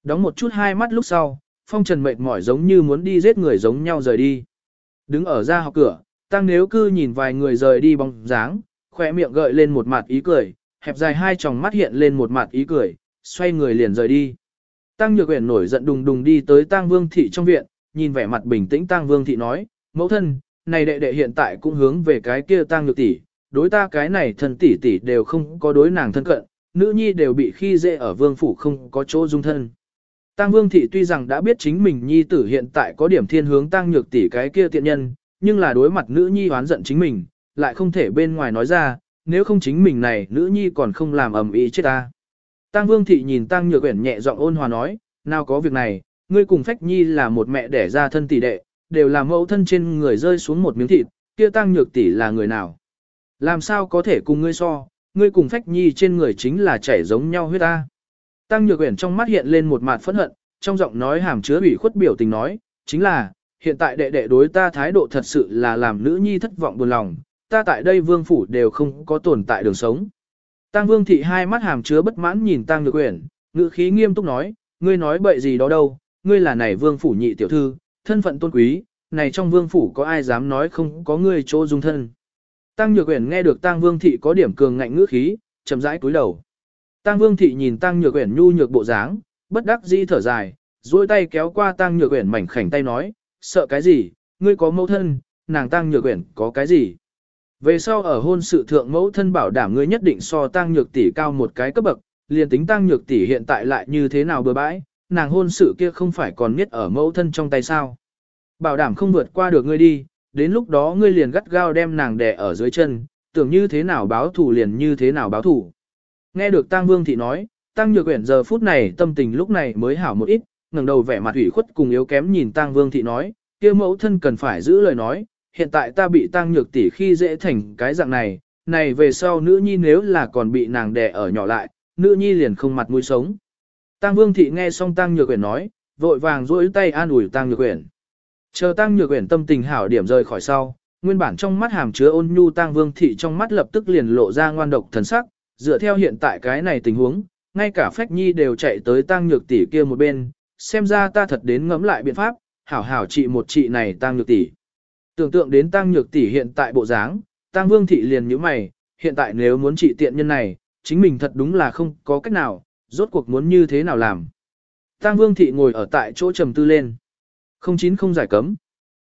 Đóng một chút hai mắt lúc sau, phong trần mệt mỏi giống như muốn đi giết người giống nhau rời đi. Đứng ở ra học cửa, tăng nếu cư nhìn vài người rời đi bóng dáng, khỏe miệng gợi lên một mặt ý cười, hẹp dài hai tròng mắt hiện lên một mặt ý cười, xoay người liền rời đi. Tăng nhược uyển nổi giận đùng đùng đi tới tăng vương thị trong viện, nhìn vẻ mặt bình tĩnh tăng vương thị nói, mẫu thân, này đệ đệ hiện tại cũng hướng về cái kia tăng nhược tỷ, đối ta cái này thân tỷ tỷ đều không có đối nàng thân cận, nữ nhi đều bị khi dễ ở vương phủ không có chỗ dung thân. tang Vương Thị tuy rằng đã biết chính mình nhi tử hiện tại có điểm thiên hướng tăng nhược tỷ cái kia tiện nhân, nhưng là đối mặt nữ nhi oán giận chính mình, lại không thể bên ngoài nói ra, nếu không chính mình này nữ nhi còn không làm ầm ĩ chết ta. tang Vương Thị nhìn Tăng Nhược Uyển nhẹ giọng ôn hòa nói, nào có việc này, ngươi cùng Phách Nhi là một mẹ đẻ ra thân tỷ đệ, đều là mẫu thân trên người rơi xuống một miếng thịt, kia Tăng Nhược tỷ là người nào? Làm sao có thể cùng ngươi so, ngươi cùng Phách Nhi trên người chính là chảy giống nhau huyết ta. Tăng Nhược Uyển trong mắt hiện lên một mặt phẫn hận, trong giọng nói hàm chứa ủy khuất biểu tình nói, chính là, hiện tại đệ đệ đối ta thái độ thật sự là làm nữ nhi thất vọng buồn lòng, ta tại đây vương phủ đều không có tồn tại đường sống. Tăng vương thị hai mắt hàm chứa bất mãn nhìn Tăng Nhược Uyển, ngữ khí nghiêm túc nói, ngươi nói bậy gì đó đâu, ngươi là này vương phủ nhị tiểu thư, thân phận tôn quý, này trong vương phủ có ai dám nói không có ngươi chỗ dung thân. Tăng Nhược Uyển nghe được Tăng Vương thị có điểm cường ngạnh ngữ khí, chậm rãi cúi đầu. Tăng Vương thị nhìn Tăng Nhược Uyển nhu nhược bộ dáng, bất đắc dĩ thở dài, duỗi tay kéo qua Tăng Nhược Uyển mảnh khảnh tay nói, sợ cái gì, ngươi có mẫu thân, nàng Tăng Nhược Uyển có cái gì. Về sau ở hôn sự thượng mẫu thân bảo đảm ngươi nhất định so Tăng Nhược tỷ cao một cái cấp bậc, liền tính Tăng Nhược tỷ hiện tại lại như thế nào bừa bãi, nàng hôn sự kia không phải còn biết ở mẫu thân trong tay sao. Bảo đảm không vượt qua được ngươi đi, đến lúc đó ngươi liền gắt gao đem nàng đè ở dưới chân, tưởng như thế nào báo thủ liền như thế nào báo thủ. Nghe được Tăng Vương Thị nói, Tăng Nhược Uyển giờ phút này tâm tình lúc này mới hảo một ít, ngẩng đầu vẻ mặt ủy khuất cùng yếu kém nhìn Tăng Vương Thị nói, kia mẫu thân cần phải giữ lời nói, hiện tại ta bị Tăng Nhược tỷ khi dễ thành cái dạng này, này về sau nữ nhi nếu là còn bị nàng đè ở nhỏ lại, nữ nhi liền không mặt mũi sống. Tăng Vương Thị nghe xong Tăng Nhược Uyển nói, vội vàng duỗi tay an ủi Tăng Nhược Uyển. Chờ Tăng Nhược Uyển tâm tình hảo điểm rời khỏi sau, nguyên bản trong mắt hàm chứa ôn nhu Tăng Vương thị trong mắt lập tức liền lộ ra ngoan độc thần sắc, dựa theo hiện tại cái này tình huống, ngay cả Phách Nhi đều chạy tới Tăng Nhược tỷ kia một bên, xem ra ta thật đến ngẫm lại biện pháp, hảo hảo trị một trị này Tăng Nhược tỷ. Tưởng tượng đến Tăng Nhược tỷ hiện tại bộ dáng, Tăng Vương thị liền nhíu mày, hiện tại nếu muốn trị tiện nhân này, chính mình thật đúng là không có cách nào, rốt cuộc muốn như thế nào làm. Tăng Vương thị ngồi ở tại chỗ trầm tư lên. Không chín không giải cấm.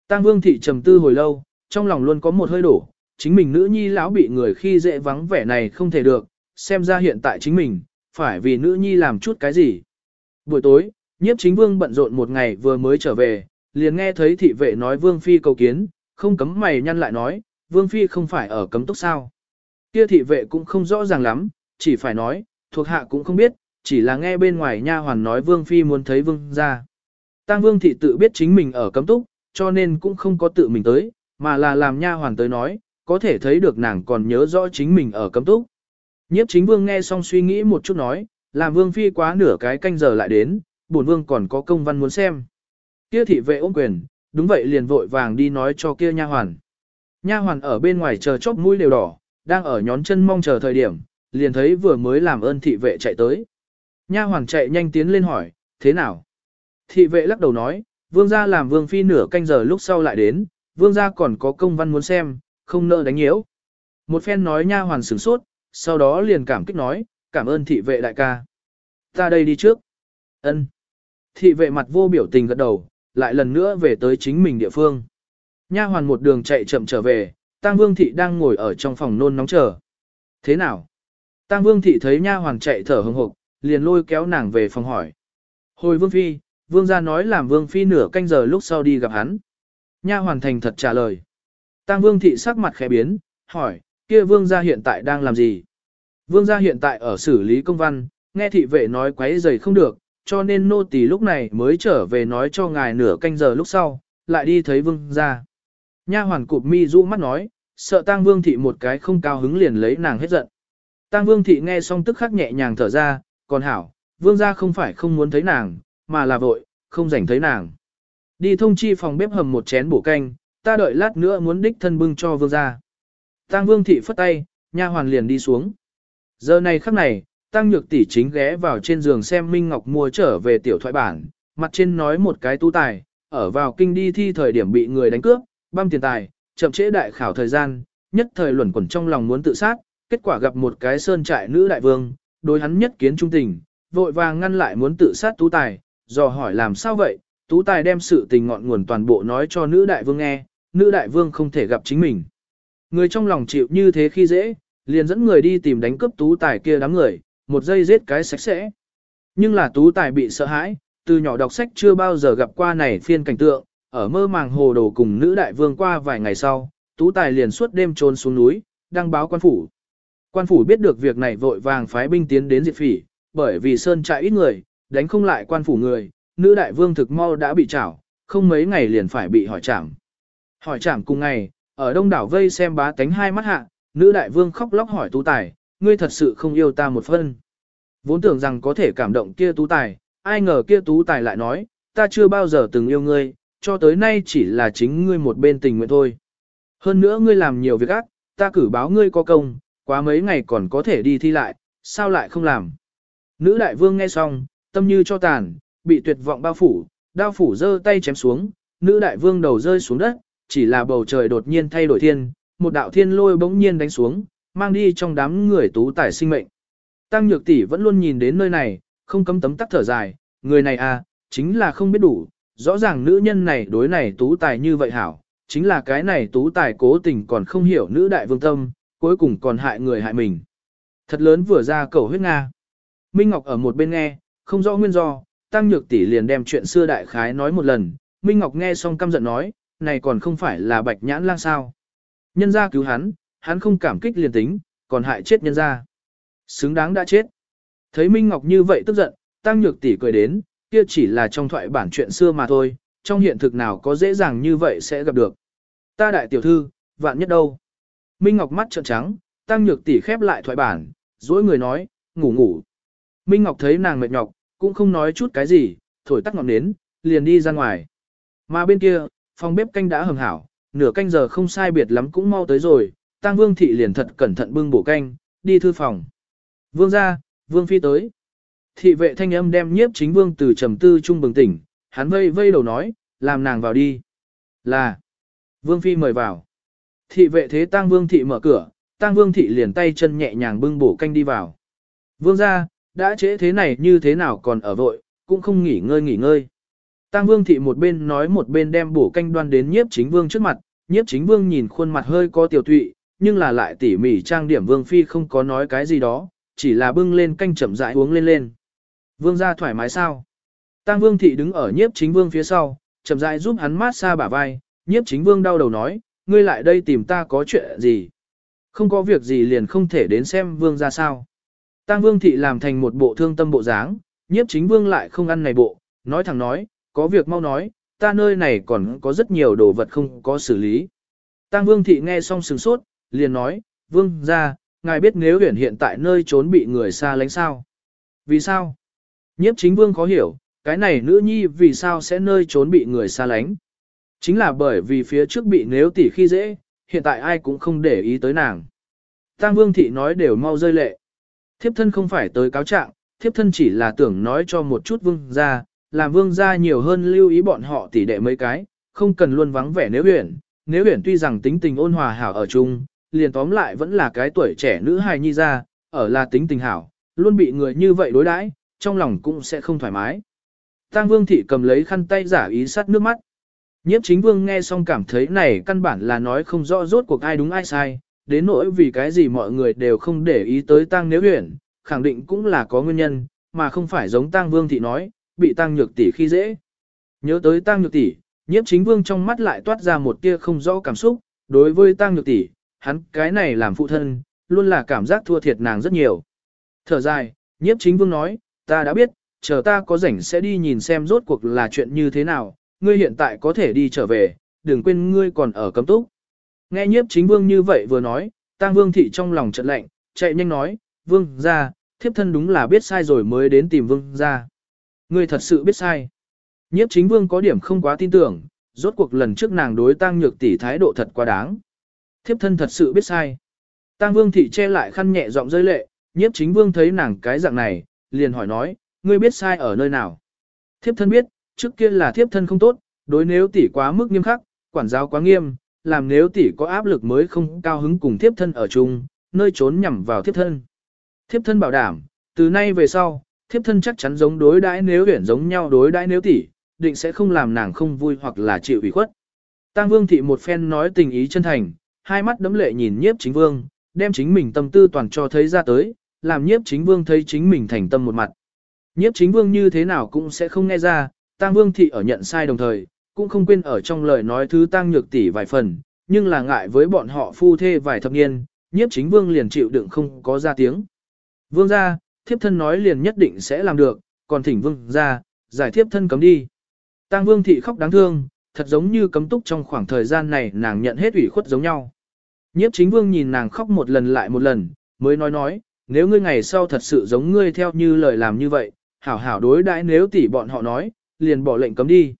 Tăng Vương thị trầm tư hồi lâu, trong lòng luôn có một hơi đổ, chính mình nữ nhi lão bị người khi dễ vắng vẻ này không thể được, xem ra hiện tại chính mình, phải vì nữ nhi làm chút cái gì. Buổi tối, nhiếp chính vương bận rộn một ngày vừa mới trở về, liền nghe thấy thị vệ nói vương phi cầu kiến, không cấm mày nhăn lại nói, vương phi không phải ở cấm túc sao. Kia thị vệ cũng không rõ ràng lắm, chỉ phải nói, thuộc hạ cũng không biết, chỉ là nghe bên ngoài nha hoàn nói vương phi muốn thấy vương ra. Tăng Vương thị tự biết chính mình ở cấm túc, cho nên cũng không có tự mình tới, mà là làm nha hoàn tới nói, có thể thấy được nàng còn nhớ rõ chính mình ở cấm túc. Nhiếp chính vương nghe xong suy nghĩ một chút nói, làm vương phi quá nửa cái canh giờ lại đến, bổn vương còn có công văn muốn xem. Kia thị vệ ôm quyền, đúng vậy liền vội vàng đi nói cho kia nha hoàn. Nha hoàn ở bên ngoài chờ chóp mũi đều đỏ, đang ở nhón chân mong chờ thời điểm, liền thấy vừa mới làm ơn thị vệ chạy tới. Nha Hoàng chạy nhanh tiến lên hỏi, thế nào? Thị vệ lắc đầu nói, vương gia làm vương phi nửa canh giờ lúc sau lại đến, vương gia còn có công văn muốn xem, không nợ đánh nhiễu. Một phen nói nha hoàn sửng sốt, sau đó liền cảm kích nói, cảm ơn thị vệ đại ca. Ta đây đi trước. Ân. Thị vệ mặt vô biểu tình gật đầu, lại lần nữa về tới chính mình địa phương. Nha hoàn một đường chạy chậm trở về, Tang Vương thị đang ngồi ở trong phòng nôn nóng chờ. Thế nào? Tang Vương thị thấy nha hoàn chạy thở hừng hực, liền lôi kéo nàng về phòng hỏi. Hồi Vương phi, Vương gia nói làm Vương phi nửa canh giờ lúc sau đi gặp hắn. Nha hoàn thành thật trả lời. Tăng Vương thị sắc mặt khẽ biến, hỏi, kia Vương gia hiện tại đang làm gì? Vương gia hiện tại ở xử lý công văn, nghe thị vệ nói quấy rầy không được, cho nên nô tỳ lúc này mới trở về nói cho ngài nửa canh giờ lúc sau, lại đi thấy Vương gia. Nha hoàn cụp mi rũ mắt nói, sợ Tăng Vương thị một cái không cao hứng liền lấy nàng hết giận. Tăng Vương thị nghe xong tức khắc nhẹ nhàng thở ra, còn hảo, Vương gia không phải không muốn thấy nàng, mà là vội, không rảnh thấy nàng. Đi thông chi phòng bếp hầm một chén bổ canh, ta đợi lát nữa muốn đích thân bưng cho vương gia. Tăng vương thị phất tay, nha hoàn liền đi xuống. Giờ này khắc này, tăng nhược tỷ chính ghé vào trên giường xem Minh Ngọc mua trở về tiểu thoại bản, mặt trên nói một cái tu tài, ở vào kinh đi thi thời điểm bị người đánh cướp, băm tiền tài, chậm trễ đại khảo thời gian, nhất thời luẩn quẩn trong lòng muốn tự sát, kết quả gặp một cái sơn trại nữ đại vương, đối hắn nhất kiến trung tình, vội vàng ngăn lại muốn tự sát tú tài, dò hỏi làm sao vậy, tú tài đem sự tình ngọn nguồn toàn bộ nói cho nữ đại vương nghe, nữ đại vương không thể gặp chính mình. Người trong lòng chịu như thế khi dễ, liền dẫn người đi tìm đánh cướp tú tài kia đám người, một giây giết cái sạch sẽ. Nhưng là tú tài bị sợ hãi, từ nhỏ đọc sách chưa bao giờ gặp qua này phiên cảnh tượng, ở mơ màng hồ đồ cùng nữ đại vương qua vài ngày sau, tú tài liền suốt đêm trốn xuống núi, đăng báo quan phủ. Quan phủ biết được việc này vội vàng phái binh tiến đến diệt phỉ, bởi vì sơn trại ít người, đánh không lại quan phủ người, nữ đại vương thực mau đã bị trảo, không mấy ngày liền phải bị hỏi trảm. Hỏi trảm cùng ngày, ở đông đảo vây xem bá tánh hai mắt hạ, nữ đại vương khóc lóc hỏi tú tài, ngươi thật sự không yêu ta một phân. Vốn tưởng rằng có thể cảm động kia tú tài, ai ngờ kia tú tài lại nói, ta chưa bao giờ từng yêu ngươi, cho tới nay chỉ là chính ngươi một bên tình nguyện thôi. Hơn nữa ngươi làm nhiều việc ác, ta cử báo ngươi có công, quá mấy ngày còn có thể đi thi lại, sao lại không làm. Nữ đại vương nghe xong, tâm như cho tàn, bị tuyệt vọng bao phủ, đao phủ giơ tay chém xuống, nữ đại vương đầu rơi xuống đất, chỉ là bầu trời đột nhiên thay đổi thiên, một đạo thiên lôi bỗng nhiên đánh xuống, mang đi trong đám người tú tài sinh mệnh. Tăng Nhược tỷ vẫn luôn nhìn đến nơi này, không cấm tấm tắc thở dài, người này à, chính là không biết đủ, rõ ràng nữ nhân này đối này tú tài như vậy hảo, chính là cái này tú tài cố tình còn không hiểu nữ đại vương tâm, cuối cùng còn hại người hại mình. Thật lớn vừa ra cầu huyết Nga. Minh Ngọc ở một bên nghe, không rõ nguyên do, Tăng Nhược tỷ liền đem chuyện xưa đại khái nói một lần, Minh Ngọc nghe xong căm giận nói, này còn không phải là bạch nhãn lang sao. Nhân gia cứu hắn, hắn không cảm kích liền tính, còn hại chết nhân gia. Xứng đáng đã chết. Thấy Minh Ngọc như vậy tức giận, Tăng Nhược tỷ cười đến, kia chỉ là trong thoại bản chuyện xưa mà thôi, trong hiện thực nào có dễ dàng như vậy sẽ gặp được. Ta đại tiểu thư, vạn nhất đâu. Minh Ngọc mắt trợn trắng, Tăng Nhược tỷ khép lại thoại bản, dối người nói, ngủ ngủ. Minh Ngọc thấy nàng mệt nhọc, cũng không nói chút cái gì, thổi tắt ngọn nến, liền đi ra ngoài. Mà bên kia, phòng bếp canh đã hầm hảo, nửa canh giờ không sai biệt lắm cũng mau tới rồi, Tăng Vương thị liền thật cẩn thận bưng bổ canh, đi thư phòng. Vương ra, Vương phi tới. Thị vệ thanh âm đem nhiếp chính vương từ trầm tư trung bừng tỉnh, hắn vây vây đầu nói, làm nàng vào đi. Là, Vương phi mời vào. Thị vệ thế tang Vương thị mở cửa, tang Vương thị liền tay chân nhẹ nhàng bưng bổ canh đi vào. Vương ra, đã trễ thế này như thế nào còn ở vội, cũng không nghỉ ngơi nghỉ ngơi. tang Vương thị một bên nói một bên đem bổ canh đoan đến nhiếp chính vương trước mặt, nhiếp chính vương nhìn khuôn mặt hơi có tiểu tụy, nhưng là lại tỉ mỉ trang điểm vương phi không có nói cái gì đó, chỉ là bưng lên canh chậm rãi uống lên lên. Vương ra thoải mái sao? tang Vương thị đứng ở nhiếp chính vương phía sau, chậm rãi giúp hắn mát xa bả vai, nhiếp chính vương đau đầu nói, ngươi lại đây tìm ta có chuyện gì? Không có việc gì liền không thể đến xem vương ra sao. Tăng Vương thị làm thành một bộ thương tâm bộ dáng, nhiếp chính vương lại không ăn này bộ, nói thẳng nói, có việc mau nói, ta nơi này còn có rất nhiều đồ vật không có xử lý. Tăng Vương thị nghe xong sừng sốt, liền nói, Vương ra, ngài biết nếu huyền hiện tại nơi trốn bị người xa lánh sao? Vì sao? Nhiếp chính Vương khó hiểu, cái này nữ nhi vì sao sẽ nơi trốn bị người xa lánh? Chính là bởi vì phía trước bị nếu tỷ khi dễ, hiện tại ai cũng không để ý tới nàng. Tăng Vương thị nói đều mau rơi lệ. Thiếp thân không phải tới cáo trạng, thiếp thân chỉ là tưởng nói cho một chút vương gia, làm vương gia nhiều hơn lưu ý bọn họ tỷ đệ mấy cái, không cần luôn vắng vẻ nếu huyền. Nếu huyền tuy rằng tính tình ôn hòa hảo ở chung, liền tóm lại vẫn là cái tuổi trẻ nữ hài nhi ra, ở là tính tình hảo, luôn bị người như vậy đối đãi, trong lòng cũng sẽ không thoải mái. Tang Vương thị cầm lấy khăn tay giả ý sát nước mắt. Nhiếp chính vương nghe xong cảm thấy này căn bản là nói không rõ rốt cuộc ai đúng ai sai, đến nỗi vì cái gì mọi người đều không để ý tới Tang Nếu Huyền, khẳng định cũng là có nguyên nhân, mà không phải giống Tang Vương thị nói, bị Tang Nhược tỷ khi dễ. Nhớ tới Tang Nhược tỷ, Nhiếp Chính Vương trong mắt lại toát ra một tia không rõ cảm xúc, đối với Tang Nhược tỷ, hắn cái này làm phụ thân, luôn là cảm giác thua thiệt nàng rất nhiều. Thở dài, Nhiếp Chính Vương nói, ta đã biết, chờ ta có rảnh sẽ đi nhìn xem rốt cuộc là chuyện như thế nào, ngươi hiện tại có thể đi trở về, đừng quên ngươi còn ở cấm túc. Nghe nhiếp chính vương như vậy vừa nói, tang vương thị trong lòng trận lạnh, chạy nhanh nói, vương ra, thiếp thân đúng là biết sai rồi mới đến tìm vương ra. Ngươi thật sự biết sai. Nhiếp chính vương có điểm không quá tin tưởng, rốt cuộc lần trước nàng đối tang nhược tỷ thái độ thật quá đáng. Thiếp thân thật sự biết sai. Tang vương thị che lại khăn nhẹ giọng rơi lệ, nhiếp chính vương thấy nàng cái dạng này, liền hỏi nói, ngươi biết sai ở nơi nào. Thiếp thân biết, trước kia là thiếp thân không tốt, đối nếu tỷ quá mức nghiêm khắc, quản giáo quá nghiêm, làm nếu tỷ có áp lực mới không cao hứng cùng thiếp thân ở chung, nơi trốn nhằm vào thiếp thân. Thiếp thân bảo đảm, từ nay về sau, thiếp thân chắc chắn giống đối đãi nếu huyển giống nhau đối đãi nếu tỷ, định sẽ không làm nàng không vui hoặc là chịu ủy khuất. Tang Vương thị một phen nói tình ý chân thành, hai mắt đấm lệ nhìn nhiếp chính vương, đem chính mình tâm tư toàn cho thấy ra tới, làm nhiếp chính vương thấy chính mình thành tâm một mặt. Nhiếp chính vương như thế nào cũng sẽ không nghe ra, Tang Vương thị ở nhận sai đồng thời, cũng không quên ở trong lời nói thứ Tang Nhược tỷ vài phần, nhưng là ngại với bọn họ phu thê vài thập niên, nhiếp chính vương liền chịu đựng không có ra tiếng. Vương gia, thiếp thân nói liền nhất định sẽ làm được, còn thỉnh vương gia, giải thiếp thân cấm đi. Tang Vương thị khóc đáng thương, thật giống như cấm túc trong khoảng thời gian này nàng nhận hết ủy khuất giống nhau. Nhiếp chính vương nhìn nàng khóc một lần lại một lần, mới nói nói, nếu ngươi ngày sau thật sự giống ngươi theo như lời làm như vậy, hảo hảo đối đãi nếu tỷ bọn họ nói, liền bỏ lệnh cấm đi.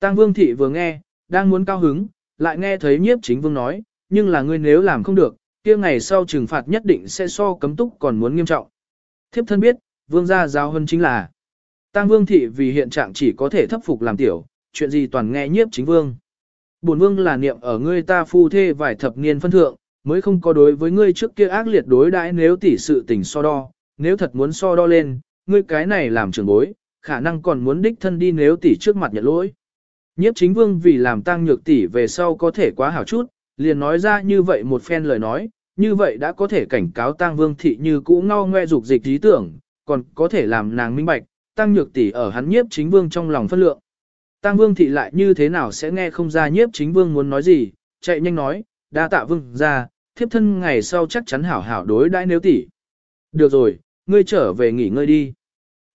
Tăng Vương thị vừa nghe, đang muốn cao hứng, lại nghe thấy nhiếp chính vương nói, nhưng là ngươi nếu làm không được, kia ngày sau trừng phạt nhất định sẽ so cấm túc còn muốn nghiêm trọng. Thiếp thân biết, vương gia giáo hơn chính là Tăng Vương thị vì hiện trạng chỉ có thể thấp phục làm tiểu, chuyện gì toàn nghe nhiếp chính vương. Bổn vương là niệm ở ngươi ta phu thê vài thập niên phân thượng, mới không có đối với ngươi trước kia ác liệt đối đãi nếu tỷ sự tình so đo, nếu thật muốn so đo lên, ngươi cái này làm trưởng bối, khả năng còn muốn đích thân đi nếu tỷ trước mặt nhận lỗi. Nhiếp chính vương vì làm tăng nhược tỷ về sau có thể quá hảo chút, liền nói ra như vậy một phen lời nói, như vậy đã có thể cảnh cáo tăng vương thị như cũ ngao ngoe dục dịch trí tưởng, còn có thể làm nàng minh bạch, tăng nhược tỷ ở hắn nhiếp chính vương trong lòng phân lượng. Tăng vương thị lại như thế nào sẽ nghe không ra nhiếp chính vương muốn nói gì, chạy nhanh nói, đa tạ vương ra, thiếp thân ngày sau chắc chắn hảo hảo đối đãi nếu tỷ. Được rồi, ngươi trở về nghỉ ngơi đi.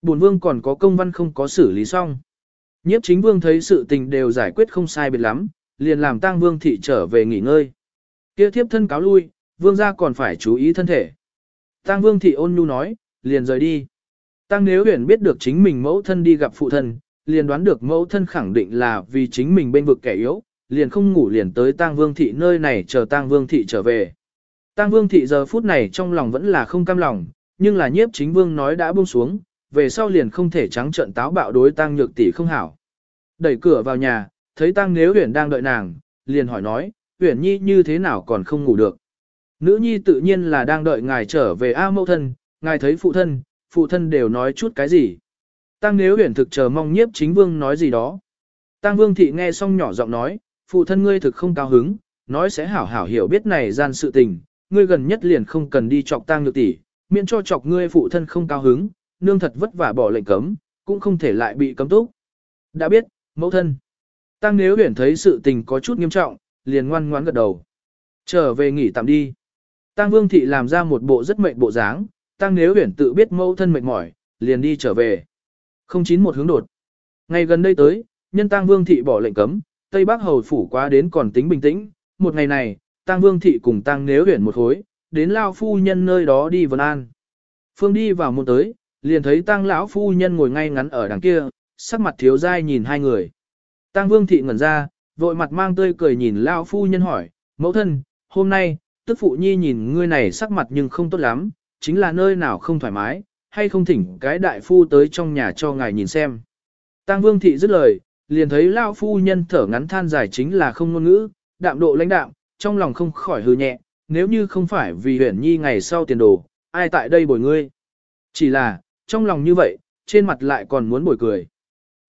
Bổn vương còn có công văn không có xử lý xong. Nhiếp chính vương thấy sự tình đều giải quyết không sai biệt lắm, liền làm tang vương thị trở về nghỉ ngơi. Kia thiếp thân cáo lui, vương gia còn phải chú ý thân thể. Tang vương thị ôn nhu nói, liền rời đi. Tang nếu huyền biết được chính mình mẫu thân đi gặp phụ thân, liền đoán được mẫu thân khẳng định là vì chính mình bên vực kẻ yếu, liền không ngủ liền tới tang vương thị nơi này chờ tang vương thị trở về. Tang vương thị giờ phút này trong lòng vẫn là không cam lòng, nhưng là nhiếp chính vương nói đã buông xuống, về sau liền không thể trắng trợn táo bạo đối tang nhược tỷ không hảo. Đẩy cửa vào nhà, thấy tang nếu huyền đang đợi nàng, liền hỏi nói, huyền nhi như thế nào còn không ngủ được. Nữ nhi tự nhiên là đang đợi ngài trở về A mẫu thân, ngài thấy phụ thân, phụ thân đều nói chút cái gì. Tăng nếu huyền thực chờ mong nhiếp chính vương nói gì đó. Tăng vương thị nghe xong nhỏ giọng nói, phụ thân ngươi thực không cao hứng, nói sẽ hảo hảo hiểu biết này gian sự tình, ngươi gần nhất liền không cần đi chọc tang nhược tỷ, miễn cho chọc ngươi phụ thân không cao hứng, nương thật vất vả bỏ lệnh cấm, cũng không thể lại bị cấm túc. Đã biết, mẫu thân. Tăng nếu huyền thấy sự tình có chút nghiêm trọng, liền ngoan ngoãn gật đầu. Trở về nghỉ tạm đi. Tăng vương thị làm ra một bộ rất mệnh bộ dáng, tăng nếu huyền tự biết mẫu thân mệt mỏi, liền đi trở về. Không chín một hướng đột. Ngày gần đây tới, nhân tăng vương thị bỏ lệnh cấm, Tây Bắc hầu phủ quá đến còn tính bình tĩnh. Một ngày này, tăng vương thị cùng tăng nếu huyền một hối, đến lao phu nhân nơi đó đi vân an. Phương đi vào một tới, liền thấy tăng lão phu nhân ngồi ngay ngắn ở đằng kia, sắc mặt thiếu dai nhìn hai người. Tăng vương thị ngẩn ra, vội mặt mang tươi cười nhìn lão phu nhân hỏi, mẫu thân, hôm nay, tức phụ nhi nhìn ngươi này sắc mặt nhưng không tốt lắm, chính là nơi nào không thoải mái, hay không thỉnh cái đại phu tới trong nhà cho ngài nhìn xem. Tăng vương thị dứt lời, liền thấy lão phu nhân thở ngắn than dài chính là không ngôn ngữ, đạm độ lãnh đạm, trong lòng không khỏi hư nhẹ, nếu như không phải vì huyển nhi ngày sau tiền đồ, ai tại đây bồi ngươi. Chỉ là, trong lòng như vậy, trên mặt lại còn muốn bồi cười.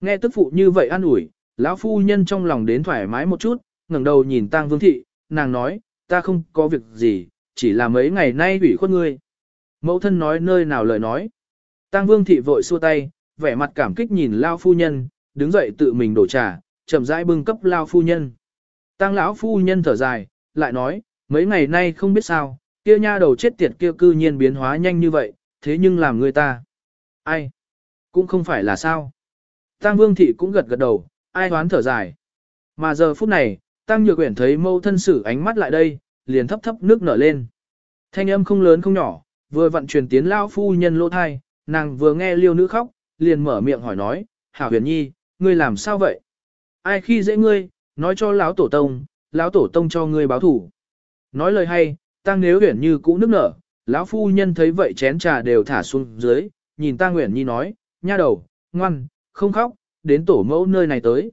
Nghe tức phụ như vậy an ủi, lão phu nhân trong lòng đến thoải mái một chút, ngẩng đầu nhìn tang vương thị, nàng nói, ta không có việc gì, chỉ là mấy ngày nay ủy khuất ngươi. Mẫu thân nói nơi nào lời nói. Tang vương thị vội xua tay, vẻ mặt cảm kích nhìn lao phu nhân, đứng dậy tự mình đổ trà, chậm rãi bưng cấp lao phu nhân. Tang lão phu nhân thở dài, lại nói, mấy ngày nay không biết sao, kia nha đầu chết tiệt kia cư nhiên biến hóa nhanh như vậy, thế nhưng làm người ta. Ai? Cũng không phải là sao. Tang Vương Thị cũng gật gật đầu, ai hoán thở dài. Mà giờ phút này, Tăng Nhược Uyển thấy mâu thân sử ánh mắt lại đây, liền thấp thấp nước nở lên. Thanh âm không lớn không nhỏ, vừa vận truyền tiến lao phu nhân lỗ thai, nàng vừa nghe liêu nữ khóc, liền mở miệng hỏi nói, Hảo Huyền Nhi, ngươi làm sao vậy? Ai khi dễ ngươi, nói cho lão tổ tông, lão tổ tông cho ngươi báo thủ. Nói lời hay, Tăng Nếu Uyển như cũ nước nở, lão phu nhân thấy vậy chén trà đều thả xuống dưới, nhìn tang nguyện Nhi nói, nha đầu, ngoan, không khóc, đến tổ mẫu nơi này tới.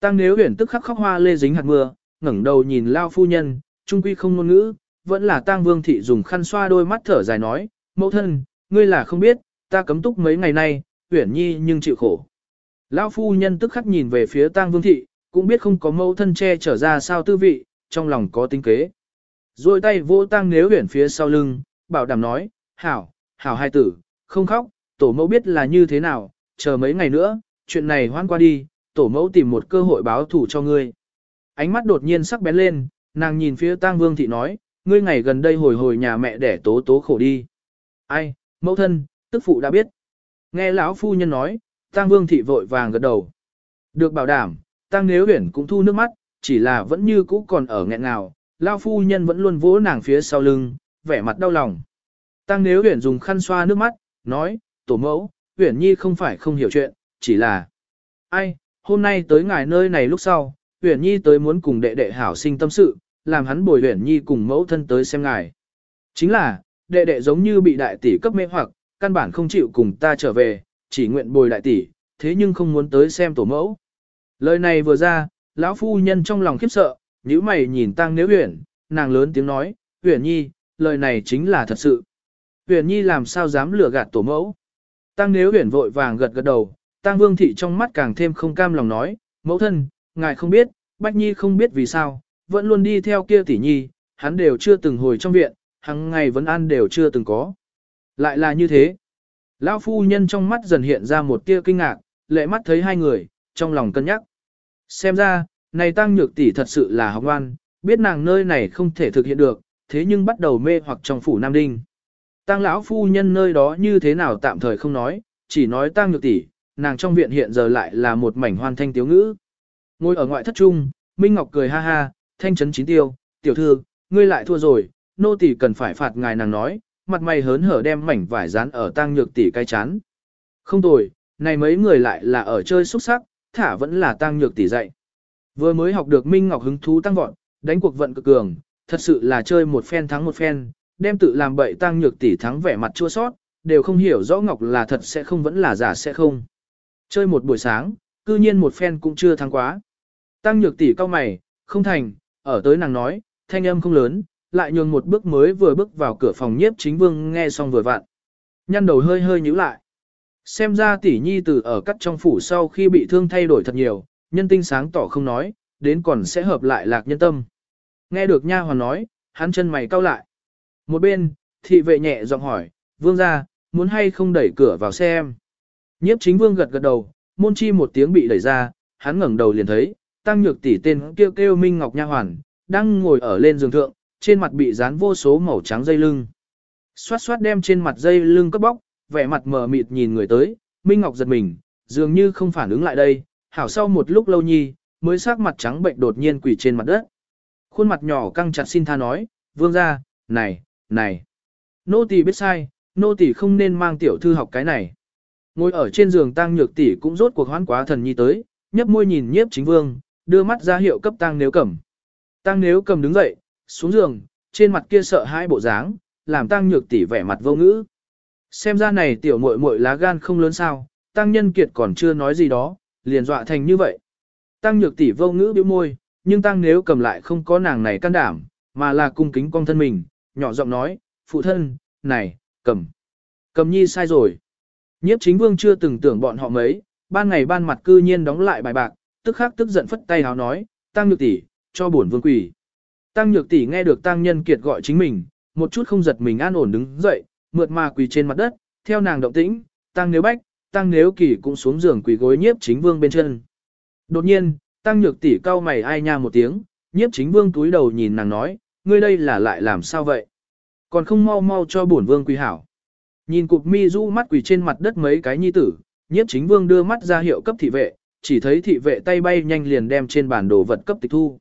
Tăng nếu huyền tức khắc khóc hoa lê dính hạt mưa, ngẩng đầu nhìn lao phu nhân, trung quy không ngôn ngữ, vẫn là tang vương thị dùng khăn xoa đôi mắt thở dài nói, mẫu thân, ngươi là không biết, ta cấm túc mấy ngày nay, huyền nhi nhưng chịu khổ. Lão phu nhân tức khắc nhìn về phía tang vương thị, cũng biết không có mẫu thân che trở ra sao tư vị, trong lòng có tính kế. Rồi tay vô tang nếu huyền phía sau lưng, bảo đảm nói, hảo, hảo hai tử, không khóc, tổ mẫu biết là như thế nào, chờ mấy ngày nữa, chuyện này hoan qua đi, tổ mẫu tìm một cơ hội báo thủ cho ngươi. Ánh mắt đột nhiên sắc bén lên, nàng nhìn phía tang vương thị nói, ngươi ngày gần đây hồi hồi nhà mẹ để tố tố khổ đi. Ai, mẫu thân, tức phụ đã biết. Nghe lão phu nhân nói, tang vương thị vội vàng gật đầu. Được bảo đảm, tang nếu huyển cũng thu nước mắt, chỉ là vẫn như cũ còn ở nghẹn ngào, lão phu nhân vẫn luôn vỗ nàng phía sau lưng, vẻ mặt đau lòng. Tang nếu huyển dùng khăn xoa nước mắt, nói, tổ mẫu, Uyển Nhi không phải không hiểu chuyện, chỉ là ai, hôm nay tới ngài nơi này lúc sau, Uyển Nhi tới muốn cùng đệ đệ hảo sinh tâm sự, làm hắn bồi Uyển Nhi cùng mẫu thân tới xem ngài. Chính là, đệ đệ giống như bị đại tỷ cấp mê hoặc, căn bản không chịu cùng ta trở về, chỉ nguyện bồi đại tỷ, thế nhưng không muốn tới xem tổ mẫu. Lời này vừa ra, lão phu nhân trong lòng khiếp sợ, nhíu mày nhìn Tăng Nếu Uyển, nàng lớn tiếng nói, "Uyển Nhi, lời này chính là thật sự." Huyền Nhi làm sao dám lừa gạt tổ mẫu? Tăng Nếu huyền vội vàng gật gật đầu, Tăng Vương thị trong mắt càng thêm không cam lòng nói, "Mẫu thân, ngài không biết, Bách Nhi không biết vì sao, vẫn luôn đi theo kia tỷ nhi, hắn đều chưa từng hồi trong viện, hàng ngày vẫn ăn đều chưa từng có." Lại là như thế. Lão phu nhân trong mắt dần hiện ra một tia kinh ngạc, lệ mắt thấy hai người, trong lòng cân nhắc. Xem ra, này tăng nhược tỷ thật sự là học ngoan, biết nàng nơi này không thể thực hiện được, thế nhưng bắt đầu mê hoặc trong phủ Nam Đinh. Tăng lão phu nhân nơi đó như thế nào tạm thời không nói, chỉ nói tăng nhược tỷ, nàng trong viện hiện giờ lại là một mảnh hoàn thanh tiếu ngữ. Ngồi ở ngoại thất trung, Minh Ngọc cười ha ha, thanh trấn chín tiêu, tiểu thư, ngươi lại thua rồi, nô tỷ cần phải phạt ngài nàng nói, mặt mày hớn hở đem mảnh vải dán ở tăng nhược tỷ cái chán. Không tồi, này mấy người lại là ở chơi xúc sắc, thả vẫn là tăng nhược tỷ dạy. Vừa mới học được Minh Ngọc hứng thú tăng vọt, đánh cuộc vận cực cường, thật sự là chơi một phen thắng một phen, đem tự làm bậy tăng nhược tỷ thắng vẻ mặt chua sót, đều không hiểu rõ Ngọc là thật sẽ không vẫn là giả sẽ không. Chơi một buổi sáng, cư nhiên một phen cũng chưa thắng quá. Tăng nhược tỷ cao mày, không thành, ở tới nàng nói, thanh âm không lớn, lại nhường một bước mới vừa bước vào cửa phòng nhiếp chính vương nghe xong vừa vặn. Nhăn đầu hơi hơi nhíu lại. Xem ra tỷ nhi từ ở cắt trong phủ sau khi bị thương thay đổi thật nhiều, nhân tinh sáng tỏ không nói, đến còn sẽ hợp lại lạc nhân tâm. Nghe được nha hoàn nói, hắn chân mày cau lại. Một bên, thị vệ nhẹ giọng hỏi, vương gia, muốn hay không đẩy cửa vào xem. Nhiếp chính vương gật gật đầu, môn chi một tiếng bị đẩy ra, hắn ngẩng đầu liền thấy, tăng nhược tỷ tên kêu kêu Minh Ngọc Nha Hoàn, đang ngồi ở lên giường thượng, trên mặt bị dán vô số màu trắng dây lưng. Xoát xoát đem trên mặt dây lưng cấp bóc, vẻ mặt mờ mịt nhìn người tới, Minh Ngọc giật mình, dường như không phản ứng lại đây, hảo sau một lúc lâu nhi, mới sắc mặt trắng bệnh đột nhiên quỳ trên mặt đất. Khuôn mặt nhỏ căng chặt xin tha nói, vương ra, này, này. Nô tỳ biết sai, nô tỳ không nên mang tiểu thư học cái này. Ngồi ở trên giường tăng nhược tỷ cũng rốt cuộc hoán quá thần nhi tới, nhấp môi nhìn nhiếp chính vương, đưa mắt ra hiệu cấp tăng nếu cầm. Tăng nếu cầm đứng dậy, xuống giường, trên mặt kia sợ hãi bộ dáng, làm tăng nhược tỷ vẻ mặt vô ngữ. Xem ra này tiểu muội muội lá gan không lớn sao, tăng nhân kiệt còn chưa nói gì đó, liền dọa thành như vậy. Tăng nhược tỷ vô ngữ bĩu môi, nhưng tăng nếu cầm lại không có nàng này can đảm, mà là cung kính con thân mình, nhỏ giọng nói, phụ thân, này, cầm. Cầm nhi sai rồi. Nhiếp chính vương chưa từng tưởng bọn họ mấy, ban ngày ban mặt cư nhiên đóng lại bài bạc, tức khắc tức giận phất tay háo nói, tăng nhược tỷ, cho bổn vương quỷ. Tăng nhược tỷ nghe được tăng nhân kiệt gọi chính mình, một chút không giật mình an ổn đứng dậy, mượt mà quỳ trên mặt đất, theo nàng động tĩnh, tăng nếu bách, tăng nếu kỳ cũng xuống giường quỳ gối nhiếp chính vương bên chân. Đột nhiên, tăng nhược tỷ cau mày ai nha một tiếng, nhiếp chính vương túi đầu nhìn nàng nói, ngươi đây là lại làm sao vậy? Còn không mau mau cho bổn vương quỳ hảo. Nhìn cục mi du mắt quỳ trên mặt đất mấy cái nhi tử, nhiếp chính vương đưa mắt ra hiệu cấp thị vệ, chỉ thấy thị vệ tay bay nhanh liền đem trên bản đồ vật cấp tịch thu.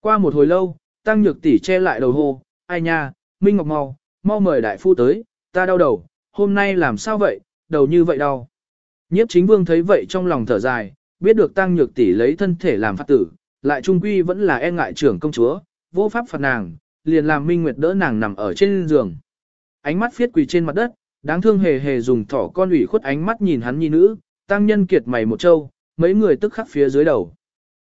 Qua một hồi lâu, tăng nhược tỷ che lại đầu hô, ai nha, Minh Ngọc mau, mau mời đại phu tới, ta đau đầu, hôm nay làm sao vậy, đầu như vậy đau. Nhiếp chính vương thấy vậy trong lòng thở dài, biết được tăng nhược tỷ lấy thân thể làm phát tử, lại trung quy vẫn là e ngại trưởng công chúa, vô pháp phạt nàng, liền làm Minh Nguyệt đỡ nàng nằm ở trên giường. Ánh mắt phiết quỳ trên mặt đất, đáng thương hề hề dùng thỏ con ủy khuất ánh mắt nhìn hắn nhi nữ, tăng nhân kiệt mày một châu, mấy người tức khắc phía dưới đầu.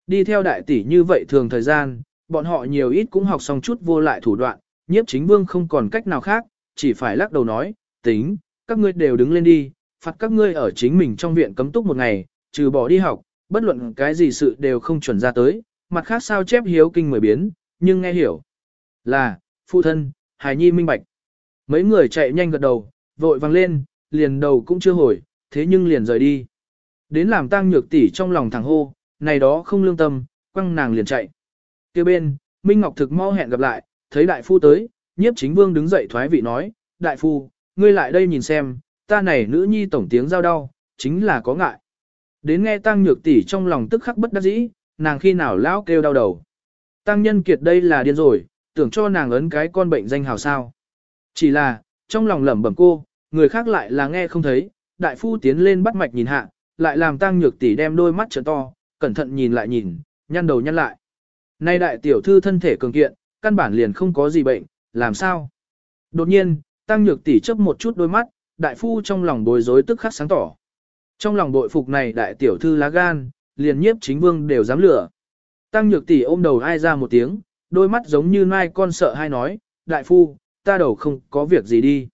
Đi theo đại tỷ như vậy thường thời gian, bọn họ nhiều ít cũng học xong chút vô lại thủ đoạn, nhiếp chính vương không còn cách nào khác, chỉ phải lắc đầu nói, tính, các ngươi đều đứng lên đi, phạt các ngươi ở chính mình trong viện cấm túc một ngày, trừ bỏ đi học, bất luận cái gì sự đều không chuẩn ra tới, mặt khác sao chép hiếu kinh mười biến, nhưng nghe hiểu. Là, phụ thân, hài nhi minh bạch. Mấy người chạy nhanh gật đầu, vội vang lên, liền đầu cũng chưa hồi, thế nhưng liền rời đi. Đến làm tăng nhược tỷ trong lòng thằng hô, này đó không lương tâm, quăng nàng liền chạy. Kia bên, Minh Ngọc thực mau hẹn gặp lại, thấy đại phu tới, nhiếp chính vương đứng dậy thoái vị nói, đại phu, ngươi lại đây nhìn xem, ta này nữ nhi tổng tiếng giao đau, chính là có ngại. Đến nghe tăng nhược tỷ trong lòng tức khắc bất đắc dĩ, nàng khi nào lão kêu đau đầu. Tăng nhân kiệt đây là điên rồi, tưởng cho nàng ấn cái con bệnh danh hào sao. Chỉ là, trong lòng lẩm bẩm cô, người khác lại là nghe không thấy, đại phu tiến lên bắt mạch nhìn hạ, lại làm tăng nhược tỷ đem đôi mắt trợ to, cẩn thận nhìn lại nhìn, nhăn đầu nhăn lại. Nay đại tiểu thư thân thể cường kiện, căn bản liền không có gì bệnh, làm sao? Đột nhiên, tăng nhược tỷ chớp một chút đôi mắt, đại phu trong lòng bối rối tức khắc sáng tỏ. Trong lòng bội phục này đại tiểu thư lá gan, liền nhiếp chính vương đều dám lửa. Tăng nhược tỷ ôm đầu ai ra một tiếng, đôi mắt giống như mai con sợ hai nói, đại phu, ta đầu không có việc gì đi.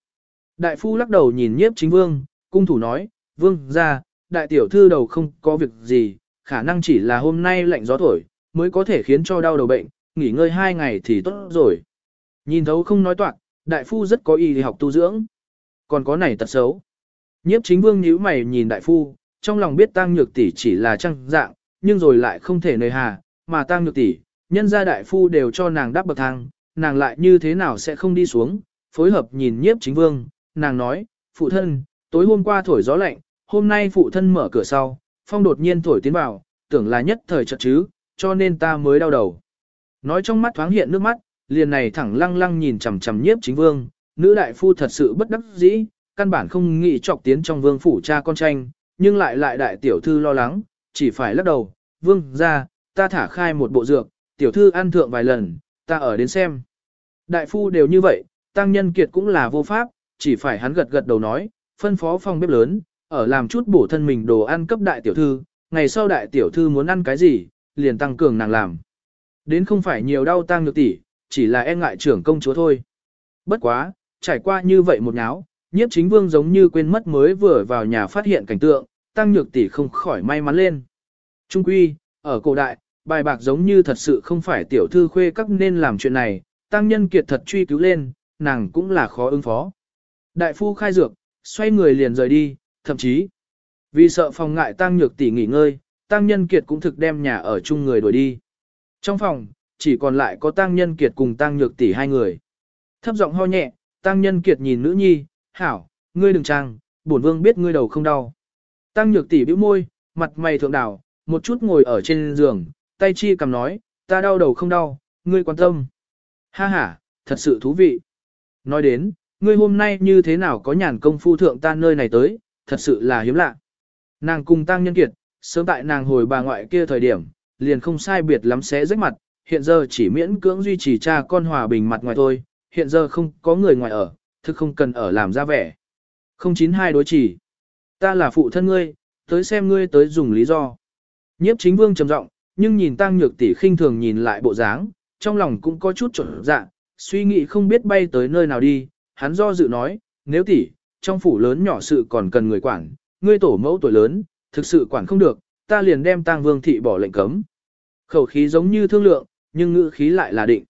Đại phu lắc đầu nhìn nhiếp chính vương, cung thủ nói, vương ra, đại tiểu thư đầu không có việc gì, khả năng chỉ là hôm nay lạnh gió thổi, mới có thể khiến cho đau đầu bệnh, nghỉ ngơi hai ngày thì tốt rồi. Nhìn thấu không nói toạc, đại phu rất có y học tu dưỡng. Còn có này tật xấu. Nhiếp chính vương nhíu mày nhìn đại phu, trong lòng biết tăng nhược tỷ chỉ là trăng dạng, nhưng rồi lại không thể nơi hà, mà tăng nhược tỷ, nhân gia đại phu đều cho nàng đáp bậc thang, nàng lại như thế nào sẽ không đi xuống, phối hợp nhìn nhiếp chính vương, nàng nói, phụ thân, tối hôm qua thổi gió lạnh, hôm nay phụ thân mở cửa sau, phong đột nhiên thổi tiến vào, tưởng là nhất thời chợt chứ, cho nên ta mới đau đầu. Nói trong mắt thoáng hiện nước mắt, liền này thẳng lăng lăng nhìn chằm chằm nhiếp chính vương, nữ đại phu thật sự bất đắc dĩ, căn bản không nghĩ chọc tiến trong vương phủ cha con tranh, nhưng lại lại đại tiểu thư lo lắng, chỉ phải lắc đầu, vương ra, ta thả khai một bộ dược, tiểu thư ăn thượng vài lần, ta ở đến xem. Đại phu đều như vậy, tăng nhân kiệt cũng là vô pháp, chỉ phải hắn gật gật đầu nói, phân phó phòng bếp lớn, ở làm chút bổ thân mình đồ ăn cấp đại tiểu thư, ngày sau đại tiểu thư muốn ăn cái gì, liền tăng cường nàng làm. Đến không phải nhiều đau tăng nhược tỷ, chỉ là e ngại trưởng công chúa thôi. Bất quá, trải qua như vậy một nháo, nhiếp chính vương giống như quên mất mới vừa vào nhà phát hiện cảnh tượng, tăng nhược tỷ không khỏi may mắn lên. Trung quy, ở cổ đại, bài bạc giống như thật sự không phải tiểu thư khuê các nên làm chuyện này, tăng nhân kiệt thật truy cứu lên, nàng cũng là khó ứng phó. Đại phu khai dược, xoay người liền rời đi, thậm chí, vì sợ phòng ngại tăng nhược tỷ nghỉ ngơi, tăng nhân kiệt cũng thực đem nhà ở chung người đuổi đi. Trong phòng, chỉ còn lại có tăng nhân kiệt cùng tăng nhược tỷ hai người. Thấp giọng ho nhẹ, tăng nhân kiệt nhìn nữ nhi, hảo, ngươi đừng trang, bổn vương biết ngươi đầu không đau. Tăng nhược tỷ bĩu môi, mặt mày thượng đảo, một chút ngồi ở trên giường, tay chi cầm nói, ta đau đầu không đau, ngươi quan tâm. Ha ha, thật sự thú vị. Nói đến, ngươi hôm nay như thế nào có nhàn công phu thượng ta nơi này tới, thật sự là hiếm lạ. Nàng cùng tăng nhân kiệt, sớm tại nàng hồi bà ngoại kia thời điểm, liền không sai biệt lắm xé rách mặt, hiện giờ chỉ miễn cưỡng duy trì cha con hòa bình mặt ngoài thôi, hiện giờ không có người ngoài ở, thực không cần ở làm ra vẻ. 092 đối chỉ. Ta là phụ thân ngươi, tới xem ngươi tới dùng lý do. Nhiếp chính vương trầm giọng, nhưng nhìn tăng nhược tỷ khinh thường nhìn lại bộ dáng, trong lòng cũng có chút trộn dạ, suy nghĩ không biết bay tới nơi nào đi, hắn do dự nói, nếu tỷ, trong phủ lớn nhỏ sự còn cần người quản, ngươi tổ mẫu tuổi lớn, thực sự quản không được, ta liền đem tang vương thị bỏ lệnh cấm. Khẩu khí giống như thương lượng, nhưng ngữ khí lại là định.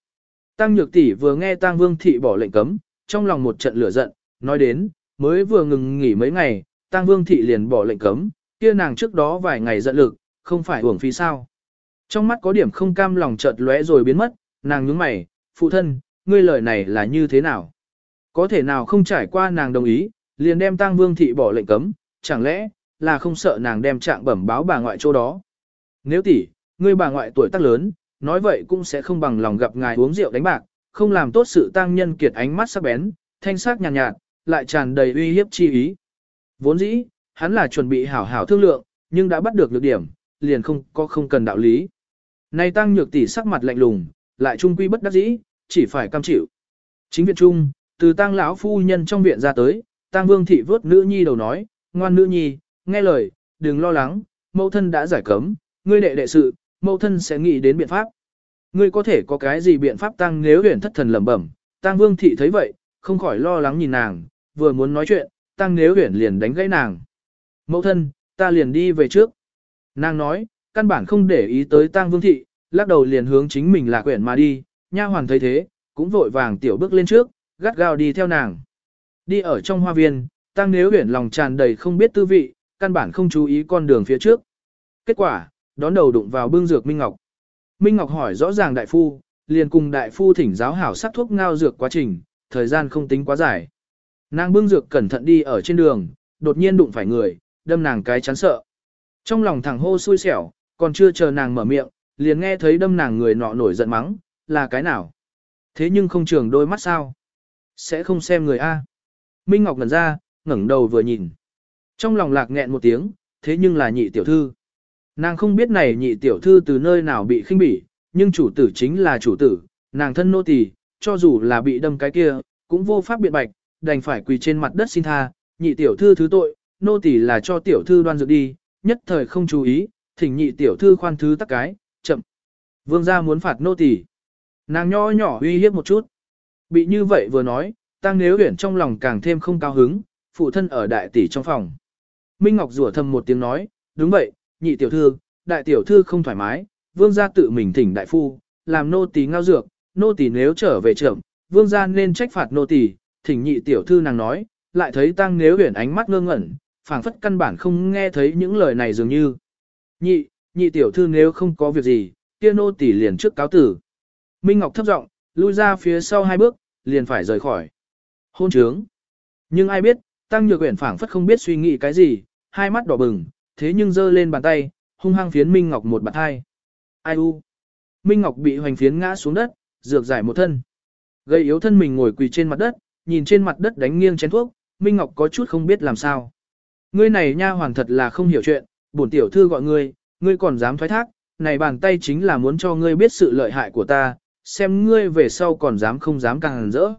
Tăng nhược tỷ vừa nghe tang vương thị bỏ lệnh cấm, trong lòng một trận lửa giận, nói đến, mới vừa ngừng nghỉ mấy ngày, tang vương thị liền bỏ lệnh cấm, kia nàng trước đó vài ngày giận lực, không phải uổng phí sao. Trong mắt có điểm không cam lòng chợt lóe rồi biến mất, nàng nhướng mày, phụ thân, ngươi lời này là như thế nào? Có thể nào không trải qua nàng đồng ý, liền đem tang vương thị bỏ lệnh cấm, chẳng lẽ, là không sợ nàng đem trạng bẩm báo bà ngoại chỗ đó. Nếu tỷ, ngươi bà ngoại tuổi tác lớn, nói vậy cũng sẽ không bằng lòng gặp ngài uống rượu đánh bạc, không làm tốt sự tăng nhân kiệt ánh mắt sắc bén, thanh sắc nhàn nhạt, nhạt, lại tràn đầy uy hiếp chi ý. Vốn dĩ, hắn là chuẩn bị hảo hảo thương lượng, nhưng đã bắt được nhược điểm, liền không có không cần đạo lý. Nay tăng nhược tỷ sắc mặt lạnh lùng, lại trung quy bất đắc dĩ, chỉ phải cam chịu. Chính viện trung, từ tăng lão phu nhân trong viện ra tới, tăng vương thị vớt nữ nhi đầu nói, ngoan nữ nhi, nghe lời, đừng lo lắng, mẫu thân đã giải cấm, ngươi đệ đệ sự, mẫu thân sẽ nghĩ đến biện pháp. Ngươi có thể có cái gì biện pháp tăng nếu huyền thất thần lẩm bẩm, tăng vương thị thấy vậy, không khỏi lo lắng nhìn nàng, vừa muốn nói chuyện, tăng nếu huyền liền đánh gãy nàng. Mẫu thân, ta liền đi về trước. Nàng nói, căn bản không để ý tới tang vương thị, lắc đầu liền hướng chính mình là quyển mà đi, nha hoàn thấy thế, cũng vội vàng tiểu bước lên trước, gắt gao đi theo nàng. Đi ở trong hoa viên, tang nếu huyển lòng tràn đầy không biết tư vị, căn bản không chú ý con đường phía trước. Kết quả, đón đầu đụng vào bưng dược Minh Ngọc. Minh Ngọc hỏi rõ ràng đại phu, liền cùng đại phu thỉnh giáo hảo sắc thuốc ngao dược quá trình, thời gian không tính quá dài. Nàng bưng dược cẩn thận đi ở trên đường, đột nhiên đụng phải người, đâm nàng cái chán sợ. Trong lòng thằng hô xui xẻo, còn chưa chờ nàng mở miệng, liền nghe thấy đâm nàng người nọ nổi giận mắng, là cái nào? Thế nhưng không trường đôi mắt sao? Sẽ không xem người A. Minh Ngọc ngẩn ra, ngẩng đầu vừa nhìn. Trong lòng lạc nghẹn một tiếng, thế nhưng là nhị tiểu thư. Nàng không biết này nhị tiểu thư từ nơi nào bị khinh bỉ, nhưng chủ tử chính là chủ tử, nàng thân nô tỳ, cho dù là bị đâm cái kia, cũng vô pháp biện bạch, đành phải quỳ trên mặt đất xin tha, nhị tiểu thư thứ tội, nô tỳ là cho tiểu thư đoan dược đi, nhất thời không chú ý, thỉnh nhị tiểu thư khoan thứ tắc cái, chậm. Vương gia muốn phạt nô tỳ. Nàng nho nhỏ uy hiếp một chút. Bị như vậy vừa nói, tăng nếu huyển trong lòng càng thêm không cao hứng, phụ thân ở đại tỷ trong phòng. Minh Ngọc rủa thầm một tiếng nói, đúng vậy, nhị tiểu thư, đại tiểu thư không thoải mái, vương gia tự mình thỉnh đại phu, làm nô tỳ ngao dược, nô tỳ nếu trở về trưởng, vương gia nên trách phạt nô tỳ, thỉnh nhị tiểu thư nàng nói, lại thấy tăng nếu huyển ánh mắt ngơ ngẩn, phảng phất căn bản không nghe thấy những lời này dường như. Nhị, nhị tiểu thư nếu không có việc gì, kia nô tỷ liền trước cáo tử. Minh Ngọc thấp giọng, lui ra phía sau hai bước, liền phải rời khỏi. Hôn trướng. Nhưng ai biết, Tăng Nhược Uyển phảng phất không biết suy nghĩ cái gì, hai mắt đỏ bừng, thế nhưng giơ lên bàn tay, hung hăng phiến Minh Ngọc một bàn hai. Ai u? Minh Ngọc bị hoành phiến ngã xuống đất, dược giải một thân. Gây yếu thân mình ngồi quỳ trên mặt đất, nhìn trên mặt đất đánh nghiêng chén thuốc, Minh Ngọc có chút không biết làm sao. Ngươi này nha hoàn thật là không hiểu chuyện, bổn tiểu thư gọi ngươi, ngươi còn dám thoái thác, này bàn tay chính là muốn cho ngươi biết sự lợi hại của ta, xem ngươi về sau còn dám không dám càng rỡ.